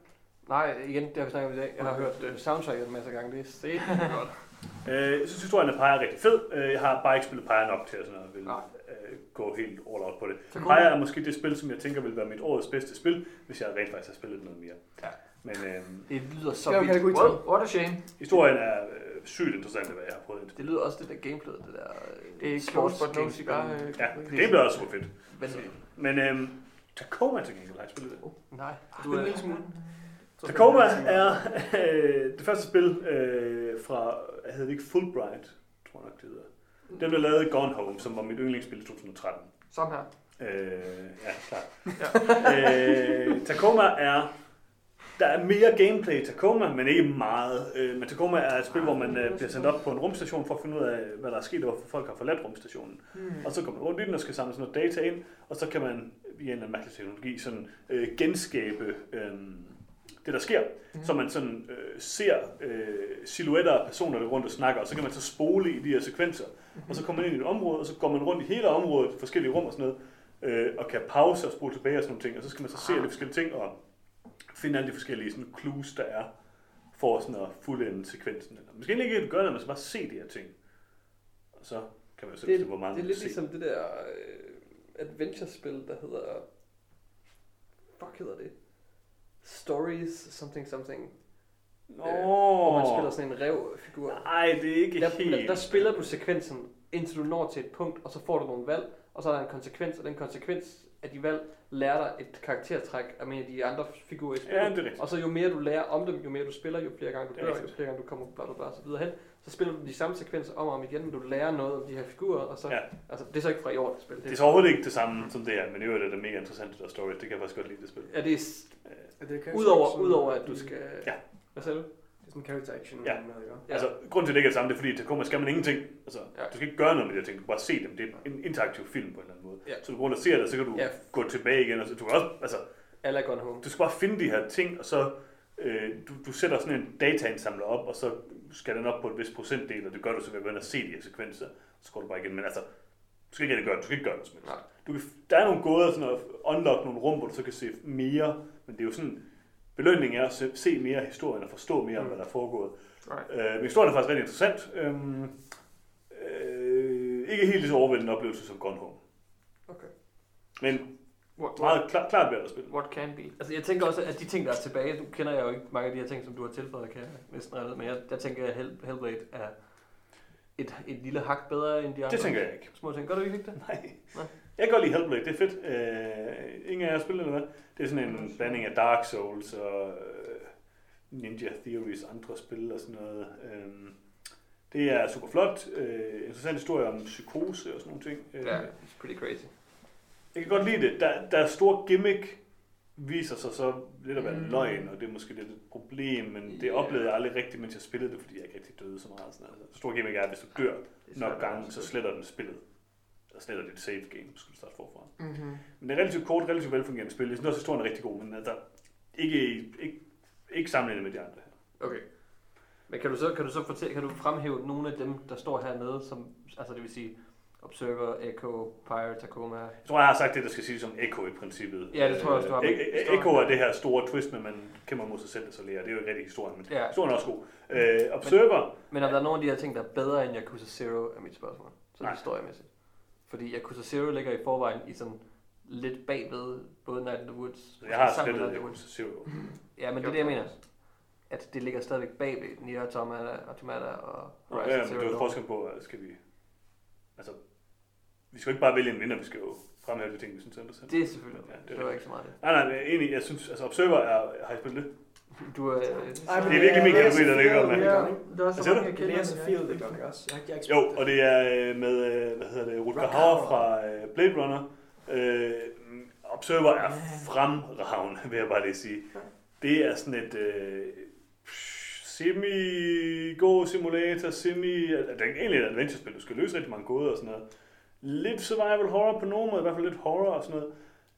Nej, igen, det har vi snakket om i dag. Jeg har hørt uh, soundtracket en masse gange. Det er sindssygt godt. [LAUGHS] Øh, jeg synes, historien af Pyre er rigtig fed. Øh, Jeg har bare ikke spillet Pyre nok til at sådan at vil, øh, gå helt all out på det. Så Pyre er måske det spil, som jeg tænker vil være mit årets bedste spil, hvis jeg rent faktisk har spillet noget mere. Ja. Men øh, Det lyder så vildt. kategori 12. what a shame. historien er øh, sygt interessant, hvad jeg har prøvet. Det lyder også det der gameplay, det der øh, Det er sports but no game- cigar. Øh, Ja, det bliver også super fedt. Vanvittigt. Men øh, Tacoma til gengæld har jeg spillet det. Nej, Du er en lille smule. Tacoma er øh, det første spil øh, fra, jeg hedder det ikke Fulbright, tror jeg nok det hedder. Den blev lavet i Gone Home, som var mit yndlingsspil i 2013. Samme her. Øh, ja, klart. øh, Tacoma er... Der er mere gameplay i Tacoma, men ikke meget. Øh, men Tacoma er et spil, hvor man øh, bliver sendt op på en rumstation for at finde ud af, hvad der er sket, og hvorfor folk har forladt rumstationen. Hmm. Og så kommer man rundt i den og skal samle sådan noget data ind, og så kan man via en eller anden mærkelig teknologi sådan, øh, genskabe øh, det, der sker. Mm. Så man sådan øh, ser øh, silhuetter af personer, der rundt og snakker, og så kan man så spole i de her sekvenser. Og så kommer man ind i et område, og så går man rundt i hele området, forskellige rum og sådan noget, øh, og kan pause og spole tilbage og sådan nogle ting. Og så skal man så se alle de forskellige ting, og finde alle de forskellige sådan, clues, der er, for sådan at fuldende sekvensen. Eller, måske ikke ikke gøre noget, man skal bare se de her ting. Og så kan man jo selv det, bestemme, hvor meget det er lidt se. ligesom det der øh, adventure-spil, der hedder... Fuck hedder det? Stories something something. Nå, Øh, hvor man spiller sådan en revfigur. Nej, det er ikke Der, helt... der, der spiller du sekvensen, indtil du når til et punkt, og så får du nogle valg, og så er der en konsekvens, og den konsekvens af de valg lærer dig et karaktertræk af en af de andre figurer i spillet. Ja, det er rigtigt. Og så jo mere du lærer om dem, jo mere du spiller, jo flere gange du Det dør, jo flere gange du kommer bla bla bla, så videre hen. Så spiller du de samme sekvenser om og om igen, men du lærer noget om de her figurer, og så, Ja. altså, det er så ikke fra i år, det spil. Det er så overhovedet ikke det samme som det her, men i øvrigt er det mega interessant, det der story. Det kan jeg faktisk godt lide, det spil. Ja, det er, Øh, det udover, udover at du skal Ja. Hvad sagde du? Det er sådan en character action. Ja. noget, ikke? Ja. Altså, grunden til, at det ikke er det samme, det er fordi, i Tacoma skal man ingenting. Altså, Ja. du skal ikke gøre noget med de her ting, du kan bare se dem. Det er en interaktiv film på en eller anden måde. Ja. Så du går rundt og ser det, så kan du Ja. gå tilbage igen. Og så, du kan også, altså, Alla Gone Home. du skal bare finde de her ting, og så øh, du, du sætter sådan en dataindsamler op, og så skal den op på et vis procentdel, og det gør du så ved at ind og se de her sekvenser. Så går du bare igen, men altså, du skal ikke gøre det, du skal ikke gøre det som helst. Nej. Du kan, der er nogle gåder, sådan at unlock nogle rum, hvor du så kan se mere, men det er jo sådan, belønningen er at se, mere historien og forstå mere om, hvad der er foregået. Right. Øh, men historien er faktisk rigtig interessant. Øhm, øh, ikke helt lige så overvældende oplevelse som Gone Home. Okay. Men What, meget klar, klart at spille. what can be? Altså, jeg tænker også, at de ting, der er tilbage, nu kender jeg jo ikke mange af de her ting, som du har tilføjet, kan jeg næsten redde, men jeg, jeg tænker, at Hell, Hellblade er et, et lille hak bedre end de andre Det tænker jeg ikke. små ting. Gør du ikke det? Nej. Nej. Jeg kan godt lide Hellblade, det er fedt. Øh, ingen af jer har spillet eller hvad? Det er sådan en blanding af Dark Souls og øh, Ninja Theories andre spil og sådan noget. Øh, det er super flot. Øh, interessant historie om psykose og sådan nogle ting. Øh, Ja, it's pretty crazy. Jeg kan godt lide det. Der, der er stor gimmick, viser sig så lidt at være Mm. løgn, og det er måske lidt et problem, men det Ja. oplevede jeg aldrig rigtigt, mens jeg spillede det, fordi jeg ikke rigtig døde så meget. Sådan noget. Stor gimmick er, at hvis du dør Det nok gange, så sletter den spillet. Eller sletter dit save game, så skal du starte forfra. Mm-hmm. Men det er relativt kort, relativt velfungerende spil. Jeg synes også, at historien er rigtig god, men altså, ikke, ikke, ikke sammenlignet med de andre her. Okay. Men kan du så, kan du så fortælle, kan du fremhæve nogle af dem, der står hernede, som, altså det vil sige Observer, Echo, Pyre, Tacoma? Jeg tror, jeg har sagt det, der skal sige som Echo i princippet. Ja, det tror jeg også, du har. Øh, E- Echo er det her store twist, med, at man kæmper mod sig selv, og så lærer. Det er jo ikke rigtig historien, men Ja. historien er også god. Øh, Observer, Men er der nogle af de her ting, der er bedre end Yakuza Zero, er mit spørgsmål. Så Nej. historiemæssigt. Fordi Yakuza Zero ligger i forvejen i sådan lidt bagved både Night in the Woods. jeg har the Yakuza. Zero. Ja, men det er det, jeg mener. At det ligger stadigvæk bagved Nier Automata, Automata og Horizon Ja, men Zero det er forskel på, skal vi... Altså, vi skal jo ikke bare vælge en vinder, vi skal jo fremhæve de ting, vi synes er interessant. Det er selvfølgelig. Ja, Ja, det er det var ikke så meget det. Nej, nej, enig. Jeg synes, altså Observer er... Har I spillet det? Du er... Ej, Det er virkelig min kategori, der ligger med. Ja, der er Hvad så siger mange, du? jeg Det kender. er ikke også? Jeg har Jo, og det er øh, med, øh, hvad hedder det, Rutger Hauer fra øh, Blade Runner. Øh, Observer er fremragende, vil jeg bare lige sige. Det er sådan et øh, semi-go simulator, semi... altså, Det er egentlig et adventure-spil, du skal løse rigtig mange gåder og sådan noget. Lidt survival horror på nogen måde, i hvert fald lidt horror og sådan noget.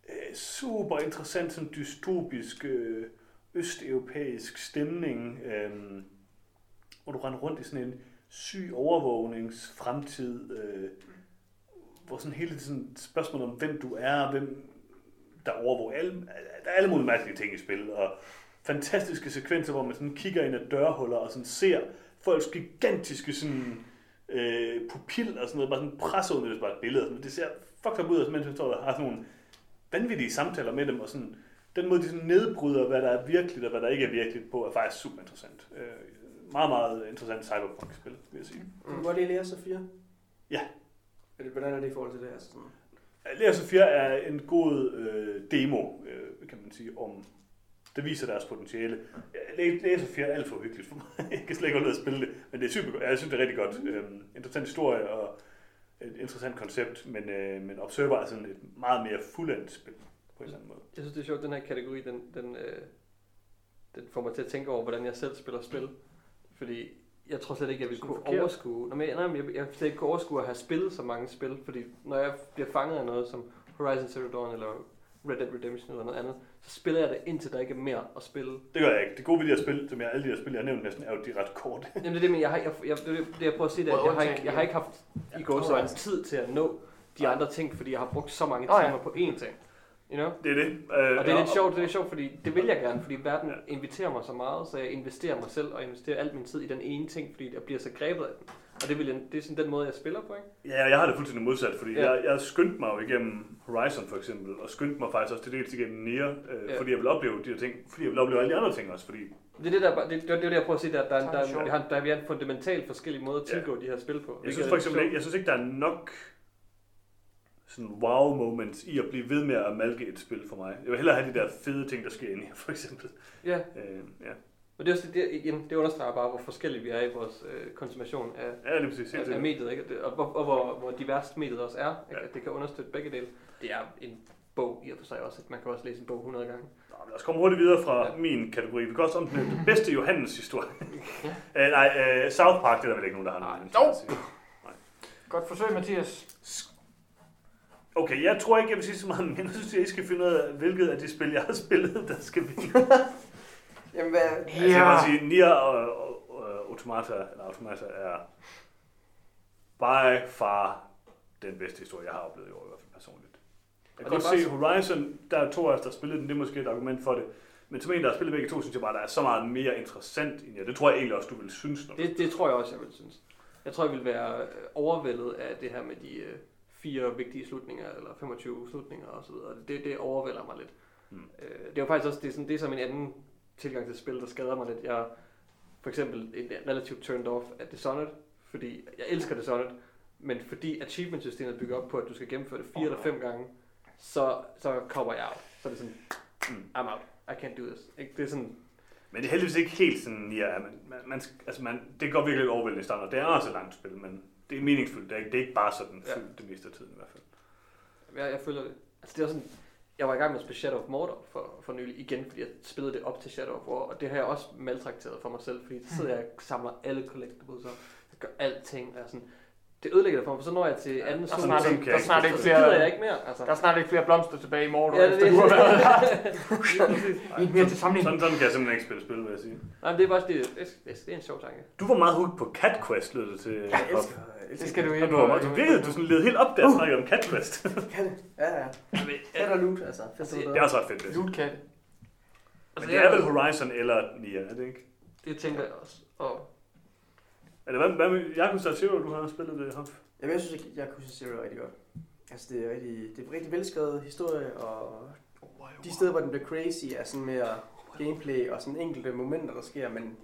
Øh, super interessant, sådan dystopisk, øh, østeuropæisk stemning, øh, hvor du render rundt i sådan en syg overvågningsfremtid, øh, hvor sådan hele sådan spørgsmål om, hvem du er, hvem der overvåger. Alle, der er alle mulige mærkelige ting i spil, og fantastiske sekvenser, hvor man sådan kigger ind ad dørhuller og sådan ser folks gigantiske sådan, øh, pupil og sådan noget, bare sådan presser ud, hvis bare et billede. og Sådan. Det ser fucked up ud, og mens man står og har sådan nogle vanvittige samtaler med dem, og sådan, den måde, de sådan nedbryder, hvad der er virkeligt og hvad der ikke er virkeligt på, er faktisk super interessant. Øh, meget, meget interessant cyberpunk-spil, vil jeg sige. Kan du godt lide Lea Sofia? Ja. Er det, hvordan er det i forhold til det her? Sådan? Lea Sofia er en god øh, demo, øh, kan man sige, om det viser deres potentiale. Lea Sofia er alt for hyggeligt for mig. [LAUGHS] Jeg kan slet ikke holde ud at spille det, men det er super godt. Jeg synes, det er rigtig godt. Øh, interessant historie og et interessant koncept, men, øh, men Observer er sådan et meget mere fuldendt spil på en eller anden måde. Jeg synes, det er sjovt, den her kategori, den, den, øh, den får mig til at tænke over, hvordan jeg selv spiller spil. Fordi jeg tror slet ikke, jeg vil kunne forkert. overskue... Nej, men, nej, men jeg, jeg slet ikke kunne overskue at have spillet så mange spil. Fordi når jeg bliver fanget af noget som Horizon Zero Dawn eller Red Dead Redemption eller noget andet, så spiller jeg det indtil der ikke er mere at spille. Det gør jeg ikke. Det gode ved de her spil, som jeg alle de her spil, jeg har nævnt næsten, er jo, de ret korte. Jamen det er det, men jeg har, jeg, jeg, det, er det, jeg prøver at sige, det, er, at jeg, har ikke, jeg har ikke haft i går så en tid til at nå de andre ting, fordi jeg har brugt så mange Åh, ja. timer på én ting. You know? Det er det. Øh, Og det er lidt sjovt, det er sjovt, fordi det vil jeg gerne, fordi verden Ja. inviterer mig så meget, så jeg investerer mig selv og investerer al min tid i den ene ting, fordi jeg bliver så grebet af den. Og det, vil jeg, det er sådan den måde, jeg spiller på, ikke? Ja, jeg har det fuldstændig modsat, fordi Ja. jeg, jeg skyndte mig jo igennem Horizon for eksempel, og skyndte mig faktisk også til dels igennem Nier, øh, Ja. fordi jeg vil opleve de her ting, fordi jeg vil opleve alle de andre ting også, fordi Det er det, der, det, det, det, er det jeg prøver at sige, der, der, er der, det der, der, vi har en fundamentalt forskellig måde at Ja. tilgå de her spil på. jeg hvilket synes er for lidt eksempel ikke, sjovt. jeg synes ikke, der er nok sådan wow moments i at blive ved med at malke et spil for mig. Jeg vil hellere have de der fede ting, der sker inde i, for eksempel. Ja, Øh, ja. og det, er også, det, igen, det understreger bare, hvor forskellige vi er i vores øh, konsumation af, ja, lige præcis. Helt af, af mediet, ikke? Og, det, og, hvor, og hvor, hvor diverst mediet også er, ikke? Ja. At det kan understøtte begge dele. Det er en bog i og for sig også. Man kan også læse en bog 100 gange. Nå, men lad os komme hurtigt videre fra Ja. min kategori. Vi kan også om den bedste Johannes historie. uh, [LAUGHS] nej, uh, South Park, det er der vel ikke nogen, der har Nej. nogen. Interesse i. Godt forsøg, Mathias. Okay, jeg tror ikke, jeg vil sige så meget, [LAUGHS] men jeg synes, I skal finde ud af, hvilket af de spil, jeg har spillet, der skal vinde. [LAUGHS] Jamen, hvad... Altså, jeg vil sige, Nier og, og, og Automata, eller Automata er by far den bedste historie, jeg har oplevet i år, i hvert fald personligt. Jeg Og kan godt se Horizon, der er to af os, der har spillet den, det er måske et argument for det. Men som en, der har spillet begge to, synes jeg bare, der er så meget mere interessant i Nier. Det tror jeg egentlig også, du vil synes. Når. Det, det tror jeg også, jeg vil synes. Jeg tror, jeg vil være overvældet af det her med de øh, fire vigtige slutninger, eller 25 slutninger osv. Det, det overvælder mig lidt. Mm. Øh, det er jo faktisk også det, er sådan, det er som en anden tilgang til spil, der skader mig lidt. Jeg for eksempel en relativt turned off af Dishonored, fordi jeg elsker Dishonored, men fordi achievement-systemet bygger op på, at du skal gennemføre det fire Åh, eller fem gange, så, så kommer jeg out. Så er det sådan, Mm. I'm out. I can't do this. Ikke? Det er sådan, Men det er heldigvis ikke helt sådan, Nier. Man, man, man, altså man, det går virkelig lidt overvældende i starten, og det er også et langt spil, men det er meningsfuldt. Det er, ikke- det er ikke bare sådan Ja. fyldt det meste af tiden i hvert fald. Jeg, jeg føler det. Altså det er sådan, jeg var i gang med at spille Shadow of Mordor for, for nylig igen, fordi jeg spillede det op til Shadow of War, og det har jeg også maltrakteret for mig selv, fordi så sidder jeg og samler alle collectibles op, jeg gør alting, og jeg sådan, det ødelægger det for mig, for så når jeg til anden Der slut, snart sådan ikke, der er snart ikke så gider jeg flere, ikke mere. Altså. der er snart ikke flere blomster tilbage i morgen, Ja, ja, det, efter det, du har været det, Vi er mere til sammenligning. Sådan, sådan kan jeg simpelthen ikke spille spil, vil jeg sige. Nej, men det er bare det, det, det, det er en sjov tanke. Du var meget hooked på Cat Quest, lød det til. Elsker, jeg elsker Det skal du Og ikke. du, virkede, du sådan led helt op, da jeg snakkede om Cat Quest. Kan det? [LAUGHS] Ja, ja. Cat og loot, altså. Fedt det er også ret fedt, det. Loot cat. Men det er vel Horizon eller Nier, er det ikke? Det tænker jeg også. Og Eller hvad, hvad med Yakuza Zero, du har spillet det, Hoff? Jamen, jeg synes ikke, jeg kunne se det rigtig godt. Altså, det er rigtig, det er rigtig velskrevet historie, og de steder, hvor den bliver crazy, er sådan mere gameplay og sådan enkelte momenter, der sker, men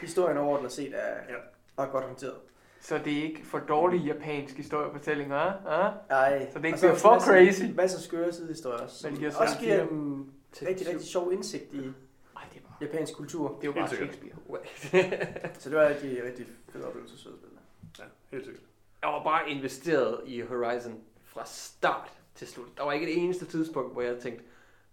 historien overordnet set er Ja. ret godt håndteret. Så det er ikke for dårlige japanske historiefortællinger, ah? Ej, Så det ikke er bliver der for masser- crazy. Masser af skøre sidehistorier som også giver en rigtig, rigtig sjov indsigt i Ej, det er bare, japansk kultur. det er jo Helt bare sikkert. Shakespeare. [LAUGHS] Så det var rigtig, rigtig fed oplevelse at. Ja, helt sikkert. jeg var bare investeret i Horizon fra start til slut. Der var ikke et eneste tidspunkt, hvor jeg tænkte,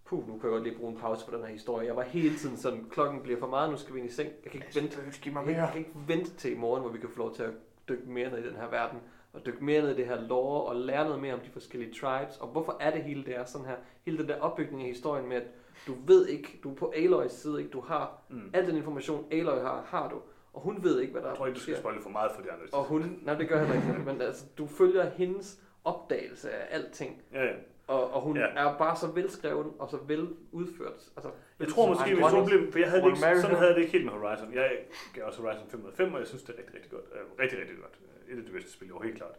puh, nu kan jeg godt lige bruge en pause på den her historie. Jeg var hele tiden sådan, klokken bliver for meget, nu skal vi ind i seng. Jeg kan ikke vente mig Jeg mere. kan ikke vente til i morgen, hvor vi kan få lov til at dykke mere ned i den her verden, og dykke mere ned i det her lore, og lære noget mere om de forskellige tribes, og hvorfor er det hele det er sådan her. Hele den der opbygning af historien med, at du ved ikke, du er på Aloys side, ikke? du har Mm. al den information, Aloy har, har du, og hun ved ikke, hvad der Jeg tror ikke, du skal spoile for meget for de andre. Og hun, nej det gør heller ikke, men altså, du følger hendes opdagelse af alting, Ja, ja. og, og hun Ja. er bare så velskreven og så vel udført. Altså, Jeg tror måske, du blev, for jeg havde ikke, sådan her. havde jeg det ikke helt med Horizon. Jeg gav også Horizon 5 ud af 5, og jeg synes, det er rigtig, rigtig godt. Øh, rigtig, rigtig godt. Øh, Et af de bedste spil år, helt klart.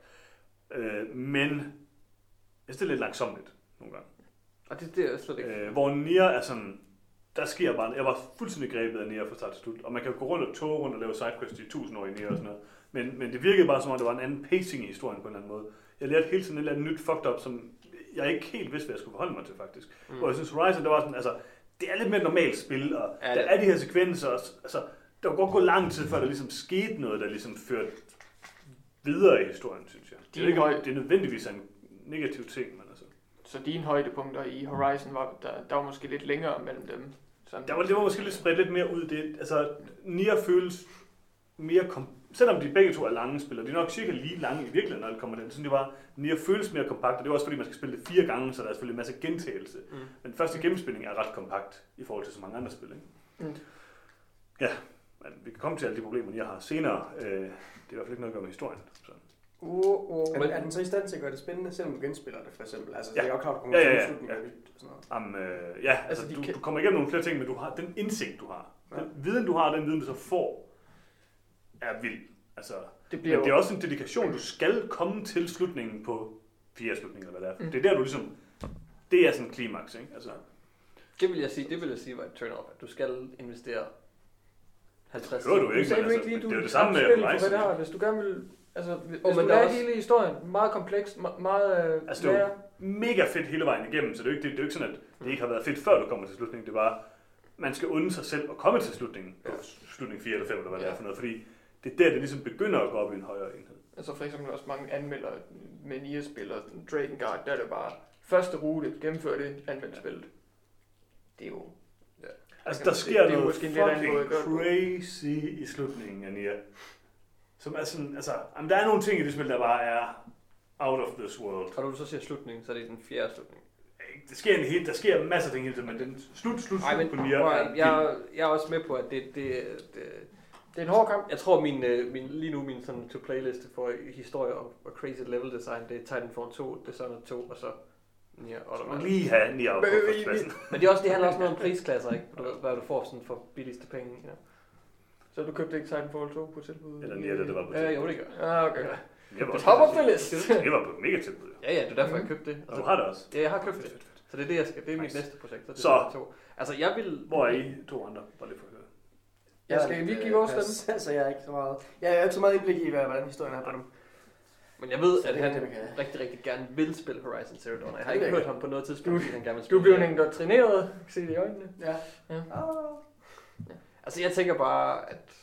Øh, men jeg synes, det er lidt langsomligt nogle gange. Og det, det er slet ikke. Øh, hvor Nier er sådan, der sker bare, jeg var fuldstændig grebet af Nier fra start til slut, og man kan jo gå rundt og tåge rundt og lave sidequests i tusind år i Nier og sådan noget, men, men det virkede bare som om, det var en anden pacing i historien på en eller anden måde. Jeg lærte hele tiden et eller andet nyt fucked up, som jeg ikke helt vidste, hvad jeg skulle forholde mig til faktisk. Mm. Hvor jeg synes Horizon, det var sådan, altså, det er lidt mere normalt spil, og Ja, der er de her sekvenser, og, altså, der var godt gå lang tid, før der ligesom skete noget, der ligesom førte videre i historien, synes jeg. Det er ikke, det er nødvendigvis en negativ ting, men. Så dine højdepunkter i Horizon var, der, der var måske lidt længere mellem dem. Sådan. Der var, det var måske lidt spredt lidt mere ud. Det, altså, Nier føles mere... Kom, selvom de begge to er lange spil, og de er nok cirka lige lange i virkeligheden, når det kommer til. Sådan det var, Nier føles mere kompakt, og det er også fordi, man skal spille det fire gange, så der er selvfølgelig en masse gentagelse. Mm. Men første gennemspilling er ret kompakt i forhold til så mange andre spil. Ikke? Mm. Ja, men vi kan komme til alle de problemer, Nier har senere. Øh, det er i hvert fald ikke noget at gøre med historien. Uh, uh. Er, er den så i stand til at gøre det spændende, selvom du genspiller det, for eksempel? Altså, Ja. det er jo klart, at du kommer Ja, til ja, ja, slutning ja. og sådan noget. Jamen, øh, ja, altså, Altså, du, kan- du kommer igennem nogle flere ting, men du har den indsigt, du har. Ja. Den viden, du har, den viden, du så får, er vild. Altså, Det Men bliver det er også en dedikation. Du skal komme til slutningen på fire slutninger, eller hvad det er. Mm. Det er der, du ligesom... Det er sådan en klimaks, ikke? Altså, Det vil jeg sige, det vil jeg sige var et turn off, at du skal investere 50 Det hører du Du ikke, men du altså, ikke lige, du det er jo det samme med Horizon. Hvis du gerne vil... Altså, hvis oh, men du der er lærer også- hele historien, meget komplekst, me- meget øh, Altså, det er mega fedt hele vejen igennem, så det er jo ikke, det, det er jo ikke sådan, at det ikke har været fedt, før du kommer til slutningen. Det er bare, man skal unde sig selv at komme til slutningen, på slutning 4 eller 5, eller hvad det Ja. er for noget, fordi det er der, det ligesom begynder at gå op i en højere enhed. Altså for eksempel også mange anmelder med og Dragon Guard, der er det bare første rute, gennemføre det, anvende spillet. Det er jo... Altså, Det- der det- sker det er noget fucking det crazy i slutningen af. Som er sådan, altså, jamen, der er nogle ting i det spil, der bare er out of this world. Og når du så siger slutningen, så er det den fjerde slutning. Det sker en helt, der sker masser af ting hele tiden, men den slut, slut, slut men på Nier er at- jeg, jeg er også med på, at det, det, det, Det er en hård kamp. Jeg tror, min, øh, min, lige nu min sådan to playliste for historie og, og crazy level design, det er Titanfall 2, Dishonored 2 og så Nier Automata. lige have Nier på Men- det, er også, det handler også noget om prisklasser, ikke? Hvad du får sådan for billigste penge. Ja, Så du købte ikke Titanfall 2 på tilbud? Eller Nier, det, det var på ja jo, det gør. Ja, okay. Jeg var også Top på of the tilbud. list. Det [LAUGHS] var på mega tilbud. Ja, ja, det er derfor, jeg købte det. Og du har det også. Ja, jeg har købt det. Så det er det, jeg skal. Det er mit Nice. næste projekt. det er Så. det, to. Altså, jeg vil... Hvor er I to andre? Bare lige for at høre. Jeg skal vi give vores stemme. stemme? Så jeg er ikke så meget... Jeg har ikke så meget indblik i, hvad- hvordan historien er på dem. Men jeg ved, Så at det er han det, rigtig, rigtig gerne vil spille Horizon Zero Dawn. Jeg har Det ikke er hørt ham på noget tidspunkt, Du- fordi han gerne vil Du spille. blev det. indoktrineret. Kan se det i øjnene. Ja. Ja. Ah. Altså, jeg tænker bare, at...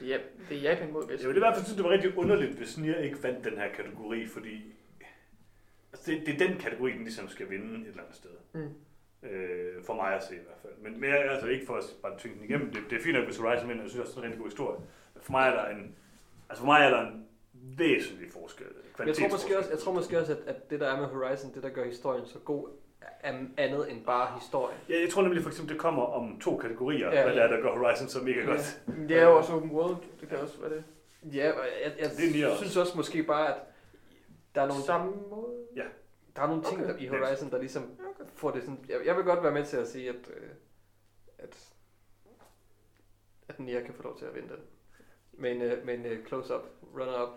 Det er, det er Japan mod Vest. Jeg vil i hvert fald synes, det var rigtig underligt, hvis Nier ikke vandt den her kategori, fordi altså, det, det er den kategori, den ligesom skal vinde et eller andet sted. Mm. Øh, for mig at se i hvert fald. Men mere, altså ikke for at bare tvinge den igennem. Det, det er fint nok, hvis Horizon vinder. Jeg synes også, det er en rigtig god historie. Men for mig er der en, altså for mig er der en væsentlig forskel. Jeg tror måske også, jeg tror måske også at, at det der er med Horizon, det der gør historien så god, er andet end bare historie. Ja, jeg tror nemlig for eksempel, det kommer om to kategorier, Ja. ja, hvad det er, der gør Horizon så mega godt. Men Det er jo også open world. Det kan også være det. Ja, og jeg, jeg, Det er synes også måske bare, at der er nogle, Samme måde. der er nogle ting Okay. der, i Horizon, der ligesom får det sådan... Jeg, jeg vil godt være med til at sige, at, øh, at, at Nier kan få lov til at vinde den. Men, øh, men øh, close-up, runner-up,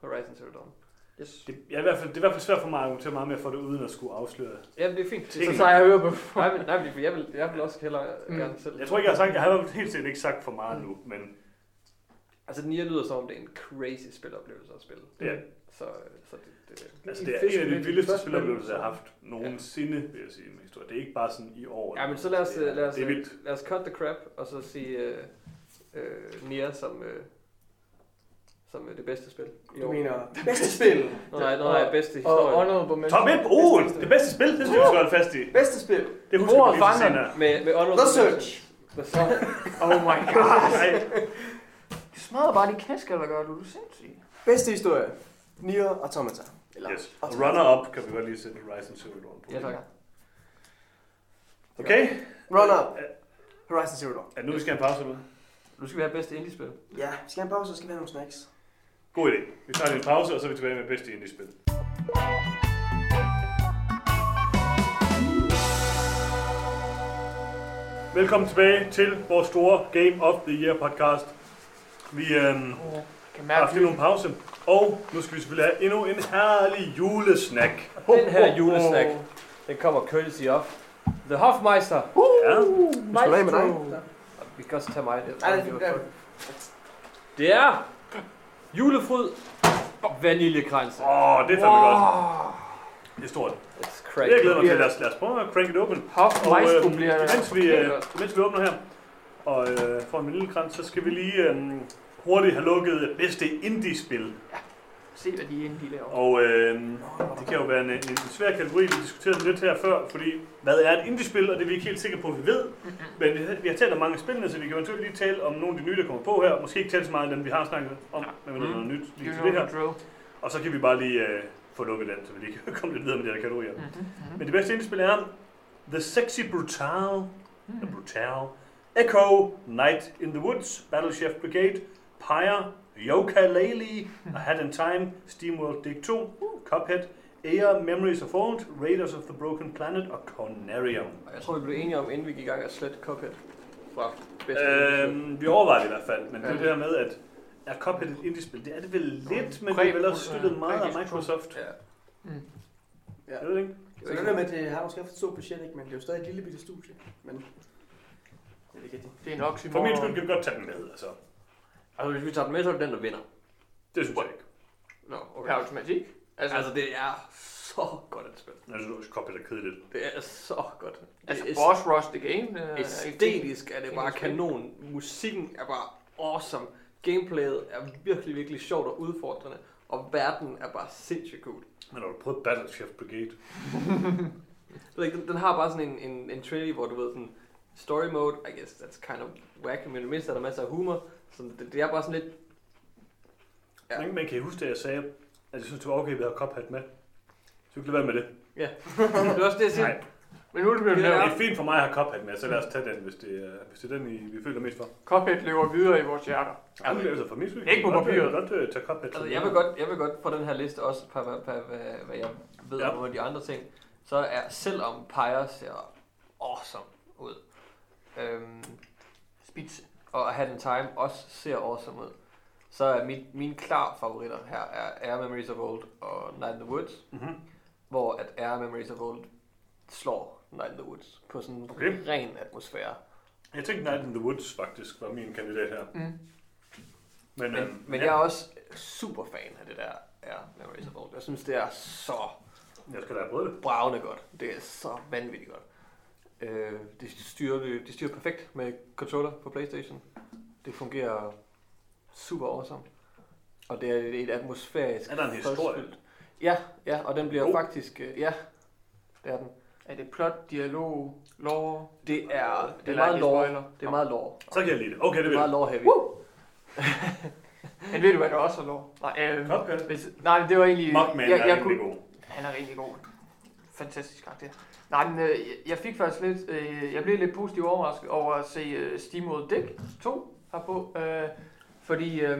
Horizon Zero Dawn. Yes. Det, ja, i hvert fald, det er i hvert fald svært for mig at argumentere meget mere for det, uden at skulle afsløre. Ja, det er fint. Ting. Så tager jeg høre på. [LAUGHS] Nej, men, nej, men jeg vil, jeg vil også hellere Mm. mm. gerne selv. Jeg tror ikke, jeg har sagt, jeg har helt sikkert ikke sagt for meget nu, men Altså, Nier lyder som om, det er en crazy spiloplevelse at spille. det er, Så, så det, det, altså, det er en af de de vildeste spiloplevelser, jeg har haft nogensinde, vil jeg sige, med historie. Det er ikke bare sådan i år. Ja, men så lad os, det er, lad os, det er vildt. lad os cut the crap, og så sige uh, uh, Nier som, uh, som uh, det bedste spil. Du mener, det bedste spil. [LAUGHS] Nej, nå, nej, bedste Og historie. honorable mention. Top 1! Oh, det bedste spil, det skal vi holde fast i. Bedste spil. Det husker vi lige senere. Med, med honorable The. Search. The Search. [LAUGHS] Oh my god. [LAUGHS] Nej, Du smadrer bare de knæskaller, gør du. Du er sindssyg. Bedste historie. Nier Automata. Eller yes. Og Automata. runner-up kan vi godt lige sætte Horizon Zero Dawn på. Ja, tak. Okay? Run-up. Horizon Zero Dawn. Er det nu, vi skal have en pause, eller? Nu skal vi have bedste indie-spil. Ja, vi skal have en pause, så skal vi have nogle snacks. God idé. Vi tager en pause, og så er vi tilbage med bedste indie-spil. Velkommen tilbage til vores store Game of the Year podcast. Vi øhm, har haft en pause, og nu skal vi selvfølgelig have endnu en herlig julesnack. Den her julesnack, den kommer courtesy of The Hofmeister. Ja. Du skal med dig. Vi kan også tage mig. Er det er julefryd vaniljekrans. Åh, oh, det er fandme godt. Det er stort. It's crack. jeg glæder mig til. Lad os, lad os prøve at crank it open. Hof Og øh, bliver... mens, vi, øh, mens vi åbner her, og øh, får en lille krans, så skal vi lige øh, hurtigt have lukket bedste indie-spil. Se, hvad de de laver. Og øh, det kan jo være en, en, svær kategori, vi diskuterede lidt her før, fordi hvad er et indie-spil, og det er vi ikke helt sikre på, at vi ved. [LAUGHS] Men vi, vi har talt om mange spillene, så vi kan eventuelt lige tale om nogle af de nye, der kommer på her. Måske ikke tale så meget om dem, vi har snakket om, men mm. noget nyt lige til det her. Og så kan vi bare lige øh, få lukket den, så vi lige kan [LAUGHS] komme lidt videre med de her kategorier. Mhm, Men det bedste indie-spil er The Sexy Brutal, The Brutal, Echo, Night in the Woods, Battle Chef Brigade, Pyre, Yooka-Laylee, A Hat in Time, SteamWorld Dig 2, Cuphead, Air, Memories of Old, Raiders of the Broken Planet og Cornerium. Jeg tror, vi blev enige om, inden vi gik i gang, at slette Cuphead fra bedste. Øhm, vi overvejer det i hvert fald, men det er Ja. det der med, at er Cuphead et indie-spil? Det er det vel lidt, men det er vel også støttet meget af Microsoft. Ja. Mm. Ja. Er det ikke? Så det er det med, at det har måske haft et stort budget, ikke? men det er jo stadig et lille bitte studie. Men det er ikke rigtigt. Det er en oxymoron. For min skyld kan vi godt tage den med, altså. Altså, hvis vi tager den med, så er det den, der vinder. Det synes jeg ikke. Nå, Per automatik. Altså, altså, det er så godt et spil. Jeg synes Cuphead er kedeligt. Det er så godt. Det Altså, er Boss Rush the Game. øh, er ikke- Æstetisk er det bare kanon. Musikken er bare awesome. Gameplayet er virkelig, virkelig sjovt og udfordrende. og verden er bare sindssygt cool. Men har du prøvet Battleship Brigade? [LAUGHS] Den, den har bare sådan en, en, en trailer, hvor du ved sådan, story mode, I guess that's kind of wack, men i det mindste er der masser af humor. Så det, det er bare sådan lidt, Ja. Ja. Men, men kan huske det, jeg sagde, at jeg synes, det var okay, at vi havde Cuphead med? Så vi kan lade være med det. det er også det, jeg siger. Nej, Men nu er det blevet Det er fint for mig at have Cuphead med, så lad os tage den, hvis det er, hvis det er den, I, vi føler mest for. Cuphead løber videre i vores hjerter. Ja, men altså for min skyld. Ikke på papiret. Godt, godt uh, tage Cuphead. Altså, jeg vil godt, jeg vil godt på den her liste også, på, hvad, hvad, hvad, jeg ved Ja. om nogle af de andre ting, så er selvom Pyre ser awesome ud, øhm, Spidse. Og Had in Time også ser awesome ud, så er mit, mine klar favoritter her er Air Memories of Old og Night in the Woods, Mhm. hvor at Air Memories of Old slår Night in the Woods på sådan en Okay. ren atmosfære. Jeg tænkte Night in the Woods faktisk var min kandidat her. Mm. Men, Men, øhm, men ja, jeg er også super fan af det der Air Memories of Old. Jeg synes, det er så jeg skal da have prøvet det. bravende godt. Det er så vanvittigt godt. Øh, de, styrer, det- de styrer perfekt med controller på Playstation. Det fungerer super awesome. Og det er et, atmosfærisk... Er der en historie? Ja, ja, og den bliver Oh. faktisk... øh, Ja, det er den. Er det plot, dialog, lore? Det er, det er er meget det lore. spoiler? Det er meget lore. Så kan jeg lide det. Okay, det Det vil er jeg. meget lore heavy. [LAUGHS] Men ved du, hvad der også er lore? Nej, øh, Cuphead. hvis, nej, det var egentlig... Mockman jeg, er jeg rimelig kunne, god. Han er rigtig god. Fantastisk karakter. Nej, men, øh, jeg- jeg fik faktisk lidt... Øh, jeg blev lidt positivt overrasket over at se øh, Steamworld Dick 2 herpå. Øh, fordi øh,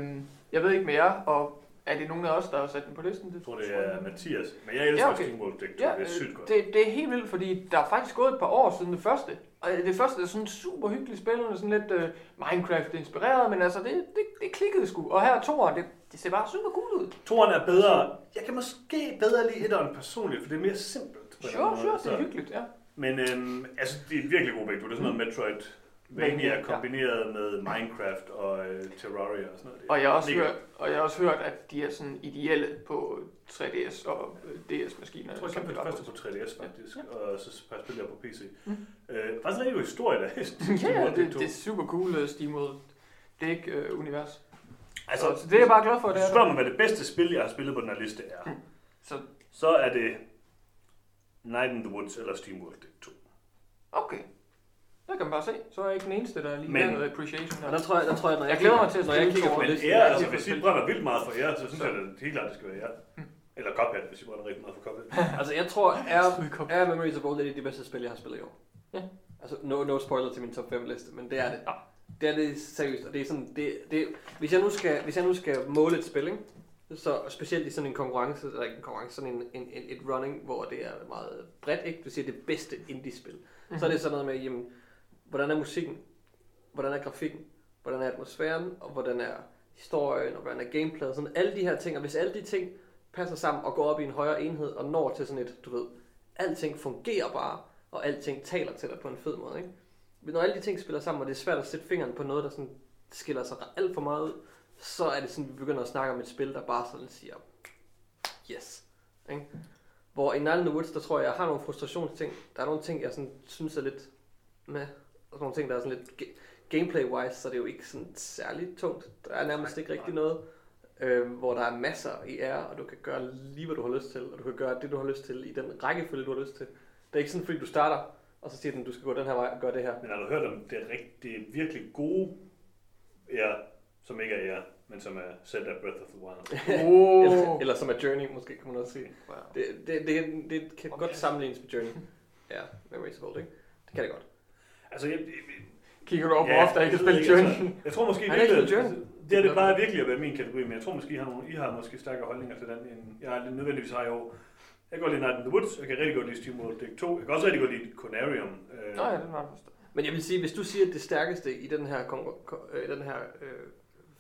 jeg ved ikke med jer, og er det nogen af os, der har sat den på listen? Jeg tror, det er Mathias. Men jeg elsker Ja, okay. Steamworld Dick 2. Ja, det er sygt øh, godt. det, det er helt vildt, fordi der er faktisk gået et par år siden det første. Og det første er sådan super hyggeligt spillende, sådan lidt øh, Minecraft-inspireret, men altså det, det, det klikkede sgu. Og her er toeren, det, det ser bare super cool ud. Toren er bedre. Jeg kan måske bedre lide etteren personligt, for det er mere simpelt. Sure, sure, det er hyggeligt, ja. Men øhm, altså, det er virkelig gode begge. Det er sådan noget Metroidvania Ja. kombineret med Minecraft og øh, Terraria og sådan noget. Det er Og jeg, har også hørt, og jeg har også hørt, at de er sådan ideelle på 3DS og øh, DS-maskiner. Jeg tror, jeg købte det det første på 3DS faktisk, Ja. og så har jeg spillet det på PC. Mm. Øh, faktisk en rigtig god historie, der er [LAUGHS] Ja, ja, det, det er super cool uh, Steamworld Dick-univers. Altså, så, så det er jeg bare glad for, det er spørger mig, hvad det bedste spil, jeg har spillet på den her liste er, Mm. Så, så er det Night in the Woods eller Steamworld Dick 2. okay. Der kan man bare se. Så er jeg ikke den eneste, der lige Men- har noget appreciation. Og her. der tror jeg, der tror jeg, når jeg, Jeg glæder mig til at når jeg spille kigger på. Men listen, ære, er altså det- hvis I brænder vildt meget for jer, så synes Så. jeg da helt klart, det skal være jer. Mm. Eller Cuphead, hvis I brænder rigtig meget for Cuphead. [LAUGHS] Altså, jeg tror, Skudkop. Air Memories of Old er de bedste spil, jeg har spillet i år. Ja. Altså, no, no spoiler til min top 5 liste, men det er det. Ja. Det er det seriøst, og det er sådan, det, det, hvis, jeg nu skal, hvis jeg nu skal måle et spil, ikke? Så specielt i sådan en konkurrence, eller ikke en konkurrence, sådan en, en, en, et running, hvor det er meget bredt, ikke? Du siger det bedste indie-spil. Mm-hmm. Så er det sådan noget med, jamen, hvordan er musikken? Hvordan er grafikken? Hvordan er atmosfæren? Og hvordan er historien? Og hvordan er gameplayet? Sådan alle de her ting, og hvis alle de ting passer sammen og går op i en højere enhed og når til sådan et, du ved, alting fungerer bare, og alting taler til dig på en fed måde, ikke? Men når alle de ting spiller sammen, og det er svært at sætte fingeren på noget, der sådan skiller sig alt for meget ud, så er det sådan, vi begynder at snakke om et spil, der bare sådan siger, yes. Ikke? Hvor i Night in the Woods, der tror jeg, jeg har nogle frustrationsting. Der er nogle ting, jeg sådan, synes er lidt med, og nogle ting, der er sådan lidt ga- gameplay-wise, så er det jo ikke sådan særligt tungt. Der er nærmest ikke rigtig noget, øh, hvor der er masser i ære, og du kan gøre lige, hvad du har lyst til, og du kan gøre det, du har lyst til, i den rækkefølge, du har lyst til. Det er ikke sådan, fordi du starter, og så siger den, du skal gå den her vej og gøre det her. Men har du hørt om det, er rigt, det er virkelig gode ja, som ikke er jer, men som er Zelda Breath of the Wild. Oh. [LAUGHS] Eller, eller som er Journey, måske kan man også sige. Wow. Det, det, det, det kan Okay. godt sammenlignes med Journey. Ja, Memories of Old, ikke? Det kan det godt. Altså, jeg, jeg, Kigger du op, hvor Ja, ofte jeg kan jeg spille Journey? altså, Jeg tror måske [LAUGHS] virkelig, Journey. det her det plejer virkelig at være min kategori, men jeg tror måske, I har, nogle, I har måske stærkere holdninger til den, end jeg aldrig nødvendigvis har i år. Jeg kan godt lide Night in the Woods, jeg kan rigtig godt lide Steamworld Dick 2, jeg kan også rigtig godt lide Conarium. Øh, Nå ja, den var forstået. Men jeg vil sige, hvis du siger at det stærkeste i den her, konkur- ko- øh, den her øh,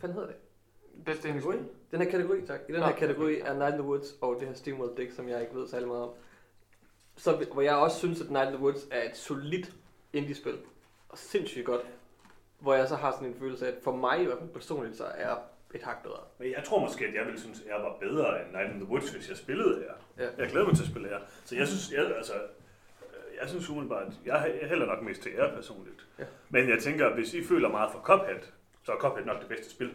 hvad fanden hedder det? Bedste Kategori? Den her kategori, tak. I den Nå, her kategori okay. er Night in the Woods og det her Steamworld Dick, som jeg ikke ved særlig meget om. Så, hvor jeg også synes, at Night in the Woods er et solidt indie-spil. Og sindssygt godt. Hvor jeg så har sådan en følelse af, at for mig i hvert fald personligt, så er et hak bedre. Men jeg tror måske, at jeg ville synes, at jeg var bedre end Night in the Woods, hvis jeg spillede jer. Ja. Jeg glæder mig til at spille jer. Så jeg synes, jeg, altså, øh, jeg synes umiddelbart, jeg jeg hælder nok mest til jer personligt. Ja. Men jeg tænker, hvis I føler meget for Cuphead, så er Cuphead nok det bedste spil.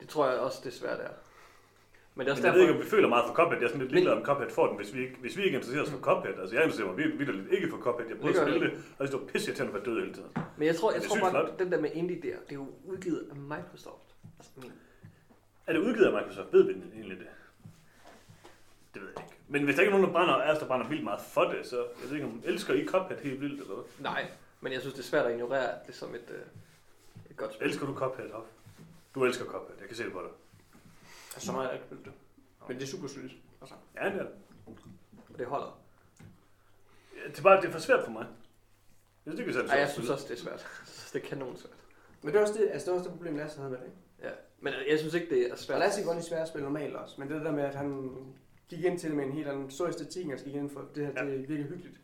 Det tror jeg også desværre, det er. Men det er også Men jeg ved ikke, om vi føler meget for Cuphead. Jeg er sådan lidt ligeglad om Cuphead får den, hvis vi ikke, hvis vi ikke interesserer os for Cuphead. Altså, jeg interesserer mig vildt, vildt ikke for Cuphead. Jeg prøver Det at spille jeg det, og jeg står pisse for at dø hele tiden. men jeg tror, jeg Det er tror bare, flot. den der med indie der, det er jo udgivet af Microsoft. Altså, min- Er det udgivet af Microsoft? Ved vi egentlig det? Det ved jeg ikke. Men hvis der ikke er nogen, der brænder, er der brænder vildt meget for det, så jeg ved ikke, om elsker I Cuphead helt vildt eller hvad? nej, men jeg synes, det er svært at ignorere det som et, øh, et godt spil. Elsker du Cuphead, Hoff? Du elsker Cuphead, jeg kan se det på dig. Så meget har jeg ikke spillet det. Men det er super sygt. Altså, Ja, det er det. og det holder. Ja, Det er bare det er for svært for mig. Jeg synes ikke, vi Ej, jeg synes også, det er svært. Jeg synes, det er kanon svært. Men det er også det, altså det, er også det problem, Lasse havde med det. ikke? Ja. Men jeg synes ikke, det er Og svært. Lasse kan godt lide svære spil normalt også, men det der med, at han gik ind til det med en helt anden, så æstetikken, og så gik ind for, det her, Ja. det virker hyggeligt.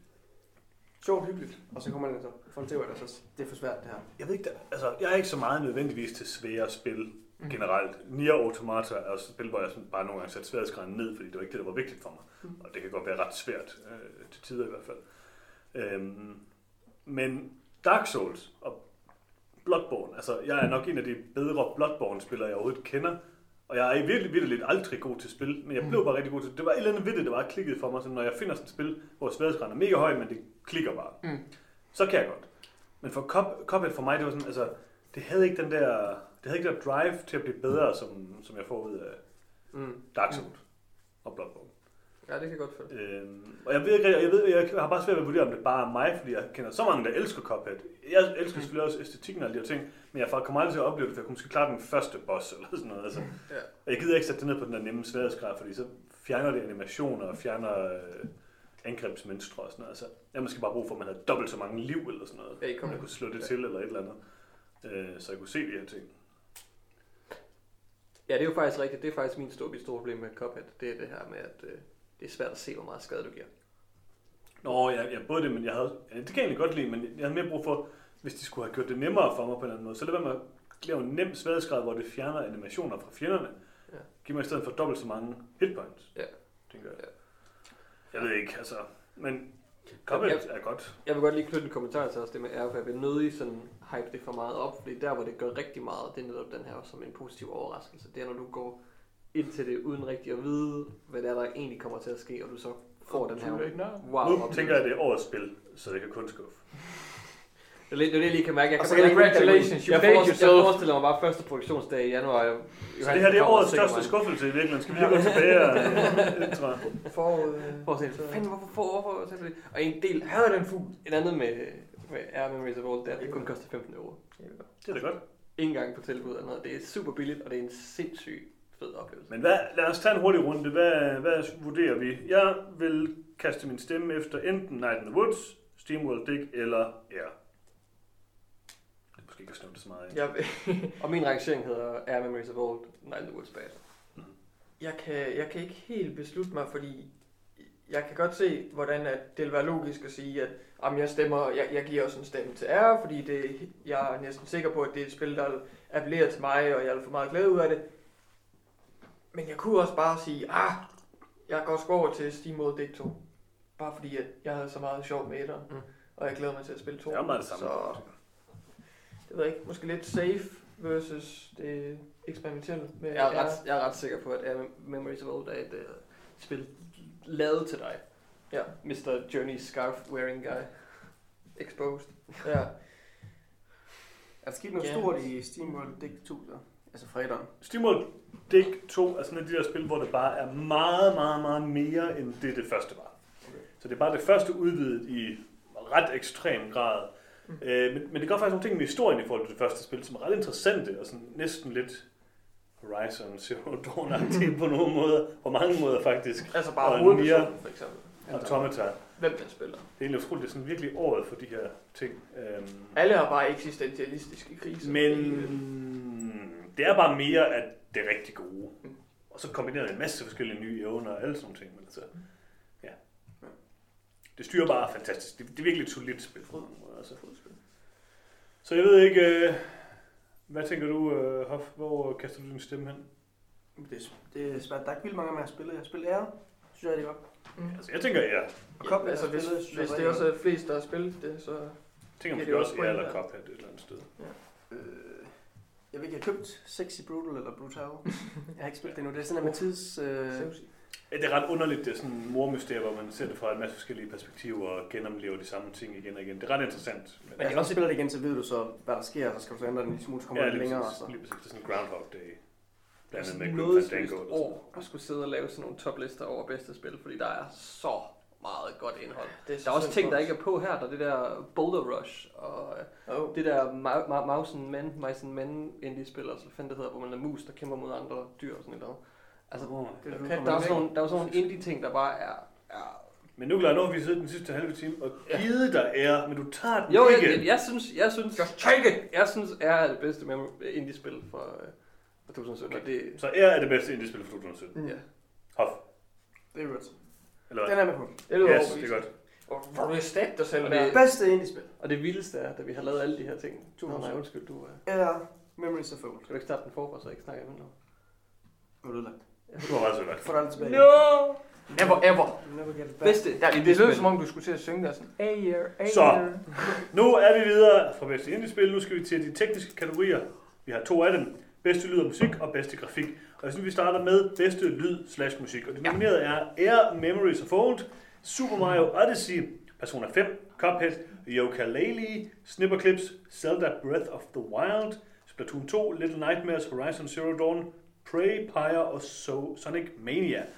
Sjovt hyggeligt, og så kommer man altså folk til, at det, så det er for svært det her. Jeg ved ikke, der- altså, jeg er ikke så meget nødvendigvis til svære spil Mm. generelt. Nier Automata er også et spil, hvor jeg bare nogle gange satte sværhedsgraden ned, fordi det var ikke det, der var vigtigt for mig. Mm. Og det kan godt være ret svært, øh, til tider i hvert fald. Øhm, men Dark Souls og Bloodborne, altså jeg er nok en af de bedre Bloodborne-spillere, jeg overhovedet kender. Og jeg er virkelig, virkelig aldrig god til spil, men jeg blev bare rigtig god til det. Det var et eller andet ved det, der var klikket for mig, så når jeg finder sådan et spil, hvor sværhedsgraden er mega høj, men det klikker bare, Mm. så kan jeg godt. Men for Cup, Cuphead for mig, det var sådan, altså, det havde ikke den der, det havde ikke der drive til at blive bedre, som, som jeg får ud af Mm. Dark Souls og Bloodborne. Ja, det kan jeg godt følge. Øhm, og jeg ved ikke, jeg, ved, jeg har bare svært ved at vurdere, om det bare er mig, fordi jeg kender så mange, der elsker Cuphead. Jeg elsker selvfølgelig også æstetikken og de her ting, men jeg kommer aldrig til at opleve det, for jeg kunne måske klare den første boss eller sådan noget. Altså. Ja. Og jeg gider ikke sætte det ned på den der nemme sværhedsgrad, fordi så fjerner det animationer og fjerner øh, angrebsmønstre og sådan noget. Altså, jeg måske bare brug for, at man havde dobbelt så mange liv eller sådan noget. Ja, I Jeg kunne slå det til eller et eller andet. Øh, så jeg kunne se de her ting. Ja, det er jo faktisk rigtigt. Det er faktisk min store, store problem med Cuphead. Det er det her med, at øh, det er svært at se, hvor meget skade du giver. Nå, ja, ja, både det, men jeg havde, ja, det kan jeg egentlig godt lide, men jeg havde mere brug for, hvis de skulle have gjort det nemmere for mig på en eller anden måde, så lad være med at lave en nem sværhedsgrad, hvor det fjerner animationer fra fjenderne. Ja. Giv mig i stedet for dobbelt så mange hitpoints. Ja. Tænker jeg. Ja. Jeg ved ikke, altså, men Cuphead er godt. Jeg vil godt lige knytte en kommentar til også det med R, for jeg vil nødig sådan hype det for meget op, fordi der, hvor det gør rigtig meget, det er netop den her som en positiv overraskelse. Det er, når du går ind til det uden rigtig at vide, hvad det er, der egentlig kommer til at ske, og du så får den her wow Nu tænker jeg, at det er årets spil, så det kan kun skuffe. Det er lidt- det er jeg lige kan mærke. Jeg Og kan så kan- congratulations, you forestiller, yourself. jeg forestiller mig bare første produktionsdag i januar. Jeg, Så det her det er årets største skuffelse i virkeligheden. Skal vi lige gå tilbage og [LAUGHS] tror jeg. For, For at se, fanden, hvorfor det? Og en del havde den fugl. En anden med, med Air Memories of er, at det kun koster 15 euro. Det er da godt. Ingen gang på tilbud eller noget. Det er super billigt, og det er en sindssyg fed oplevelse. Men hvad, lad os tage en hurtig runde. Hvad, hvad vurderer vi? Jeg vil kaste min stemme efter enten Night in the Woods, SteamWorld Dig eller Air. Er ikke at snøve det så meget ind. jeg, [LAUGHS] Og min rangering hedder Air Memories of Old, Night in the Woods bagefter. jeg, kan, jeg kan ikke helt beslutte mig, fordi jeg kan godt se, hvordan at det vil være logisk at sige, at om jeg stemmer, jeg, jeg giver også en stemme til R, fordi det, jeg er næsten sikker på, at det er et spil, der appellerer til mig, og jeg vil få meget glæde ud af det. Men jeg kunne også bare sige, ah, jeg går sgu over til SteamWorld Dig 2. Bare fordi, at jeg havde så meget sjov med etteren, Mm. mm. og jeg glæder mig til at spille 2. Det er meget det samme. Så det ved jeg ikke, måske lidt safe versus det eksperimentelle med Jeg er, ret, jeg er ret sikker på, at Air Memories of Old er et uh, spil lavet til dig. Ja. Mr. Journey Scarf Wearing Guy. Exposed. Ja. Er der sket noget Ja. stort i SteamWorld Dig 2 så? Altså fredagen. SteamWorld Dig 2 er sådan et af de der spil, hvor det bare er meget, meget, meget mere, end det det første var. Okay. Så det er bare det første udvidet i ret ekstrem grad. Mm. Øh, men, men det gør faktisk nogle ting med historien i forhold til det første spil, som er ret interessante, og sådan næsten lidt Horizon Zero Dawn på nogle måder, på mange måder faktisk. Altså bare hovedpersonen, for eksempel. Automata. Hvem den spiller. Det er egentlig utroligt, det er sådan virkelig året for de her ting. Øhm, Alle har bare eksistentialistiske kriser. men det er bare mere, at det er rigtig gode. Mm. Og så kombineret med en masse forskellige nye evner og alle sådan nogle ting. Men altså, ja. Det styrer bare fantastisk. Det, det er virkelig et solidt spil. Måder, Altså. Så jeg ved ikke, øh, hvad tænker du, øh, Hoff? Hvor kaster du din stemme hen? Det er, det er svært. Der er ikke vildt mange af mig, jeg har spillet. Jeg har spillet R, synes jeg, det er godt. Mm. Altså, jeg tænker, ja. Og Ja, Cuphead altså, har hvis, spillet, hvis det rigtig også er flest, der har spillet det, så... Jeg tænker Ja, måske det er også Air eller ja. Cuphead et eller andet sted. Øh, Jeg ved ikke, jeg har købt Sexy Brutal eller Brutal. [LAUGHS] Jeg har ikke spillet det endnu. Det er sådan en med tids... Øh, Ja, det er ret underligt, det er sådan en mormysterie, hvor man ser det fra en masse forskellige perspektiver og genoplever de samme ting igen og igen. Det er ret interessant. Men, men når du spiller det igen, så ved du så, hvad der sker, så skal du så ændre den lille smule, så kommer ja, lige længere. præcis, Så. lige præcis. Det er sådan en Groundhog Day. Blandet Altså, med Grim Fandango. sådan år at skulle sidde og lave sådan nogle toplister over bedste spil, fordi der er så meget godt indhold. Der er også ting, der ikke er på her. Der er det der Boulder Rush, og øh, Oh. det der Mouse and Men, Mice and Men indie-spil, altså hvad fanden det hedder, hvor man er mus, der kæmper mod andre dyr og sådan noget. Altså, Åh, Det ja. er der er, sådan nogle, der er sådan nogle indie-ting, der bare er... er Men nu, Glenn, nu har vi siddet den sidste halve time og givet dig ære, men du tager den jo, jeg, ikke. jeg, jeg, synes, jeg synes, Just take it! jeg synes, er det bedste med indie-spil fra, øh, fra 2017. Okay. Det, Så ære er det bedste indie-spil for 2017. ja. Hof. Det er godt. Eller Den hvad? er med på. Det lyder Yes, det er godt. Hvor du stærkt dig selv Og der. det- Bedste indie-spil. Og det vildeste er, da vi har lavet alle de her ting. To Nå, nej, undskyld, du er... Er Memories of Old. Skal du ikke starte den forfra, så jeg ikke snakker med nu? Nu er det udlagt. Du har ret så godt. Få dig tilbage. No! Never ever. Never get it back. Bedste Ja, det lød som om, du skulle til at synge der sådan. A year, a Så. Nu er vi videre fra bedste indie-spil. Nu skal vi til de tekniske kategorier. Vi har to af dem. Bedste lyd og musik og bedste grafik. Og jeg synes, vi starter med bedste lyd slash musik. Og de nominerede er Air Memories of Old, Super Mario Odyssey, Persona 5, Cuphead, Yooka-Laylee, Snipperclips, Zelda Breath of the Wild, Splatoon 2, Little Nightmares, Horizon Zero Dawn, Prey, Pyre og so Sonic Mania. Jeg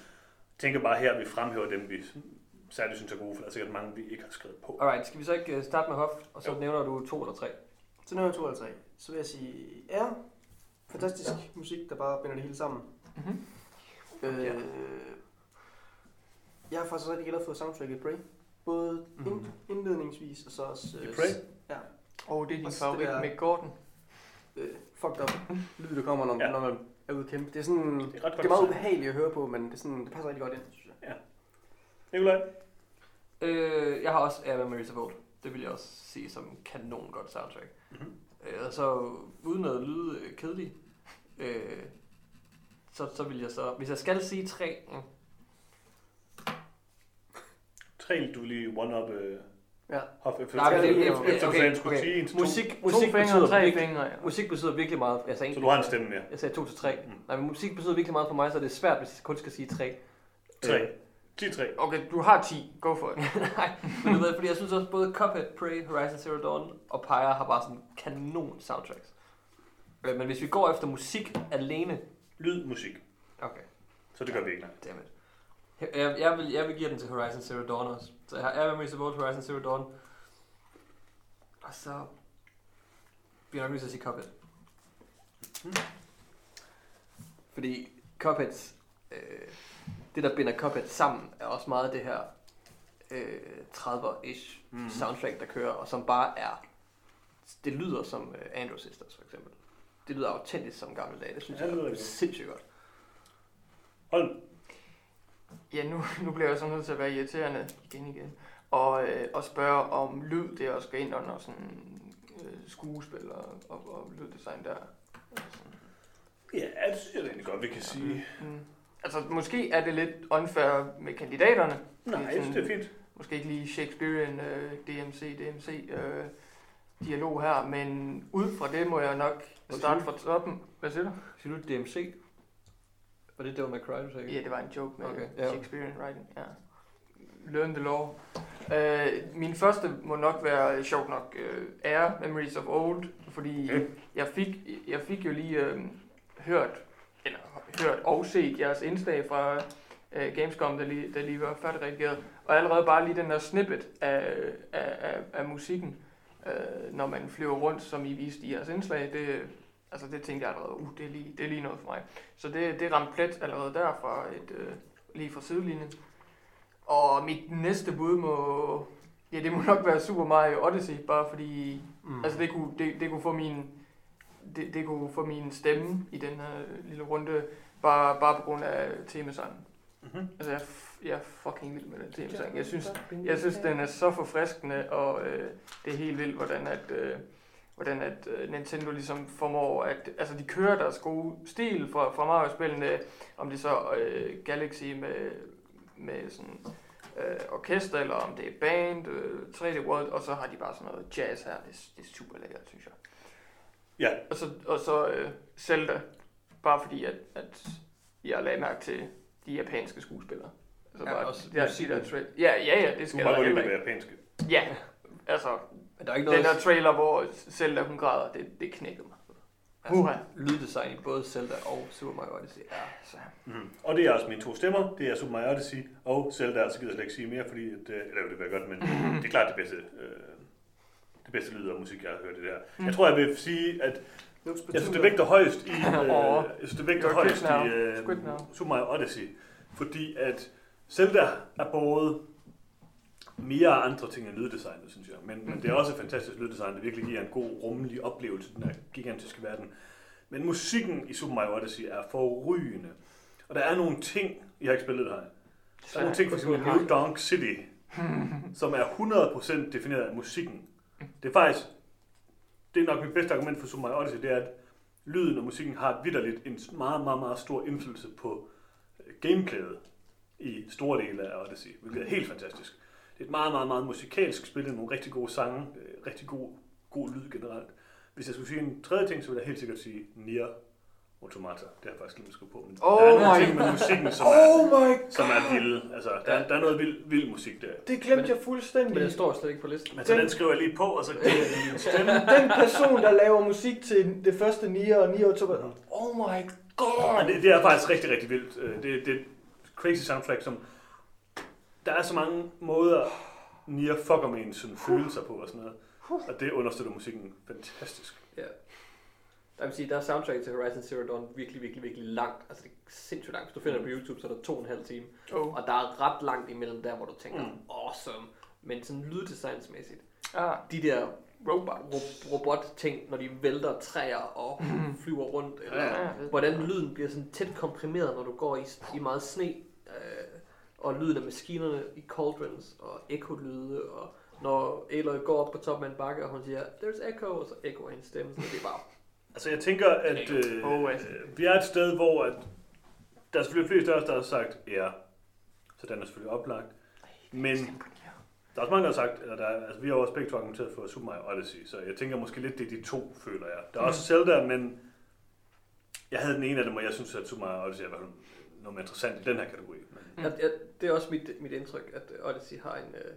tænker bare her, at vi fremhæver dem, vi særligt synes er gode, for der er sikkert mange, vi ikke har skrevet på. Alright, skal vi så ikke øh, starte med Hof, og så Jo. nævner du to eller tre? Så nummer 2 eller 3. Så vil jeg sige R. Fantastisk musik, der bare binder det hele sammen. Mhm. Øh, Ja. Jeg har faktisk rigtig glad for soundtracket i Prey. Både Mhm. ind, indledningsvis og så også... Øh, Prey? Ja. Og det er din favorit, der- Mick Gordon. Øh, fucked up lyd, der kommer, når, Ja. ja. når man at kæmpe. Det er, sådan, Det er ret det godt er meget ubehageligt at høre på, men det, er sådan, det passer rigtig godt ind, synes jeg. Nikolaj? Øh, jeg har også Memories of Old. Det vil jeg også sige som kanon godt soundtrack. Mhm. Øh, og så uden at lyde øh, kedelig, øh, så, så vil jeg så, hvis jeg skal sige tre, mm, Tre, du lige one-up uh, Ja. Hoff efter Nej, men det- efter okay, okay. en til to. musik, To musik, fingre, betyder tre virkelig, fingre, ja. musik betyder virkelig meget. Jeg sagde, Så du har en stemme mere. Jeg sagde to til tre. Mm. Nej, men musik betyder virkelig meget for mig, så det er svært, hvis jeg kun skal sige tre. Tre. Øh, Sig tre. Okay, du har 10. Go for it. [LAUGHS] Nej, men du ved, fordi jeg synes også både Cuphead, Prey, Horizon Zero Dawn og Pyre har bare sådan kanon soundtracks. Øh, men hvis vi går efter musik alene, Lyd, musik. okay, Så det gør vi ikke, nej. dammit. Jeg, jeg, vil, jeg vil give den til Horizon Zero Dawn også. Så jeg har Air Memories of Old, Horizon Zero Dawn. Og så bliver jeg nok nødt til at sige Cuphead. Mm. Fordi Cupheads, øh, det der binder Cuphead sammen, er også meget det her øh, 30'er-ish Mhm. mm. soundtrack, der kører, og som bare er, det lyder som øh, Andrew Sisters for eksempel. Det lyder autentisk som gamle dage, det synes Ja, det jeg er sindssygt godt. Hold. Ja, nu, nu bliver jeg så nødt til at være irriterende igen igen. Og, øh, og spørge om lyd, det også skal ind under sådan øh, skuespil og, og, og lyddesign der. Ja, det synes jeg da egentlig godt, vi kan sige. Mm. Altså, måske er det lidt unfair med kandidaterne. Nej, jeg synes, det er fint. Måske ikke lige Shakespearean, øh, DMC, DMC øh, dialog her, men ud fra det må jeg nok starte fra toppen. Hvad siger du? Siger du DMC? Var det Devil May Cry, du sagde? Ja, det var en joke med Okay, ja. Shakespearean writing. Ja. Learn the law. Uh, min første må nok være, sjovt nok, uh, Air Memories of Old, fordi Okay. jeg, fik, jeg fik jo lige uh, hørt, eller hørt og set jeres indslag fra uh, Gamescom, der lige, der lige var færdigredigeret, og allerede bare lige den der snippet af, af, af, af musikken, uh, når man flyver rundt, som I viste i jeres indslag, det, altså det tænkte jeg allerede, uh, det er lige, det er lige noget for mig. Så det, det ramte plet allerede der fra et, øh, lige fra sidelinjen. Og mit næste bud må, ja det må nok være Super Mario Odyssey, bare fordi, mm. altså det kunne, det, det kunne få min, det, det kunne få min stemme i den her lille runde, bare, bare på grund af temasangen. Mhm. Altså jeg, er jeg er fucking vild med den temasang. Jeg synes, jeg synes, den er så forfriskende, og øh, det er helt vildt, hvordan at, øh, hvordan at øh, Nintendo ligesom formår at... Altså, de kører deres gode stil fra, fra Mario-spillene, om det så øh, Galaxy med, med sådan øh, orkester, eller om det er band, øh, 3D World, og så har de bare sådan noget jazz her. Det, er- det er super lækkert, synes jeg. Ja, Og så, og så øh, Zelda, bare fordi, at, at jeg lagde mærke til de japanske skuespillere. Altså Ja, bare, også der, de der ja, ja, ja, det du skal godt lide heller det ikke. japanske. Ja, altså, Men der er ikke den noget der trailer, hvor Zelda hun græder, det, det knækkede mig. Altså, lyddesign i både Zelda og Super Mario Odyssey er Så, Mm. Og det er også mine to stemmer. Det er Super Mario Odyssey og Zelda, så gider jeg slet ikke sige mere, fordi, at, øh, eller det jeg godt, men [LAUGHS] det er klart det bedste, øh, det bedste lyd og musik, jeg har hørt i det her. Jeg tror, jeg vil sige, at jeg synes, det vægter højst i, [LAUGHS] øh, jeg synes, det vægter højst i øh. Super Mario Odyssey, fordi at Zelda er både mere andre ting end lyddesignet, synes jeg. Men, men det er også et fantastisk lyddesign, der virkelig giver en god, rummelig oplevelse, den her gigantiske verden. Men musikken i Super Mario Odyssey er forrygende. Og der er nogle ting, jeg har ikke spillet det her. Der er nogle ting, for eksempel New Donk City, [LAUGHS] som er 100% defineret af musikken. Det er faktisk, det er nok mit bedste argument for Super Mario Odyssey, det er, at lyden og musikken har vidderligt en meget, meget, meget stor indflydelse på gameplayet i store dele af Odyssey, hvilket er helt fantastisk. Det er et meget, meget, meget musikalsk spil, nogle rigtig gode sange, øh, rigtig god, god lyd generelt. Hvis jeg skulle sige en tredje ting, så vil jeg helt sikkert sige Nier Automata. Det har jeg faktisk glemt at skrive på. Men Oh der er nogle ting med musikken, som er, Oh my som er vilde. Altså, der, er- der er noget vild, vild musik der. Det glemte Men- jeg fuldstændig. Men den står slet ikke på listen. Men så den skriver jeg lige på, og så giver jeg lige en stemme. [LAUGHS] Den person, der laver musik til det første Nier og Nier Automata. Oh my god. Det, det er faktisk rigtig, rigtig vildt. Øh, Det, det er et crazy soundtrack, som... Der er så mange måder, med en sådan følelser på og sådan noget. Og det understøtter musikken fantastisk. Ja. Der vil sige, der er soundtrack til Horizon Zero Dawn virkelig, virkelig, virkelig langt. Altså det er sindssygt langt. Hvis du finder det på YouTube, så er der to og en halv time. oh. Og der er ret langt imellem der, hvor du tænker, Mm. mm. awesome. Men sådan lyddesignsmæssigt, Ah, de der robot. ro- robot-ting, når de vælter træer og flyver rundt, eller Ja, Ja, hvordan lyden bliver sådan tæt komprimeret, når du går i, i meget sne, øh, og lyden af maskinerne i cauldrons, og ekkolyde, og når Aloy går op på toppen af en bakke, og hun siger, there's echo, og så echo hendes stemme, så det er bare, Altså jeg tænker, at øh, Oh, altså. øh, vi er et sted, hvor at, der er selvfølgelig flest af os, der har sagt ja. Så den er selvfølgelig oplagt. Men der er også mange, der har sagt, eller der er, altså vi har også begge to argumenteret for Super Mario Odyssey, så jeg tænker måske lidt, det er de to, føler jeg. Der er også Zelda, men jeg havde den ene af dem, og jeg synes, at Super Mario Odyssey er noget mere interessant i den her kategori. Men, Mm. Jeg, jeg, det er også mit, mit indtryk, at Odyssey har en... Øh,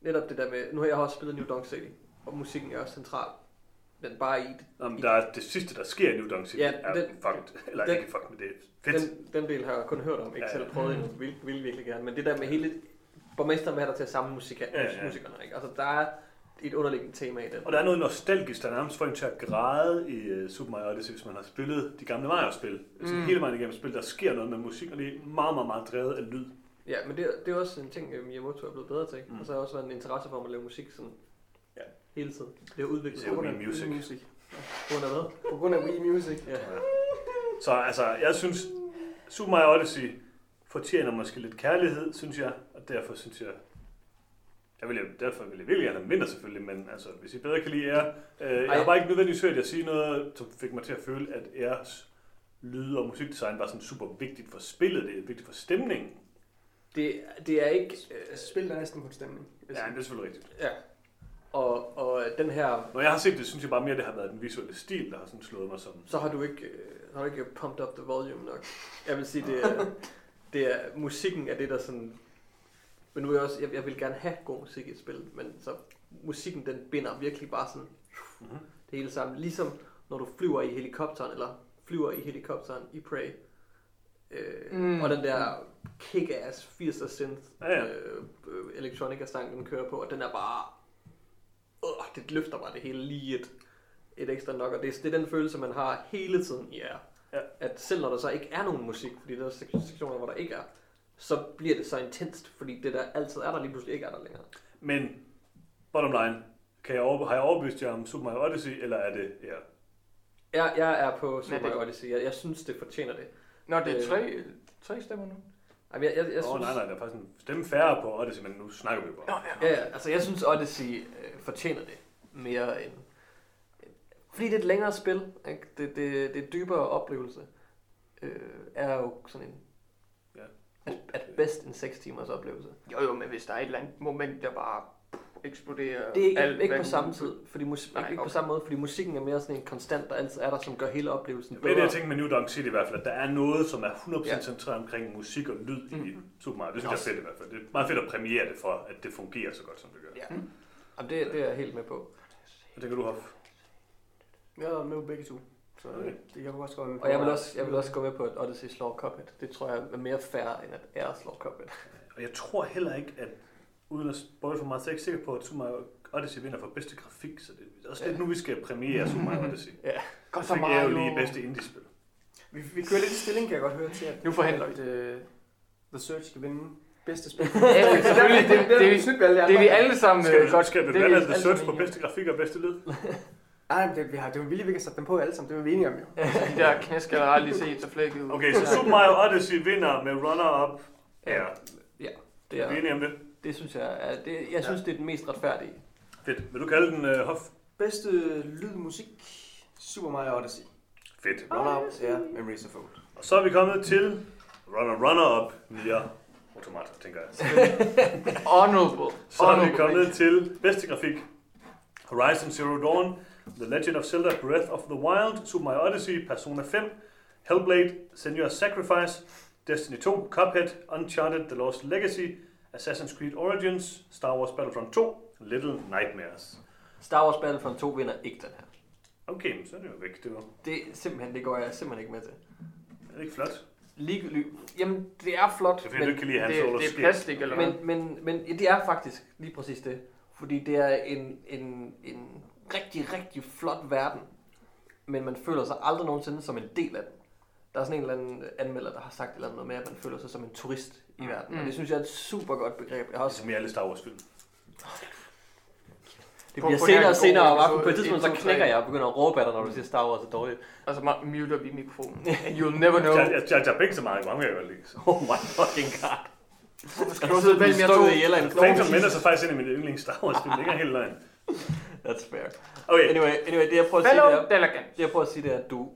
netop det der med... Nu har jeg også spillet New Donk City, og musikken er også central. Men bare i... Om der er det sidste, der sker i New Donk City, Ja, er den- fucked. Eller den- ikke fucked, men det er fedt. Den, den del har jeg kun hørt om, ikke Ja, selv ja. prøvet endnu. Vil, vil virkelig gerne. Men det der med hele... Borgmesteren vil have dig til at samle musik, Ja, ja. musikerne, ikke? Altså, der er et underliggende tema i den. Og der er noget nostalgisk, der nærmest får en til at græde i uh, Super Mario Odyssey, hvis man har spillet de gamle Mario-spil. Mm. Mm. Hele vejen igennem spil, der sker noget med musik, og det er meget, meget, meget drevet af lyd. Ja, men det, det er også en ting, øh, Miyamoto er blevet bedre til. Mm. Og så har også været en interesse for at lave musik sådan Ja. hele tiden. Det er udviklet. Det er jo Wii Music. Music. På grund af hvad? På grund af Wii Music. Ja. Så altså, jeg synes, Super Mario Odyssey fortjener måske lidt kærlighed, synes jeg, og derfor synes jeg, jeg vil, derfor vil jeg virkelig gerne have vinder selvfølgelig, men altså, hvis I bedre kan lide jer, øh, jeg Ej. har bare ikke nødvendigvis hørt jer sige noget, som fik mig til at føle, at jeres lyd- og musikdesign var sådan super vigtigt for spillet, det er vigtigt for stemningen. Det, det er ikke... Øh, Altså, spillet er næsten kun stemning. jeg Ja, det er selvfølgelig rigtigt. ja. Og, og den her... Når jeg har set det, synes jeg bare mere, det har været den visuelle stil, der har sådan slået mig som... Så har du ikke, øh, har du ikke pumped up the volume nok. Jeg vil sige, det er, [LAUGHS] det er musikken er det, der sådan... Men nu er jeg også, jeg, jeg vil gerne have god musik i et spil, men så musikken, den binder virkelig bare sådan Mm-hmm. det hele sammen. Ligesom når du flyver i helikopteren, eller flyver i helikopteren i Prey. Øh, Mm. Og den der kick-ass 80'er synth Ja, ja. øh, electronica sang, den kører på, og den er bare... Øh, det løfter bare det hele lige et, et ekstra nok, og det, er- det er den følelse, man har hele tiden i jer. Ja. At selv når der så ikke er nogen musik, fordi der er sek- sektioner, hvor der ikke er, så bliver det så intenst, fordi det der altid er der lige pludselig ikke er der længere. Men, bottom line, kan jeg over, har jeg overbevist jer om Super Mario Odyssey, eller er det ja. Jeg, jeg er på Super Mario Odyssey. Jeg, jeg synes, det fortjener det. Nå, det er Øh. tre, tre stemmer nu. Men Jeg, jeg, jeg Åh, synes, nej, nej, der er faktisk en stemme færre på Odyssey, men nu snakker vi bare. Nå, Ja, ja, altså jeg synes Odyssey øh, fortjener det mere end... Fordi det er et længere spil, ikke? Det, det, det er dybere oplevelse. Øh, er jo sådan en... At, at bedst en 6 timers oplevelse. Jo, jo, men hvis der er et eller andet moment, der bare eksplodere Det er ikke, alt, ikke på samme tid, fordi mus- Nej, ikke, ikke på samme måde, fordi musikken er mere sådan en konstant, der altid er der, som gør hele oplevelsen Det er bedre. det, jeg tænker med New Donk City i hvert fald, at der er noget, som er 100% Ja. centreret omkring musik og lyd i Mhm. Super Mario. Det synes jeg er fedt i hvert fald. Det er meget fedt at premiere det for, at det fungerer så godt, som det gør. Ja. Jamen, det, det er jeg helt med på. Hvad tænker du, Hoff? Jeg er med på begge to. Så Okay. det kan jeg også gå med på. Og jeg vil også, jeg vil også gå med på, at Odyssey slår Cuphead. Det tror jeg er mere fair, end at Air slår Cuphead. Og jeg tror heller ikke, at uden at spoil for meget, så er jeg ikke sikker på, at Super Mario Odyssey vinder for bedste grafik. Så det er også lidt nu, vi skal premiere [LAUGHS] Super Mario Odyssey. Ja. Godt Grafik er jo lige bedste indie-spil. Vi, vi kører lidt i stilling, kan jeg godt høre til, at, Nu forhandler at uh, The Search skal vinde bedste spil. [LAUGHS] Ja, selvfølgelig. Det, det, det, snydt med alle de det er vi andre. alle sammen Skal øh, vi, godt. skal vi det er valge vi The alle Search sammen på enige bedste grafik og bedste lyd? Ej, men det, vi har, det var vildt, vi kan sætte dem på alle sammen. Det var vi enige om jo. De der knæsker har jeg aldrig set så flækket ud. Okay, så Super Mario Odyssey vinder med runner-up. Ja, Det, er vi er, enige om det? det synes jeg er, det, jeg synes, det er den mest retfærdige. Fedt. Vil du kalde den uh, Hoff? Bedste lyd, musik, Super Mario Odyssey. Fedt. Runner-up, ja, Memories of Old. Og så er vi kommet til runner runner-up Nier Automata, tænker jeg. [LAUGHS] Honorable. Så er vi kommet til bedste grafik. Horizon Zero Dawn, The Legend of Zelda Breath of the Wild, Super Mario Odyssey, Persona 5, Hellblade, Senua's Sacrifice, Destiny 2, Cuphead, Uncharted The Lost Legacy, Assassin's Creed Origins, Star Wars Battlefront 2, Little Nightmares. Star Wars Battlefront 2 vinder ikke den her. Okay, men så er det jo væk. Det var Det er simpelthen, det går jeg simpelthen ikke med til. er det ikke flot. Lige, jamen, det er flot, Det er men, du ikke kan lide Han Det, Solo det er plastik, eller men, men, men ja, det er faktisk lige præcis det. Fordi det er en, en, en rigtig, rigtig flot verden, men man føler sig aldrig nogensinde som en del af den. Der er sådan en eller anden anmelder, der har sagt et eller andet med, at man føler sig som en turist i verden. Mm. Og Mm. det synes jeg er et super godt begreb. Jeg har også, Ligesom i alle Star Wars film. det bliver på senere og senere om episode aftenen. På et tidspunkt, så 1, 2, 3. knækker jeg og begynder at råbe af dig, når du siger Star Wars er dårligt. Og så muter vi mikrofonen. And you'll never know. Jeg, jeg, jeg, jeg ikke så meget, mange lide. så. Oh my fucking god. Skal du sidde og mere Stået to? Phantom Menace er faktisk en af mine yndlings Star Wars film. Det er ikke helt løgn. That's fair. Okay, Anyway, anyway, det jeg prøver at sige, det er, det jeg prøver at sige, det er, at du,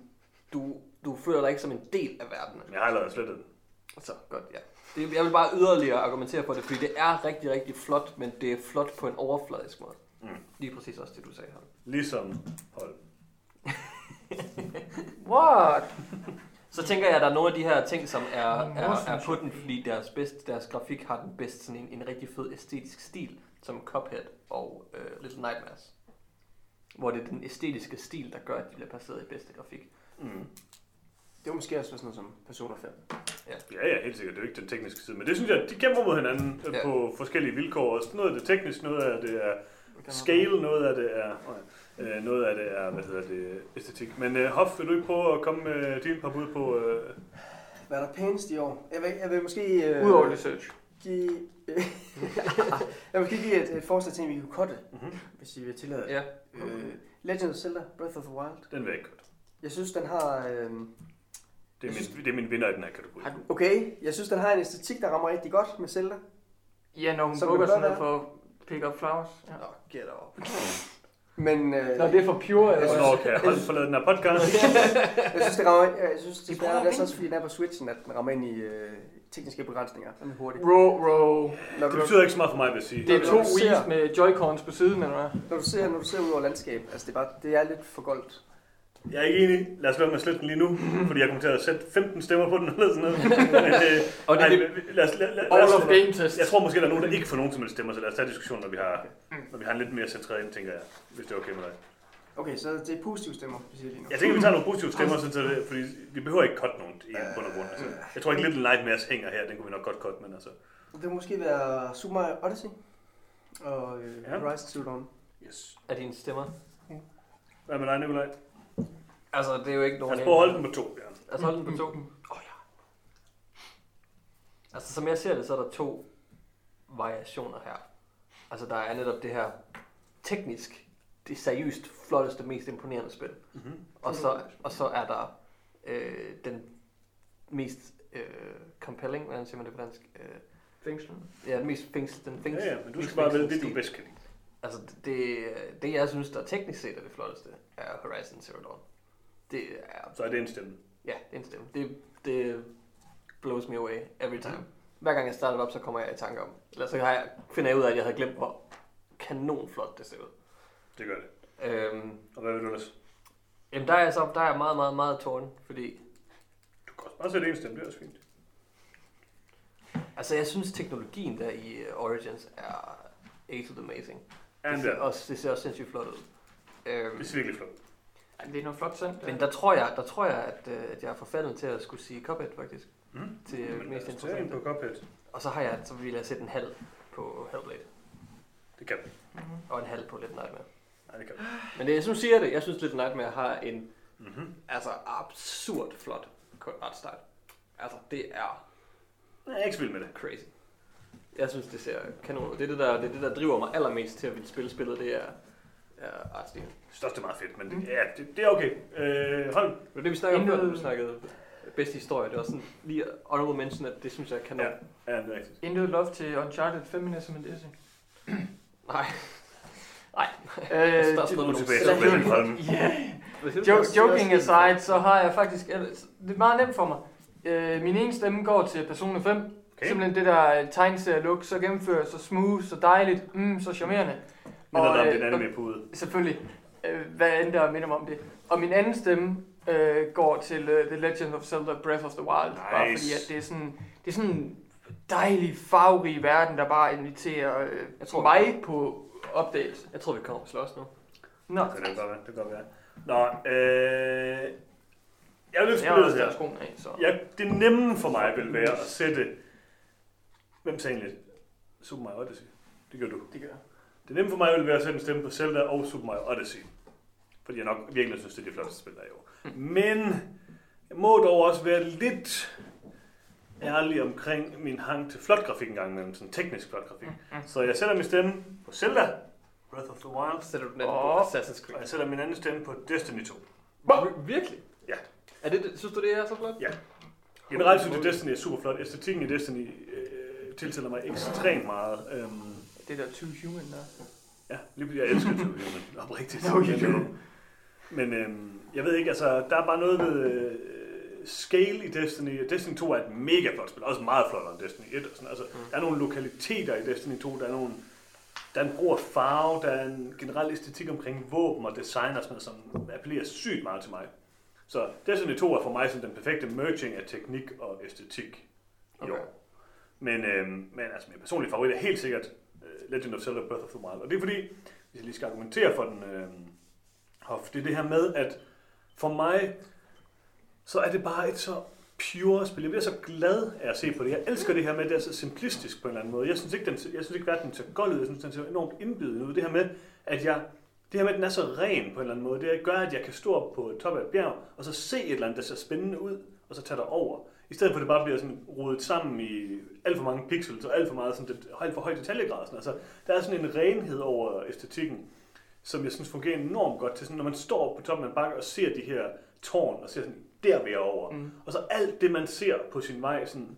du, du føler dig ikke som en del af verden. jeg har allerede slettet den. Så godt, ja. Det, jeg vil bare yderligere argumentere for det, fordi det er rigtig, rigtig flot, men det er flot på en overfladisk måde. Mm. Lige præcis også det, du sagde her. Ligesom hold. [LAUGHS] What? [LAUGHS] Så tænker jeg, at der er nogle af de her ting, som er, er, er på den, fordi deres, bedst, deres grafik har den bedst sådan en, en rigtig fed æstetisk stil, som Cuphead og øh, Little Nightmares. Hvor det er den æstetiske stil, der gør, at de bliver placeret i bedste grafik. Mm. Det var måske også sådan noget som Persona 5. Ja, ja, helt sikkert. Det er jo ikke den tekniske side. Men det synes jeg, de kæmper mod hinanden ja. Ja. på forskellige vilkår. Og noget af det teknisk, noget af det er scale, noget af det er... Øh, noget af det er, hvad hedder det, æstetik. Men øh, Hoff, vil du ikke prøve at komme med dine par bud på... Øh, Hvad er der pænest i år? Jeg vil, jeg vil måske... Øh, Udover research. give... [LAUGHS] jeg vil måske give et, et forslag til, at vi kunne cutte, Mhm. hvis I vil tillade det. Ja. Øh, Legend of Zelda, Breath of the Wild. den vil jeg ikke godt. Jeg synes, den har... Øh, Det er, min, det er min vinder i den her kategori. Har okay, jeg synes, den har en æstetik, der rammer rigtig godt med Zelda. Ja, når hun Som bukker sådan noget for pick up flowers. Ja. Nå, get up. Men øh, Nå, det er for pure, eller Hvornår hvad? kan jeg holde forlade den her podcast? [LAUGHS] jeg synes, det rammer... Jeg synes, det er, at det er også, fordi den er på Switchen, at den rammer ind i øh, tekniske begrænsninger. Den er hurtigt. Row, row. Når Det du, betyder ikke så meget for mig, vil jeg sige. Det er to Wii's med Joy-Cons på siden, eller hvad? når du ser, når du ser ud over landskab, altså det er, bare, det er lidt for goldt. Jeg er ikke enig. Lad os lade med at slette den lige nu, [LAUGHS] fordi jeg kommer til at sætte 15 stemmer på den eller sådan noget. [LAUGHS] Men, øh, Og det, ej, det, lad os, lad, lad, os, game test. jeg tror måske, der er nogen, der ikke får nogen som helst stemmer, så lad os tage diskussionen, når vi har, når vi har en lidt mere centreret ind, tænker jeg, hvis det er okay med dig. Okay, så det er positive stemmer, vi siger lige nu. Jeg tænker, vi tager nogle positive stemmer, sådan, så det, fordi vi behøver ikke cut nogen i bund og grund. Altså, jeg tror ikke, Little Nightmares hænger her, den kunne vi nok godt cut, men altså... Det må måske være Super Mario Odyssey og øh, Ja. ja. Horizon Zero Dawn. Yes. er dine stemmer. Hvad med dig, Nikolaj? Altså, det er jo ikke nogen... Lad os prøve at holde den på to, Bjørn. Altså, hold den på to. Åh oh, ja. Altså, som jeg ser det, så er der to variationer her. Altså, der er netop det her teknisk, det seriøst flotteste, mest imponerende spil. Mm-hmm. Og så, og så er der øh, den mest øh, compelling, hvordan siger man det på dansk? Øh, Fængslen. ja, den mest fængsel, den Ja, ja, men du skal bare vide, det fængslende du bedst kan lide. Altså, det, det jeg synes, der teknisk set er det flotteste, er Horizon Zero Dawn. Det er Så er det en stemme. Ja, det er en stemme. Det, det blows me away every time. Hver gang jeg starter op, så kommer jeg i tanke om. Eller så har jeg, finder jeg ud af, at jeg havde glemt, hvor kanon flot, det ser ud. Det gør det. Øhm, Og hvad vil du ellers? jamen der er jeg så der er jeg meget, meget, meget tårn, fordi Du kan også bare sætte en stemme, det er også fint. altså jeg synes teknologien der i øh, Origins er absolut amazing. Ja, det, det, ser er, også, det ser også sindssygt flot ud. Øhm, det er virkelig flot. Ja, det er noget flot sendt. men der tror jeg, der tror jeg at, øh, at jeg er forfaldet til at skulle sige Cuphead faktisk. Mm. Til øh, Men mest en interessante. på Cuphead. Og så har jeg, så vil jeg sætte en halv på Hellblade. Det kan vi. Mhm. Og en halv på Little Nightmare. Nej, det kan. Men det, jeg synes, siger det. Jeg synes, Little Nightmare har en Mm-hmm. altså absurd flot artstyle. Altså, det er Jeg er ikke så vild med det. crazy. Jeg synes, det ser kanon ud. Det er det, der, det er det, der driver mig allermest til at ville spille spillet, det er, er artstilen. Jeg synes også, det er meget fedt, men det, ja, det, det er okay. Øh, hold. Det var det, vi snakkede om før, vi snakkede bedste historie. Det var sådan lige honorable mention, at det synes jeg er kanon. Ja. Ja, det er rigtigt. Intet love til Uncharted Feminism and Dizzy. Nej. [LAUGHS] Øh, der er jo- joking aside, så har jeg faktisk... Det er meget nemt for mig. Øh, min ene stemme går til Persona 5. Okay. Simpelthen det der tegneserie-look, så gennemført, så smooth, så dejligt, mm, så charmerende. Minder dig om øh, din anime pude. Selvfølgelig. Øh, hvad end der minder mig om det. Og min anden stemme øh, går til uh, The Legend of Zelda Breath of the Wild. Nice. Bare fordi, at det er sådan, det er sådan en dejlig, farverig verden, der bare inviterer øh, Jeg tror, mig på opdagelse. Jeg tror, vi kommer til slås nu. Nå, Så det kan godt være. Det kan godt være. Nå, øh... Jeg vil ikke spille det her. skoene af, så... Ja, det nemme for mig vil være at sætte... Hvem sagde egentlig? Super Mario Odyssey. Det gør du. Det gør. Det nemme for mig vil være at sætte en stemme på Zelda og Super Mario Odyssey. Fordi jeg nok virkelig synes, det er de flotteste spil, der er i år. Men jeg må dog også være lidt ærlig omkring min hang til flot grafik engang imellem. Sådan teknisk flot grafik. Så jeg sætter min stemme på Zelda, Breath of the Wild, sætter du den anden Åh. på Assassin's og Creed. jeg sætter min anden stemme på Destiny 2. Vir- Virkelig? Ja. Er det, synes du, det er så flot? Ja. Generelt synes jeg, Destiny er super flot. Æstetikken i Destiny øh, tiltaler mig ekstremt meget. Øhm, Det der Too Human der. ja, lige fordi jeg elsker Too Human, [LAUGHS] oprigtigt. Okay. Men, øh, men øhm, jeg ved ikke, altså, der er bare noget ved øh, scale i Destiny. Destiny 2 er et mega flot spil, også meget flottere end Destiny 1. Og sådan. Altså, Mm. Der er nogle lokaliteter i Destiny 2, der er nogle der er en brug af farve, der er en generel æstetik omkring våben og design og sådan noget, som appellerer sygt meget til mig. Så Destiny 2 er for mig sådan den perfekte merging af teknik og æstetik i Okay. år. Men, øhm, men altså, min personlige favorit er helt sikkert uh, Legend of Zelda Breath of the Wild. Og det er fordi, hvis jeg lige skal argumentere for den, øhm, Hoff, det er det her med, at for mig, så er det bare et så pure spil. Jeg bliver så glad af at se på det. Jeg elsker det her med, at det er så simplistisk på en eller anden måde. Jeg synes ikke, den, jeg synes ikke verden ser gold ud. Jeg synes, den ser enormt indbydende ud. Det her med, at jeg, det her med, at den er så ren på en eller anden måde, det gør, at jeg kan stå op på top af et bjerg, og så se et eller andet, der ser spændende ud, og så tage over. I stedet for, at det bare bliver sådan rodet sammen i alt for mange pixels, og alt for meget sådan, det, alt for høj detaljegrad. Sådan. Altså, der er sådan en renhed over æstetikken, som jeg synes fungerer enormt godt til sådan, når man står på toppen af en bakke og ser de her tårn, og ser sådan, der vil jeg over. Mm. Og så alt det, man ser på sin vej, sådan,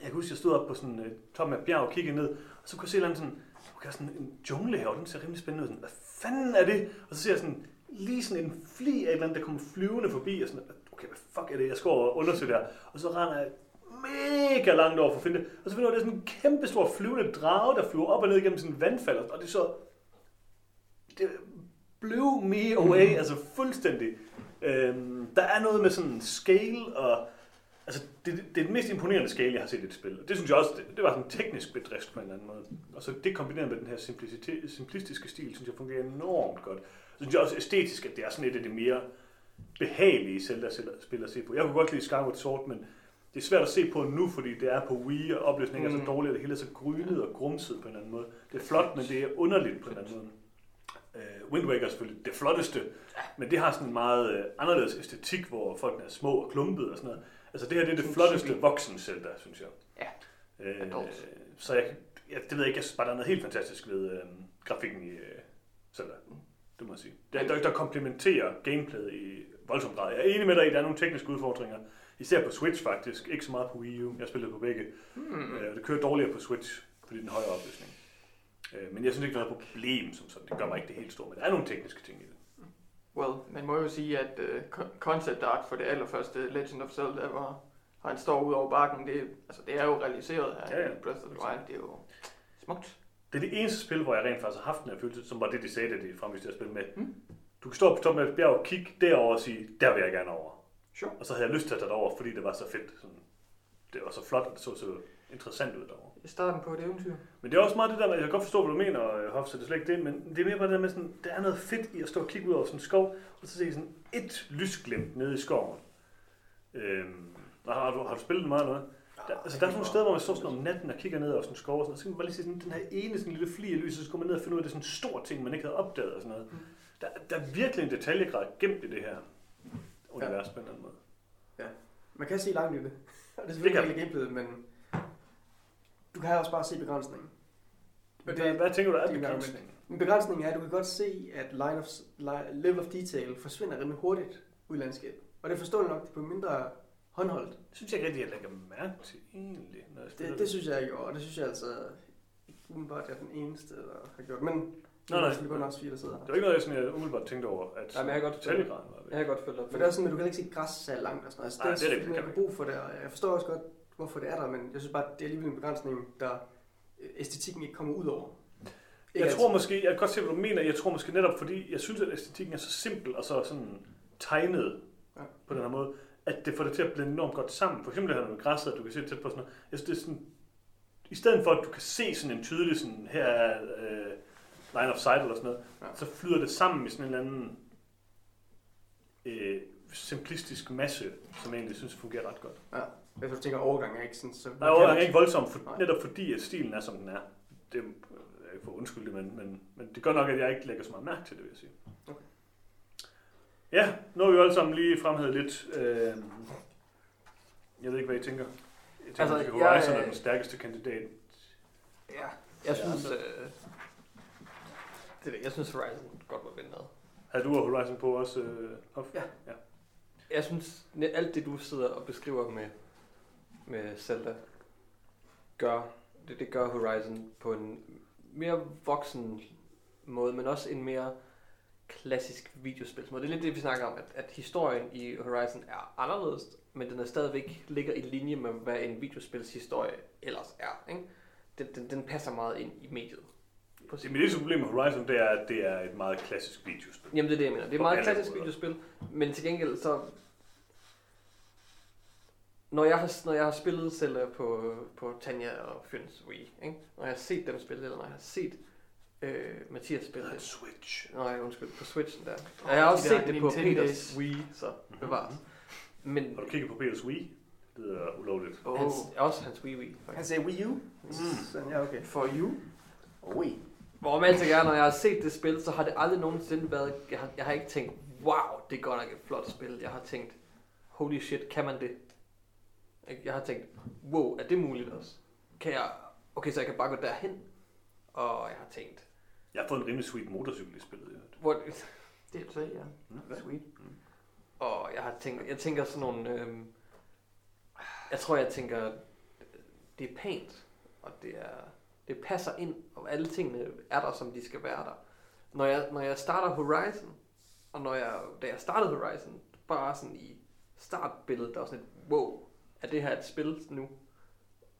jeg kan huske, jeg stod op på sådan uh, toppen af bjerg og kiggede ned, og så kunne jeg se andet sådan, okay, sådan en jungle her, og den ser rimelig spændende ud. Sådan, hvad fanden er det? Og så ser jeg sådan, lige sådan en fli af et eller andet, der kommer flyvende forbi, og sådan, okay, hvad fuck er det, jeg skal over og undersøge der. Og så render jeg mega langt over for at finde det. Og så finder jeg, det er sådan en kæmpe stor flyvende drage, der flyver op og ned igennem sådan en vandfald, og det er så, det blew me away, altså fuldstændig. Øhm, der er noget med sådan scale og Altså, det, det er den mest imponerende scale, jeg har set i et spil. Og det synes jeg også, det, det var sådan en teknisk bedrift på en eller anden måde. Og så det kombineret med den her simplistiske stil, synes jeg fungerer enormt godt. Så synes jeg også æstetisk, at det er sådan et af de mere behagelige Zelda-spil at se på. Jeg kunne godt lide Skyward Sword, men det er svært at se på nu, fordi det er på Wii, og opløsningen er Mm. så dårlig, og det hele er så grynet og grumset på en eller anden måde. Det er flot, men det er underligt på en eller anden måde. Uh, Wind Waker er selvfølgelig det flotteste, men det har sådan en meget uh, anderledes æstetik, hvor folk er små og klumpede og sådan noget. Altså det her det er det Sådan flotteste voksen Zelda, synes jeg. Ja, Øh, adult. så jeg, jeg, det ved jeg ikke, jeg synes bare, der er noget helt fantastisk ved øh, grafikken i øh, Zelda. Det må jeg sige. Der, der, der komplementerer gameplayet i voldsom grad. Jeg er enig med dig i, at der er nogle tekniske udfordringer. Især på Switch faktisk, ikke så meget på Wii U. Jeg spillede på begge. Hmm. Øh, det kører dårligere på Switch, fordi den er højere opløsning. Øh, men jeg synes ikke, der er noget problem som sådan. Det gør mig ikke det helt store, men der er nogle tekniske ting i det. Well, man må jo sige, at uh, concept art for det allerførste Legend of Zelda, hvor han står ud over bakken, det, altså, det er jo realiseret her Ja, ja. i Breath of the Wild. Det er jo smukt. Det er det eneste spil, hvor jeg rent faktisk har haft den her følelse, som var det, de sagde, da de fremviste det spil med. Mm. Du kan stå på toppen af et bjerg og kigge derover og sige, der vil jeg gerne over. Sure. Og så havde jeg lyst til at tage derover, fordi det var så fedt. Sådan, det var så flot, og det så så interessant ud derovre. I starten på et eventyr. Men det er også meget det der, med- jeg kan godt forstå, hvad du mener, øh, Hoff, så det er slet ikke det, men det er mere bare det der med sådan, der er noget fedt i at stå og kigge ud over sådan en skov, og så se sådan et lysglimt nede i skoven. Øhm, har, du, har du spillet det meget hvad? Der, altså, der er sådan nogle steder, hvor man står sådan om natten og kigger ned over sådan en skov, og, sådan, og så kan man bare lige se sådan, den her ene sådan lille fli af lys, og så går man ned og finder ud af, at det er sådan en stor ting, man ikke havde opdaget og sådan noget. Der, der er virkelig en detaljegrad gemt i det her univers på en eller anden måde. Man kan se langt i det. Og det er Det selvfølgelig kan ikke gameplayet, men du kan også bare se begrænsningen. Men hvad, hvad tænker du, der er det er en begrænsningen? Men begrænsningen er, at du kan godt se, at line of, li- level of detail forsvinder rimelig hurtigt ud i landskabet. Og det er forståeligt nok, det er på mindre håndholdt. Det synes jeg ikke rigtig, jeg lægger mærke til egentlig, når jeg spiller Det, det synes jeg ikke, og det synes jeg altså ikke umiddelbart, jeg er den eneste, der har gjort. Men nej. det er selvfølgelig kun også fire, der sidder Det var ikke noget, jeg, sådan, jeg umiddelbart tænkte over, at Nej, men jeg kan godt- detaljegraden var væk. Jeg kan godt følge dig. For det er sådan, at du kan ikke se græs så langt og sådan noget. Altså, Nej, det det er er, rigtigt, det, det man kan har brug for det, og jeg forstår også godt, hvorfor det er der, men jeg synes bare, det er alligevel en begrænsning, der øh, æstetikken ikke kommer ud over. Ikke Jeg tror måske, jeg kan godt se, hvad du mener. Jeg tror måske netop, fordi jeg synes, at æstetikken er så simpel og så sådan tegnet Ja. på den her måde, at det får det til at blende enormt godt sammen. For eksempel det her med græsset, at du kan se det tæt på sådan noget. Jeg synes, det er sådan, i stedet for, at du kan se sådan en tydelig, sådan, her er øh, line of sight eller sådan noget, Ja. så flyder det sammen i sådan en eller anden øh, simplistisk masse, som jeg egentlig synes fungerer ret godt. Ja. Hvis du tænker overgang er ikke sådan, så... Nej, overgangen er ikke voldsom, for, Nej. netop fordi, at stilen er, som den er. Det er jeg ikke for undskyld det, men, men, men det gør nok, at jeg ikke lægger så meget mærke til det, vil jeg sige. Okay. Ja, nu har vi jo alle sammen lige fremhævet lidt. Øh, jeg ved ikke, hvad I tænker. Jeg tænker, Altså, at jeg, Horizon er den stærkeste kandidat. Ja, jeg synes... Øh, det, er det. jeg synes Horizon godt må vinde. Havde du og Horizon på også? Øh? Ja. ja. Jeg synes, ne- alt det du sidder og beskriver med, med Zelda, gør, det, det gør Horizon på en mere voksen måde, men også en mere klassisk videospilsmåde. Det er lidt det, vi snakker om, at, at historien i Horizon er anderledes, men den er stadigvæk ligger i linje med, hvad en videospilshistorie ellers er. Ikke? Den, den, den passer meget ind i mediet. På Det, mit eneste problem med Horizon, det er, at det er et meget klassisk videospil. Jamen det er det, jeg mener. Det er På meget klassisk videospil, men til gengæld så... Når jeg har, når jeg har spillet Zelda på, på Tanja og Fyns Wii, ikke? når jeg har set dem spille det, eller når jeg har set øh, Mathias spille Det er Switch. nej undskyld, på Switchen der. Og jeg har også de set det på. Peters Wii, så bevares. Men Har du kigget på Peters Wii? Det er ulovligt. Oh. hans, også hans Wii Wii, Han sagde Wii U. Sådan, ja, okay. For you? Wii. Hvor man altid er, når jeg har set det spil, så har det aldrig nogensinde været... Jeg har, jeg har ikke tænkt, wow, det er godt nok et flot spil. Jeg har tænkt, holy shit, kan man det? Jeg har tænkt, wow, er det muligt også? Kan jeg... Okay, så jeg kan bare gå derhen. Og jeg har tænkt, Jeg har fået en rimelig sweet motorcykel i spillet. øvrigt. hvor, [LAUGHS] Det er så, ja. Mm. Sweet. og jeg har tænkt, jeg tænker sådan nogle... Øhm, jeg tror, jeg tænker, det er pænt, og det er, det passer ind, og alle tingene er der, som de skal være der. Når jeg, når jeg starter Horizon, og når jeg, da jeg startede Horizon, bare sådan i startbilledet, der var sådan et, wow, er det her et spil nu?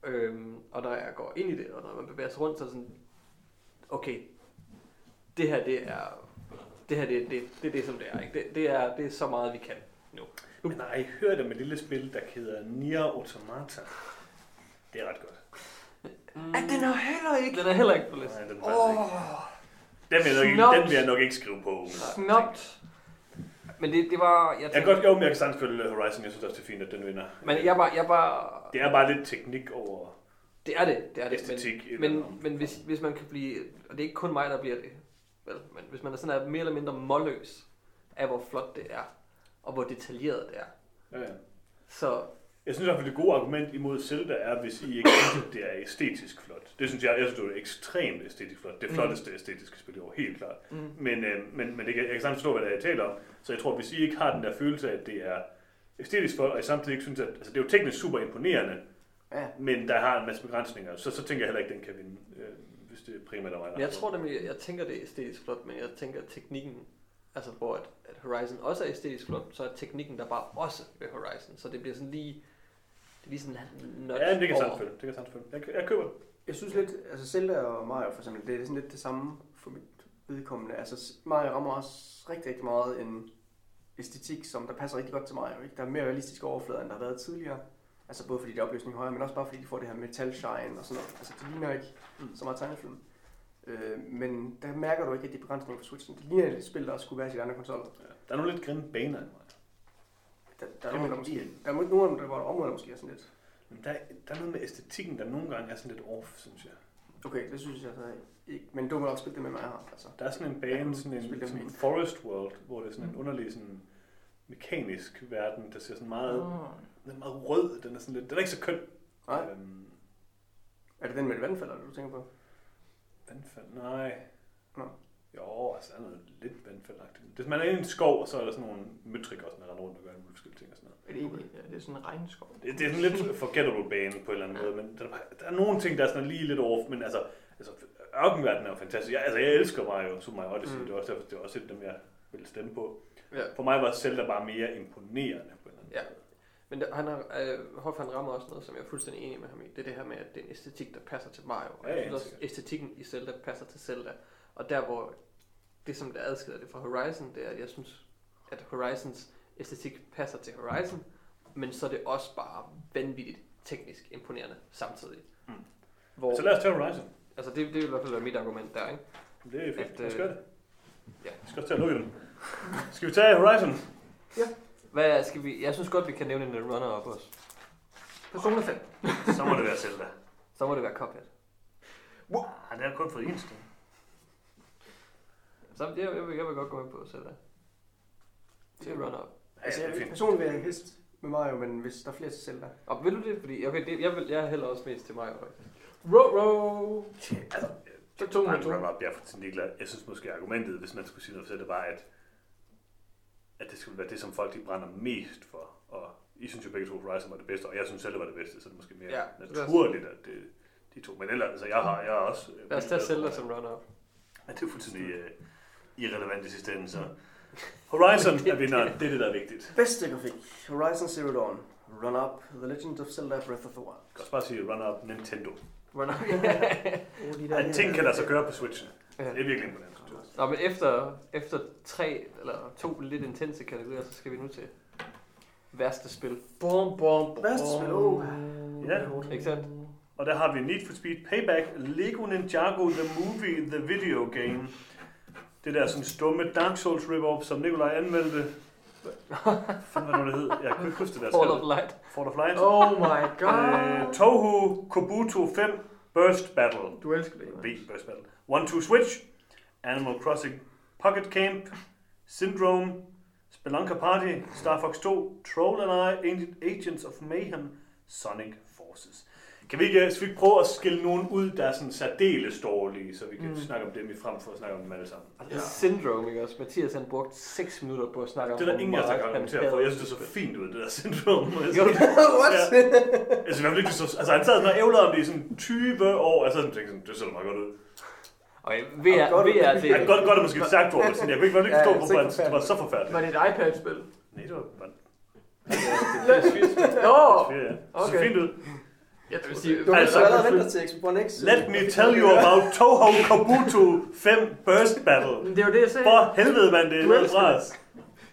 Øhm, og når jeg går ind i det, og når man bevæger sig rundt, så er det sådan, okay, det her, det er, det her, det, det, det er det, som det er, ikke? Det, det, er, det er så meget, vi kan nu. Men har I hørt om et lille spil, der hedder Nier Automata? Det er ret godt. Mm. Er den er heller ikke? Den er heller ikke på listen. Nej, den er faktisk ikke. Den vil, jeg nok ikke, den vil jeg nok ikke skrive på. umiddelbart. Men det, det var... Jeg Jeg tænkte, kan godt, jo, men jeg kan sagtens følge Horizon. Jeg synes også, det er fint, at den vinder. Men jeg var, jeg var... Det er bare lidt teknik over Det er det, det er det. æstetik. Men, men, men hvis, hvis man kan blive... Og det er ikke kun mig, der bliver det. Vel, men hvis man er sådan er mere eller mindre målløs af, hvor flot det er, og hvor detaljeret det er, Ja, ja. så Jeg synes i hvert fald, det gode argument imod Zelda er, hvis I ikke synes, at det er æstetisk flot. Det synes jeg, jeg synes, det er ekstremt æstetisk flot. Det flotteste æstetiske spil i år, helt klart. Mm. Men, øh, men, men det jeg kan sagtens forstå, hvad det er, jeg taler om. Så jeg tror, hvis I ikke har den der følelse af, at det er æstetisk flot, og I samtidig ikke synes, at altså, det er jo teknisk super imponerende, Ja. men der har en masse begrænsninger, så, så tænker jeg heller ikke, at den kan vinde, øh, hvis det er primært er mig. jeg tror nemlig, jeg tænker det er æstetisk flot, men jeg tænker at teknikken, altså hvor at, at Horizon også er æstetisk flot, så er teknikken der bare også ved Horizon, så det bliver sådan lige, lige sådan notch Ja, det kan sagtens følge. Det kan sagtens følge. Jeg, jeg køber. Jeg synes lidt, altså Zelda og Mario for eksempel, det er sådan lidt det samme for mit vedkommende. Altså Mario rammer også rigtig, rigtig meget en æstetik, som der passer rigtig godt til Mario. Ikke? Der er mere realistiske overflader, end der har været tidligere. Altså både fordi det er opløsning højere, men også bare fordi de får det her metal shine og sådan noget. Altså det ligner ikke Mm. så meget tegnefilm. Øh, men der mærker du ikke, at de begrænsninger på Switchen. Det ligner et spil, der også skulle være i de andre konsoller. Der er nogle lidt grimme baner i. Der, der er nogle, der måske, der er nogle, af dem, der, der områder måske er sådan lidt. Men der, der er noget med æstetikken, der nogle gange er sådan lidt off, synes jeg. Okay, det synes jeg så ikke. Men du må også spille det med mig her. Altså. Der er sådan en bane, sådan en, sådan en forest world, hvor det er sådan en underlig sådan mekanisk verden, der ser sådan meget, den er meget rød, den er sådan lidt, den er ikke så køn. Nej. Øhm, Er det den med det vandfald, du tænker på? vandfald, nej. Nå. Jo, altså der er noget lidt vandfaldagtigt. Er, man er i en skov, og så er der sådan nogle møtrik også, der render rundt og gør en forskellige ting og sådan noget. Er det egentlig, ja, det er sådan en regnskov. Det, det er sådan lidt forgettable bane på en eller anden måde, men der, er- der er nogle ting, der er sådan lige lidt off, men altså, altså ørkenverdenen er jo fantastisk. Jeg, altså, jeg elsker Mario, Super Mario Odyssey, Mm. det var også det var også et af dem, jeg ville stemme på. Ja. For mig var Zelda bare mere imponerende på en eller anden Ja. måde. Men der, han har, øh, Hoff han rammer også noget, som jeg er fuldstændig enig med ham i. Det er det her med, at det er en æstetik, der passer til Mario. Og Ja, jeg ja, synes også, æstetikken i Zelda passer til Zelda. Og der, hvor det, som der adskiller det fra Horizon, det er, at jeg synes, at Horizons æstetik passer til Horizon, men så er det også bare vanvittigt teknisk imponerende samtidig. Mm. Hvor, Så lad os tage Horizon. altså det, det vil i hvert fald være mit argument der, ikke? Det er fint. At, øh, gøre det. ja. Vi skal også til at lukke den. Skal vi tage Horizon? Hvad skal vi, jeg synes godt, vi kan nævne en runner-up også. Persona 5. Så må det være Zelda. Så må det være Cuphead. Ah, det er kun for eneste. Så jeg, jeg, vil, jeg vil godt gå med på Zelda. Til runner-up. Altså, det er jeg, personligt vil jeg helst med Mario, men hvis der er flere til Zelda. Og vil du det? Fordi, okay, det, jeg, vil, jeg hælder også mest til Mario, faktisk. Row, row. Altså, med Nej, to. jeg er fuldstændig ligeglad. Jeg synes måske argumentet, hvis man skulle sige noget for det, var, at, at det skulle være det, som folk de brænder mest for. Og I synes jo begge to, Horizon var det bedste, og jeg synes selv, det var det bedste, så det er måske mere Ja, naturligt, at det, de to. Men ellers, altså, jeg har, jeg har også... Lad os tage Zelda som runner-up. Men det er fuldstændig uh, irrelevant i sidste ende, så... Horizon er vinderen, det er det, der er vigtigt. Bedste grafik. Horizon Zero Dawn. Run Up. The Legend of Zelda Breath of the Wild. Jeg kan også bare sige run up Nintendo. runner Oh, de At ting kan lade sig gøre på Switchen. Ja. Det er virkelig imponerende. Nå, men efter, efter tre eller to lidt intense kategorier, så skal vi nu til værste spil. Bom, bom, bom. Værste spil. Oh. Ja. Ikke sandt? Og der har vi Need for Speed Payback, Lego Ninjago The Movie, The Video Game. Det der sådan stumme Dark Souls rip som Nikolaj anmeldte. Hvad var det hed? Jeg kunne ikke huske det der. Fall of Light. Fall of Light. Oh my god. Øh, Tohu Kobuto 5 Burst Battle. Du elsker det. V Burst Battle. One Two Switch. Animal Crossing Pocket Camp. Syndrome. Spelunker Party. Star Fox 2. Troll and I. Agent- Agents of Mayhem. Sonic Forces. Kan vi ikke, skal vi ikke prøve at skille nogen ud, der er sådan særdeles dårlige, så vi kan Mm. mm. snakke om dem i frem for at snakke om dem alle sammen? Ja. Syndrome, ikke også? Mathias han brugte 6 minutter på at snakke om, Det er der ingen der kan han argumentere for. Jeg synes, det så det spil. fint ud, det der syndrom. må jeg Jo. What? Ja. Jeg synes det så... Altså, han sad sådan og ævlede om det i sådan 20 år, og jeg og tænkte sådan, det ser da meget godt ud. Okay, VR, Godt. VR, det Ja, godt, godt er måske et sagt ord, men sådan, jeg kunne ikke, jeg ikke Ja, forstå, det er hvorfor han- det var så forfærdeligt. Var det et iPad-spil? Nej, det var bare... Nå! Ja, ja. Det Okay. så fint ud. Jeg vil sige, Du Altså, allerede ventet til Xbox One X. Let me tell you about Toho Kabuto 5 Burst Battle. Men det er jo det, jeg sagde. For helvede, mand, det er noget bras.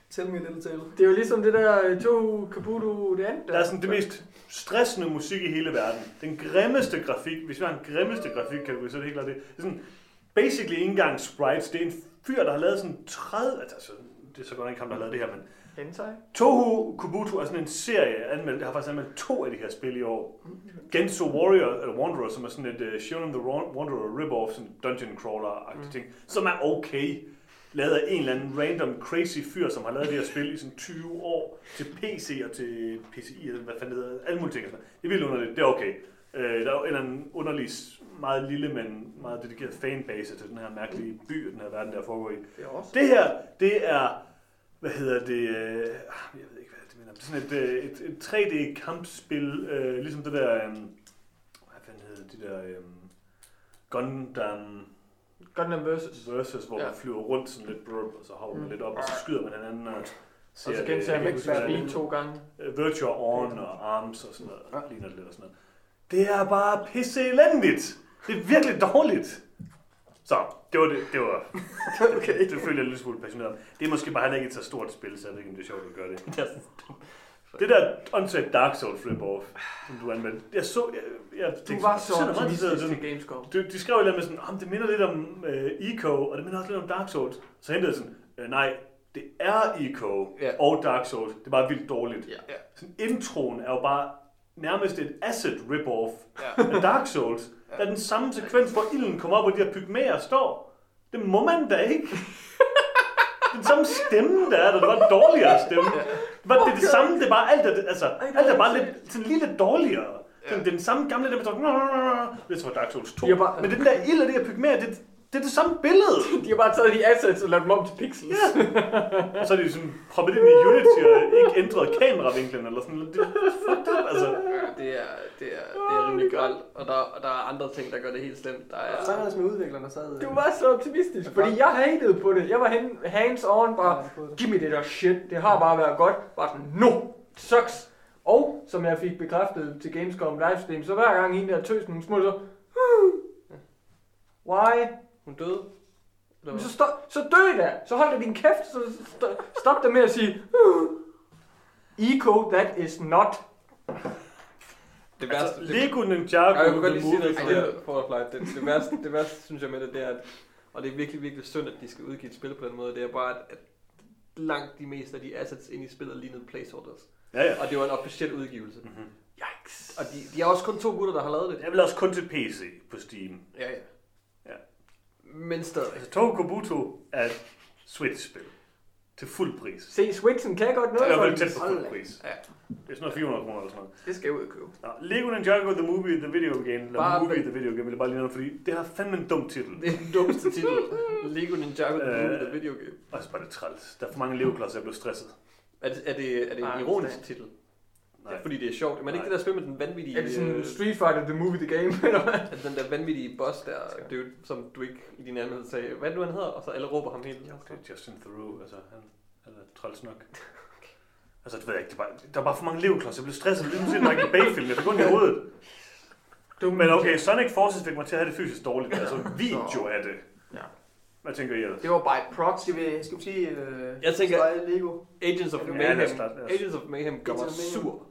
Tell me a little tale. Det er jo ligesom det der øh, to Kabuto, det andet. Der er sådan det mest stressende musik i hele verden. Den grimmeste grafik, hvis vi har en grimmeste grafik, kan vi så er det helt klart det. Det er sådan, basically ikke engang sprites. Det er en fyr, der har lavet sådan 30, altså det er så godt ikke ham, der har lavet det her, men Hentai. Toho Kubuto er sådan en serie anmeldt. Jeg har faktisk anmeldt to af de her spil i år. Genso Warrior, eller Wanderer, som er sådan et uh, Shonen the Wan- Wanderer rip-off, sådan dungeon crawler-agtig Mm. ting, som er okay. Lavet af en eller anden random crazy fyr, som har lavet det her spil i sådan 20 år til PC og til PCI, eller hvad fanden hedder, alle mulige ting. Det er vildt underligt, det er okay. Uh, der er en eller anden underlig, meget lille, men meget dedikeret fanbase til den her mærkelige by, og den her verden, der foregår i. Det er også. Det her, det er, hvad hedder det, øh, jeg ved ikke, hvad det mener. Det er sådan et, øh, et, et 3D-kampspil, øh, ligesom det der, øh, hvad fanden hedder de der, øh, Gundam Gundam Versus. versus, hvor Ja. man flyver rundt sådan lidt, brrr, og så hopper man Mm. lidt op, og så skyder man hinanden, og Og ser så det, gentager man det speed er. to gange. Øh, Virtua On og Arms og sådan noget, ligner det lidt og sådan noget. Det er bare pisse elendigt. Det er virkelig dårligt. Så, det var det. Det var [LAUGHS] okay. det føler jeg lidt smule passioneret om. Det er måske bare heller ikke et så stort spil, så jeg ved ikke, om det er sjovt at gøre det. [LAUGHS] Det er. Det der åndssvagt Dark Souls flip-off, som du anvendte. Jeg så... Jeg, jeg Du tænkte, var så optimistisk til Gamescom. de, de skrev et eller andet med sådan, om det minder lidt om øh, Eco, og det minder også lidt om Dark Souls. Så hentede jeg sådan, øh, nej, det er Eco Ja. og Dark Souls. Det er bare vildt dårligt. Ja. Sådan, introen er jo bare nærmest et asset rip-off Ja. af Dark Souls. [LAUGHS] Der er den samme sekvens, hvor ilden kommer op, og de her pygmæer står. Det må man da ikke. [LAUGHS] Den samme stemme, der er der. Det var en dårligere stemme. Det, var, det er det samme, det er bare alt, er, altså, alt er bare lidt, sådan lige lidt dårligere. Det er den samme gamle, der står, det var Dark Souls 2. De har bare- Men den der ild og de her pygmæer, det, det er det samme billede. [LAUGHS] De har bare taget de assets og lavet dem om til pixels. Ja. [LAUGHS] Og så er de sådan proppet ind i Unity og ikke ændret kameravinklen eller sådan noget. Det er fucked up, altså. Ja, det er, det er, det er rimelig gralt, og der, og der er andre ting, der gør det helt slemt. Der er, Så er det med udviklerne, der sad... Du var så optimistisk, fordi jeg hatede på det. Jeg var hen, hands on, bare, giv me det der shit. Det har bare været godt. Bare sådan, no, sucks. Og, som jeg fik bekræftet til Gamescom livestream, så hver gang en der tøs nogle små, så, why? Hun døde. Eller Men så, stop, så dø da. Så hold da din kæft. Så st- stop der med at sige, Eco, that is not. Det altså værste, det, Lego Ninjago, Ja, jeg vil godt lige sige noget til det Fortnite. Det, det, værste, det værste, synes jeg med det, det er, at, og det er virkelig, virkelig synd, at de skal udgive et spil på den måde, det er bare, at, at langt de meste af de assets ind i spillet lignede placeholders. Ja, ja. Og det var en officiel udgivelse. Mhm. Yikes. Og de, de er også kun to gutter, der har lavet det. Jeg vil også kun til PC på Steam. Ja. Ja. Men stadig. Altså, Togo Kobuto er et Switch-spil. Til fuld pris. Se, Switchen kan godt I noget. hvert fald folkens. tæt på fuld pris. Ja. Det er sådan noget 400 kroner eller sådan noget. Det skal jeg ud og købe. Nå, Lego Ninjago The Movie The Video Game, eller Bare- Movie The Video Game, vil jeg bare lige nævne, fordi det har fandme en dum titel. Det er den dummeste titel. [LAUGHS] Lego Ninjago The Øh. Movie, The Video Game. Og så bare det træls. Der er for mange Lego-klodser, jeg blev stresset. Er det, er det, er det en ironisk titel? Nej. Ja, fordi det er sjovt. Men er det ikke det der spil med den vanvittige... Er det sådan øh, Street Fighter The Movie The Game, [LAUGHS] eller hvad? Altså den der vanvittige boss der, dude, som du ikke i din anmeldelse sagde, hvad det nu han hedder? Og så alle råber ham helt. Jo, det er Justin Theroux, altså han, han er træls nok. Altså, det ved jeg ikke, det er bare, der er bare for mange Lego-klodser. Jeg blev stresset, det er ligesom sådan en Michael Bay-film. Jeg fik ondt i hovedet. Du, Men okay, Sonic Forces fik mig til at have det fysisk dårligt. Altså, video af det. Ja. Hvad tænker I ellers? Det var bare et proxy. Skal vi, skal vi sige... Øh, Jeg tænker- Lego. Agents of Ja, Mayhem, os- Agents of Mayhem gør mig sur.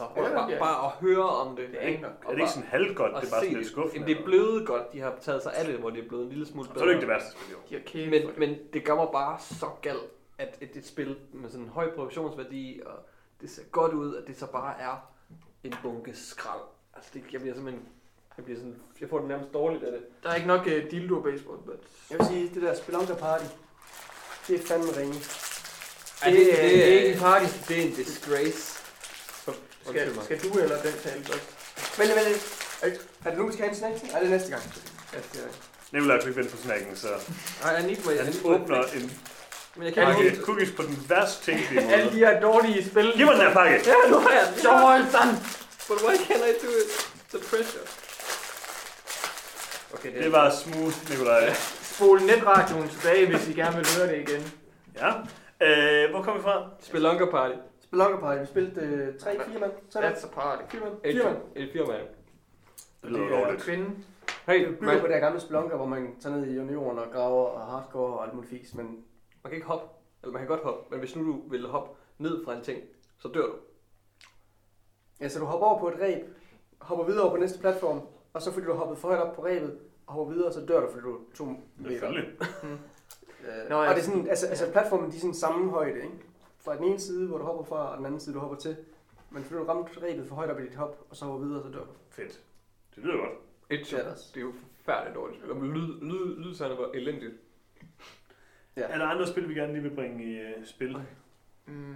Altså, Ja, bare, ja. bare at høre om det. Det er ikke nok. Er det ikke sådan halvgodt, det er bare sådan lidt skuffende? Jamen, det er blevet godt. De har taget sig af det, hvor det er blevet en lille smule Så bedre. er det ikke det værste spil, jo. Kæft Men, det. men det gør mig bare så galt, at et, et spil med sådan en høj produktionsværdi, og det ser godt ud, at det så bare er en bunke skrald. Altså, det, jeg bliver simpelthen... Jeg, bliver sådan, jeg får det nærmest dårligt af det. Der er ikke nok uh, dildo baseball, but... Jeg vil sige, det der Spelunker Party, det er fandme ringe. Det, det, er, det er ikke en party. Det er en disgrace. Skal, skal du eller den tale først? Vent vent lidt. Er- Er det nu, vi skal have en snack? Nej, det er næste gang. Jeg skal... Nikolaj kunne ikke vente på snakken, så Ej, I need my... I han need my åbner en Men jeg kan pakke ikke... cookies på den værst tænkelige Alle måde. de her dårlige spil. Giv mig den her pakke! Ja, nu har jeg den. Jordan! But why can't I do it? The pressure. Okay, Det var smooth, Nikolaj. Spol netradioen tilbage, hvis I gerne vil høre det igen. Ja. Øh, hvor kom vi fra? Spelunker Party. Spelunker Party, vi spillede øh, tre, fire mand. Tre mand. That's a party. Fire mand. Et, Fire mand. et firma. Det lyder Det er lovligt. kvinde. Hey, Det bygger man, på det gamle spelunker, hvor man tager ned i junioren og graver og hardcore og alt muligt fisk, men man kan ikke hoppe. Eller man kan godt hoppe, men hvis nu du vil hoppe ned fra en ting, så dør du. ja, så du hopper over på et ræb, hopper videre over på næste platform, og så fordi du har hoppet for højt op på ræbet, og hopper videre, så dør du, fordi du er to meter. Selvfølgelig. Øh, Nå, og ja. det er sådan, altså, altså platformen, de er sådan samme højde, ikke? Fra den ene side, hvor du hopper fra, og den anden side, du hopper til. Men fordi du rammer ræbet for højt op i dit hop, og så hopper videre, så dør du. Fedt. Det lyder godt. Et Det er det. Det er jo forfærdeligt dårligt spil. Lyd, lyd, lydsandet var elendigt. Er der andre spil, vi gerne lige vil bringe i uh, spil? Mm.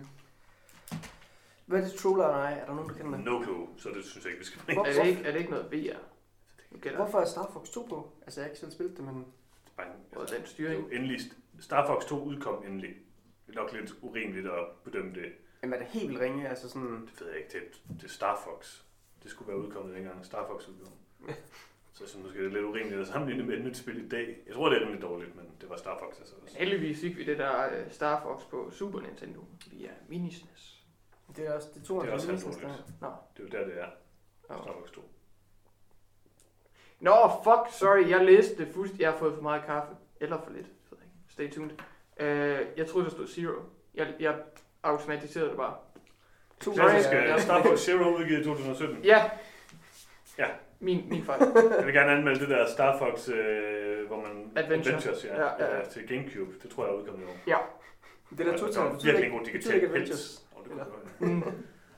Hvad er det, Troller og nej? Er der nogen, der kender det? No clue, så det synes jeg ikke, vi skal bringe. Hvor- Er, det ikke, er det ikke noget VR? Jeg. Hvorfor er Star Fox 2 på? Altså, jeg har ikke selv spillet det, men... Bare, Hvor er altså, den styring? endelig, Star Fox 2 udkom endelig. Det er nok lidt urimeligt at bedømme det. Jamen, er det helt vildt ringe? Altså sådan... Det ved jeg ikke. Det, det er Star Fox. Det skulle være udkommet dengang Star Fox udkom. [LAUGHS] Så jeg synes måske, det er lidt urimeligt at sammenligne med et nyt spil i dag. Jeg tror, det er rimelig dårligt, men det var Star Fox altså også. Heldigvis fik vi det der uh, Star Fox på Super Nintendo via Mini SNES. Det er også... Det er to Det er også halvt de dårligt. Nå. Det er jo der, det er. Star Fox 2. Nå, fuck, sorry, jeg læste det fuldstændig. Jeg har fået for meget kaffe. Eller for lidt. Jeg ved ikke. Stay tuned. Uh, jeg troede, der stod Zero. Jeg, jeg automatiserede det bare. Klassisk Ja, ja. uh, Star Fox Zero udgivet i 2017. Ja. Ja. Min, min fejl. Jeg vil gerne anmelde det der Star Fox, øh, hvor man... Adventure. Adventures, ja. Ja, ja, ja, ja. ja. til Gamecube. Det tror jeg er udkommet i år. Det der Og to der var virkelig en god digital det godt Mm. være.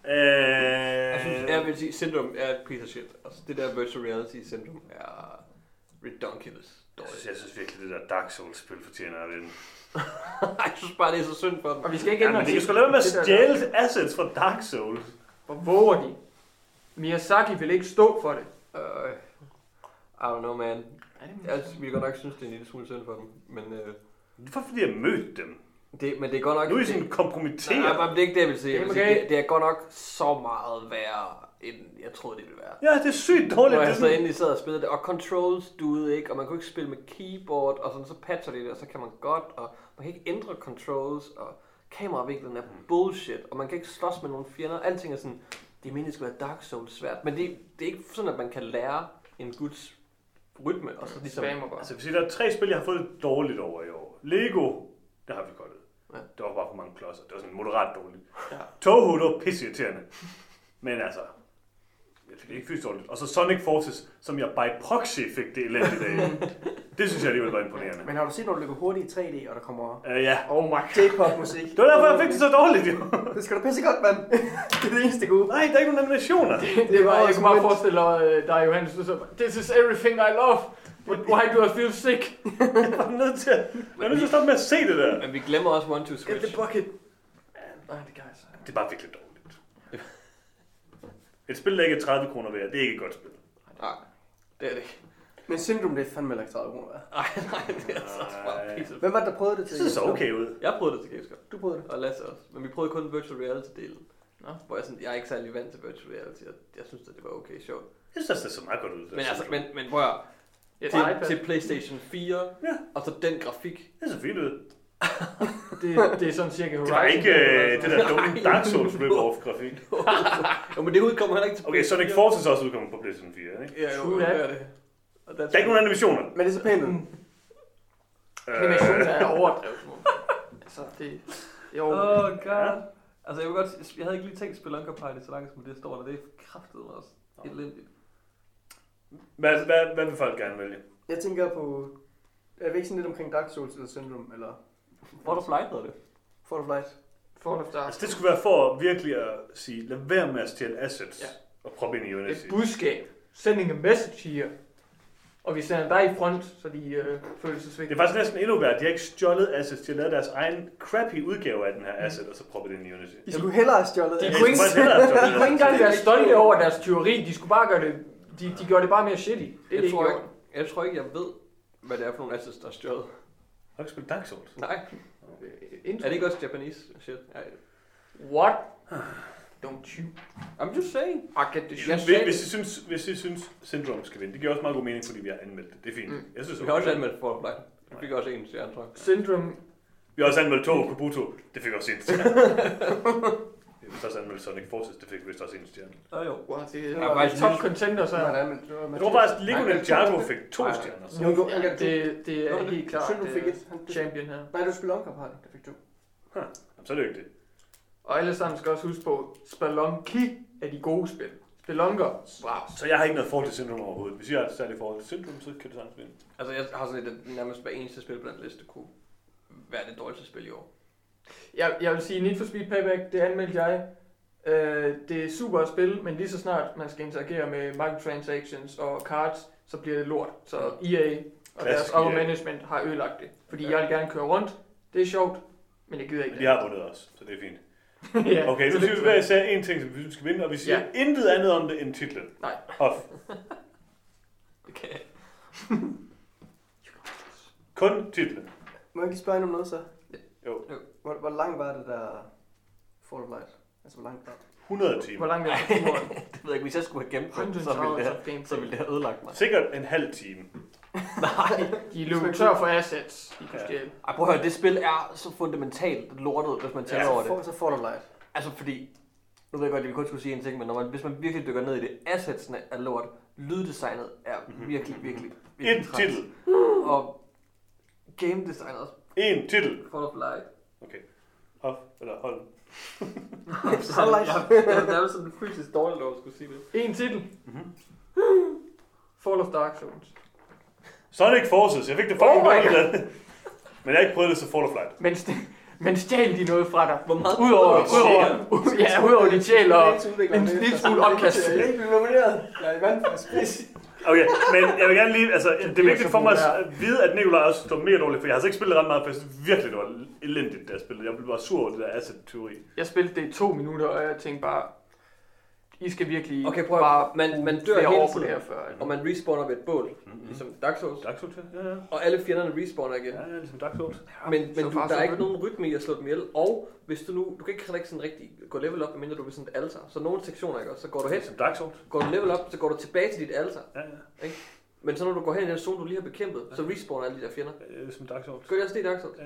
Jeg synes, Øh, jeg vil sige, Syndrome er et piece of shit. Altså, det der virtual reality Syndrome er redonkulous dårligt. synes, jeg synes virkelig, det der Dark Souls-spil fortjener at vinde. [LAUGHS] jeg synes bare, det er så synd for dem. Og vi skal ikke Ja, ændre men de kan sgu lade være med at stjæle assets fra Dark Souls. Hvor våger de? Miyazaki vil ikke stå for det. Uh, I don't know, man. Jeg vil godt nok synes, det er en lille smule synd for dem. Men, uh, Det er fordi, jeg mødte dem. Det, men det er godt nok... Nu er I sådan Nej, kompromitteret. men det er ikke det, jeg vil sige. Jeg vil Okay. det, det er godt nok så meget værre, end jeg troede, det ville være. Ja, det er sygt dårligt. Når er jeg så sådan, endelig sad og spillede det, og controls duede ikke, og man kunne ikke spille med keyboard, og sådan, så patcher de det, og så kan man godt, og man kan ikke ændre controls, og kameravinklen er bullshit, og man kan ikke slås med nogle fjender, alting er sådan, det er meningen, det skal være Dark Souls svært, men det, det er ikke sådan, at man kan lære en guds rytme, og så ligesom... Spammer bare. Altså, sige, der er tre spil, jeg har fået det dårligt over i år. Lego, der har vi godt Ja. Det var bare for mange klodser. Det var sådan moderat dårligt. Ja. Toho, det var pisseirriterende. Men altså, jeg fik det ikke fysisk dårligt. Og så Sonic Forces, som jeg by proxy fik det elendigt af. [LAUGHS] det synes jeg alligevel var imponerende. Men har du set, når du løber hurtigt i 3D, og der kommer Uh, ja, Oh my god. J-pop-musik? det var derfor, jeg fik det så dårligt, jo. [LAUGHS] Det skal da pisse godt, mand. det er det eneste gode. Nej, der er ikke nogen animationer. Det var, jeg kunne bare forestille dig, dig Johannes, du så, this is everything I love, why do I feel sick? Jeg er nødt til at, jeg er nødt til at stoppe med at se det der. Men vi glemmer også One to Get Switch. the bucket. Nej, det kan jeg så. Det er bare virkelig dårligt. Et spil, der ikke er 30 kroner værd, det er ikke et godt spil. Nej, det er det ikke. Men Syndrome, det er fandme heller ikke 30 kroner værd. Nej, nej, det er så bare Nej. piece of Hvem var det, der prøvede det Det til? ser så okay ud. Jeg prøvede det til Gamescom. Du prøvede det. Og Lasse også. Men vi prøvede kun virtual reality-delen. Nå. Hvor jeg, sådan, jeg er ikke særlig vant til virtual reality, og jeg synes, at det var okay sjovt. Jeg synes, det ser meget godt ud. Men, altså, men, men prøv at, Ja, til, til, til Playstation 4, Ja. og så den grafik. Det ser fint ud. [LAUGHS] det, det er sådan cirka Det var ikke øh, det der dumme. Dark Souls rip-off grafik. [LAUGHS] jo, men det udkommer heller ikke til Okay, Sonic Forces er også udkommet på PlayStation 4, ikke? Ja, jo, det er det. Og Der er ikke nogen animationer. Men det er så pænt. Animationen Øh, er overdrevet. altså, det, jo, Åh, oh, god. Ja. Altså, jeg vil godt, jeg havde ikke lige tænkt Spelunker Party så langt som det står der. Det er kraftet også elendigt. Hvad, hvad, hvad vil folk gerne vælge? Jeg tænker på... Er vi ikke sådan lidt omkring Dark Souls eller Syndrome, eller What of Light hedder det. Fall of Light? Fall of Dark. Altså, det skulle være for virkelig at sige, lad være med at stjæle assets Ja. og proppe ind i Unity. Et budskab. Sending a message here. Og vi sender dig i front, så de øh, føler sig Det svigtet. er faktisk næsten endnu værre. De har ikke stjålet assets, de har lavet deres egen crappy udgave af den her asset, og så proppet det ind i Unity. I skulle hellere have stjålet De det. kunne ikke- [LAUGHS] De kunne ikke engang det. være stolte over deres tyveri. De skulle bare gøre det... De, de gjorde det bare mere shitty. Det er Jeg det tror ikke, jeg tror ikke, jeg ved, hvad det er for nogle assets, der er stjålet. Har du ikke spillet Dark Souls? Nej, Øh, er det ikke også Japanese shit? What? Don't you? I'm just saying. I get the Hvis, shit. sagde hvis, I synes, hvis I synes Syndrome skal vinde, det giver også meget god mening, fordi vi har anmeldt det. Det er fint. Mm. Jeg synes Vi har også anmeldt for Light. Vi fik også en stjerne, tror jeg. Syndrome. Vi har også anmeldt Toho Kubuto. Det fik også en stjerne. [LAUGHS] Også anmeldt Sonic Forces. Det fik vist også en stjerne. Ja, jo. Wow, det Ja, er faktisk top contender, så. Det var Jeg tror faktisk, at Lego Nej, Ninjago fik to Nej. stjerner. Jo, jo, Ja, det, det er Nå, helt klart Syndrome fik øh, et. Han- champion her. Nej, du spiller Onker Party, der fik to. Jamen, så er det jo ikke det. Og alle sammen skal også huske på, Spelunky er de gode spil. Spelunker, wow. Så jeg har ikke noget forhold til Syndrome overhovedet. Hvis jeg har et særligt forhold til Syndrome, så kan det sagtens vinde. Altså, jeg har sådan et, at nærmest hver eneste spil på den liste kunne være det dårligste spil i år. Jeg, jeg vil sige, Need for Speed Payback, det anmeldte jeg. Øh, det er super at spille, men lige så snart man skal interagere med microtransactions og cards, så bliver det lort. Så EA og deres Klassisk upper EA. management har ødelagt det. Fordi jeg vil gerne køre rundt, det er sjovt, men jeg gider ikke Men de har vundet også, så det er fint. [LAUGHS] ja, Okay, så siger vi hver især en ting, som vi synes skal vinde, og vi siger Ja. intet andet om det end titlen. Nej. Hoff. Okay. [LAUGHS] Kun titlen. Må jeg ikke spørge om noget så? Jo. Hvor, hvor lang var det der Fall of Light? Altså, hvor langt var det? 100 Hvor timer. langt er det? [LAUGHS] Det ved jeg ikke, hvis jeg skulle have det, så ville det, have, så ville det have ødelagt mig. Sikkert en halv time. [LAUGHS] Nej. De løb tør for assets, de kunne Ja. stjæle. Ej, prøv at høre, det spil er så fundamentalt lortet, hvis man tænker Ja, over det. Så Fall of Light. Altså, fordi Nu ved jeg godt, at vi kun skulle sige en ting, men når man, hvis man virkelig dykker ned i det, assetsene er lort. Lyddesignet er virkelig, virkelig, virkelig En titel. Og game designet også. En titel. Fall of Light. Eller. [LAUGHS] Jeg, jeg, jeg er sådan fysisk dårlig lov at skulle sige det. En titel. Mhm. Fall of Dark Zones. Sonic Forces. Jeg fik det fucking Oh dårligt det. [LAUGHS] Men jeg har ikke prøvet det så Fall of Light. Men, st- men stjal de noget fra dig? Hvor meget Udover, du udover, ja, udover de stjæler og en lille smule opkast. Jeg er ikke blevet nomineret. Jeg er i vand for spids. Okay, men jeg vil gerne lige, altså, det er vigtigt for mig at vide, at Nikolaj også står mere dårligt, for jeg har altså ikke spillet ret meget, for jeg synes virkelig, det var elendigt, da jeg spillede. Jeg blev bare sur over det der asset-teori. Jeg spillede det i to minutter, og jeg tænkte bare, I skal virkelig Okay, prøv at- bare man- man dør hele år på tiden. det her før. Og man respawner ved et bål, Mm-hmm. ligesom Dark Souls. Dark Souls, ja, ja. Og alle fjenderne respawner igen. Ja, ja, ligesom Dark Souls. Men, så men du, der er ikke nogen rytme i at slå dem ihjel. Og hvis du nu, du kan ikke heller ikke sådan rigtig gå level op, medmindre du vil sådan et altar. Så nogle sektioner, ikke også? Så går du hen, Ligesom Dark Souls. går du level op, så går du tilbage til dit altar. Ja, ja. Men så når du går hen i den zone, du lige har bekæmpet, så respawner alle de der fjender. Ja, Ligesom Dark Souls. Gør det også det i Dark Souls? Ja.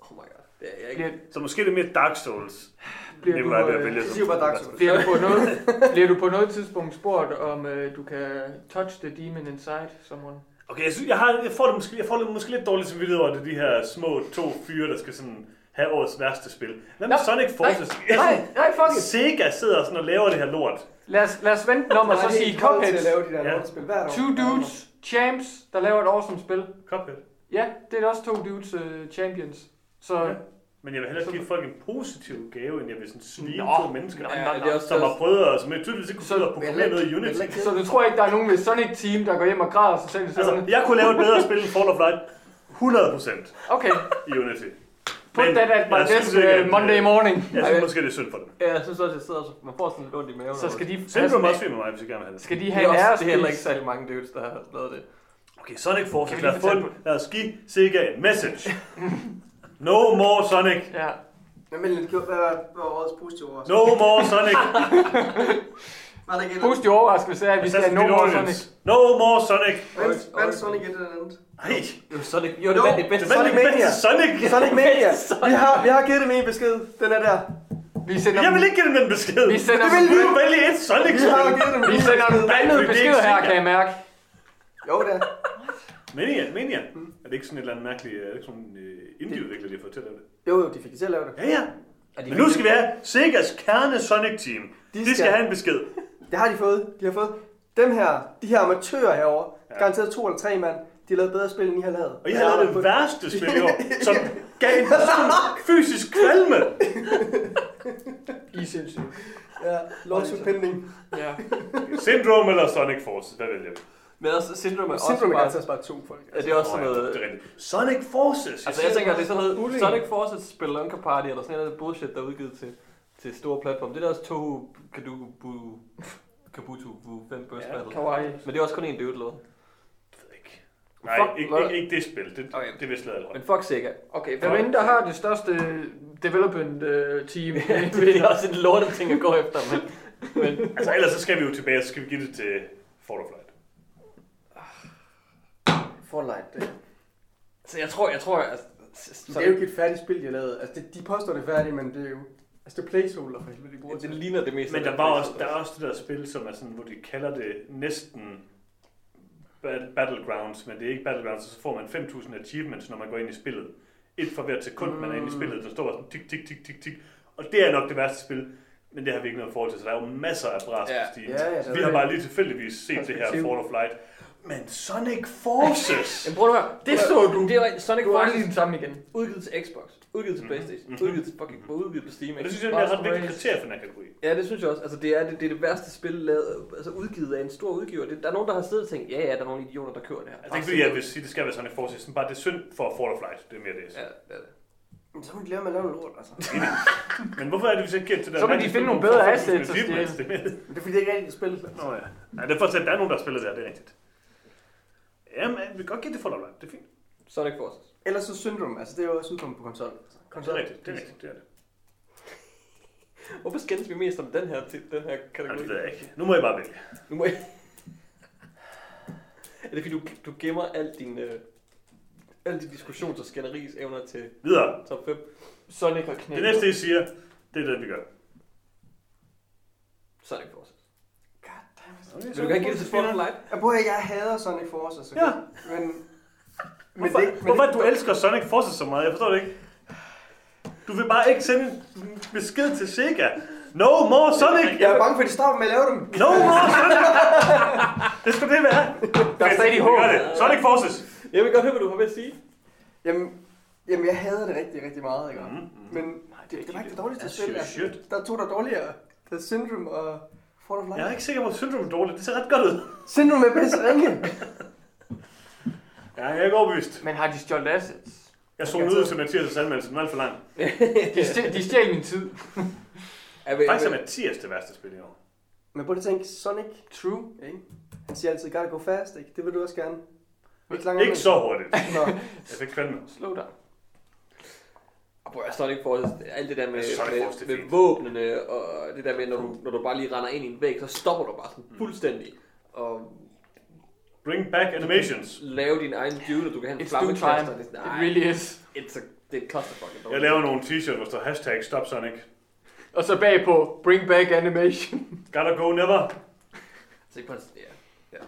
Oh my god. Det er jeg ikke. Bliver, Så måske det er mere Dark Souls. bliver, du, Nikolaj øh, som- siger bare Dark Souls. bliver, du på [LAUGHS] noget, bliver du på noget tidspunkt spurgt, om øh, du kan touch the demon inside someone? Okay, jeg, synes, jeg, har, jeg får det måske, jeg får det måske lidt dårligt samvittighed over, at det de her små to fyre, der skal sådan have årets værste spil. Hvad med Sonic Forces? [LAUGHS] Nej, nej, fuck it. Sega sidder sådan og laver det her lort. Lad os, lad os vente om og [LAUGHS] så sige til Cuphead. at lave de der Ja. lortespil hvert år. Two dudes, champs, der laver et awesome spil. Cuphead. Ja, det er også to dudes uh, champions. Så Ja. Men jeg vil hellere give folk en positiv gave, end jeg vil sådan svine Nå, to mennesker. er nå. også, Som har prøvet at, som jeg tydeligvis ikke kunne Så- finde at programmere noget i Unity. Så du tror ikke, der er nogen ved Sonic Team, der går hjem og græder sig selv Altså, jeg kunne lave et bedre spil end Fall of Light 100% Okay, i Unity. put Men that at my desk uh, Monday øh, morning. Jeg synes måske, det er synd for dem. Ja, jeg synes også, jeg sidder og man får sådan lidt ondt i maven. Så skal de, Syndrome er have, også fint med mig, hvis jeg gerne vil have det. skal de det have er, en også, det er heller ikke ærespris? særlig mange dudes, der har lavet det. Okay, Sonic Forces. Lad os give Sega en message. [LAUGHS] No more Sonic. Ja. Men hvad var, hvad var årets positive ord? No more Sonic. Var der ikke et? Positiv overraskelse er, at vi skal have no more. Sonic. No more Sonic. Vandt vandt Sonic et eller andet? Ej, Jo, Sonic, jo, det Jo, vandt det bedste. det var Sonic det Mania. bedste Sonic. Sonic Mania! Vi har, vi har givet dem en besked. Den er der. Vi sender, Jeg vil ikke give dem den besked. vi sender, Det vil Du vælge et Vi har givet dem vi en sender besked. blandede Nej, det er beskeder ikke her, kan jeg mærke. Jo, det er. Mania, Mania. Er det ikke sådan et eller andet mærkeligt, er det ikke sådan en uh, indie-udvikler, de har fået til at lave det? Jo, jo, de fik det til at lave det. Ja, ja. De Men nu skal vi have Segas kerne Sonic Team. De De skal skal- have en besked. [LAUGHS] Det har de fået. De har fået dem her, de her amatører herovre. Ja. Garanteret to eller tre mand. De har lavet bedre spil, end I har lavet. Og jeg har lavet det værste spil i år, som [LAUGHS] gav en fysisk kvalme. I er sindssygt. Ja, lawsuit pending. Ja. Syndrome eller Sonic Forces, hvad vælger vi? Men også Syndrome er også Syndrome er bare... garanteret bare to folk. Ja, det er også sådan noget... det er. Sonic Forces. Altså jeg tænker, det er sådan noget Bullying. Sonic Forces Spelunker Party, eller sådan noget bullshit, der er udgivet til, til store platforme. Det er der også Toho Kaduku Bu... Kabuto Bu 5 Burst Ja, Battle. Kawaii. Men det er også kun en dude, eller hvad? Jeg ved ikke. Nej, Fuck, ikke, ikke, ikke det spil. Det, Okay. det er vist lavet Men fuck Sega. Okay, hvem end der har det største development uh, team? [LAUGHS] det er også en lortet ting at gå efter, men... [LAUGHS] men Altså ellers så skal vi jo tilbage, så skal vi give det til Fall of Light. Fortnite, det. så jeg tror, jeg tror, altså... Så det er jo ikke et færdigt spil, de har lavet. Altså, det, de påstår det er færdigt, men det er jo... Altså, det er placeholder for helvede, de bruger det til. ligner det meste. Men der det, var også, der er også det der spil, som er sådan, hvor de kalder det næsten bat- Battlegrounds, men det er ikke Battlegrounds, så får man 5.000 achievements, når man går ind i spillet. Et for hvert sekund, man er inde i spillet, der står sådan tik, tik, tik, tik, tik. Og det er nok det værste spil, men det har vi ikke noget forhold til, så der er jo masser af bras Ja. på Steam. Ja, ja, det vi har det. bare lige tilfældigvis set det her. Fall of Light. Men Sonic Forces! Jamen prøv at høre. Det så du. Det var Sonic Du er lige Forces den samme igen. udgivet til Xbox, udgivet til Mhm. Playstation, Mhm. udgivet til fucking, udgivet på Steam. Og det synes jeg er et ret vigtigt kriterie for den her kategori. Ja, det synes jeg også. Altså, det er det, det, er det værste spil, lavet, altså udgivet af en stor udgiver. Det, der er nogen, der har siddet og tænkt, ja, ja, der er nogle idioter, der kører det her. Altså, det er ikke fordi, jeg vil sige, det skal være Sonic Forces, men bare det er synd for Fall of Light. Det er mere det. Ja, det er det. Men så må de lave med at lave lort, altså. Men hvorfor er det, vi så ikke giver til det Så må de finde nogle bedre assets achievements? stjæle. Det er det er fordi, det ikke er rigtigt spil. Nå ja. ja. det er for at der er nogen, der har spillet det her, det er rigtigt. Jamen, vi kan godt give det for dig, det er fint. Sonic Forces. Ellers så Syndrome, altså det er jo også udkommet på konsol. Altså, Det konsol. er rigtigt, det er rigtigt, det er det. [LAUGHS] Hvorfor skændes vi mest om den her, til, den her kategori? det ved jeg ikke. Nu må jeg bare vælge. Nu må jeg... er det fordi, du, du gemmer al din, øh, alle de diskussions- og skænderigsevner til Videre. top 5? Sonic og Det knækket. næste, I siger, det er det, vi gør. Sonic Forces. Okay, Vil du gerne give det til Sport of Light? Jeg prøver jeg hader Sonic Forces. Okay? Ja. Men, men Hvorfor, det, men hvorfor det, du elsker Sonic Forces så meget? Jeg forstår det ikke. Du vil bare ikke sende en besked til Sega. No more Sonic! Jeg er bange for, at de stopper med at lave dem. No more Sonic! det skal det være. Der er stadig håb. Sonic Forces. Jeg vil godt høre, hvad du har ved at sige. Jamen, jamen, jeg hader det rigtig, rigtig meget, ikke? Mm, mm. Men det, det var ikke det dårligste spil. Der er to, der er dårligere. Der er Syndrome og Fort of Light. Jeg er ikke sikker på, at Syndrome er dårligt. Det ser ret godt ud. Syndrome er bedst ringe. Ja, jeg er ikke overbevist. Men har de stjålet assets? Jeg så ud til Mathias' anmeldelse. Den var alt for lang. De, stjæl, de stjal min tid. Faktisk er Mathias det værste spil i år. Men prøv at tænke, Sonic, True. ikke? Han siger altid, gotta go fast, ikke? Det vil du også gerne. Ikke, Ikke så hurtigt. Nå, Jeg fik kvalme. Slow down. Og prøv at Sonic Forces, alt det der med, med, med våbnene, og det der med, når du, når du bare lige render ind i en væg, så stopper du bare sådan Mm. fuldstændig. Og Bring back animations. lave din egen dude, og du kan have en flammekaster. Det It really is. it's a, det er et clusterfuck. Jeg laver nogle t-shirts, hvor der står hashtag Stop Sonic. Og så bagpå, bring back animation. Gotta go never. Så ikke bare, ja.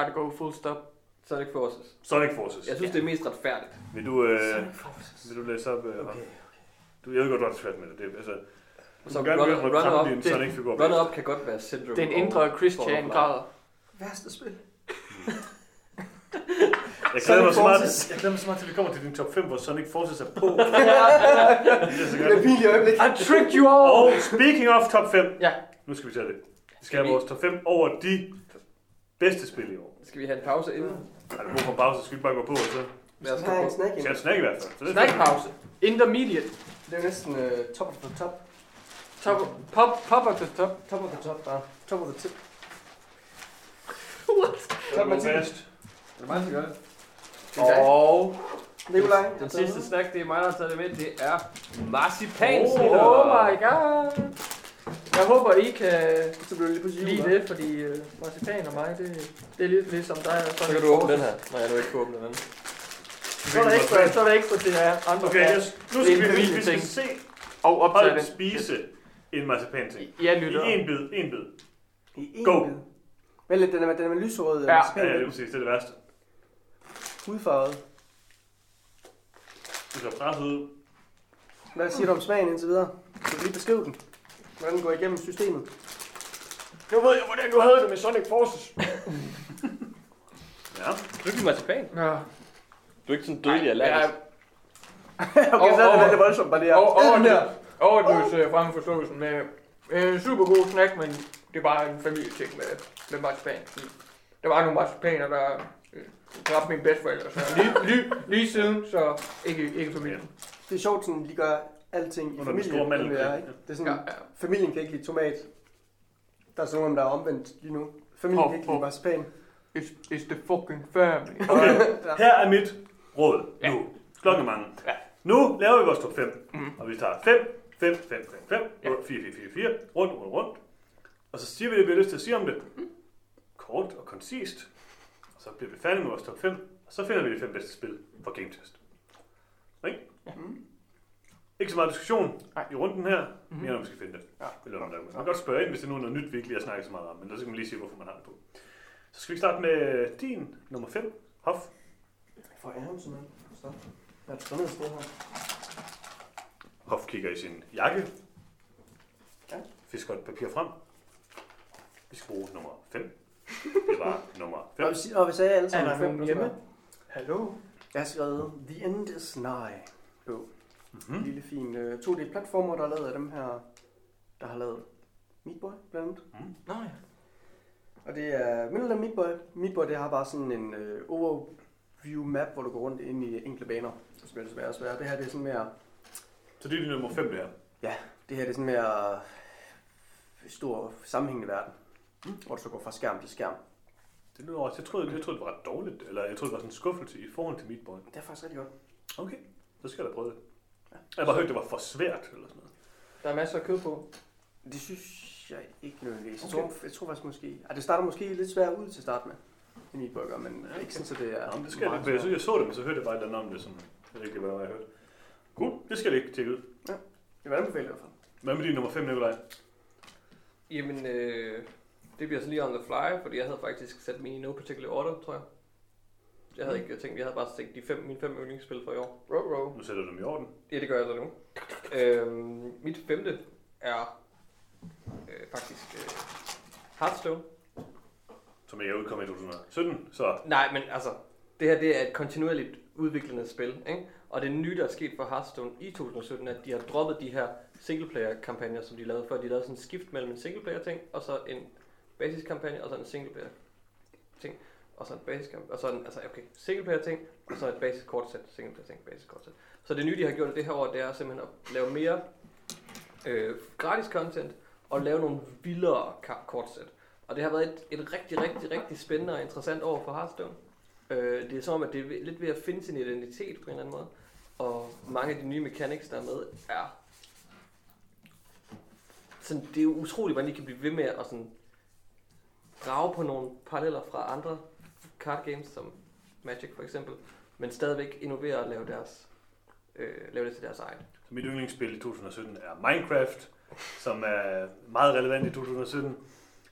Gotta go full stop. Sonic Forces. Sonic Forces. Jeg synes, det er mest retfærdigt. Vil du, øh, Sonic Forces. vil du læse op? Øh, Okay. okay. du, jeg ved godt, du har det svært med det. det er, altså, Så så gerne vil runner ramme up, Sonic-figur. Runner Up kan godt være Syndrome. Den indre Christian græder. Værste spil. Jeg glæder, mig Sonic så meget, Forces. jeg glæder mig så meget til, at vi kommer til din top 5, hvor Sonic Forces er på. [LAUGHS] det er er pinligt øjeblik. I tricked you all! Og speaking of top 5. Ja. Nu skal vi tage det. Vi skal have vores top 5 over de bedste spil i år. Skal vi have en pause inden? Er du god for en pause, så skal vi bare gå på, og så Lad os har jeg en snack skal ind. jeg snakke i hvert fald. Så det er Snackpause. Intermediate. Det er jo næsten uh, top of the top. Top, pop, pop of the top. Top of the top, bare. Top of the tip. What? Top med fast. Er det mig, der gør det? Er. Og Nikolaj. den sidste snack, det er mig, der har taget det med. Det er marcipansnitter. Oh my god. Jeg håber, I kan Så bliver det lige lide det, fordi uh, marcipan og mig, det, det er lidt ligesom dig. Så kan du åbne den her, når jeg nu ikke kan åbne den. Så er der ekstra, så er der ekstra til jer andre. Okay, yes. nu skal vi, vi skal se Og optage spise en marcipan ting. I lytter. en bid, en bid. I en Go. bid. Vel, den er, den er med lyserød. Ja. Ja. Ja, ja, det er præcis, det er det værste. Hudfarvet. Du ser presset ud. Hvad siger du om smagen indtil videre? Kan du lige beskrive den? Hvordan den går igennem systemet? Nu ved jeg, hvordan du havde det med Sonic Forces. [LAUGHS] Ja. Du ikke marcipan. Ja. Du er ikke sådan dødelig allergisk. [LAUGHS] okay, så er det lidt voldsomt bare det her. Og, og, den her. overdrivelse frem for forståelsen med en super god snack, men det er bare en familieting med, med marcipan. Der var nogle marcipaner, der øh, dræbte mine bedsteforældre, så lige, lige, lige siden, så ikke, ikke familien. Det er sjovt, sådan, de gør alting i familien. store vi er, ikke? Det er sådan, Ja, ja. familien kan ikke lide tomat. Der er sådan nogle, der er omvendt lige nu. Familien Hov, kan ikke lide marcipan. It's, it's the fucking family. [LAUGHS] Okay, Ja. her er mit råd Ja. nu. Klokken er mange. Ja. Nu laver vi vores top 5. Mhm. Og vi tager 5, 5, 5, 5, 5, Ja. 4, 4, 4, 4, rundt, rundt, rundt. Og så siger vi det, vi har lyst til at sige om det. Mhm. Kort og koncist. Og så bliver vi færdige med vores top 5. Og så finder vi de fem bedste spil for Game Test. Ikke? Ja. Ikke så meget diskussion Nej. i runden her, Mhm. mere når vi skal finde det. Ja. Eller om der, man kan godt spørge ind, hvis det er noget nyt, vi ikke lige har snakket så meget om, men så skal man lige sige, hvorfor man har det på. Så skal vi starte med din nummer 5, Hoff. For sådan noget. Så. Jeg har taget ned et sted her. Hoff kigger i sin jakke. Ja. Fisker et papir frem. Vi skal bruge nummer 5. Det var [LAUGHS] nummer 5. Og vi, og vi sagde alle Er sammen der nogen sådan hjemme? Hallo? Jeg har skrevet The End is Nigh på. En Mm-hmm. lille fin uh, 2D-platformer, der er lavet af dem her, der har lavet Meat Boy blandt andet. Nå ja. Og det er mindre end Meat Boy. Meat Boy, det har bare sådan en uh, overview map, hvor du går rundt ind i enkle baner. Så bliver det svære og svære. Det her det er sådan mere, Så det er din nummer 5, det her. det her det er sådan mere øh, stor sammenhængende verden. Mm. Hvor du så går fra skærm til skærm. Det lyder også. Jeg troede, jeg troede, det var ret dårligt. Eller jeg troede, det var sådan en skuffelse i forhold til Meat Boy. Det er faktisk rigtig godt. Okay, så skal jeg da prøve det. Jeg har bare hørt, det var for svært, eller sådan noget. Der er masser af kød på. Det synes jeg ikke nødvendigvis. Jeg, Okay. tror, jeg tror faktisk måske... Ej, det starter måske lidt svært ud til at starte med. En Meat Burger, men Ja, ja, ikke sådan, så det er... Jamen, det skal jeg, meget ikke, jeg, jeg så det, men så hørte jeg bare et eller andet om det, som jeg ikke lige, hvad det var, jeg hørte. Cool, det skal jeg ikke tjekke ud. Jeg vil anbefale det i hvert fald. Hvad med din nummer 5, Nikolaj? Jamen, øh, det bliver så lige on the fly, fordi jeg havde faktisk sat mine i no particular order, tror jeg. Jeg havde ikke tænkt, jeg havde bare tænkt de fem, mine fem yndlingsspil for i år. Row, row. Nu sætter du dem i orden. Ja, det gør jeg så nu. øhm, mit femte er øh, faktisk øh, Hearthstone. Som er udkommet i 2017, så Nej, men altså, det her det er et kontinuerligt udviklende spil, ikke? Og det nye, der er sket for Hearthstone i 2017, er, at de har droppet de her singleplayer-kampagner, som de lavede før. De lavede sådan en skift mellem en singleplayer-ting, og så en basiskampagne, og så en singleplayer-ting, og så en basiskampagne, og så en, altså, okay, single player ting, og så et basisk kortsæt, singleplayer-ting, basisk kortsæt. Så det nye, de har gjort det her år, det er simpelthen at lave mere øh, gratis content, og lave nogle vildere kortsæt. Og det har været et, et rigtig, rigtig, rigtig spændende og interessant år for Hearthstone. Øh, det er som om, at det er lidt ved at finde sin identitet på en eller anden måde. Og mange af de nye mechanics, der er med, er... Sådan, det er jo utroligt, hvordan de kan blive ved med at sådan, drage på nogle paralleller fra andre card games, som Magic for eksempel, men stadigvæk innovere og lave, deres, øh, lave det til deres eget. Så mit yndlingsspil i 2017 er Minecraft, som er meget relevant i 2017.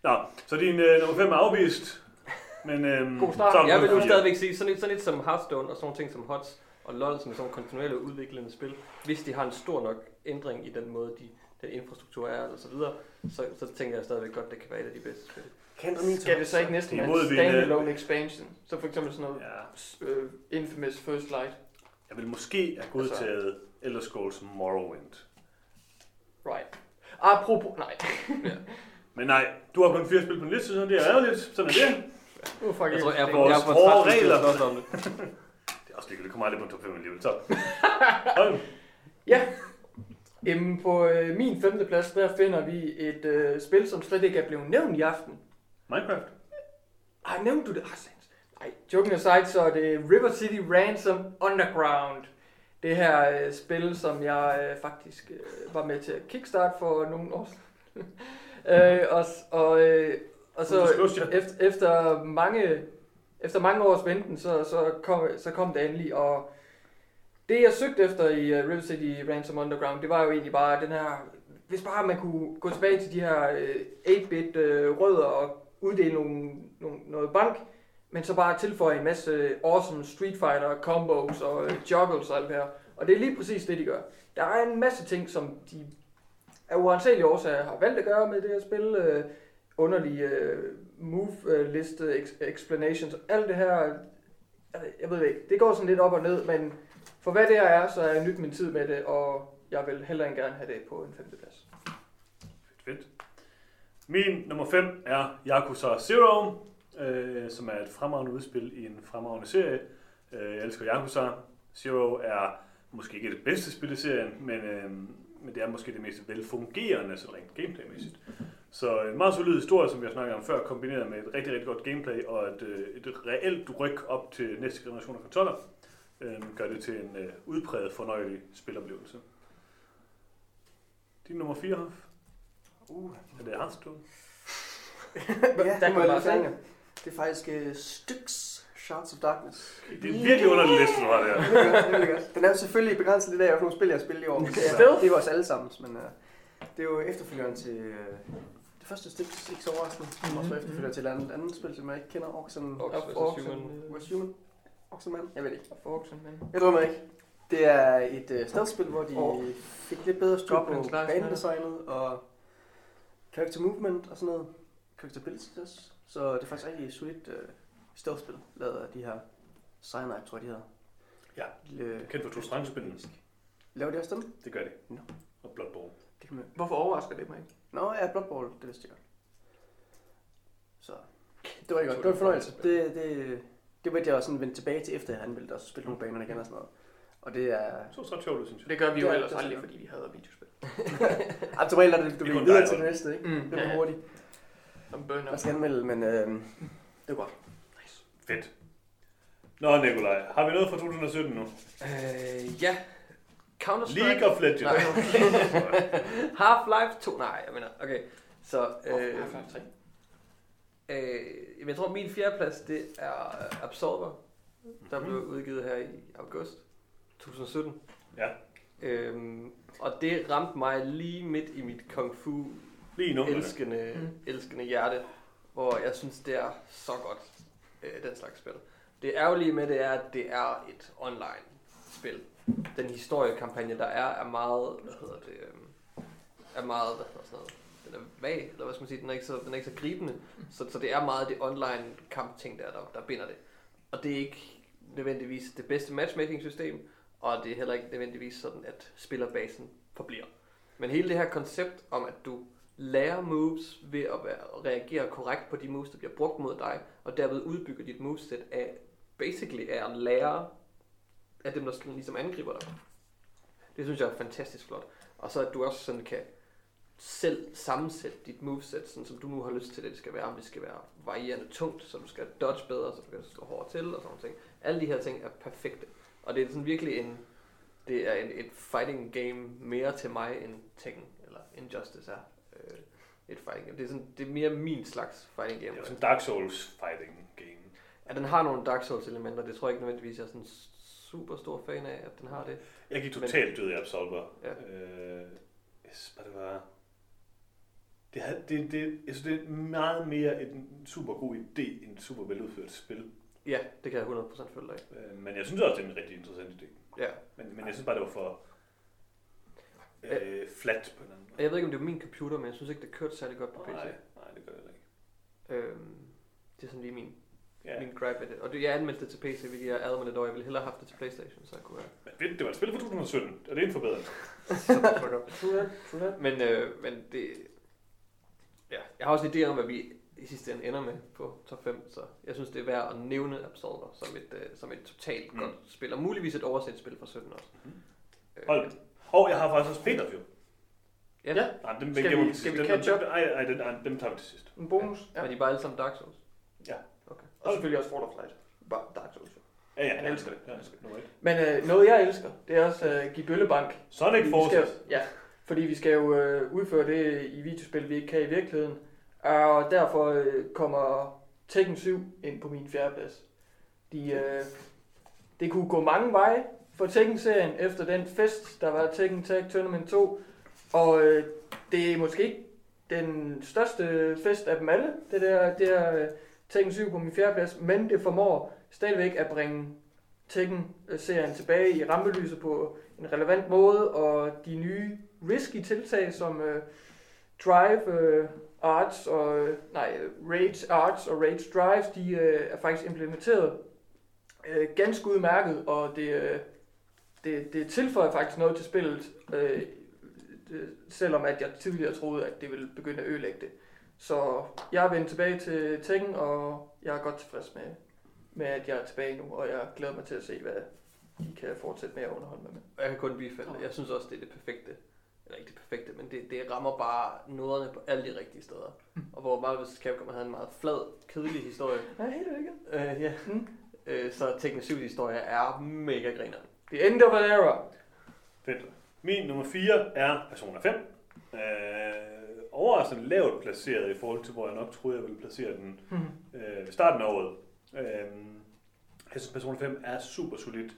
Nå, så din øh, nummer 5 er afvist. Men øhm, God start. Jeg vil fire. stadigvæk sige, sådan et, sådan et som Hearthstone og sådan nogle ting som HOTS og LoL, som er sådan kontinuerligt udviklende spil, hvis de har en stor nok ændring i den måde, de, den infrastruktur er, og så videre, så, så tænker jeg stadigvæk godt, det kan være et af de bedste spil. Kender min Skal det så ikke næsten være en standalone expansion? Så for eksempel sådan noget Ja, øh, Infamous First Light. jeg vil måske have godtaget Elder Scrolls Morrowind. Right. Apropos... Nej. [LAUGHS] Men nej, du har kun fire spil på en liste, så det er ærgerligt. Sådan er det. Uh, fuck Jeg tror, jeg er på, jeg er på hårde 13 regler. regler. Også om det. [LAUGHS] Det er også ligegyldigt. Det kommer aldrig på en top 5 alligevel. Så. [LAUGHS] Hold. Ja. Jamen, på øh, min femte plads, der finder vi et øh, spil, som slet ikke er blevet nævnt i aften. Minecraft. Ej, nævnte du det? Ah. Nej, joking aside, så er det River City Ransom Underground. Det her øh, spil, som jeg øh, faktisk øh, var med til at kickstart for nogle år siden. [LAUGHS] øh, og, s- og, øh, og så efter, efter, mange, efter mange års venten, så, så, kom, så kom det endelig. Og det jeg søgte efter i uh, River City Ransom Underground, det var jo egentlig bare den her... Hvis bare man kunne gå tilbage til de her øh, 8-bit øh, rødder og uddele nogle, nogle, noget bank, men så bare tilføje en masse awesome Street Fighter combos og øh, juggles og alt det her. Og det er lige præcis det, de gør. Der er en masse ting, som de af uanselige årsager har valgt at gøre med det her spil. Øh, underlige øh, move øh, list øh, ex- explanations, alt det her. Jeg, ved ikke. Det går sådan lidt op og ned, men for hvad det her er, så er jeg nyt min tid med det, og jeg vil hellere end gerne have det på en femteplads. Min nummer 5 er Yakuza Zero, øh, som er et fremragende udspil i en fremragende serie. Øh, jeg elsker Yakuza. Zero er måske ikke det bedste spil i serien, men, øh, men det er måske det mest velfungerende, så rent gameplaymæssigt. Så en meget solid historie, som vi har snakket om før, kombineret med et rigtig, rigtig godt gameplay og et, øh, et reelt ryk op til næste generation af kontroller, øh, gør det til en øh, udpræget fornøjelig spiloplevelse. Din nummer 4, Uh, Er det Hearthstone? [LAUGHS] ja, Der det kan må jeg bare lige se. fange. Det er faktisk uh, Styx Shards of Darkness. Det er virkelig underlig liste, du har der. [LAUGHS] Det godt. Den er selvfølgelig begrænset lidt af, hvilke nogle spil jeg har spillet i år. Det er, det er os alle sammen, men uh, det er jo efterfølgeren til uh, det første Styx, ikke så overraskende. Mm-hmm. Også var efterfølger til et andet, andet spil, som jeg ikke kender. Oxen, Ox vs. Oxen, Human. What's Human? Oxen Man? Jeg ved det ikke. og Forxen, men... Jeg drømmer ikke. Det er et uh, stealth-spil, hvor de Og- oh. fik lidt bedre styr på banedesignet og character movement og sådan noget. Character abilities også. Så det er faktisk rigtig solidt uh, stealth-spil, lavet af de her Cyanide, tror jeg de hedder. Ja. Lille, Kendt for to strandspillene. Laver de også dem? Det gør det. Nå. Og Bloodborne. Det kan man... Hvorfor overrasker det mig ikke? Nå, ja, Blood Bowl, det vidste jeg godt. Så det var ikke godt. Det var en fornøjelse. Det, det, det var det, jeg også sådan vendte tilbage til, efter jeg havde anmeldt og spillet nogle baner igen og sådan noget. Og det er... Så er det ret sjovt, synes jeg. Det gør vi jo Det er- ellers er aldrig, fordi vi hader videospil. [LAUGHS] Ej, som regel er det, du er kun videre til det næste, ikke? Mm. Det er Ja. hurtigt. Som burner. Jeg skal anmelde, men øh, det er godt. Fedt. Nå, Nikolaj, har vi noget fra 2017 nu? Øh, ja. Counter-Strike. League of Legends. [LAUGHS] Half-Life 2. Nej, jeg mener, okay. Så, øh, Øh, Half-Life 3. øh, jeg tror, min fjerdeplads, det er Absolver, der blev udgivet her i august 2017. Ja. Øhm, og det ramte mig lige midt i mit kung fu Lige nu. elskende, Mm. mm. elskende hjerte, hvor jeg synes, det er så godt, øh, den slags spil. Det ærgerlige med det er, at det er et online spil. Den historiekampagne, der er, er meget, hvad hedder det, øh, er meget, hvad hedder sådan noget, den er vag, eller hvad skal man sige, den er ikke så, den er ikke så gribende. Så, så det er meget det online kampting der, der, der binder det. Og det er ikke nødvendigvis det bedste matchmaking-system, og det er heller ikke nødvendigvis sådan, at spillerbasen forbliver. Men hele det her koncept om, at du lærer moves ved at være, reagere korrekt på de moves, der bliver brugt mod dig, og derved udbygger dit moveset af, basically er at lære af dem, der sådan ligesom angriber dig. Det synes jeg er fantastisk flot. Og så at du også sådan kan selv sammensætte dit moveset, sådan som du nu har lyst til, at det skal være. Om det skal være varierende tungt, så du skal dodge bedre, så du kan slå hårdere til og sådan noget. Alle de her ting er perfekte. Og det er sådan virkelig en, det er en, et fighting game mere til mig end Tekken eller Injustice er. Øh, et fighting game. Det er, sådan, det er mere min slags fighting Det game. er jo sådan Dark Souls fighting game. Ja, den har nogle Dark Souls elementer. Det tror jeg ikke nødvendigvis, jeg er sådan super stor fan af, at den har det. Jeg gik totalt død i Absolver. Ja. Øh, jeg synes bare, det var... Det, havde, det, det, jeg synes, det er meget mere en super god idé end et super veludført spil. Ja, det kan jeg 100% følge dig af. Øh, men jeg synes også, det er en rigtig interessant idé. Ja. Men, men jeg synes bare, det var for øh, flat på en eller anden Og jeg ved ikke, om det er min computer, men jeg synes ikke, det kørte særlig godt på PC. Nej, nej, det gør det heller ikke. Øhm, det er sådan lige min, Ja. ja. min gripe ved det. Og det, jeg anmeldte det til PC, hvilket jeg ærede mig lidt over. Jeg ville hellere have haft det til Playstation, så jeg kunne have... Men det var et spil fra 2017, og det er en forbedring. [LAUGHS] True that, true that. Men, øh, men det... Ja, jeg har også en idé om, hvad vi i sidste ende ender med på top 5, så jeg synes, det er værd at nævne Absolver som et, øh, som et totalt Mm. mm. godt spil, og muligvis et overset spil fra 17 også. Mhm. Øh, Hold. Og jeg har faktisk også Peter jo. Ja. Ja. Nej, dem, Skal vi- til skal vi catch up? dem, ej, ej, dem, ej, dem tager vi til sidst. En bonus. Ja. Ja. Men de er bare alle sammen Dark Souls. Og selvfølgelig også Fall of Flight. Bare Dark Souls. Ja, ja, jeg elsker det. Jeg elsker det. Men øh, noget jeg elsker, det er også at uh, give bøllebank. Sonic Forces. ja, fordi vi skal jo øh, udføre det i videospil, vi ikke kan i virkeligheden. Øh, og derfor øh, kommer Tekken 7 ind på min fjerdeplads. De, øh, det kunne gå mange veje for Tekken-serien efter den fest, der var Tekken Tag Tournament 2. Og øh, det er måske ikke den største fest af dem alle, det der, det er øh, Tekken 7 på min fjerdeplads, men det formår stadigvæk at bringe Tekken-serien tilbage i rampelyset på en relevant måde, og de nye risky tiltag som øh, Drive øh, Arts og øh, nej, Rage Arts og Rage Drive, de øh, er faktisk implementeret øh, ganske udmærket, og det, øh, det, det tilføjer faktisk noget til spillet, øh, det, selvom at jeg tidligere troede, at det ville begynde at ødelægge det. Så jeg er vendt tilbage til Tekken, og jeg er godt tilfreds med, med, at jeg er tilbage nu, og jeg glæder mig til at se, hvad de kan fortsætte med at underholde mig med. Og jeg kan kun bifalde. Jeg synes også, det er det perfekte. Eller ikke det perfekte, men det, det rammer bare noderne på alle de rigtige steder. Og hvor Marvel vs. Capcom havde en meget flad, kedelig historie. Nej, helt ikke. Øh, ja. Mm. Øh, så Tekken 7 historie er mega griner. The end of an era. Fedt. Min nummer 4 er Persona 5. Øh, overraskende lavt placeret i forhold til, hvor jeg nok troede, jeg ville placere den Hmm. øh, ved starten af året. Øh, jeg synes, Persona 5 er super solid.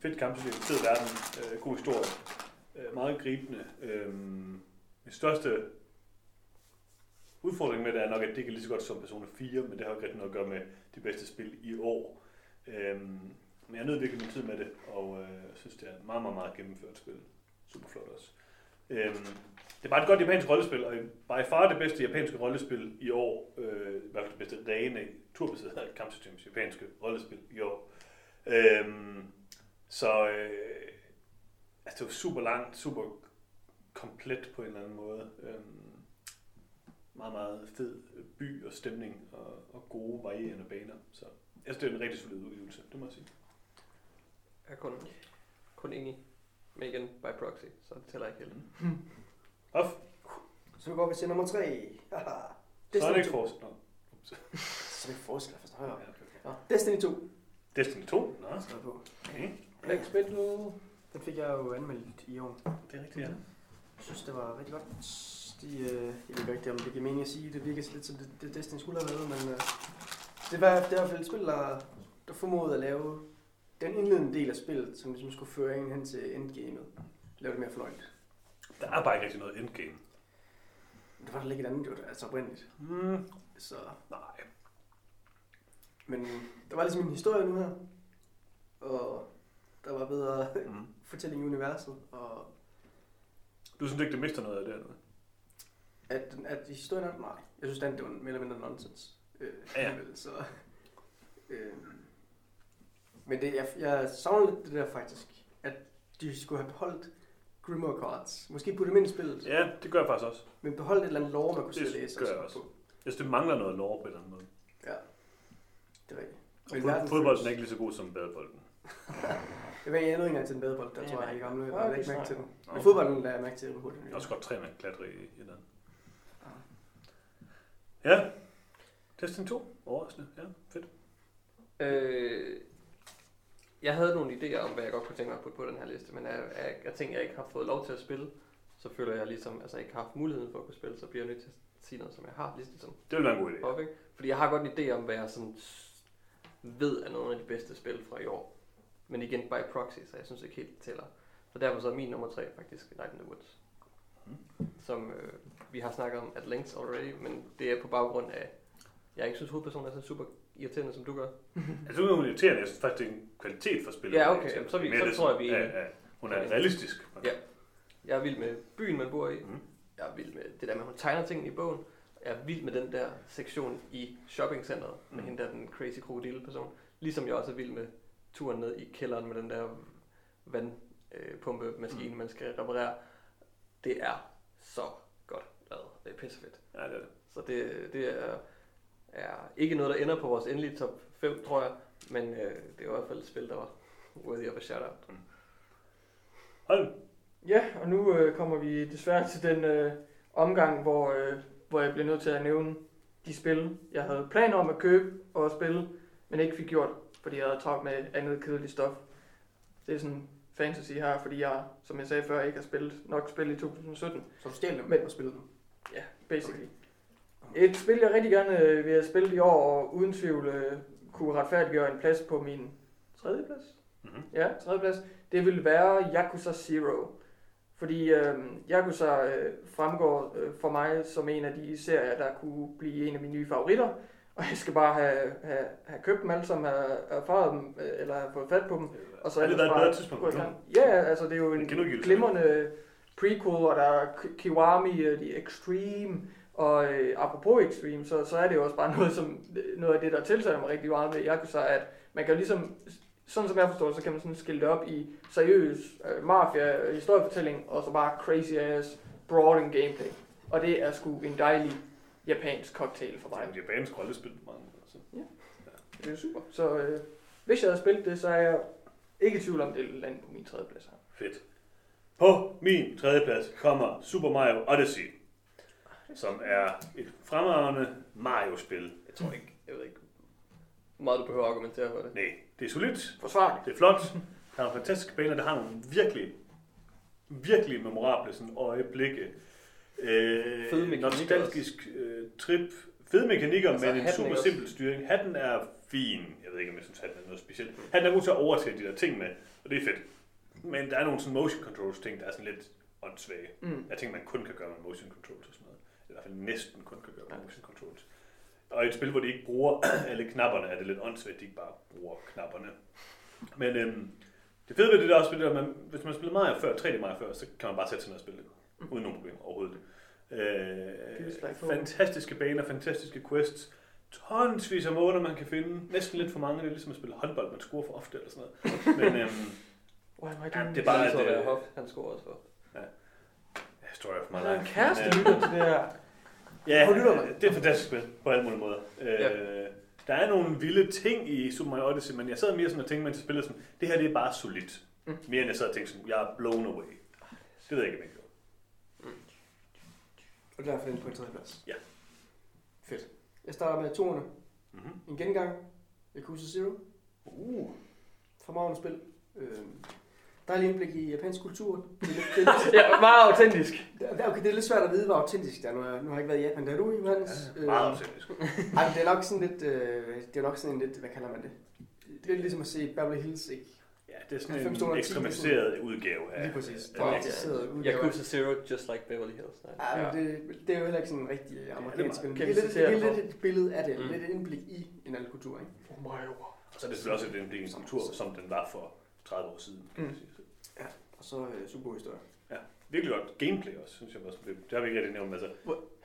Fedt kampsystem, fed verden, øh, god historie, øh, meget gribende. Øh, min største udfordring med det er nok, at det ikke er lige så godt som Persona 4, men det har jo ikke rigtig noget at gøre med de bedste spil i år. Øh, men jeg nød virkelig min tid med det, og øh, synes, det er et meget, meget, meget gennemført spil. Super flot også. Øhm, det er bare et godt japansk rollespil, og by far det bedste japanske rollespil i år. Øh, I hvert fald det bedste rene, turbaserede kampsystems japanske rollespil i år. Øhm, så øh, altså det var super langt, super komplet på en eller anden måde. Øhm, meget, meget fed by og stemning og, og gode, varierende baner. Så jeg synes, det er en rigtig solid udgivelse, det må jeg sige. Jeg er kun, kun enig. Men igen, by proxy, så det tæller ikke helt. [LAUGHS] Off. Så går vi til nummer 3. Haha. Sonic Destiny 2. Force. Nå. [LAUGHS] Så det er forskel for højere. Ja, okay. Nå, Destiny 2. Destiny 2? Nå, jeg på. okay. Black Spit nu. Den fik jeg jo anmeldt i år. Det er rigtigt, ja. Jeg synes, det var rigtig godt. De, øh, jeg ved ikke om det giver mening at sige, det virker lidt som det, det Destiny skulle have været, men øh, det, var, det var i hvert fald et spil, der, der formåede at lave den indledende del af spillet, som ligesom skulle føre en hen til endgamet. lave det mere fornøjeligt. Der er bare ikke rigtig noget endgame. Det var der ikke et andet, jo, altså oprindeligt. Mm, Så, nej. men der var ligesom en historie nu her, og der var bedre Mm. Fortælling i universet, og Du synes ikke, det mister noget af det? Eller? at, at historien er, nej, jeg synes, den, det var mere eller mindre nonsens. Øh, Ja, ja. Så, øh, men det, jeg, jeg savner lidt det der faktisk, at de skulle have beholdt Grimoire Cards. Måske putte dem ind i spillet, Ja, det gør jeg faktisk også. men beholdt et eller andet lore, man kunne Det sidde og læse. gør jeg og også. På. Jeg synes, det mangler noget lore på en eller anden måde. Ja, det er rigtigt. Men Fodbolden er ikke lige så god som badebolden. [LAUGHS] Jeg ved ikke, jeg nåede ikke engang til den badebold, der Ja, tror jeg, i gamle. Jeg lagde ikke mærke til den. Men fodbolden lader jeg mærke til det hurtigt. Jeg også godt træne at klatre i, i den. Ja. Destiny 2. Overraskende. Ja, fedt. Øh, jeg havde nogle idéer om, hvad jeg godt kunne tænke mig at putte på den her liste, men af, af, af ting, jeg ikke har fået lov til at spille, så føler jeg ligesom, altså ikke har haft muligheden for at kunne spille, så bliver jeg nødt til at sige noget, som jeg har, ligesom Det vil være en god idé. op, ikke? Fordi jeg har godt en idé om, hvad jeg sådan ved er nogle af de bedste spil fra i år. Men igen, by proxy, så jeg synes ikke helt, det tæller. Så derfor så er min nummer tre faktisk Night in the Woods. Som øh, vi har snakket om at length already, men det er på baggrund af, jeg ikke synes hovedpersonen er så super irriterende, som du gør. Synes, [LAUGHS] hun er irriterende. Jeg synes faktisk, det er en kvalitet for spillet. Ja, okay. Så er vi- så tror jeg, vi er Ja, ja. Hun er realistisk. Ja. Jeg er vild med byen, man bor i. Mhm. Jeg er vild med det der med, at hun tegner tingene i bogen. Jeg er vild med den der sektion i shoppingcenteret med Mhm. hende der, den crazy krokodille person. Ligesom jeg også er vild med turen ned i kælderen med den der vandpumpemaskine, Mhm. man skal reparere. Det er så godt lavet. Det er pissefedt. Ja, det er det. Så det, det er, er ikke noget, der ender på vores endelige top 5, tror jeg. Men øh, det er i hvert fald et spil, der var worthy of a shout-out. Hold. Ja, og nu øh, kommer vi desværre til den øh, omgang, hvor, øh, hvor jeg bliver nødt til at nævne de spil, jeg havde planer om at købe og at spille, men ikke fik gjort, fordi jeg havde travlt med andet kedeligt stof. Det er sådan fantasy her, fordi jeg, som jeg sagde før, ikke har spillet nok spil i 2017. Så du stjæler dem Men- og spiller dem. Ja, basically. Et spil, jeg rigtig gerne øh, vil have spillet i år, og uden tvivl øh, kunne retfærdiggøre en plads på min tredje plads. Mhm. Ja, tredje plads. Det vil være Yakuza Zero. Fordi øh, Yakuza øh, fremgår øh, for mig som en af de serier, der kunne blive en af mine nye favoritter. Og jeg skal bare have, have, have købt dem alle sammen, have erfaret dem, øh, eller have fået fat på dem. Og så Har det været et bedre tidspunkt. Ja, altså det er jo En glimrende prequel, og der er Ki- Kiwami, øh, The Extreme, og øh, apropos Extreme, så, så er det jo også bare [LAUGHS] noget, som, noget af det, der tiltaler mig rigtig meget med Yakuza, at man kan jo ligesom, sådan som jeg forstår det, så kan man sådan skille det op i seriøs øh, mafia, øh, og så bare crazy ass, broaden gameplay. Og det er sgu en dejlig japansk cocktail for mig. Det er japansk rollespil. mange, Altså. Det er super. Så øh, hvis jeg havde spillet det, så er jeg ikke i tvivl om, det lande på min tredje plads her. Fedt. På min tredje plads kommer Super Mario Odyssey, som er et fremragende Mario-spil. Jeg tror ikke, jeg ved ikke, hvor meget du behøver at argumentere for det. Nej, det er solidt, Forsvarligt. det er flot, der er nogle fantastiske baner, der har nogle virkelig, virkelig memorable sådan, øjeblikke. Øh, nostalgisk øh, trip. Fede mekanikker, Altså, men en super simpel styring. Hatten er fin. Jeg ved ikke, om jeg synes, hatten er noget specielt. Hatten er god til at overtage de der ting med, og det er fedt. Men der er nogle sådan motion controls ting, der er sådan lidt åndssvage. Mm. Jeg tænker, man kun kan gøre med motion controls og sådan noget. I hvert fald næsten kun kan gøre med motion controls. Og i et spil, hvor de ikke bruger [CLEARS THROAT] alle knapperne, er det lidt åndssvagt, at de ikke bare bruger knapperne. Men øhm, det fede ved det der også, der, man, hvis man spiller Mario før, 3D Mario før, så kan man bare sætte sig ned og spille det. Uden nogen problemer overhovedet. Øh, fantastiske baner, fantastiske quests. Tonsvis af måder, man kan finde. Næsten lidt for mange. Det er ligesom at spille håndbold, man scorer for ofte eller sådan noget. Men [LAUGHS] øhm, Why am I Ja, doing det er bare, at, øh, Hoff, han scorer også for. ja, story of my Der er en life. kæreste øh, lytter til det her. Ja, det er et fantastisk spil på alle mulige måder. Ja. Øh, der er nogle vilde ting i Super Mario Odyssey, men jeg sad mere sådan og tænkte, mens jeg spillede sådan, det her det er bare solidt. Mm. Mere end jeg sad og tænkte sådan, jeg er blown away. Det ved jeg ikke, om jeg. Og derfor er den på en tredje plads. Ja. Fedt. Jeg starter med toerne. Mm-hmm. En gengang. Yakuza Zero. Uh. Fremragende spil. Øhm, dejlig indblik i japansk kultur. Det er, lidt, [LAUGHS] det, er lidt, Ja, meget autentisk. det, okay, det er lidt svært at vide, hvor autentisk det er. Nu har jeg, nu har jeg ikke været i Japan. Det er du, Johannes? Ja, meget Øhm, autentisk. [LAUGHS] Ej, det er nok sådan lidt, øh, det er nok sådan en lidt, hvad kalder man det? Det er lidt ligesom at se Beverly Hills, ikke? Ja, det er sådan 90, en 210, ekstremificeret udgave af Lige præcis. er af- opdateret udgave. Yakuza Zero, just like Beverly Hills. Nej. Ja, men det, det er jo heller ikke sådan en rigtig amerikansk. Kan Det er lidt, det er lidt et billede af det, Mm. lidt et indblik i en anden kultur, ikke? Oh my god. Og så er det selvfølgelig også en del af en kultur, som den var for 30 år siden. Mm. sige. Og så øh, super god historie. Virkelig godt gameplay også, synes jeg også. Det det har vi ikke rigtig nævnt, men altså,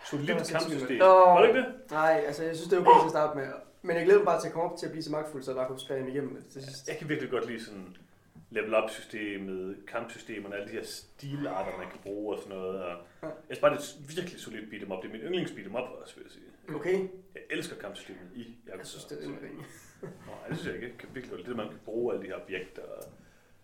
solidt kampsystem. godt. Var det ikke det? Nej, altså jeg synes, det er okay til at starte med. Men jeg glæder mig bare til at komme op til at blive så magtfuld, så der kunne spære igennem det til sidst. Jeg kan virkelig godt lide sådan level up systemet, kampsystemerne, alle de her stilarter, man kan bruge og sådan noget. Og Ja. jeg synes bare, det er virkelig solidt beat 'em up. Det er min yndlings beat 'em up også, vil jeg sige. Okay, Jeg elsker kampsystemet i Yakuza. jeg synes, det er en. Nå, det synes jeg ikke. Jeg kan virkelig godt lide det, man kan bruge alle de her objekter.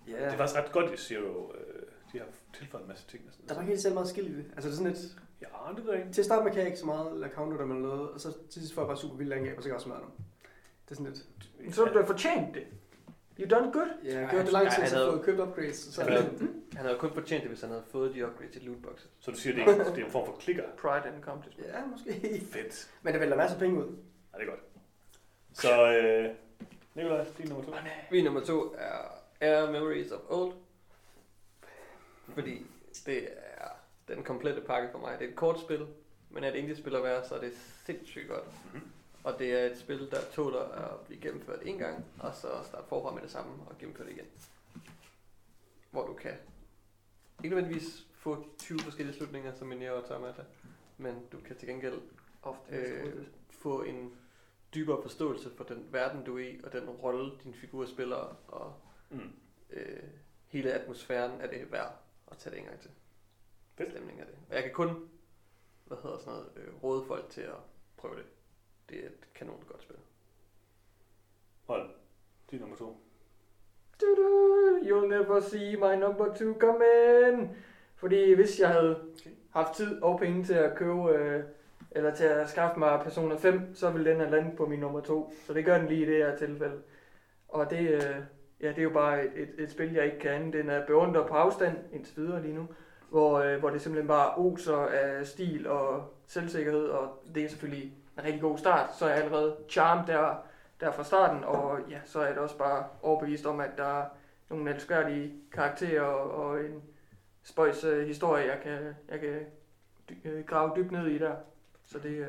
Ja, Det er faktisk ret godt i Zero. øh, De har tilføjet en masse ting. sådan der var ikke helt selv meget skill i det. Altså det er sådan lidt, Ja, det ved jeg ikke. til at starte med kan jeg ikke så meget lade counter dem eller noget, og så til sidst får jeg bare super vildt angreb, og så kan jeg også smadre dem. Det er sådan lidt, Så du har fortjent det. You done good. ja, jeg har lang tid, han så havde- fået købt upgrades, så Han havde, han havde kun fortjent det, hvis han havde fået de upgrades til lootboxes. Så du siger, det er, det er en form for klikker? Pride and accomplishment. ja, måske. Fedt. Men det vælter masser af penge ud. Ja, det er godt. Så, øh, Nikolaj, din nummer to. Min nummer to er Air Memories of Old. Fordi det er den komplette pakke for mig. Det er et kort spil, men er det indie-spil at være, så er det sindssygt godt. Mhm. Og det er et spil, der tåler at blive gennemført en gang, og så starte forfra med det samme og gennemføre det igen. Hvor du kan ikke nødvendigvis få 20 forskellige slutninger, som en Nier Automata, men du kan til gengæld Ofte. øh, få en dybere forståelse for den verden, du er i, og den rolle, din figur spiller, og Mm. øh, hele atmosfæren er det værd at tage det en gang til. Fedt. Stemningen af det. Og jeg kan kun, hvad hedder sådan noget, øh, råde folk til at prøve det. Det er et kanon godt spil. Hold, din nummer to. Du-du, You'll never see my number two come in. Fordi hvis jeg havde Okay. haft tid og penge til at købe, øh, eller til at skaffe mig Persona 5, så ville den have landet på min nummer to. Så det gør den lige i det her tilfælde. Og det, øh, ja, det er jo bare et, et, et spil, jeg ikke kan andet end at beundre på afstand indtil videre lige nu. Hvor, øh, hvor det simpelthen bare oser af øh, stil og selvsikkerhed, og det er selvfølgelig en rigtig god start. Så er jeg allerede charmed der, der fra starten, og ja, så er jeg også bare overbevist om, at der er nogle elskværdige karakterer og, og en spøjs øh, historie, jeg kan, jeg kan dy- øh, grave dybt ned i der. Så det, øh,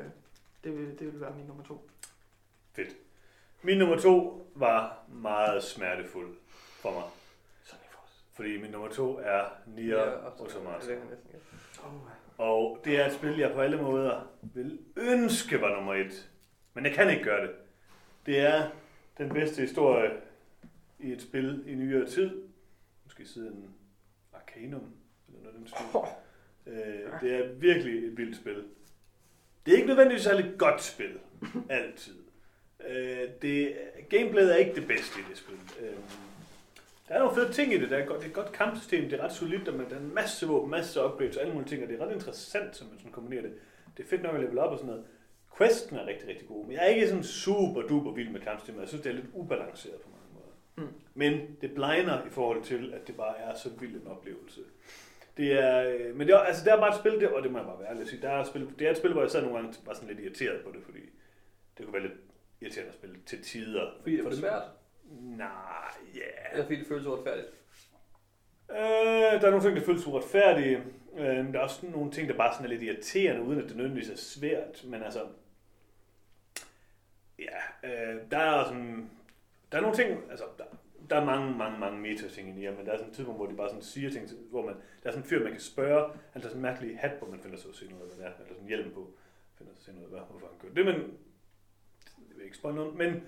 det, vil, det vil være min nummer to. Min nummer to var meget smertefuld for mig. Fordi min nummer to er Nier Automata. Næsten gætte. Og det er et spil, jeg på alle måder vil ønske var nummer et. Men jeg kan ikke gøre det. Det er den bedste historie i et spil i nyere tid. Måske siden Arcanum. Eller noget den stil. Øh, det er virkelig et vildt spil. Det er ikke nødvendigvis et godt spil. [LAUGHS] Altid. Øh, det, gameplayet er ikke det bedste i det spil. Øh, der er nogle fede ting i det. Der er, godt, det er et godt kampsystem. Det er ret solidt, og man- der er en masse våben, masse upgrades og alle mulige ting. Og det er ret interessant, som man sådan kombinerer det. Det er fedt nok at level op og sådan noget. Questen er rigtig, rigtig god. Men jeg er ikke sådan super duper vild med kampsystemet. Jeg synes, det er lidt ubalanceret på mange måder. Mm. Men det blinder i forhold til, at det bare er så vild en oplevelse. Det er, øh, men det er, altså, det er bare et spil, det, og det må jeg bare være ærlig sige. Der er et spil, det er et spil, hvor jeg sad nogle gange var sådan lidt irriteret på det, fordi det kunne være lidt irriterende at spille til tider. Fordi det var For- svært, Nej, ja. eller fordi det føles uretfærdigt. Øh, der er nogle ting, der føles uretfærdige. Øh, der er også nogle ting, der bare sådan er lidt irriterende, uden at det nødvendigvis er svært. Men altså, ja, øh, der er sådan, der er nogle ting, altså, der, der er mange, mange, mange meta-ting i men der er sådan et tidspunkt, hvor de bare sådan siger ting, hvor man, der er sådan en fyr, man kan spørge, han tager sådan en mærkelig hat på, man finder sig at se noget, hvad det er, eller sådan en hjelm på, finder sig at se noget, af, hvad, hvorfor han gør det, men vil ikke spørge noget, men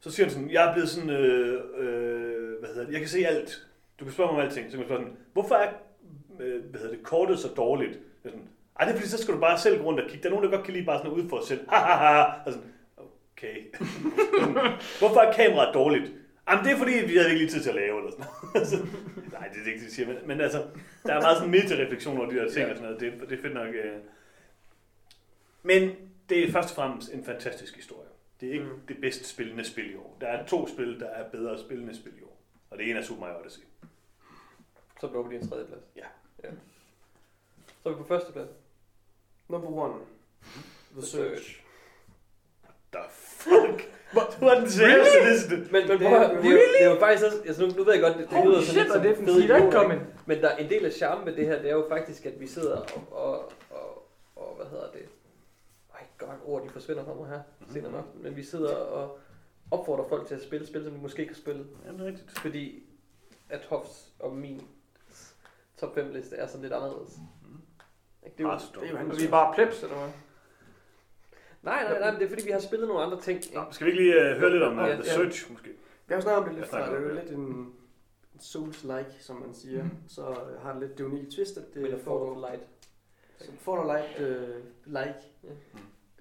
så siger han sådan, jeg er blevet sådan, øh, øh, hvad hedder det, jeg kan se alt, du kan spørge mig om alting, så kan man spørge sådan, hvorfor er øh, hvad hedder det, kortet så dårligt? Er sådan, Ej, det er fordi, så skal du bare selv gå rundt og kigge. Der er nogen, der godt kan lide bare sådan at udfordre sig selv. Ha, ha, ha. Og sådan, okay. [LAUGHS] hvorfor er kameraet dårligt? Jamen, det er fordi, vi havde ikke lige tid til at lave, eller sådan noget. [LAUGHS] Så, Nej, det er ikke det, de siger, men, men altså, der er meget sådan meta-refleksion over de der ting og sådan noget. Det, det er fedt nok. Øh. Men det er først og fremmest en fantastisk historie. Det er ikke Mm. det bedst spillende spil i år. Der er to spil, der er bedre spillende spil i år. Og det ene er Super Mario Odyssey. Så blev det en tredje plads. Ja. ja. Så er vi på første plads. Number one. The Search. The fuck? [LAUGHS] Du var den særeste liste. Men, men Det- prøv, at høre, er jo, det er jo faktisk også, altså nu, nu ved jeg godt, det, det Holy lyder sådan shit, lidt og som det er ikke ikke? Men der er en del af charmen ved det her, det er jo faktisk, at vi sidder og, og, og, og hvad hedder det? Godt ord, de forsvinder fra mig her senere om aftenen. Men vi sidder og opfordrer folk til at spille spil, som de måske ikke har spillet. Ja, det er rigtigt. Fordi at Hofs og min top 5 liste er sådan lidt anderledes. Ikke? Det er jo, Bare det er jo Og vi er bare plebs, eller hvad? nej, nej, nej, men det er fordi, vi har spillet nogle andre ting. Ikke? Nå, skal vi ikke lige uh, høre lidt om Ja, The ja. Search, måske? Vi har jo snakket om det lidt før. Det er jo lidt en Souls-like, som man siger. Mhm. Så øh, har det lidt det unikke twist, at det får Fall of Light. som får dig light, øh, like. Ja.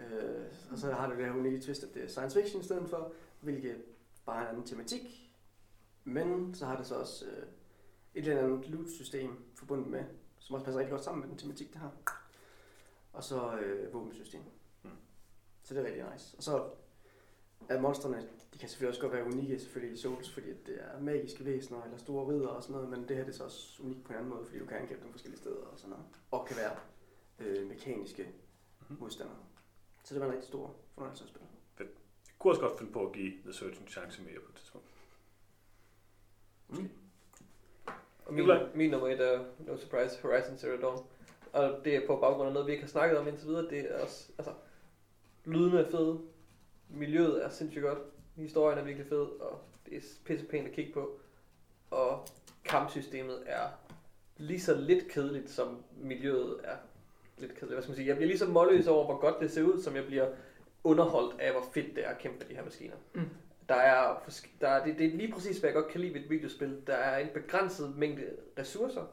Øh, og så har det det her unikke twist, at det er science fiction i stedet for, hvilket bare er en anden tematik. Men så har det så også øh, et eller andet loot-system forbundet med, som også passer rigtig godt sammen med den tematik, det har. Og så øh, våbensystem. Mm. Så det er rigtig nice. Og så er monstrene, de kan selvfølgelig også godt være unikke selvfølgelig i Souls, fordi det er magiske væsener eller store ridder og sådan noget, men det her det er så også unikt på en anden måde, fordi du kan angribe dem forskellige steder og sådan noget. Og kan være øh, mekaniske Mhm. modstandere. Så det var en rigtig stor fornøjelse at spille. Jeg kunne også godt finde på at give The Search en chance mere på et tidspunkt. Og min, min nummer et er, no surprise, Horizon Zero Dawn. Og det er på baggrund af noget, vi ikke har snakket om indtil videre. Det er også, altså, lyden er fed, miljøet er sindssygt godt, historien er virkelig fed, og det er pisse pænt at kigge på. Og kampsystemet er lige så lidt kedeligt, som miljøet er lidt kedeligt. Hvad skal man sige? Jeg bliver lige så målløs over, hvor godt det ser ud, som jeg bliver underholdt af, hvor fedt det er at kæmpe med de her maskiner. Mm. Der er, der er det, det er lige præcis, hvad jeg godt kan lide ved et videospil. Der er en begrænset mængde ressourcer,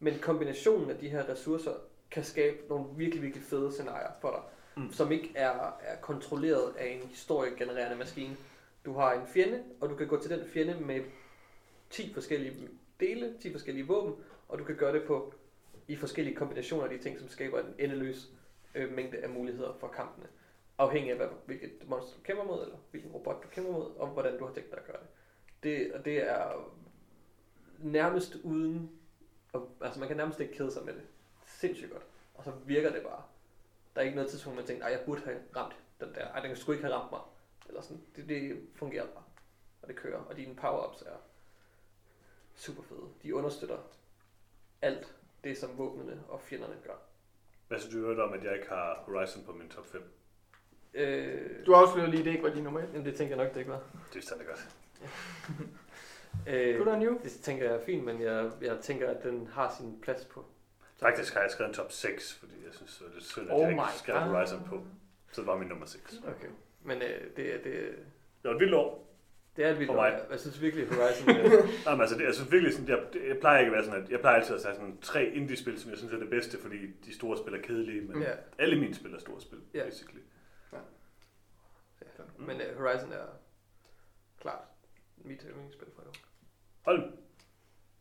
men kombinationen af de her ressourcer kan skabe nogle virkelig, virkelig fede scenarier for dig, mm. som ikke er, er kontrolleret af en historiegenererende maskine. Du har en fjende, og du kan gå til den fjende med 10 forskellige dele, 10 forskellige våben, og du kan gøre det på i forskellige kombinationer af de ting, som skaber en endeløs øh, mængde af muligheder for kampene. Afhængig af, hvad, hvilket monster du kæmper mod, eller hvilken robot du kæmper mod, og hvordan du har tænkt dig at gøre det. Det, og det er nærmest uden, og, altså man kan nærmest ikke kede sig med det. Sindssygt godt. Og så virker det bare. Der er ikke noget tidspunkt, man tænker, at jeg burde have ramt den der. Ej, den skulle ikke have ramt mig. Eller sådan. Det, det fungerer bare. Og det kører. Og dine power-ups er super fede. De understøtter alt det, som våbnene og fjenderne gør. Hvad synes du hørte om, at jeg ikke har Horizon på min top 5? Øh, Du afslørede lige, det ikke var din nummer 1. Jamen, det tænker jeg nok, det ikke var. Det jeg da godt. [LAUGHS] Øh, Good on you. det tænker jeg er fint, men jeg, jeg tænker, at den har sin plads på. Faktisk har jeg skrevet en top 6, fordi jeg synes, det er lidt synd, at Oh jeg ikke skrev. Horizon på. Så det var min nummer 6. Okay. Men øh, det, det, Det var et vildt år. Det er et vildt For mig. Jeg synes virkelig, Horizon... [LAUGHS] Øh, Nej, men altså, det, jeg synes virkelig, sådan, jeg, jeg plejer ikke at være sådan, at jeg plejer altid at have sådan tre indie-spil, som jeg synes er det bedste, fordi de store spil er kedelige, men ja, alle mine spil er store spil, Ja. basically. ja. Men øh, Horizon er klart mit yndlingsspil for i år. Hold.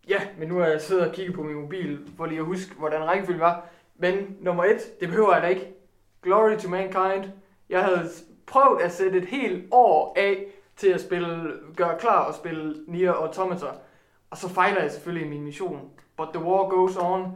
Ja, men nu har jeg siddet og kigget på min mobil, for lige at huske, hvordan rækkefølgen var. Men nummer et, det behøver jeg da ikke. Glory to Mankind. Jeg havde prøvet at sætte et helt år af til at spille, gøre klar og spille Nier Automata. Og så fejler jeg selvfølgelig i min mission. But the war goes on.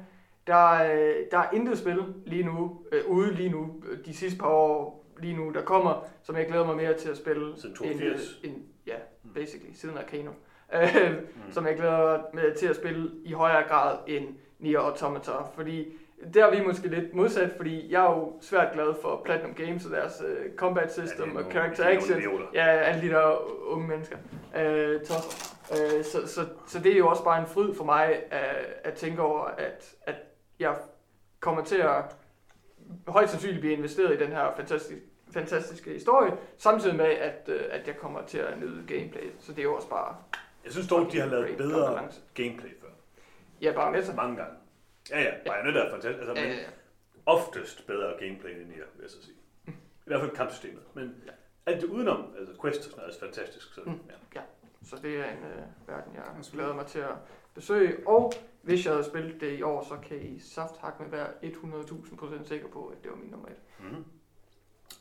Der, øh, der er intet spil lige nu, øh, ude lige nu, øh, de sidste par år lige nu, der kommer, som jeg glæder mig mere til at spille. Siden end, 82. øh, end, ja, basically, siden Arcano. Mm. [LAUGHS] som jeg glæder mig til at spille i højere grad end Nier Automata, fordi der er vi måske lidt modsat, fordi jeg er jo svært glad for Platinum Games og deres uh, combat system Ja, og character er action. Ja, alle de der unge mennesker. Uh, tosser. Uh, så, så, så det er jo også bare en fryd for mig at, at tænke over, at, at jeg kommer til at højst sandsynligt blive investeret i den her fantastiske, fantastiske historie, samtidig med, at, uh, at jeg kommer til at nyde gameplay. Så det er jo også bare Jeg synes dog, de har lavet bedre gameplay før. Ja, bare med sig. Mange gange. Ja, ja, Bayonetta er fantastisk. Altså, Ja, men ja, ja. oftest bedre gameplay end Nier, vil jeg så sige. I hvert fald kampsystemet. Men alt det udenom, altså quest og sådan noget, er fantastisk. Så, Mm. ja. Så det er en øh, verden, jeg glæder mig til at besøge. Og hvis jeg havde spillet det i år, så kan I safthak med være 100.000% sikker på, at det var min nummer 1. Mm-hmm.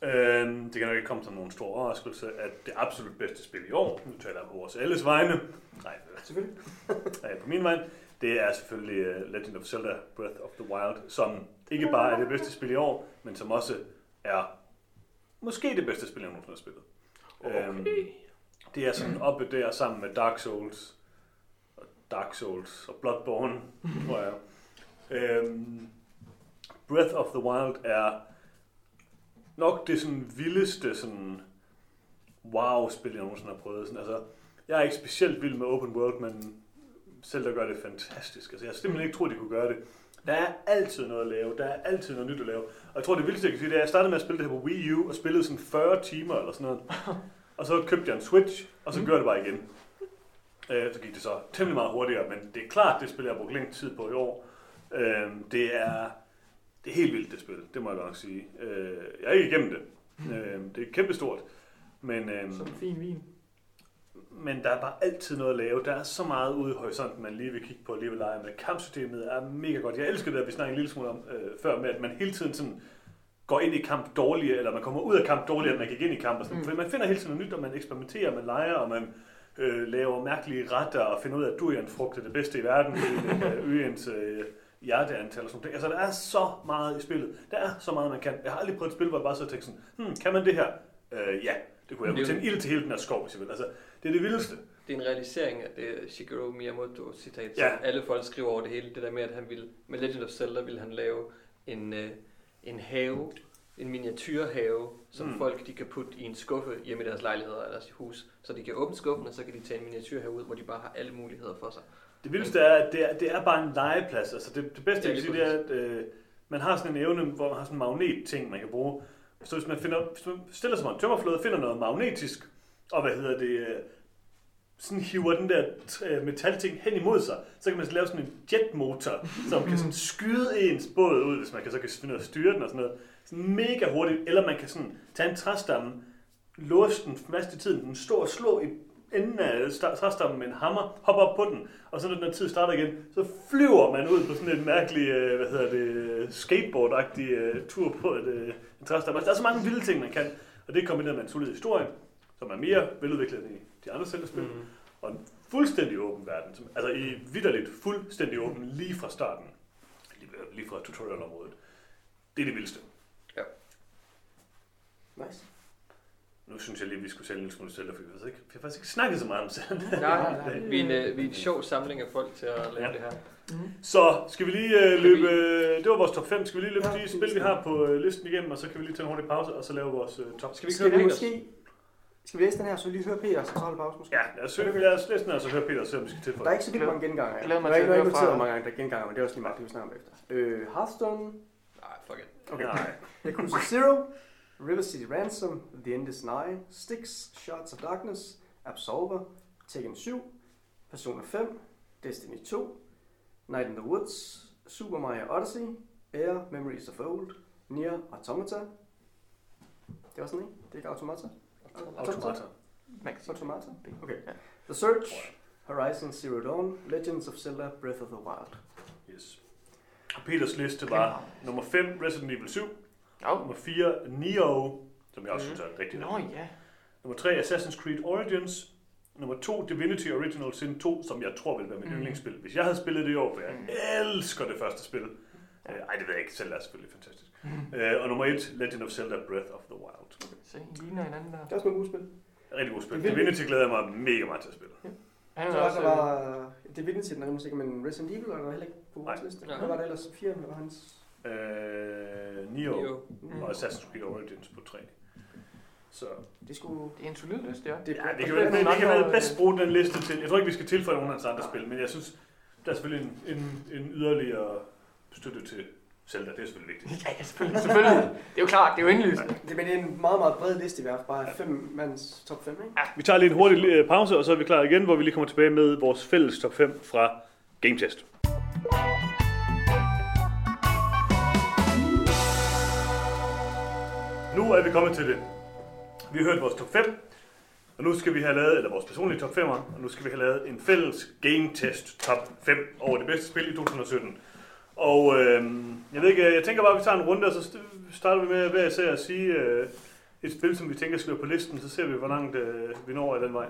Øhm, det kan nok ikke komme som nogen stor overraskelse, at det absolut bedste spil i år, nu taler jeg på vores alles vegne, nej, Selvfølgelig. [LAUGHS] nej på min vegne, det er selvfølgelig uh, Legend of Zelda Breath of the Wild, som ikke bare er det bedste spil i år, men som også er måske det bedste spil, jeg nogensinde har spillet. Øhm, Det er sådan oppe der sammen med Dark Souls, og Dark Souls og Bloodborne, [LAUGHS] tror jeg. Øhm, Breath of the Wild er nok det sådan vildeste sådan wow-spil, jeg nogensinde har prøvet. Sådan, altså, jeg er ikke specielt vild med open world, men selv der gør det fantastisk. Altså, jeg har simpelthen ikke troet, de kunne gøre det. Der er altid noget at lave. Der er altid noget nyt at lave. Og jeg tror, det vildeste, jeg kan sige, det er, at jeg startede med at spille det her på Wii U, og spillede sådan 40 timer eller sådan noget. Og så købte jeg en Switch, og så gjorde jeg det bare igen. Øh, så gik det så temmelig meget hurtigere, men det er klart, det spil, jeg har brugt længst tid på i år. Øh, det er det er helt vildt, det spil. Det må jeg godt nok sige. Øh, jeg er ikke igennem det. Øh, det er kæmpestort. Men, øh, Som en fin vin. Men der er bare altid noget at lave. Der er så meget ude i horisonten, man lige vil kigge på lige vil lege med. Kampsystemet er mega godt. Jeg elsker det, at vi snakker en lille smule om øh, før, med at man hele tiden sådan går ind i kamp dårligere, eller man kommer ud af kamp dårligere, end man gik ind i kamp. Og sådan. Mm. Fordi man finder hele tiden noget nyt, og man eksperimenterer, man leger, og man øh, laver mærkelige retter, og finder ud af, at durianfrugt er det bedste i verden, fordi det øge ens øh, hjerteantal og sådan noget. Altså, der er så meget i spillet. Der er så meget, man kan. Jeg har aldrig prøvet et spil, hvor jeg bare så tænkte sådan, hmm, kan man det her? Øh, ja, det kunne jeg. Kunne tænde ild til hele den her skov, hvis jeg vil. Altså, det er det vildeste. Det er en realisering af det Shigeru Miyamoto citat, Ja. som alle folk skriver over det hele. Det der med, at han ville, med Legend of Zelda ville han lave en, øh, en have, en miniatyrhave, som Mm. folk de kan putte i en skuffe hjemme i deres lejligheder eller deres hus. Så de kan åbne skuffen, og så kan de tage en miniatyrhave ud, hvor de bare har alle muligheder for sig. Det vildeste er, at det er, det er bare en legeplads. Altså det, det bedste, Ja, jeg kan sige, det er, at øh, man har sådan en evne, hvor man har sådan en magnet-ting, man kan bruge. Så hvis man, finder, hvis man stiller sig på en tømmerflåde, finder noget magnetisk, og hvad hedder det, øh, sådan hiver den der øh, metalting hen imod sig, så kan man så lave sådan en jetmotor, som kan sådan skyde ens båd ud, hvis man kan, så kan finde ud af at styre den og sådan noget. Sådan mega hurtigt. Eller man kan sådan tage en træstamme, låse den fast i tiden, den står og slå i enden af sta- træstammen med en hammer, hoppe op på den, og så når den her tid starter igen, så flyver man ud på sådan en mærkelig, øh, hvad hedder det, skateboard-agtig øh, tur på et, øh, en træstamme. Altså, der er så mange vilde ting, man kan, og det kombineret med en solid historie, som er mere veludviklet end i de andre Zelda-spil, mm. og en fuldstændig åben verden, som, altså i vidderligt fuldstændig åben lige fra starten, lige, lige fra tutorial-området. Det er det vildeste. Nice. Nu synes jeg lige, at vi skulle sælge en lille smule Zelda, for vi har faktisk ikke, vi har faktisk ikke snakket så meget om Zelda. Nej, [LAUGHS] vi er en, øh, vi er en sjov samling af folk til at lave Ja. det her. Så skal vi lige øh, løbe, øh, det var vores top 5, skal vi lige løbe Ja, de spil, vi har på øh, listen igennem, og så kan vi lige tage en hurtig pause, og så lave vores øh, top. Skal vi Skal ikke vi høre måske... Skal vi læse den her, så lige høre Peter, så holde pause måske? Ja, lad os, høre, lad os læse den, og så høre Peter, og se om vi skal Der er tilføje. ikke så vildt mange genganger. Glæder Jeg mig har til ikke at høre fra- hvor mange gange der er genganger, men det er også lige meget, det vi snakker om efter. Øh, Hearthstone, Nej, fuck it. Okay. Nej. Yakuza Zero, River City Ransom, The End is Nigh, Styx, Shards of Darkness, Absolver, Tekken 7, Persona 5, Destiny 2, Night in the Woods, Super Mario Odyssey, Air, Memories of Old, Nier Automata. Det var sådan en? Det er ikke Automata? Automata. Max. Automata? Okay. Ja. The Search, Horizon Zero Dawn, Legends of Zelda, Breath of the Wild. Yes. Og Peters liste var nummer 5, Resident Evil 7, Jo. nummer 4, Neo, som jeg også Mhm. synes er rigtig Nå ja. Nummer 3, Assassin's Creed Origins. Nummer 2, Divinity Original Sin 2, som jeg tror vil være mit Mhm. yndlingsspil. Hvis jeg havde spillet det i år, for jeg Mhm. elsker det første spil. Ja. Øh, Ej, det ved jeg ikke. Zelda er selvfølgelig fantastisk. Øh, og nummer 1, Legend of Zelda Breath of the Wild. Så I ligner hinanden der. Det er også nogle gode spil. Rigtig god spil. Det Divinity glæder jeg mig mega meget til at spille. Han Så var også... der var Divinity, den er rimelig sikker, men Resident Evil var der heller ikke på vores liste. Hvad var der ellers? Fire, hvad var hans? Øh, Neo, Jo. Mm. og Assassin's Creed Origins på 3. Så Det skulle... Det er en solid liste, ja. Det, ja, vi kan, er vel, nogle vi kan vel bedst bruge den liste til. Jeg tror ikke, vi skal tilføje nogle af hans andre spil, men jeg synes, der er selvfølgelig en, en, en yderligere støtte til Zelda. Det er selvfølgelig vigtigt. Ja, ja, selvfølgelig. selvfølgelig. Det er jo klart, det er jo indlysende. det, men det er en meget, meget bred liste, vi har haft. Bare fem mands top 5, ikke? Vi tager lige en hurtig øh, pause, og så er vi klar igen, hvor vi lige kommer tilbage med vores fælles top 5 fra Game Test. Nu er vi kommet til det. Vi har hørt vores top 5, og nu skal vi have lavet, eller vores personlige top 5'er, og nu skal vi have lavet en fælles Game Test top 5 over det bedste spil i 2017. Og øh, jeg ved ikke, jeg tænker bare, at vi tager en runde, og så st- starter vi med hver især at sige øh, et spil, som vi tænker skal være på listen, så ser vi, hvor langt øh, vi når af den vej.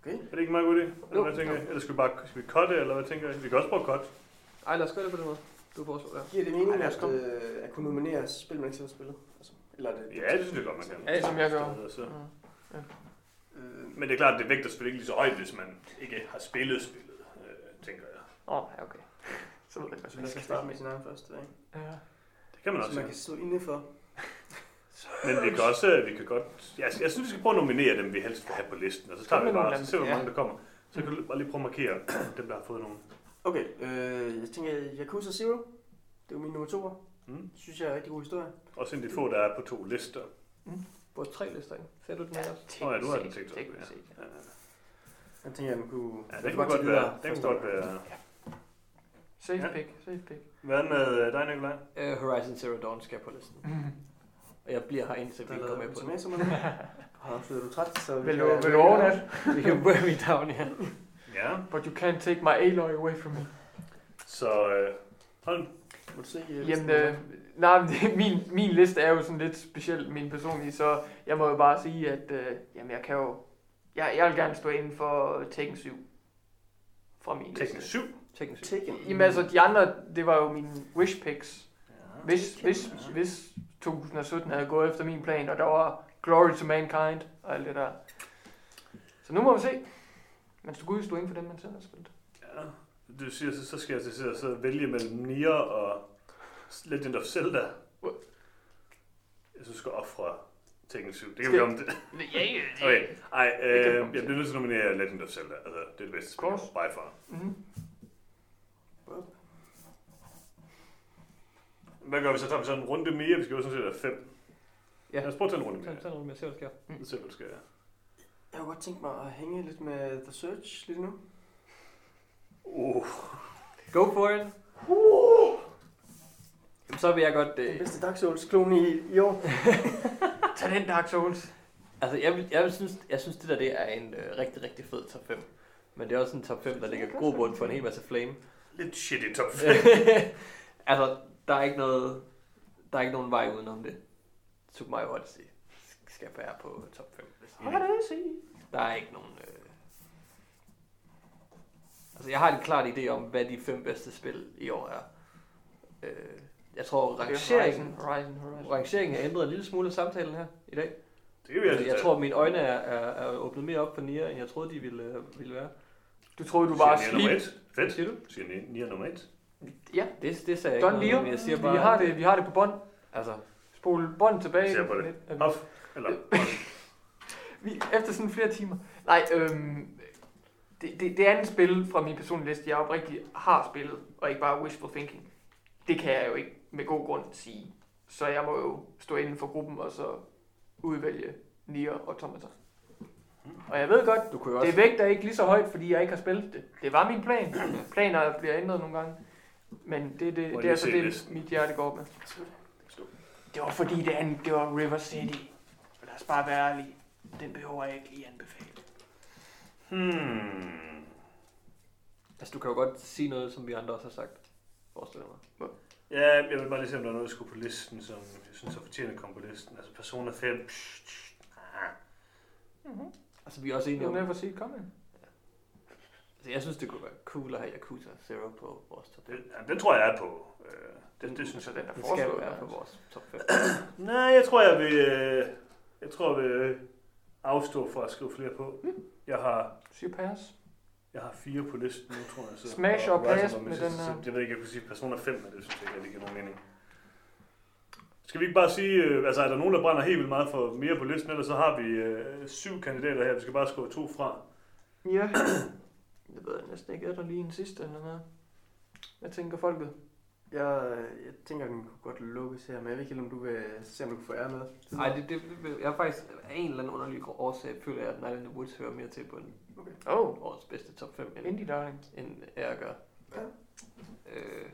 Okay. Er det ikke en meget god idé? Eller hvad tænker I? Eller skal vi bare skal vi cutte, eller hvad tænker I? Vi kan også prøve at cut. Ej, lad os gøre det på den måde. Du foreslår det. Giver det mening Ej, at, øh, at kunne nominere spil, man ikke selv har spillet? Altså, eller er det, Ja, det synes jeg godt, man kan. Ja, som jeg gør. Så, Øh, Men det er klart, at det vægter selvfølgelig ikke lige så højt, hvis man ikke har spillet spillet, øh, tænker jeg. Åh, oh, ja, okay. [LAUGHS] Så ved jeg godt, så man skal starte med sin egen første, ikke? Ja. Det kan man Så også. man kan stå inde for. Men vi kan også, øh, vi kan godt, jeg, jeg synes, vi skal prøve at nominere dem, vi helst vil have på listen, og så tager vi bare, så ser vi, hvor mange der kommer. Så kan du bare lige prøve at markere [CLEARS THROAT] dem, der har fået nogle. Okay, øh, jeg tænker Yakuza Zero. Det er jo min nummer to. Mm. Synes jeg er en rigtig god historie. Også en de få, der er på to lister. Både tre lister, ikke? Ser du den her også? Nå ja, du har den tænkt set, ja. Jeg tænker, at man kunne... Ja, det kunne godt være. Det kunne godt være. Safe Ja. pick, safe pick. Hvad med øh, dig, Nikolaj? Uh, Horizon Zero Dawn skal på listen. Og jeg bliver her indtil vi er går med på det. Og afslører du træt, så... Vil kan du, jeg- vil du overnat? [LAUGHS] Vi kan wear me down, ja. Ja, But you can't take my Aloy away from me. så øh, hold Må du se... øh, Jamen, listen, øh, nej, men det, min, min liste er jo sådan lidt speciel, min personlige, så jeg må jo bare sige, at øh, jamen, jeg kan jo... Jeg, jeg vil gerne stå inden for Tekken 7 fra min Tekken liste. 7. Teknisk. Tekken. Jamen altså, de andre, det var jo mine wish picks. Ja. Hvis, hvis, hvis 2017 havde gået efter min plan, og der var Glory to Mankind og alt det der. Så nu må vi se. Men du kunne jo stå inden for dem, man selv har spillet. Ja, du siger, så, så skal jeg til og sidde og vælge mellem Nier og Legend of Zelda. Jeg synes, du skal ofre Tekken 7. Det kan vi Skal- komme til. Ja, ja, Okay, ej, Det øh, jeg bliver nødt til at nominere Legend of Zelda. Altså, det er det bedste spil, Course. by far. Mm-hmm. Hvad gør vi så? Tager vi så en runde mere? Vi skal jo sådan set have fem. Ja. Lad os prøve at tage en runde mere. så noget med, se hvad der sker. Det ser, hvad du skal. Jeg kunne godt tænke mig at hænge lidt med The Search lige nu. Uh, Go for it. Jamen, så vil jeg godt... Den Øh, bedste Dark Souls-klon i, i år. [LAUGHS] Tag den Dark Souls. altså, jeg, vil, jeg, vil synes, jeg synes, det der det er en øh, rigtig, rigtig fed top 5. Men det er også en top 5, der ligger god bund for en hel masse flame. lidt shit i top 5. [LAUGHS] altså, der er ikke noget... Der er ikke nogen vej udenom det. Super Mario Odyssey skal være på top 5. Der er ikke nogen... Øh... Altså, jeg har en klart idé om, hvad de fem bedste spil i år er. Øh, jeg tror, rangeringen, Horizon, Horizon, Horizon. rangeringen er ændret en lille smule af samtalen her i dag. Det kan vi Altså, jeg tror, mine øjne er, er, er åbnet mere op for Nier, end jeg troede, de ville, øh, ville være. Du troede, du var. 1. Fedt. Siger du? Siger Nier- nummer 1. Ja, Det, det sagde jeg Don ikke Leo. noget, jeg siger bare... Vi har det, vi har det på bånd. Altså, Spol bånd tilbage. Ser på det. Lidt. Øhm, Off. Eller [LAUGHS] Vi, efter sådan flere timer. Nej, øhm, det, det, det andet spil fra min personlige liste, jeg oprigtigt har spillet, og ikke bare wishful thinking, det kan jeg jo ikke med god grund sige. Så jeg må jo stå inden for gruppen og så udvælge Nier og Tomata. Og jeg ved godt, du kunne jo det også... vægter ikke lige så højt, fordi jeg ikke har spillet det. Det var min plan. [CLEARS THROAT] Planer bliver ændret nogle gange. Men det, det, det er altså det, listen? mit hjerte går med. Det var fordi, det, andet, det var River City. Og lad os bare være ærlige. Den behøver jeg ikke lige anbefale. Hmm. Altså, du kan jo godt sige noget, som vi andre også har sagt. Forestiller mig. Ja, jeg vil bare lige se, om der er noget, der skulle på listen, som jeg synes er fortjent at komme på listen. Altså Persona 5. Psh, psh, ah. Mm-hmm. Altså, vi er også enige om... never see it coming. Altså, jeg synes, det kunne være cool at have Yakuza Zero på vores top 5. Det, ja, den tror jeg er på. Øh, det, det synes jeg. den er Den skal foreslået. være på vores top 5. [CLEARS THROAT] Nej, jeg tror, jeg vil, øh, jeg tror, jeg vil øh, afstå fra at skrive flere på. Jeg har, Syv pass. jeg har fire på listen nu, tror jeg. Så, Smash og pass med Resistance, den her. så Jeg ved ikke, jeg kunne sige Persona 5, men det synes jeg ikke rigtig giver nogen mening. Skal vi ikke bare sige, øh, altså er der nogen, der brænder helt vildt meget for mere på listen, eller så har vi øh, syv kandidater her, vi skal bare skrive to fra. Ja. [CLEARS THROAT] Jeg ved næsten ikke, er der lige en sidste eller noget. Hvad tænker folket? Jeg, jeg tænker, den kunne godt lukkes her, men jeg ved ikke helt, om du vil se, om du kan få ære med. Nej, det, det, jeg har faktisk af en eller anden underlig årsag føler jeg, at Night in the Woods hører mere til på en Oh, årets bedste top 5, end, Indie Darling. end jeg gør. Ja. Øh,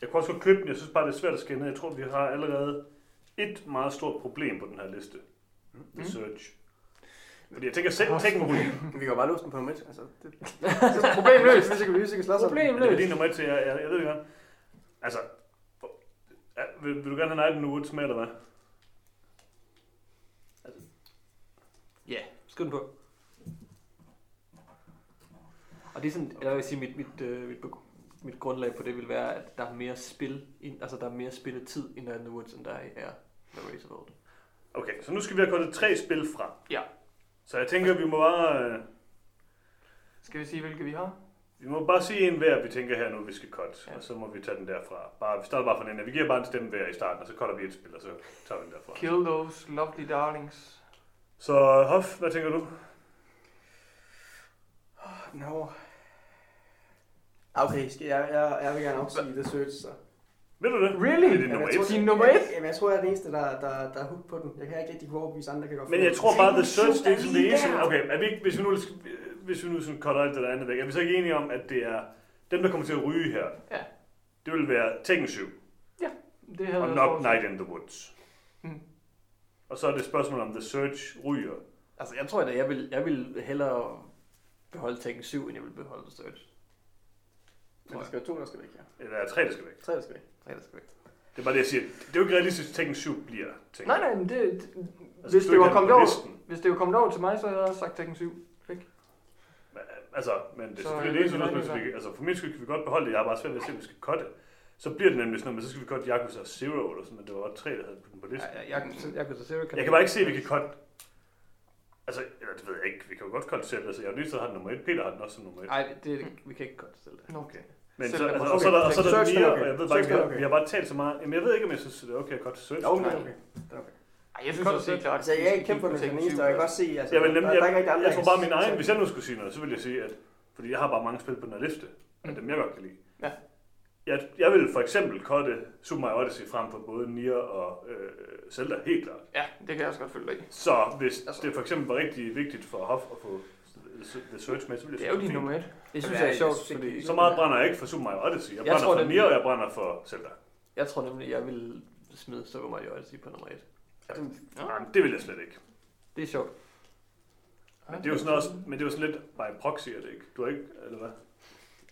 Jeg kunne også godt købe den, jeg synes bare, det er svært at skænde. Jeg tror, vi har allerede et meget stort problem på den her liste. Mm. The Search. Fordi jeg tænker, selv ryge. Vi kan jo bare låse den på nummer et. Altså, det, [LAUGHS] Problem løst. Hvis ikke vi kan slås om. Problem Men det er din nummer et til, jeg, jeg, jeg ved det godt. Altså, vil, vil, du gerne have Night in the Woods med, eller hvad? Ja, skriv den på. Og det er sådan, eller jeg vil sige, mit, mit, øh, mit, mit grundlag på det vil være, at der er mere spil, i, altså der er mere spilletid i Night in the Woods, end der er Memories of Old. Okay, så nu skal vi have kortet tre spil fra. Ja. Så jeg tænker, vi må bare, øh, Skal vi sige, hvilke vi har? Vi må bare sige en hver, vi tænker her nu, vi skal cut. Ja. Og så må vi tage den derfra. Bare, vi starter bare fra den ende. Vi giver bare en stemme hver i starten, og så cutter vi et spil, og så tager vi den derfra. Kill those lovely darlings. Så Hoff, hvad tænker du? No. Okay, skal jeg, jeg, jeg vil gerne afsige The Search, så. Ved du det? Really? Det er nummer jeg tror, et. Din nummer et? Jamen, jeg tror, jeg er den eneste, der, der, der er hooked på den. Jeg kan ikke rigtig kunne overbevise andre, kan godt Men jeg tror bare, The Search, det er sådan det eneste. Okay, er vi ikke, hvis vi nu, hvis vi nu sådan cutter alt det der andet væk, er vi så ikke enige om, at det er dem, der kommer til at ryge her? Ja. Det vil være Tekken 7 Det havde og jeg forudset. Night in the Woods. Mm. Og så er det et spørgsmål om The Search ryger. Altså, jeg tror da, jeg vil, jeg vil hellere beholde Tekken 7, end jeg vil beholde The Search. Men der skal være to, der skal væk, ja. Eller er tre, der skal væk. Tre, der skal væk. Nej, det skal væk. Det er bare det, jeg siger. Det er jo ikke realistisk, at Tekken 7 bliver Tekken. Nej, nej, men det, det Altså, hvis det var kommet over, hvis det var kommet over til mig, så havde jeg også sagt Tekken 7. Altså, men det er Så selvfølgelig er det det eneste, ikke så rigtig vi, altså for min skyld kan vi godt beholde det. Jeg har bare svært ved at se, at vi skal cutte. Så bliver det nemlig sådan noget, men så skal vi cutte Yakuza Zero eller sådan, men det var godt tre, der havde den på Ja, listen. ja, jeg, jeg, jeg, kan så Zero kan Jeg kan bare ikke se, at vi kan cutte Altså, eller det ved jeg ikke. Vi kan jo godt cutte selv. Altså, jeg har lige så har den nummer et. Peter har den også som nummer et. Nej, det, vi kan ikke godt stille det. Okay. Men Selv så, er altså, okay. og så er der, og så er der er okay. og jeg ved bare ikke, vi, okay. vi har bare talt så meget. Jamen, jeg ved ikke, om jeg synes, det er okay at cutte er Nej. okay. Er okay. Ej, jeg synes Kom, også, det er klart. Altså, jeg er ikke kæmpe og jeg kan godt se, altså, Jeg vil nemlig, der, der er ikke rigtig andre, jeg tror bare min egen, hvis jeg nu skulle sige noget, så vil jeg sige, at, fordi jeg har bare mange spil på den her liste, af dem jeg godt kan lide. Ja. Jeg, jeg vil for eksempel cutte Super Mario Odyssey frem for både Nier og øh, Zelda, helt klart. Ja, det kan jeg også godt følge dig i. Så hvis Altså- det for eksempel var rigtig vigtigt for Hoff at få The Search med, så ville Det jeg er jo synes, din nummer et. Det synes Ja, jeg er sjovt, synes fordi Så meget brænder jeg ikke for Super Mario Odyssey. Jeg Jeg brænder tror, for det- Nier, og jeg brænder for Zelda. jeg tror nemlig, jeg vil smide Super Mario Odyssey på nummer 1. Ja. Nej, men det vil jeg slet ikke. Det er sjovt. Men det er jo sådan også, men det er jo sådan lidt by proxy, er det ikke? Du har ikke, eller hvad?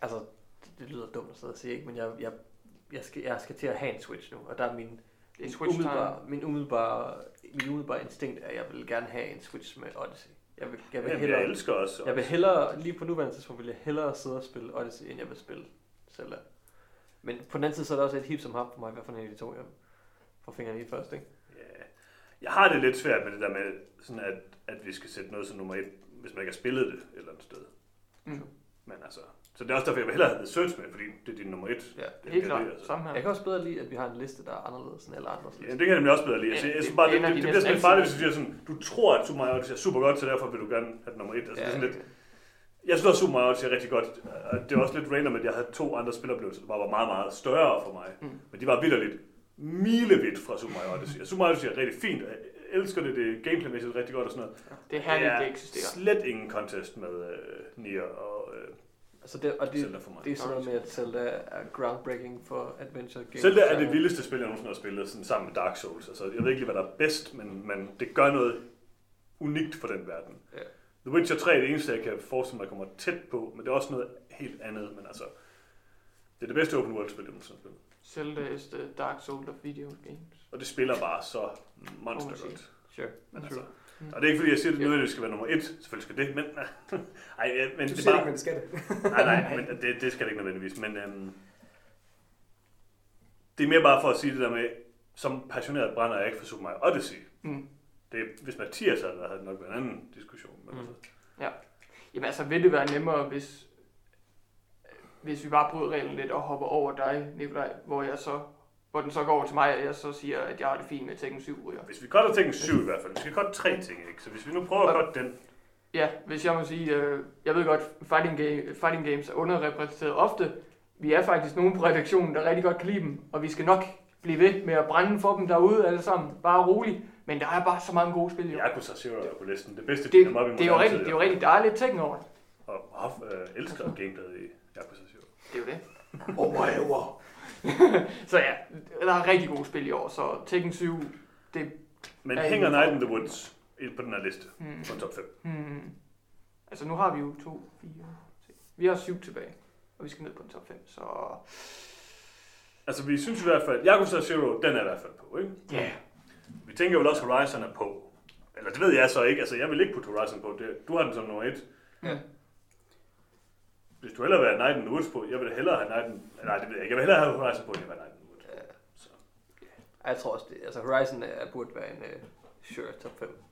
Altså, det, det lyder dumt at sidde og sige, ikke? men jeg, jeg, jeg, skal, jeg skal til at have en Switch nu, og der er min, er min, Switch umiddelbare, min, umiddelbare, min umiddelbare instinkt, er, at jeg vil gerne have en Switch med Odyssey. Jeg vil, jeg vil, Jamen, jeg hellere, elsker også. jeg vil hellere, lige på nuværende tidspunkt, vil jeg hellere sidde og spille Odyssey, end jeg vil spille Zelda. Men på den anden side, så er der også et hip som hap for mig, hvad for en af de to, jeg får fingrene i først, ikke? Ja. Jeg har det lidt svært med det der med, sådan at, at vi skal sætte noget som nummer et, hvis man ikke har spillet det et eller andet sted. Mm. Men altså, så det er også derfor, jeg vil hellere have The Search med, fordi det er din nummer et. Ja. Det Helt er klart. altså. Samme her. Jeg kan også bedre lide, at vi har en liste, der er anderledes end alle andres Ja, lister. det kan jeg nemlig også bedre lide. Altså, Ja, jeg synes det- bare, det det, det, de det, bliver sådan lidt farligt, hvis du siger sådan, du tror, at Super Mario Odyssey er super godt, så derfor vil du gerne have den nummer et. Altså, det er sådan lidt, jeg synes også, Super Mario Odyssey er rigtig godt. Det var også lidt random, at jeg havde to andre spiloplevelser, der bare var meget, meget større for mig. Mm. Men de var vidderligt milevidt fra Super Mario Odyssey. Super Mario Odyssey er rigtig fint. Jeg elsker det, det er gameplaymæssigt rigtig godt og sådan noget. Det er herligt, Ja, det eksisterer. Slet ingen contest med øh, Nier og øh, Altså det, og det, Zelda for mig. det er sådan noget med, at Zelda er groundbreaking for adventure games. Zelda er det vildeste spil, jeg nogensinde har spillet sådan sammen med Dark Souls. Altså, jeg ved ikke lige, hvad der er bedst, men, men det gør noget unikt for den verden. Ja. The Witcher 3 er det eneste, jeg kan forestille mig, kommer tæt på, men det er også noget helt andet. Men altså, det er det bedste open world spil, jeg nogensinde har spillet. Is the dark soul of video games. Og det spiller bare så monster sige. godt. Sure. Men altså, og det er ikke fordi, jeg siger, at det nødvendigvis skal være nummer et. Selvfølgelig skal det, men... [LAUGHS] Ej, ja, men Du det er siger bare... ikke, men det skal det. [LAUGHS] Nej, nej, men det, det skal det ikke nødvendigvis. Men øhm, det er mere bare for at sige det der med, som passioneret brænder jeg ikke for Super Mario Odyssey. Mm. Det, hvis Mathias havde været, havde det nok været en anden diskussion. Men Mm. altså, Jamen altså, vil det være nemmere, hvis, hvis vi bare bryder reglen lidt og hopper over dig, Nikolaj, hvor jeg så hvor den så går over til mig, og jeg så siger, at jeg har det fint med Tekken 7 ryger. hvis vi cutter Tekken 7 i hvert fald, vi skal cutte tre ting, ikke? Så hvis vi nu prøver at cutte den, Ja, hvis jeg må sige, øh, jeg ved godt, fighting, game, fighting games er underrepræsenteret ofte. Vi er faktisk nogen på redaktionen, der rigtig godt kan lide dem, og vi skal nok blive ved med at brænde for dem derude alle sammen. Bare roligt. Men der er bare så mange gode spil. Jo. Yakuza Zero er på listen. Det bedste Det, det, er jo moderne rigtig, tid, det er jo rigtig dejligt Tekken over. det. Og Hoff øh, elsker gameplayet i Yakuza Zero. Det er jo det. Oh my wow. Så ja, der er rigtig gode spil i år, så Tekken 7, det... Men Er hænger Night in the Woods ind på den her liste Hmm, på top 5? hmm. Altså nu har vi jo to, fire, se. Vi har syv tilbage, og vi skal ned på en top 5, så... Altså, vi synes i hvert fald, Yakuza Zero, den er i hvert fald på, ikke? Ja, yeah. Vi tænker vel også, Horizon er på. Eller det ved jeg så ikke. Altså, jeg vil ikke putte Horizon på. Det, du har den som nummer et. Ja. Hvis du hellere vil have Night in the Woods på, jeg vil hellere have Night in... Nej, det ved jeg ikke. Jeg vil hellere have Horizon på, end jeg vil have Night in the Woods. Ja. Så. Jeg tror også, det, altså Horizon er, burde være en uh, sure top 5.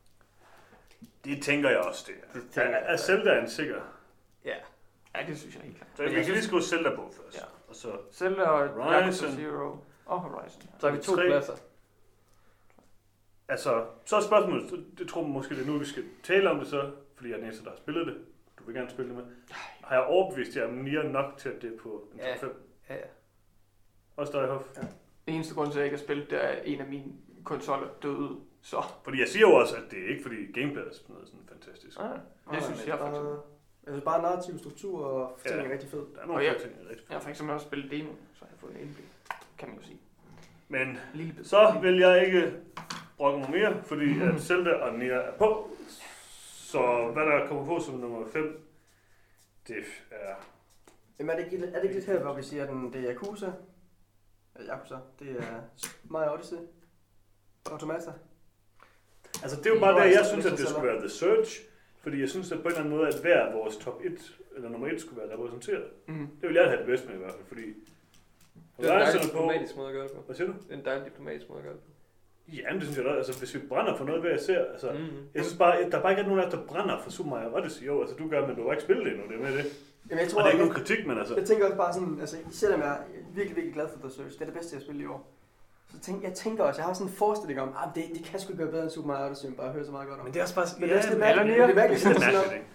Det tænker jeg også, det er. Det tænker er, jeg. er Zelda en sikker? Ja. Ja, det synes jeg helt klart. Så vi kan lige skrive Zelda på først. Ja. Og så Zelda og Horizon. Zero og Horizon. Så har vi to Tre. pladser. Altså, så er spørgsmålet, det tror jeg måske, det er nu, vi skal tale om det så, fordi jeg er den eneste, der har spillet det. Vil gerne spille det med. Har jeg overbevist jer om Nier nok til, at det er på en top Ja. 5? Ja, ja. Også dig, Hoff. Det eneste grund til, at jeg ikke har spillet, det er, at en af mine konsoller døde ud. Så Fordi jeg siger jo også, at det er ikke fordi gameplay er sådan noget sådan fantastisk. ah, det synes jeg for eksempel. Jeg synes bare narrativ struktur og fortælling Ja. er rigtig fed. Der er nogle Og jeg- ja. ting, der er rigtig Jeg har for eksempel også spillet demo, så jeg har fået en indblik. Kan man jo sige. Men bid. så vil jeg ikke brokke mig mere, fordi at Zelda og Nier er på. Så hvad der kommer på som nummer 5, det er... Jamen er det ikke, er det ikke lidt her, hvor vi siger, at den, det er Yakuza? Yakuza. Det er Mario Odyssey. Automata. Altså det er jo bare der, jeg synes, at det skulle være The Search. Fordi jeg synes, at på en eller anden måde, at hver vores top 1 eller nummer 1 skulle være repræsenteret. Mm. Det vil jeg have det bedst med i hvert fald, fordi... Det er en dejlig diplomatisk måde at gøre det på. Hvad siger du? Det er en dejlig diplomatisk måde at gøre det på. Jamen, det synes jeg da. Altså, hvis vi brænder for noget, hvad jeg ser... Altså, Mm-hmm. jeg synes bare, der er bare ikke nogen af der brænder for Super Mario Odyssey. Jo, altså du gør, men du har ikke spillet det endnu, det er med det. Jamen jeg Og tror, det er ikke nogen kritik, men altså... jeg tænker også bare sådan, altså selvom jeg er virkelig, virkelig glad for The Search, det er det bedste, jeg har spillet i år. Så tænk, jeg tænker også, jeg har sådan en forestilling om, at det, det kan sgu gøre bedre end Super Mario Odyssey, men bare høre så meget godt om. Men det er også bare... Men det er men- mærkeligt. Det er mærkeligt, Det er sådan mærkeligt, ikke?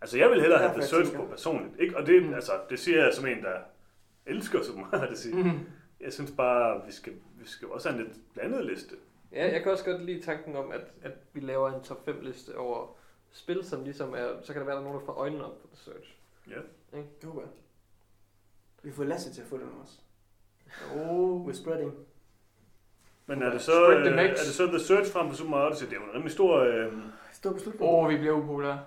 Altså, jeg vil hellere have The Search på personligt, ikke? Og det, Mm. altså, det siger jeg som en, der elsker Super Mario Odyssey. Mm. Jeg synes bare, vi skal, vi skal også have en lidt blandet liste. Ja, jeg kan også godt lide tanken om, at, at vi laver en top 5 liste over spil, som ligesom er, så kan der være, der er nogen, der får øjnene op for The Search. Det håber jeg. Vi får Lasse til at få den også. Oh. With spreading. Men er det så, Spread the øh, mix. er det så The Search frem for Super Mario Odyssey? Det er jo en rimelig stor... Øh, Stor beslutning. Åh, oh, vi bliver upopulære.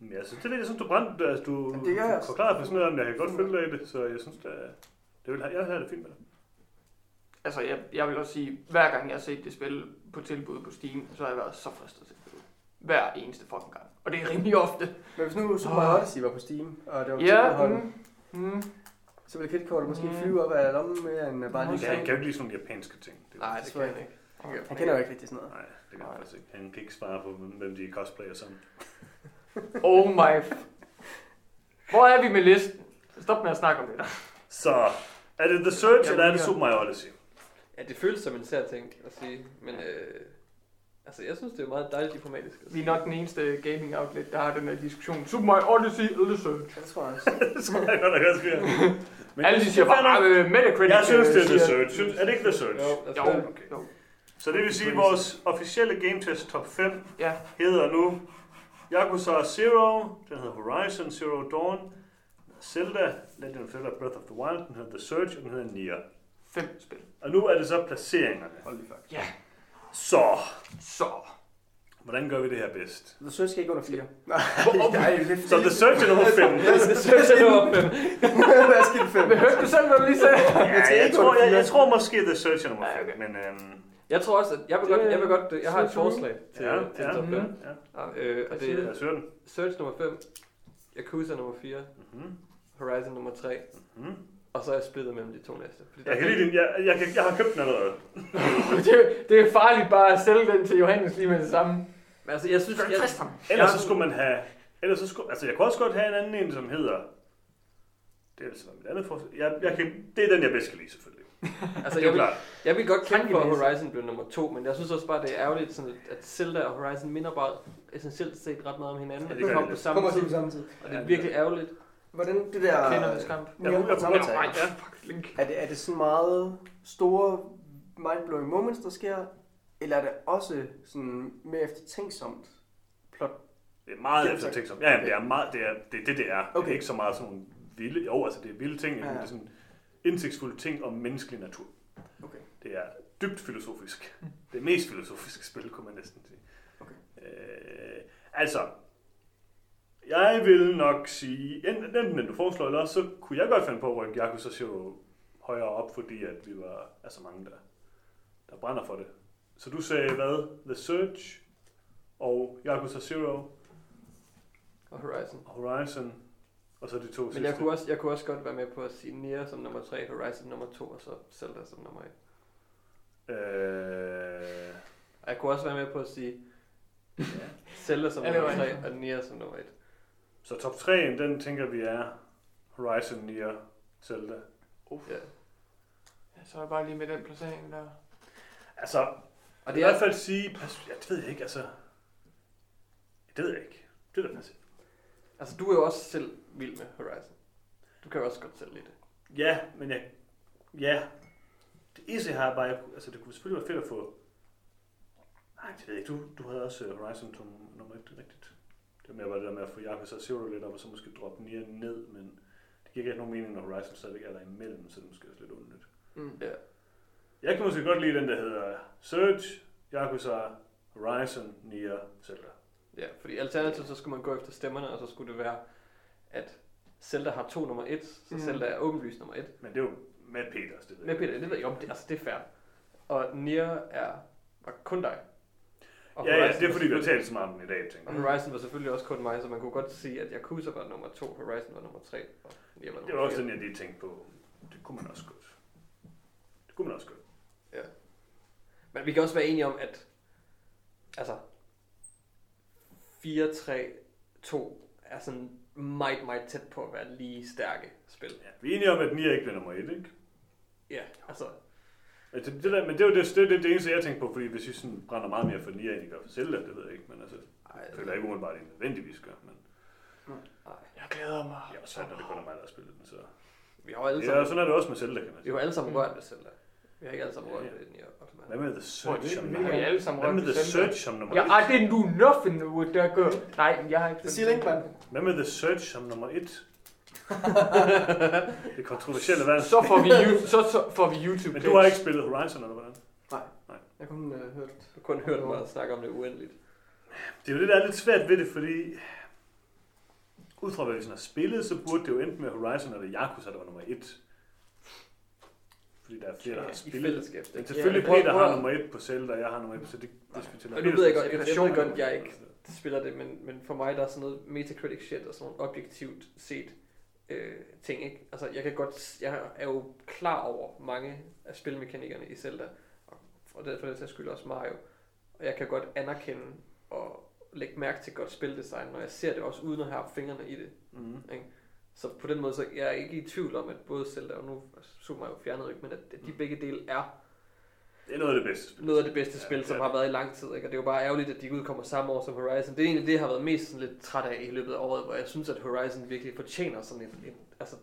ja, så det er det, jeg synes, du brændte, altså, du, Jamen, det gør jeg du også. forklarede for sådan noget, om jeg kan godt følge dig i det, så jeg synes, det, er- det vil, jeg har det fint med det. Altså, jeg, jeg vil også sige, hver gang jeg har set det spil på tilbud på Steam, så har jeg været så fristet til det. Hver eneste fucking gang. Og det er rimelig ofte. Men hvis nu Super Mario Odyssey var på Steam, og det var Ja, tilbudholdt, mm, mm. så ville kitkortet måske Mm. flyve op af lommen mere end bare lige Ja, han kan jo ikke lide sådan nogle japanske ting. Det, Nej, det kan jeg ikke. Han kender jo ikke rigtig sådan noget. Nej, det kan han faktisk ikke. Han kan ikke svare på, hvem de cosplayer som. Oh my... f- Hvor er vi med listen? Stop med at snakke om det der. Så, er det The Search, Jeg eller er det Super Mario Odyssey? Ja, det føles som en sær ting at sige, men øh, altså, jeg synes, det er meget dejligt diplomatisk. at Vi er nok den eneste gaming outlet, der har den her diskussion. Super Mario Odyssey eller The Search. Det tror jeg også. [LAUGHS] det tror jeg godt, der kan ske. Men Alle de siger er bare, uh, Metacritic Jeg synes, det er The Search. Synes- Er det ikke The Search? Jo, Jo. Okay. jo. Så det vil sige, at vores officielle Game Test top 5 Ja, hedder nu Yakuza Zero, den hedder Horizon Zero Dawn, Zelda, Legend of Zelda Breath of the Wild, den hedder The Search, og den hedder Nier. fem spil. Og nu er det så placeringerne. Holy fuck. Ja, Så, så. hvordan gør vi det her bedst? The Search skal ikke under 4. [LAUGHS] Hvor- Nej, det er Så The Search er nummer 5. Det synes jeg nummer fem. Hvad skal det 5? Men hørte du selv, hvad du lige sagde? Ja, jeg tror, jeg, jeg tror måske The Search er nummer Ja, 5, okay. men øhm, Jeg tror også, at jeg vil godt, jeg vil godt, jeg har et forslag til, ja, til ja, top 5. ja, ja. Øh, og det er. Search nummer 5, Yakuza nummer 4, Mhm, Horizon nummer 3, mhm. og så er jeg splittet mellem de to næste. Fordi Jeg, kan lide din, jeg, jeg, kan- jeg har købt den allerede. [LAUGHS] det, det er farligt bare at sælge den til Johannes lige med det samme. Men altså, jeg synes, jeg, ham? Ellers så skulle man have... Ellers så skulle, altså jeg kunne også godt have en anden en, som hedder... Det er altså mit andet forslag. Jeg, jeg kan, det er den, jeg bedst kan lide, selvfølgelig. [LAUGHS] altså, Det jeg, vil, jeg vil godt kæmpe for, at. Horizon blev nummer 2, men jeg synes også bare, det er ærgerligt, sådan, at Zelda og Horizon minder bare essentielt set ret meget om hinanden. Ja, det gør det kom på samme tid. og det er virkelig ærgerligt. Hvordan det der... Kvindernes kamp. Ja, Nier ja, ja, fuck, Link. er, det, er det sådan meget store mindblowing moments, der sker? Eller er det også sådan mere eftertænksomt plot? Det er meget Ja, efter tak. ting som... Ja, jamen, det er meget, det er det, er det, det er. Det er Okay. ikke så meget sådan nogle vilde... Jo, altså det er vilde ting, men Ja. det er sådan indsigtsfulde ting om menneskelig natur. Okay. Det er dybt filosofisk. Det er mest filosofiske spil, kunne man næsten sige. Okay. Øh, altså, jeg vil nok sige, enten enten den du foreslår, eller også, så kunne jeg godt finde på at rykke Yakuza Zero højere op, fordi at vi var altså mange, der, der brænder for det. Så du sagde hvad? The Search og Yakuza Zero Og Horizon. og Horizon, og så de to Men sidste. jeg kunne, også, jeg kunne også godt være med på at sige Nier som nummer 3, Horizon nummer 2, og så Zelda som nummer 1. Øh, jeg kunne også være med på at sige ja, Zelda som nummer var 3 og Nier som nummer 1. Så top 3'en, den tænker vi er Horizon, Nier, Zelda. Ja. Ja, så er jeg bare lige med den placering der. Altså, Og det er i hvert er, fald sige, pas, ja, det ved jeg ikke, altså. Det ved jeg ikke. Det ved jeg ikke. altså du er jo også selv vild med Horizon. Du kan jo også godt selv lide det. Ja, men jeg, ja, det eneste jeg har bare, altså det kunne selvfølgelig være fedt at få, nej, det ved jeg ikke, du, du havde også øh, Horizon som nummer et, rigtigt. Det var mere bare det der med at få Yakuza Zero lidt op, og så måske droppe Nier ned, men det giver ikke nogen mening, når Horizon stadigvæk er der imellem, så det er måske også lidt underligt. Mm. Ja. Jeg kan måske godt lide den, der hedder Search, Yakuza, Horizon, Nier, Zelda. Ja, fordi alternativt så skulle man gå efter stemmerne, og så skulle det være, at Zelda har to nummer 1, så Mm. Zelda er åbenlyst nummer 1. Men det er jo med Peters, det ved jeg. Peter, det ved jeg om, det, altså det er fair. Og Nier er var kun dig. Og Ja, ja, det er fordi, vi har selvfølgelig- talt så meget om i dag, tænker Og jeg. Horizon var selvfølgelig også kun mig, så man kunne godt sige, at Yakuza var nummer 2, Horizon var nummer 3, og Nier var Det nummer var også 4. den, jeg lige tænkte på. Det kunne man også godt. Det kunne man også godt. Men vi kan også være enige om, at altså 4, 3, 2 er sådan meget, meget tæt på at være lige stærke spil. Ja, vi er enige om, at Nier ikke bliver nummer et, ikke? Ja, altså, Men det, det der, men det er jo det, det, det, det eneste, jeg tænker på, fordi hvis I sådan brænder meget mere for Nier, end I gør for Zelda, det ved jeg ikke, men altså, ej, jeg føler ikke umiddelbart, at I nødvendigvis gør, men ej. Jeg glæder mig. det er også svært, når det kun er mig, der har spillet den, så... Vi har alle Ja, sammen, og sådan er det også med Zelda, kan man vi sige. har alle sammen Mm. rørt ved Zelda. Vi har ikke alle sammen rørt Ja, ja. ved Nier Automata. Hvad med The Search som Vi nummer har et? alle sammen Hvad med The. Search som nummer Ja, et? I didn't do nothing with that girl. Nej, men jeg har ikke Det siger Linkman. Hvad med The Search som nummer et? [LAUGHS] det kontroversielle valg. Så får vi, så, så får vi YouTube. Men du har ikke spillet Horizon, eller hvordan? Jeg har kun øh, hørt. Du har kun hørt mig snakke om det uendeligt. Det er jo det, der er lidt svært ved det, fordi... Ud fra hvad vi sådan har spillet, så burde det jo ende med Horizon eller Yakuza, der var nummer et. Fordi der er flere, der har I spillet. fællesskab. Men det- selvfølgelig Ja, Peter prøv- har nummer et på Zelda, og jeg har nummer et på Zelda. Det diskuterer Og nu ved jeg godt, jeg, jeg, ved godt, jeg ikke spiller det, men, men for mig der er sådan noget Metacritic shit og sådan noget objektivt set øh, ting, ikke? Altså, jeg kan godt, jeg er jo klar over mange af spilmekanikkerne i Zelda, og for det, sags skyld også Mario, og jeg kan godt anerkende og lægge mærke til godt spildesign, når jeg ser det også uden at have fingrene i det. Mm. Så på den måde, så jeg er ikke i tvivl om, at både Zelda og nu altså, Super Mario fjernet ikke, men at at de begge dele er Det er noget af det bedste spil. noget af det bedste Ja, spil, som ja. har været i lang tid. Ikke? Og det er jo bare ærgerligt, at de udkommer samme år som Horizon. Det er egentlig det, jeg har været mest sådan lidt træt af i løbet af året, hvor jeg synes, at Horizon virkelig fortjener sådan en... en altså,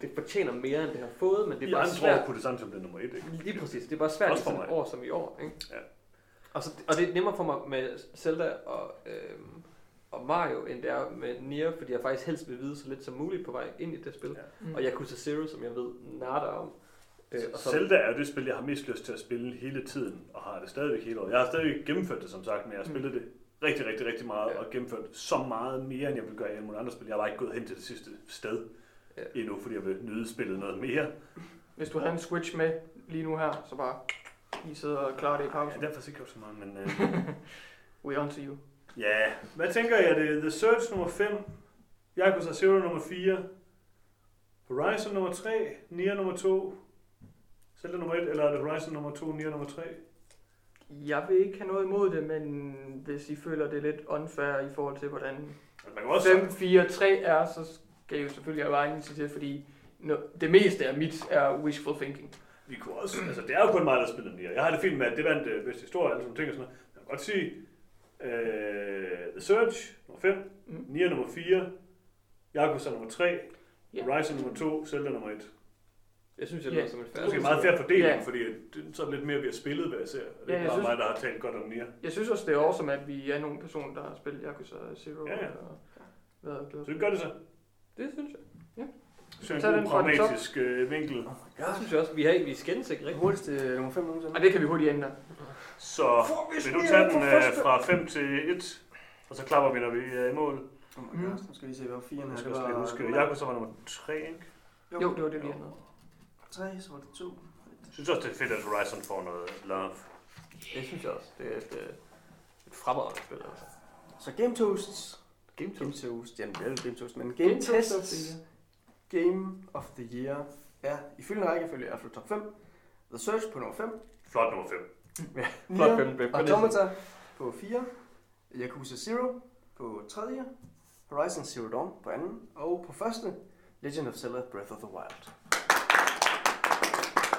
det fortjener mere, end det har fået, men det er I bare svært. kunne det samtidig blive nummer et, ikke? Lige præcis. Det er bare svært i sådan et mig. år som i år. Ikke? Ja. Og, så, og det er nemmere for mig med Zelda og, øhm, og Mario, end det er med Nier, fordi jeg faktisk helst vil vide så lidt som muligt på vej ind i det spil. Ja. Mm. Og Yakuza Zero, som jeg ved nada om. Øh, og så, Zelda er det spil, jeg har mest lyst til at spille hele tiden, og har det stadigvæk hele året. Jeg har stadigvæk gennemført det, som sagt, men jeg har spillet det rigtig, rigtig, rigtig meget, Ja. og gennemført så meget mere, end jeg vil gøre i alle mulige andre spil. Jeg har bare ikke gået hen til det sidste sted Ja. endnu, fordi jeg vil nyde spillet noget mere. Hvis du havde en Switch med lige nu her, så bare lige sidde og klare det i Ja, pausen. det har faktisk ikke gjort så meget, men... Øh, [LAUGHS] We're on to you. ja, hvad tænker jeg? Det er The Search nummer 5, Yakuza Zero nummer 4, Horizon nummer 3, Nier nummer 2, Zelda nummer 1, eller er det Horizon nummer 2, Nier nummer 3? Jeg vil ikke have noget imod det, men hvis I føler det er lidt unfair i forhold til, hvordan Altså, man kan også 5, 4, 3 er, så skal I jo selvfølgelig have vejen til det, fordi no, det meste af mit er wishful thinking. Vi kunne også, altså det er jo kun mig, der spiller Nier. Jeg har det fint med, at det vandt øh, bedste historie, alle sådan ting og sådan noget. Jeg kan godt sige, øh, The Search, nummer 5, Mm. Nier nummer 4, Yakuza nummer 3, Ja. Horizon nummer 2, Zelda nummer 1. jeg synes, jeg Ja. lyder som et Det er meget fair fordeling, Ja. fordi det er sådan lidt mere, vi har spillet, hvad jeg ser. Og det Ja, er ikke bare synes- mig, der har talt godt om Nier. Jeg synes også, det er awesome, at vi er nogle personer, der har spillet Yakuza Zero. Ja, ja. Og været glade. Så det gør det så. Det synes jeg. Så en god pragmatisk øh, vinkel. Oh my Det synes jeg også. Vi, har, vi skændes ikke Det rigtigt. hurtigste nummer 5 nogensinde. Og det kan vi hurtigt ændre. Så vil du tage den øh, fra 5 til 1, og så klapper vi, når vi er i mål. Oh my god, nu skal vi se, hvad var 4 Nu her. skal Det jeg var... huske, Yakuza var nummer 3, ikke? Jo, det var det, vi ændrede. 3, så var det 2. Jeg synes også, det er fedt, at Horizon får noget love. Det synes jeg også. Det er et, øh, et fremragende spil, altså. Så Game Toasts. Game Game Toast, ja, det er jo Game Toast, men Game Tests Game of the Year er i følgende rækkefølge er top 5. The Search på nummer 5. Flot nummer 5. [LAUGHS] Flot film. Flot Automata på 4. Yakuza Zero på 3. Horizon Zero Dawn på 2. Og på første, Legend of Zelda Breath of the Wild.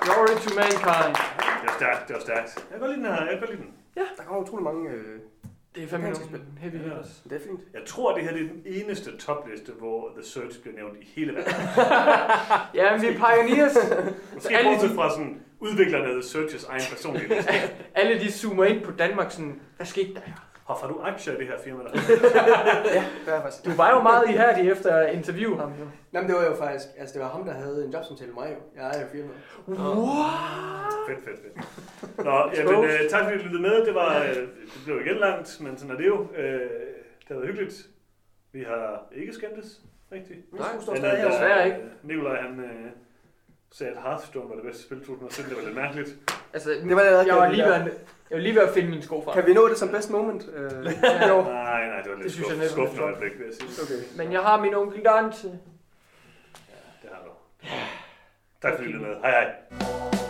Glory to mankind. Det var stærkt, det var stærkt. Jeg kan godt lide den her, jeg kan godt lide den. Der kommer utrolig mange... Øh, Det er fandme nogle heavy Ja. hitters. det er fint. Jeg tror, det her det er den eneste topliste, hvor The Search bliver nævnt i hele verden. [LAUGHS] Ja, men vi er pioneers. Måske alle bortset de- fra sådan udviklerne af The Searches egen personlige liste. [LAUGHS] Alle de zoomer ind på Danmark sådan, hvad skete der her? Har du aktier i det her firma? Der? [LAUGHS] Ja, det er faktisk. Du var jo meget ihærdig efter at interviewe ham jo. Jamen, det var jo faktisk... Altså, det var ham, der havde en jobsamtale med mig jo. Jeg ejer jo firmaet. fedt, fedt, fedt. Nå, jamen, øh, tak fordi du lyttede med. Det, var, øh, det blev igen langt, men sådan er det jo. Øh, det har været hyggeligt. Vi har ikke skændtes, rigtigt. Min sko står Men, stadig. Desværre ikke. øh, Nikolaj, han øh, sagde, at Hearthstone var det bedste spil i 2017. Det var lidt mærkeligt. Altså, Det var det, jeg, var det lige ved, at- jeg var lige ved at finde mine sko fra. Kan vi nå det som best moment? Øh. [LAUGHS] Nej, nej, det var lidt Det synes jeg skuff, næsten skuffende er øjeblik, vil jeg sige. Okay. Men jeg har min onkel Dante. Det har du. Tak fordi du lyttede med. Hej hej.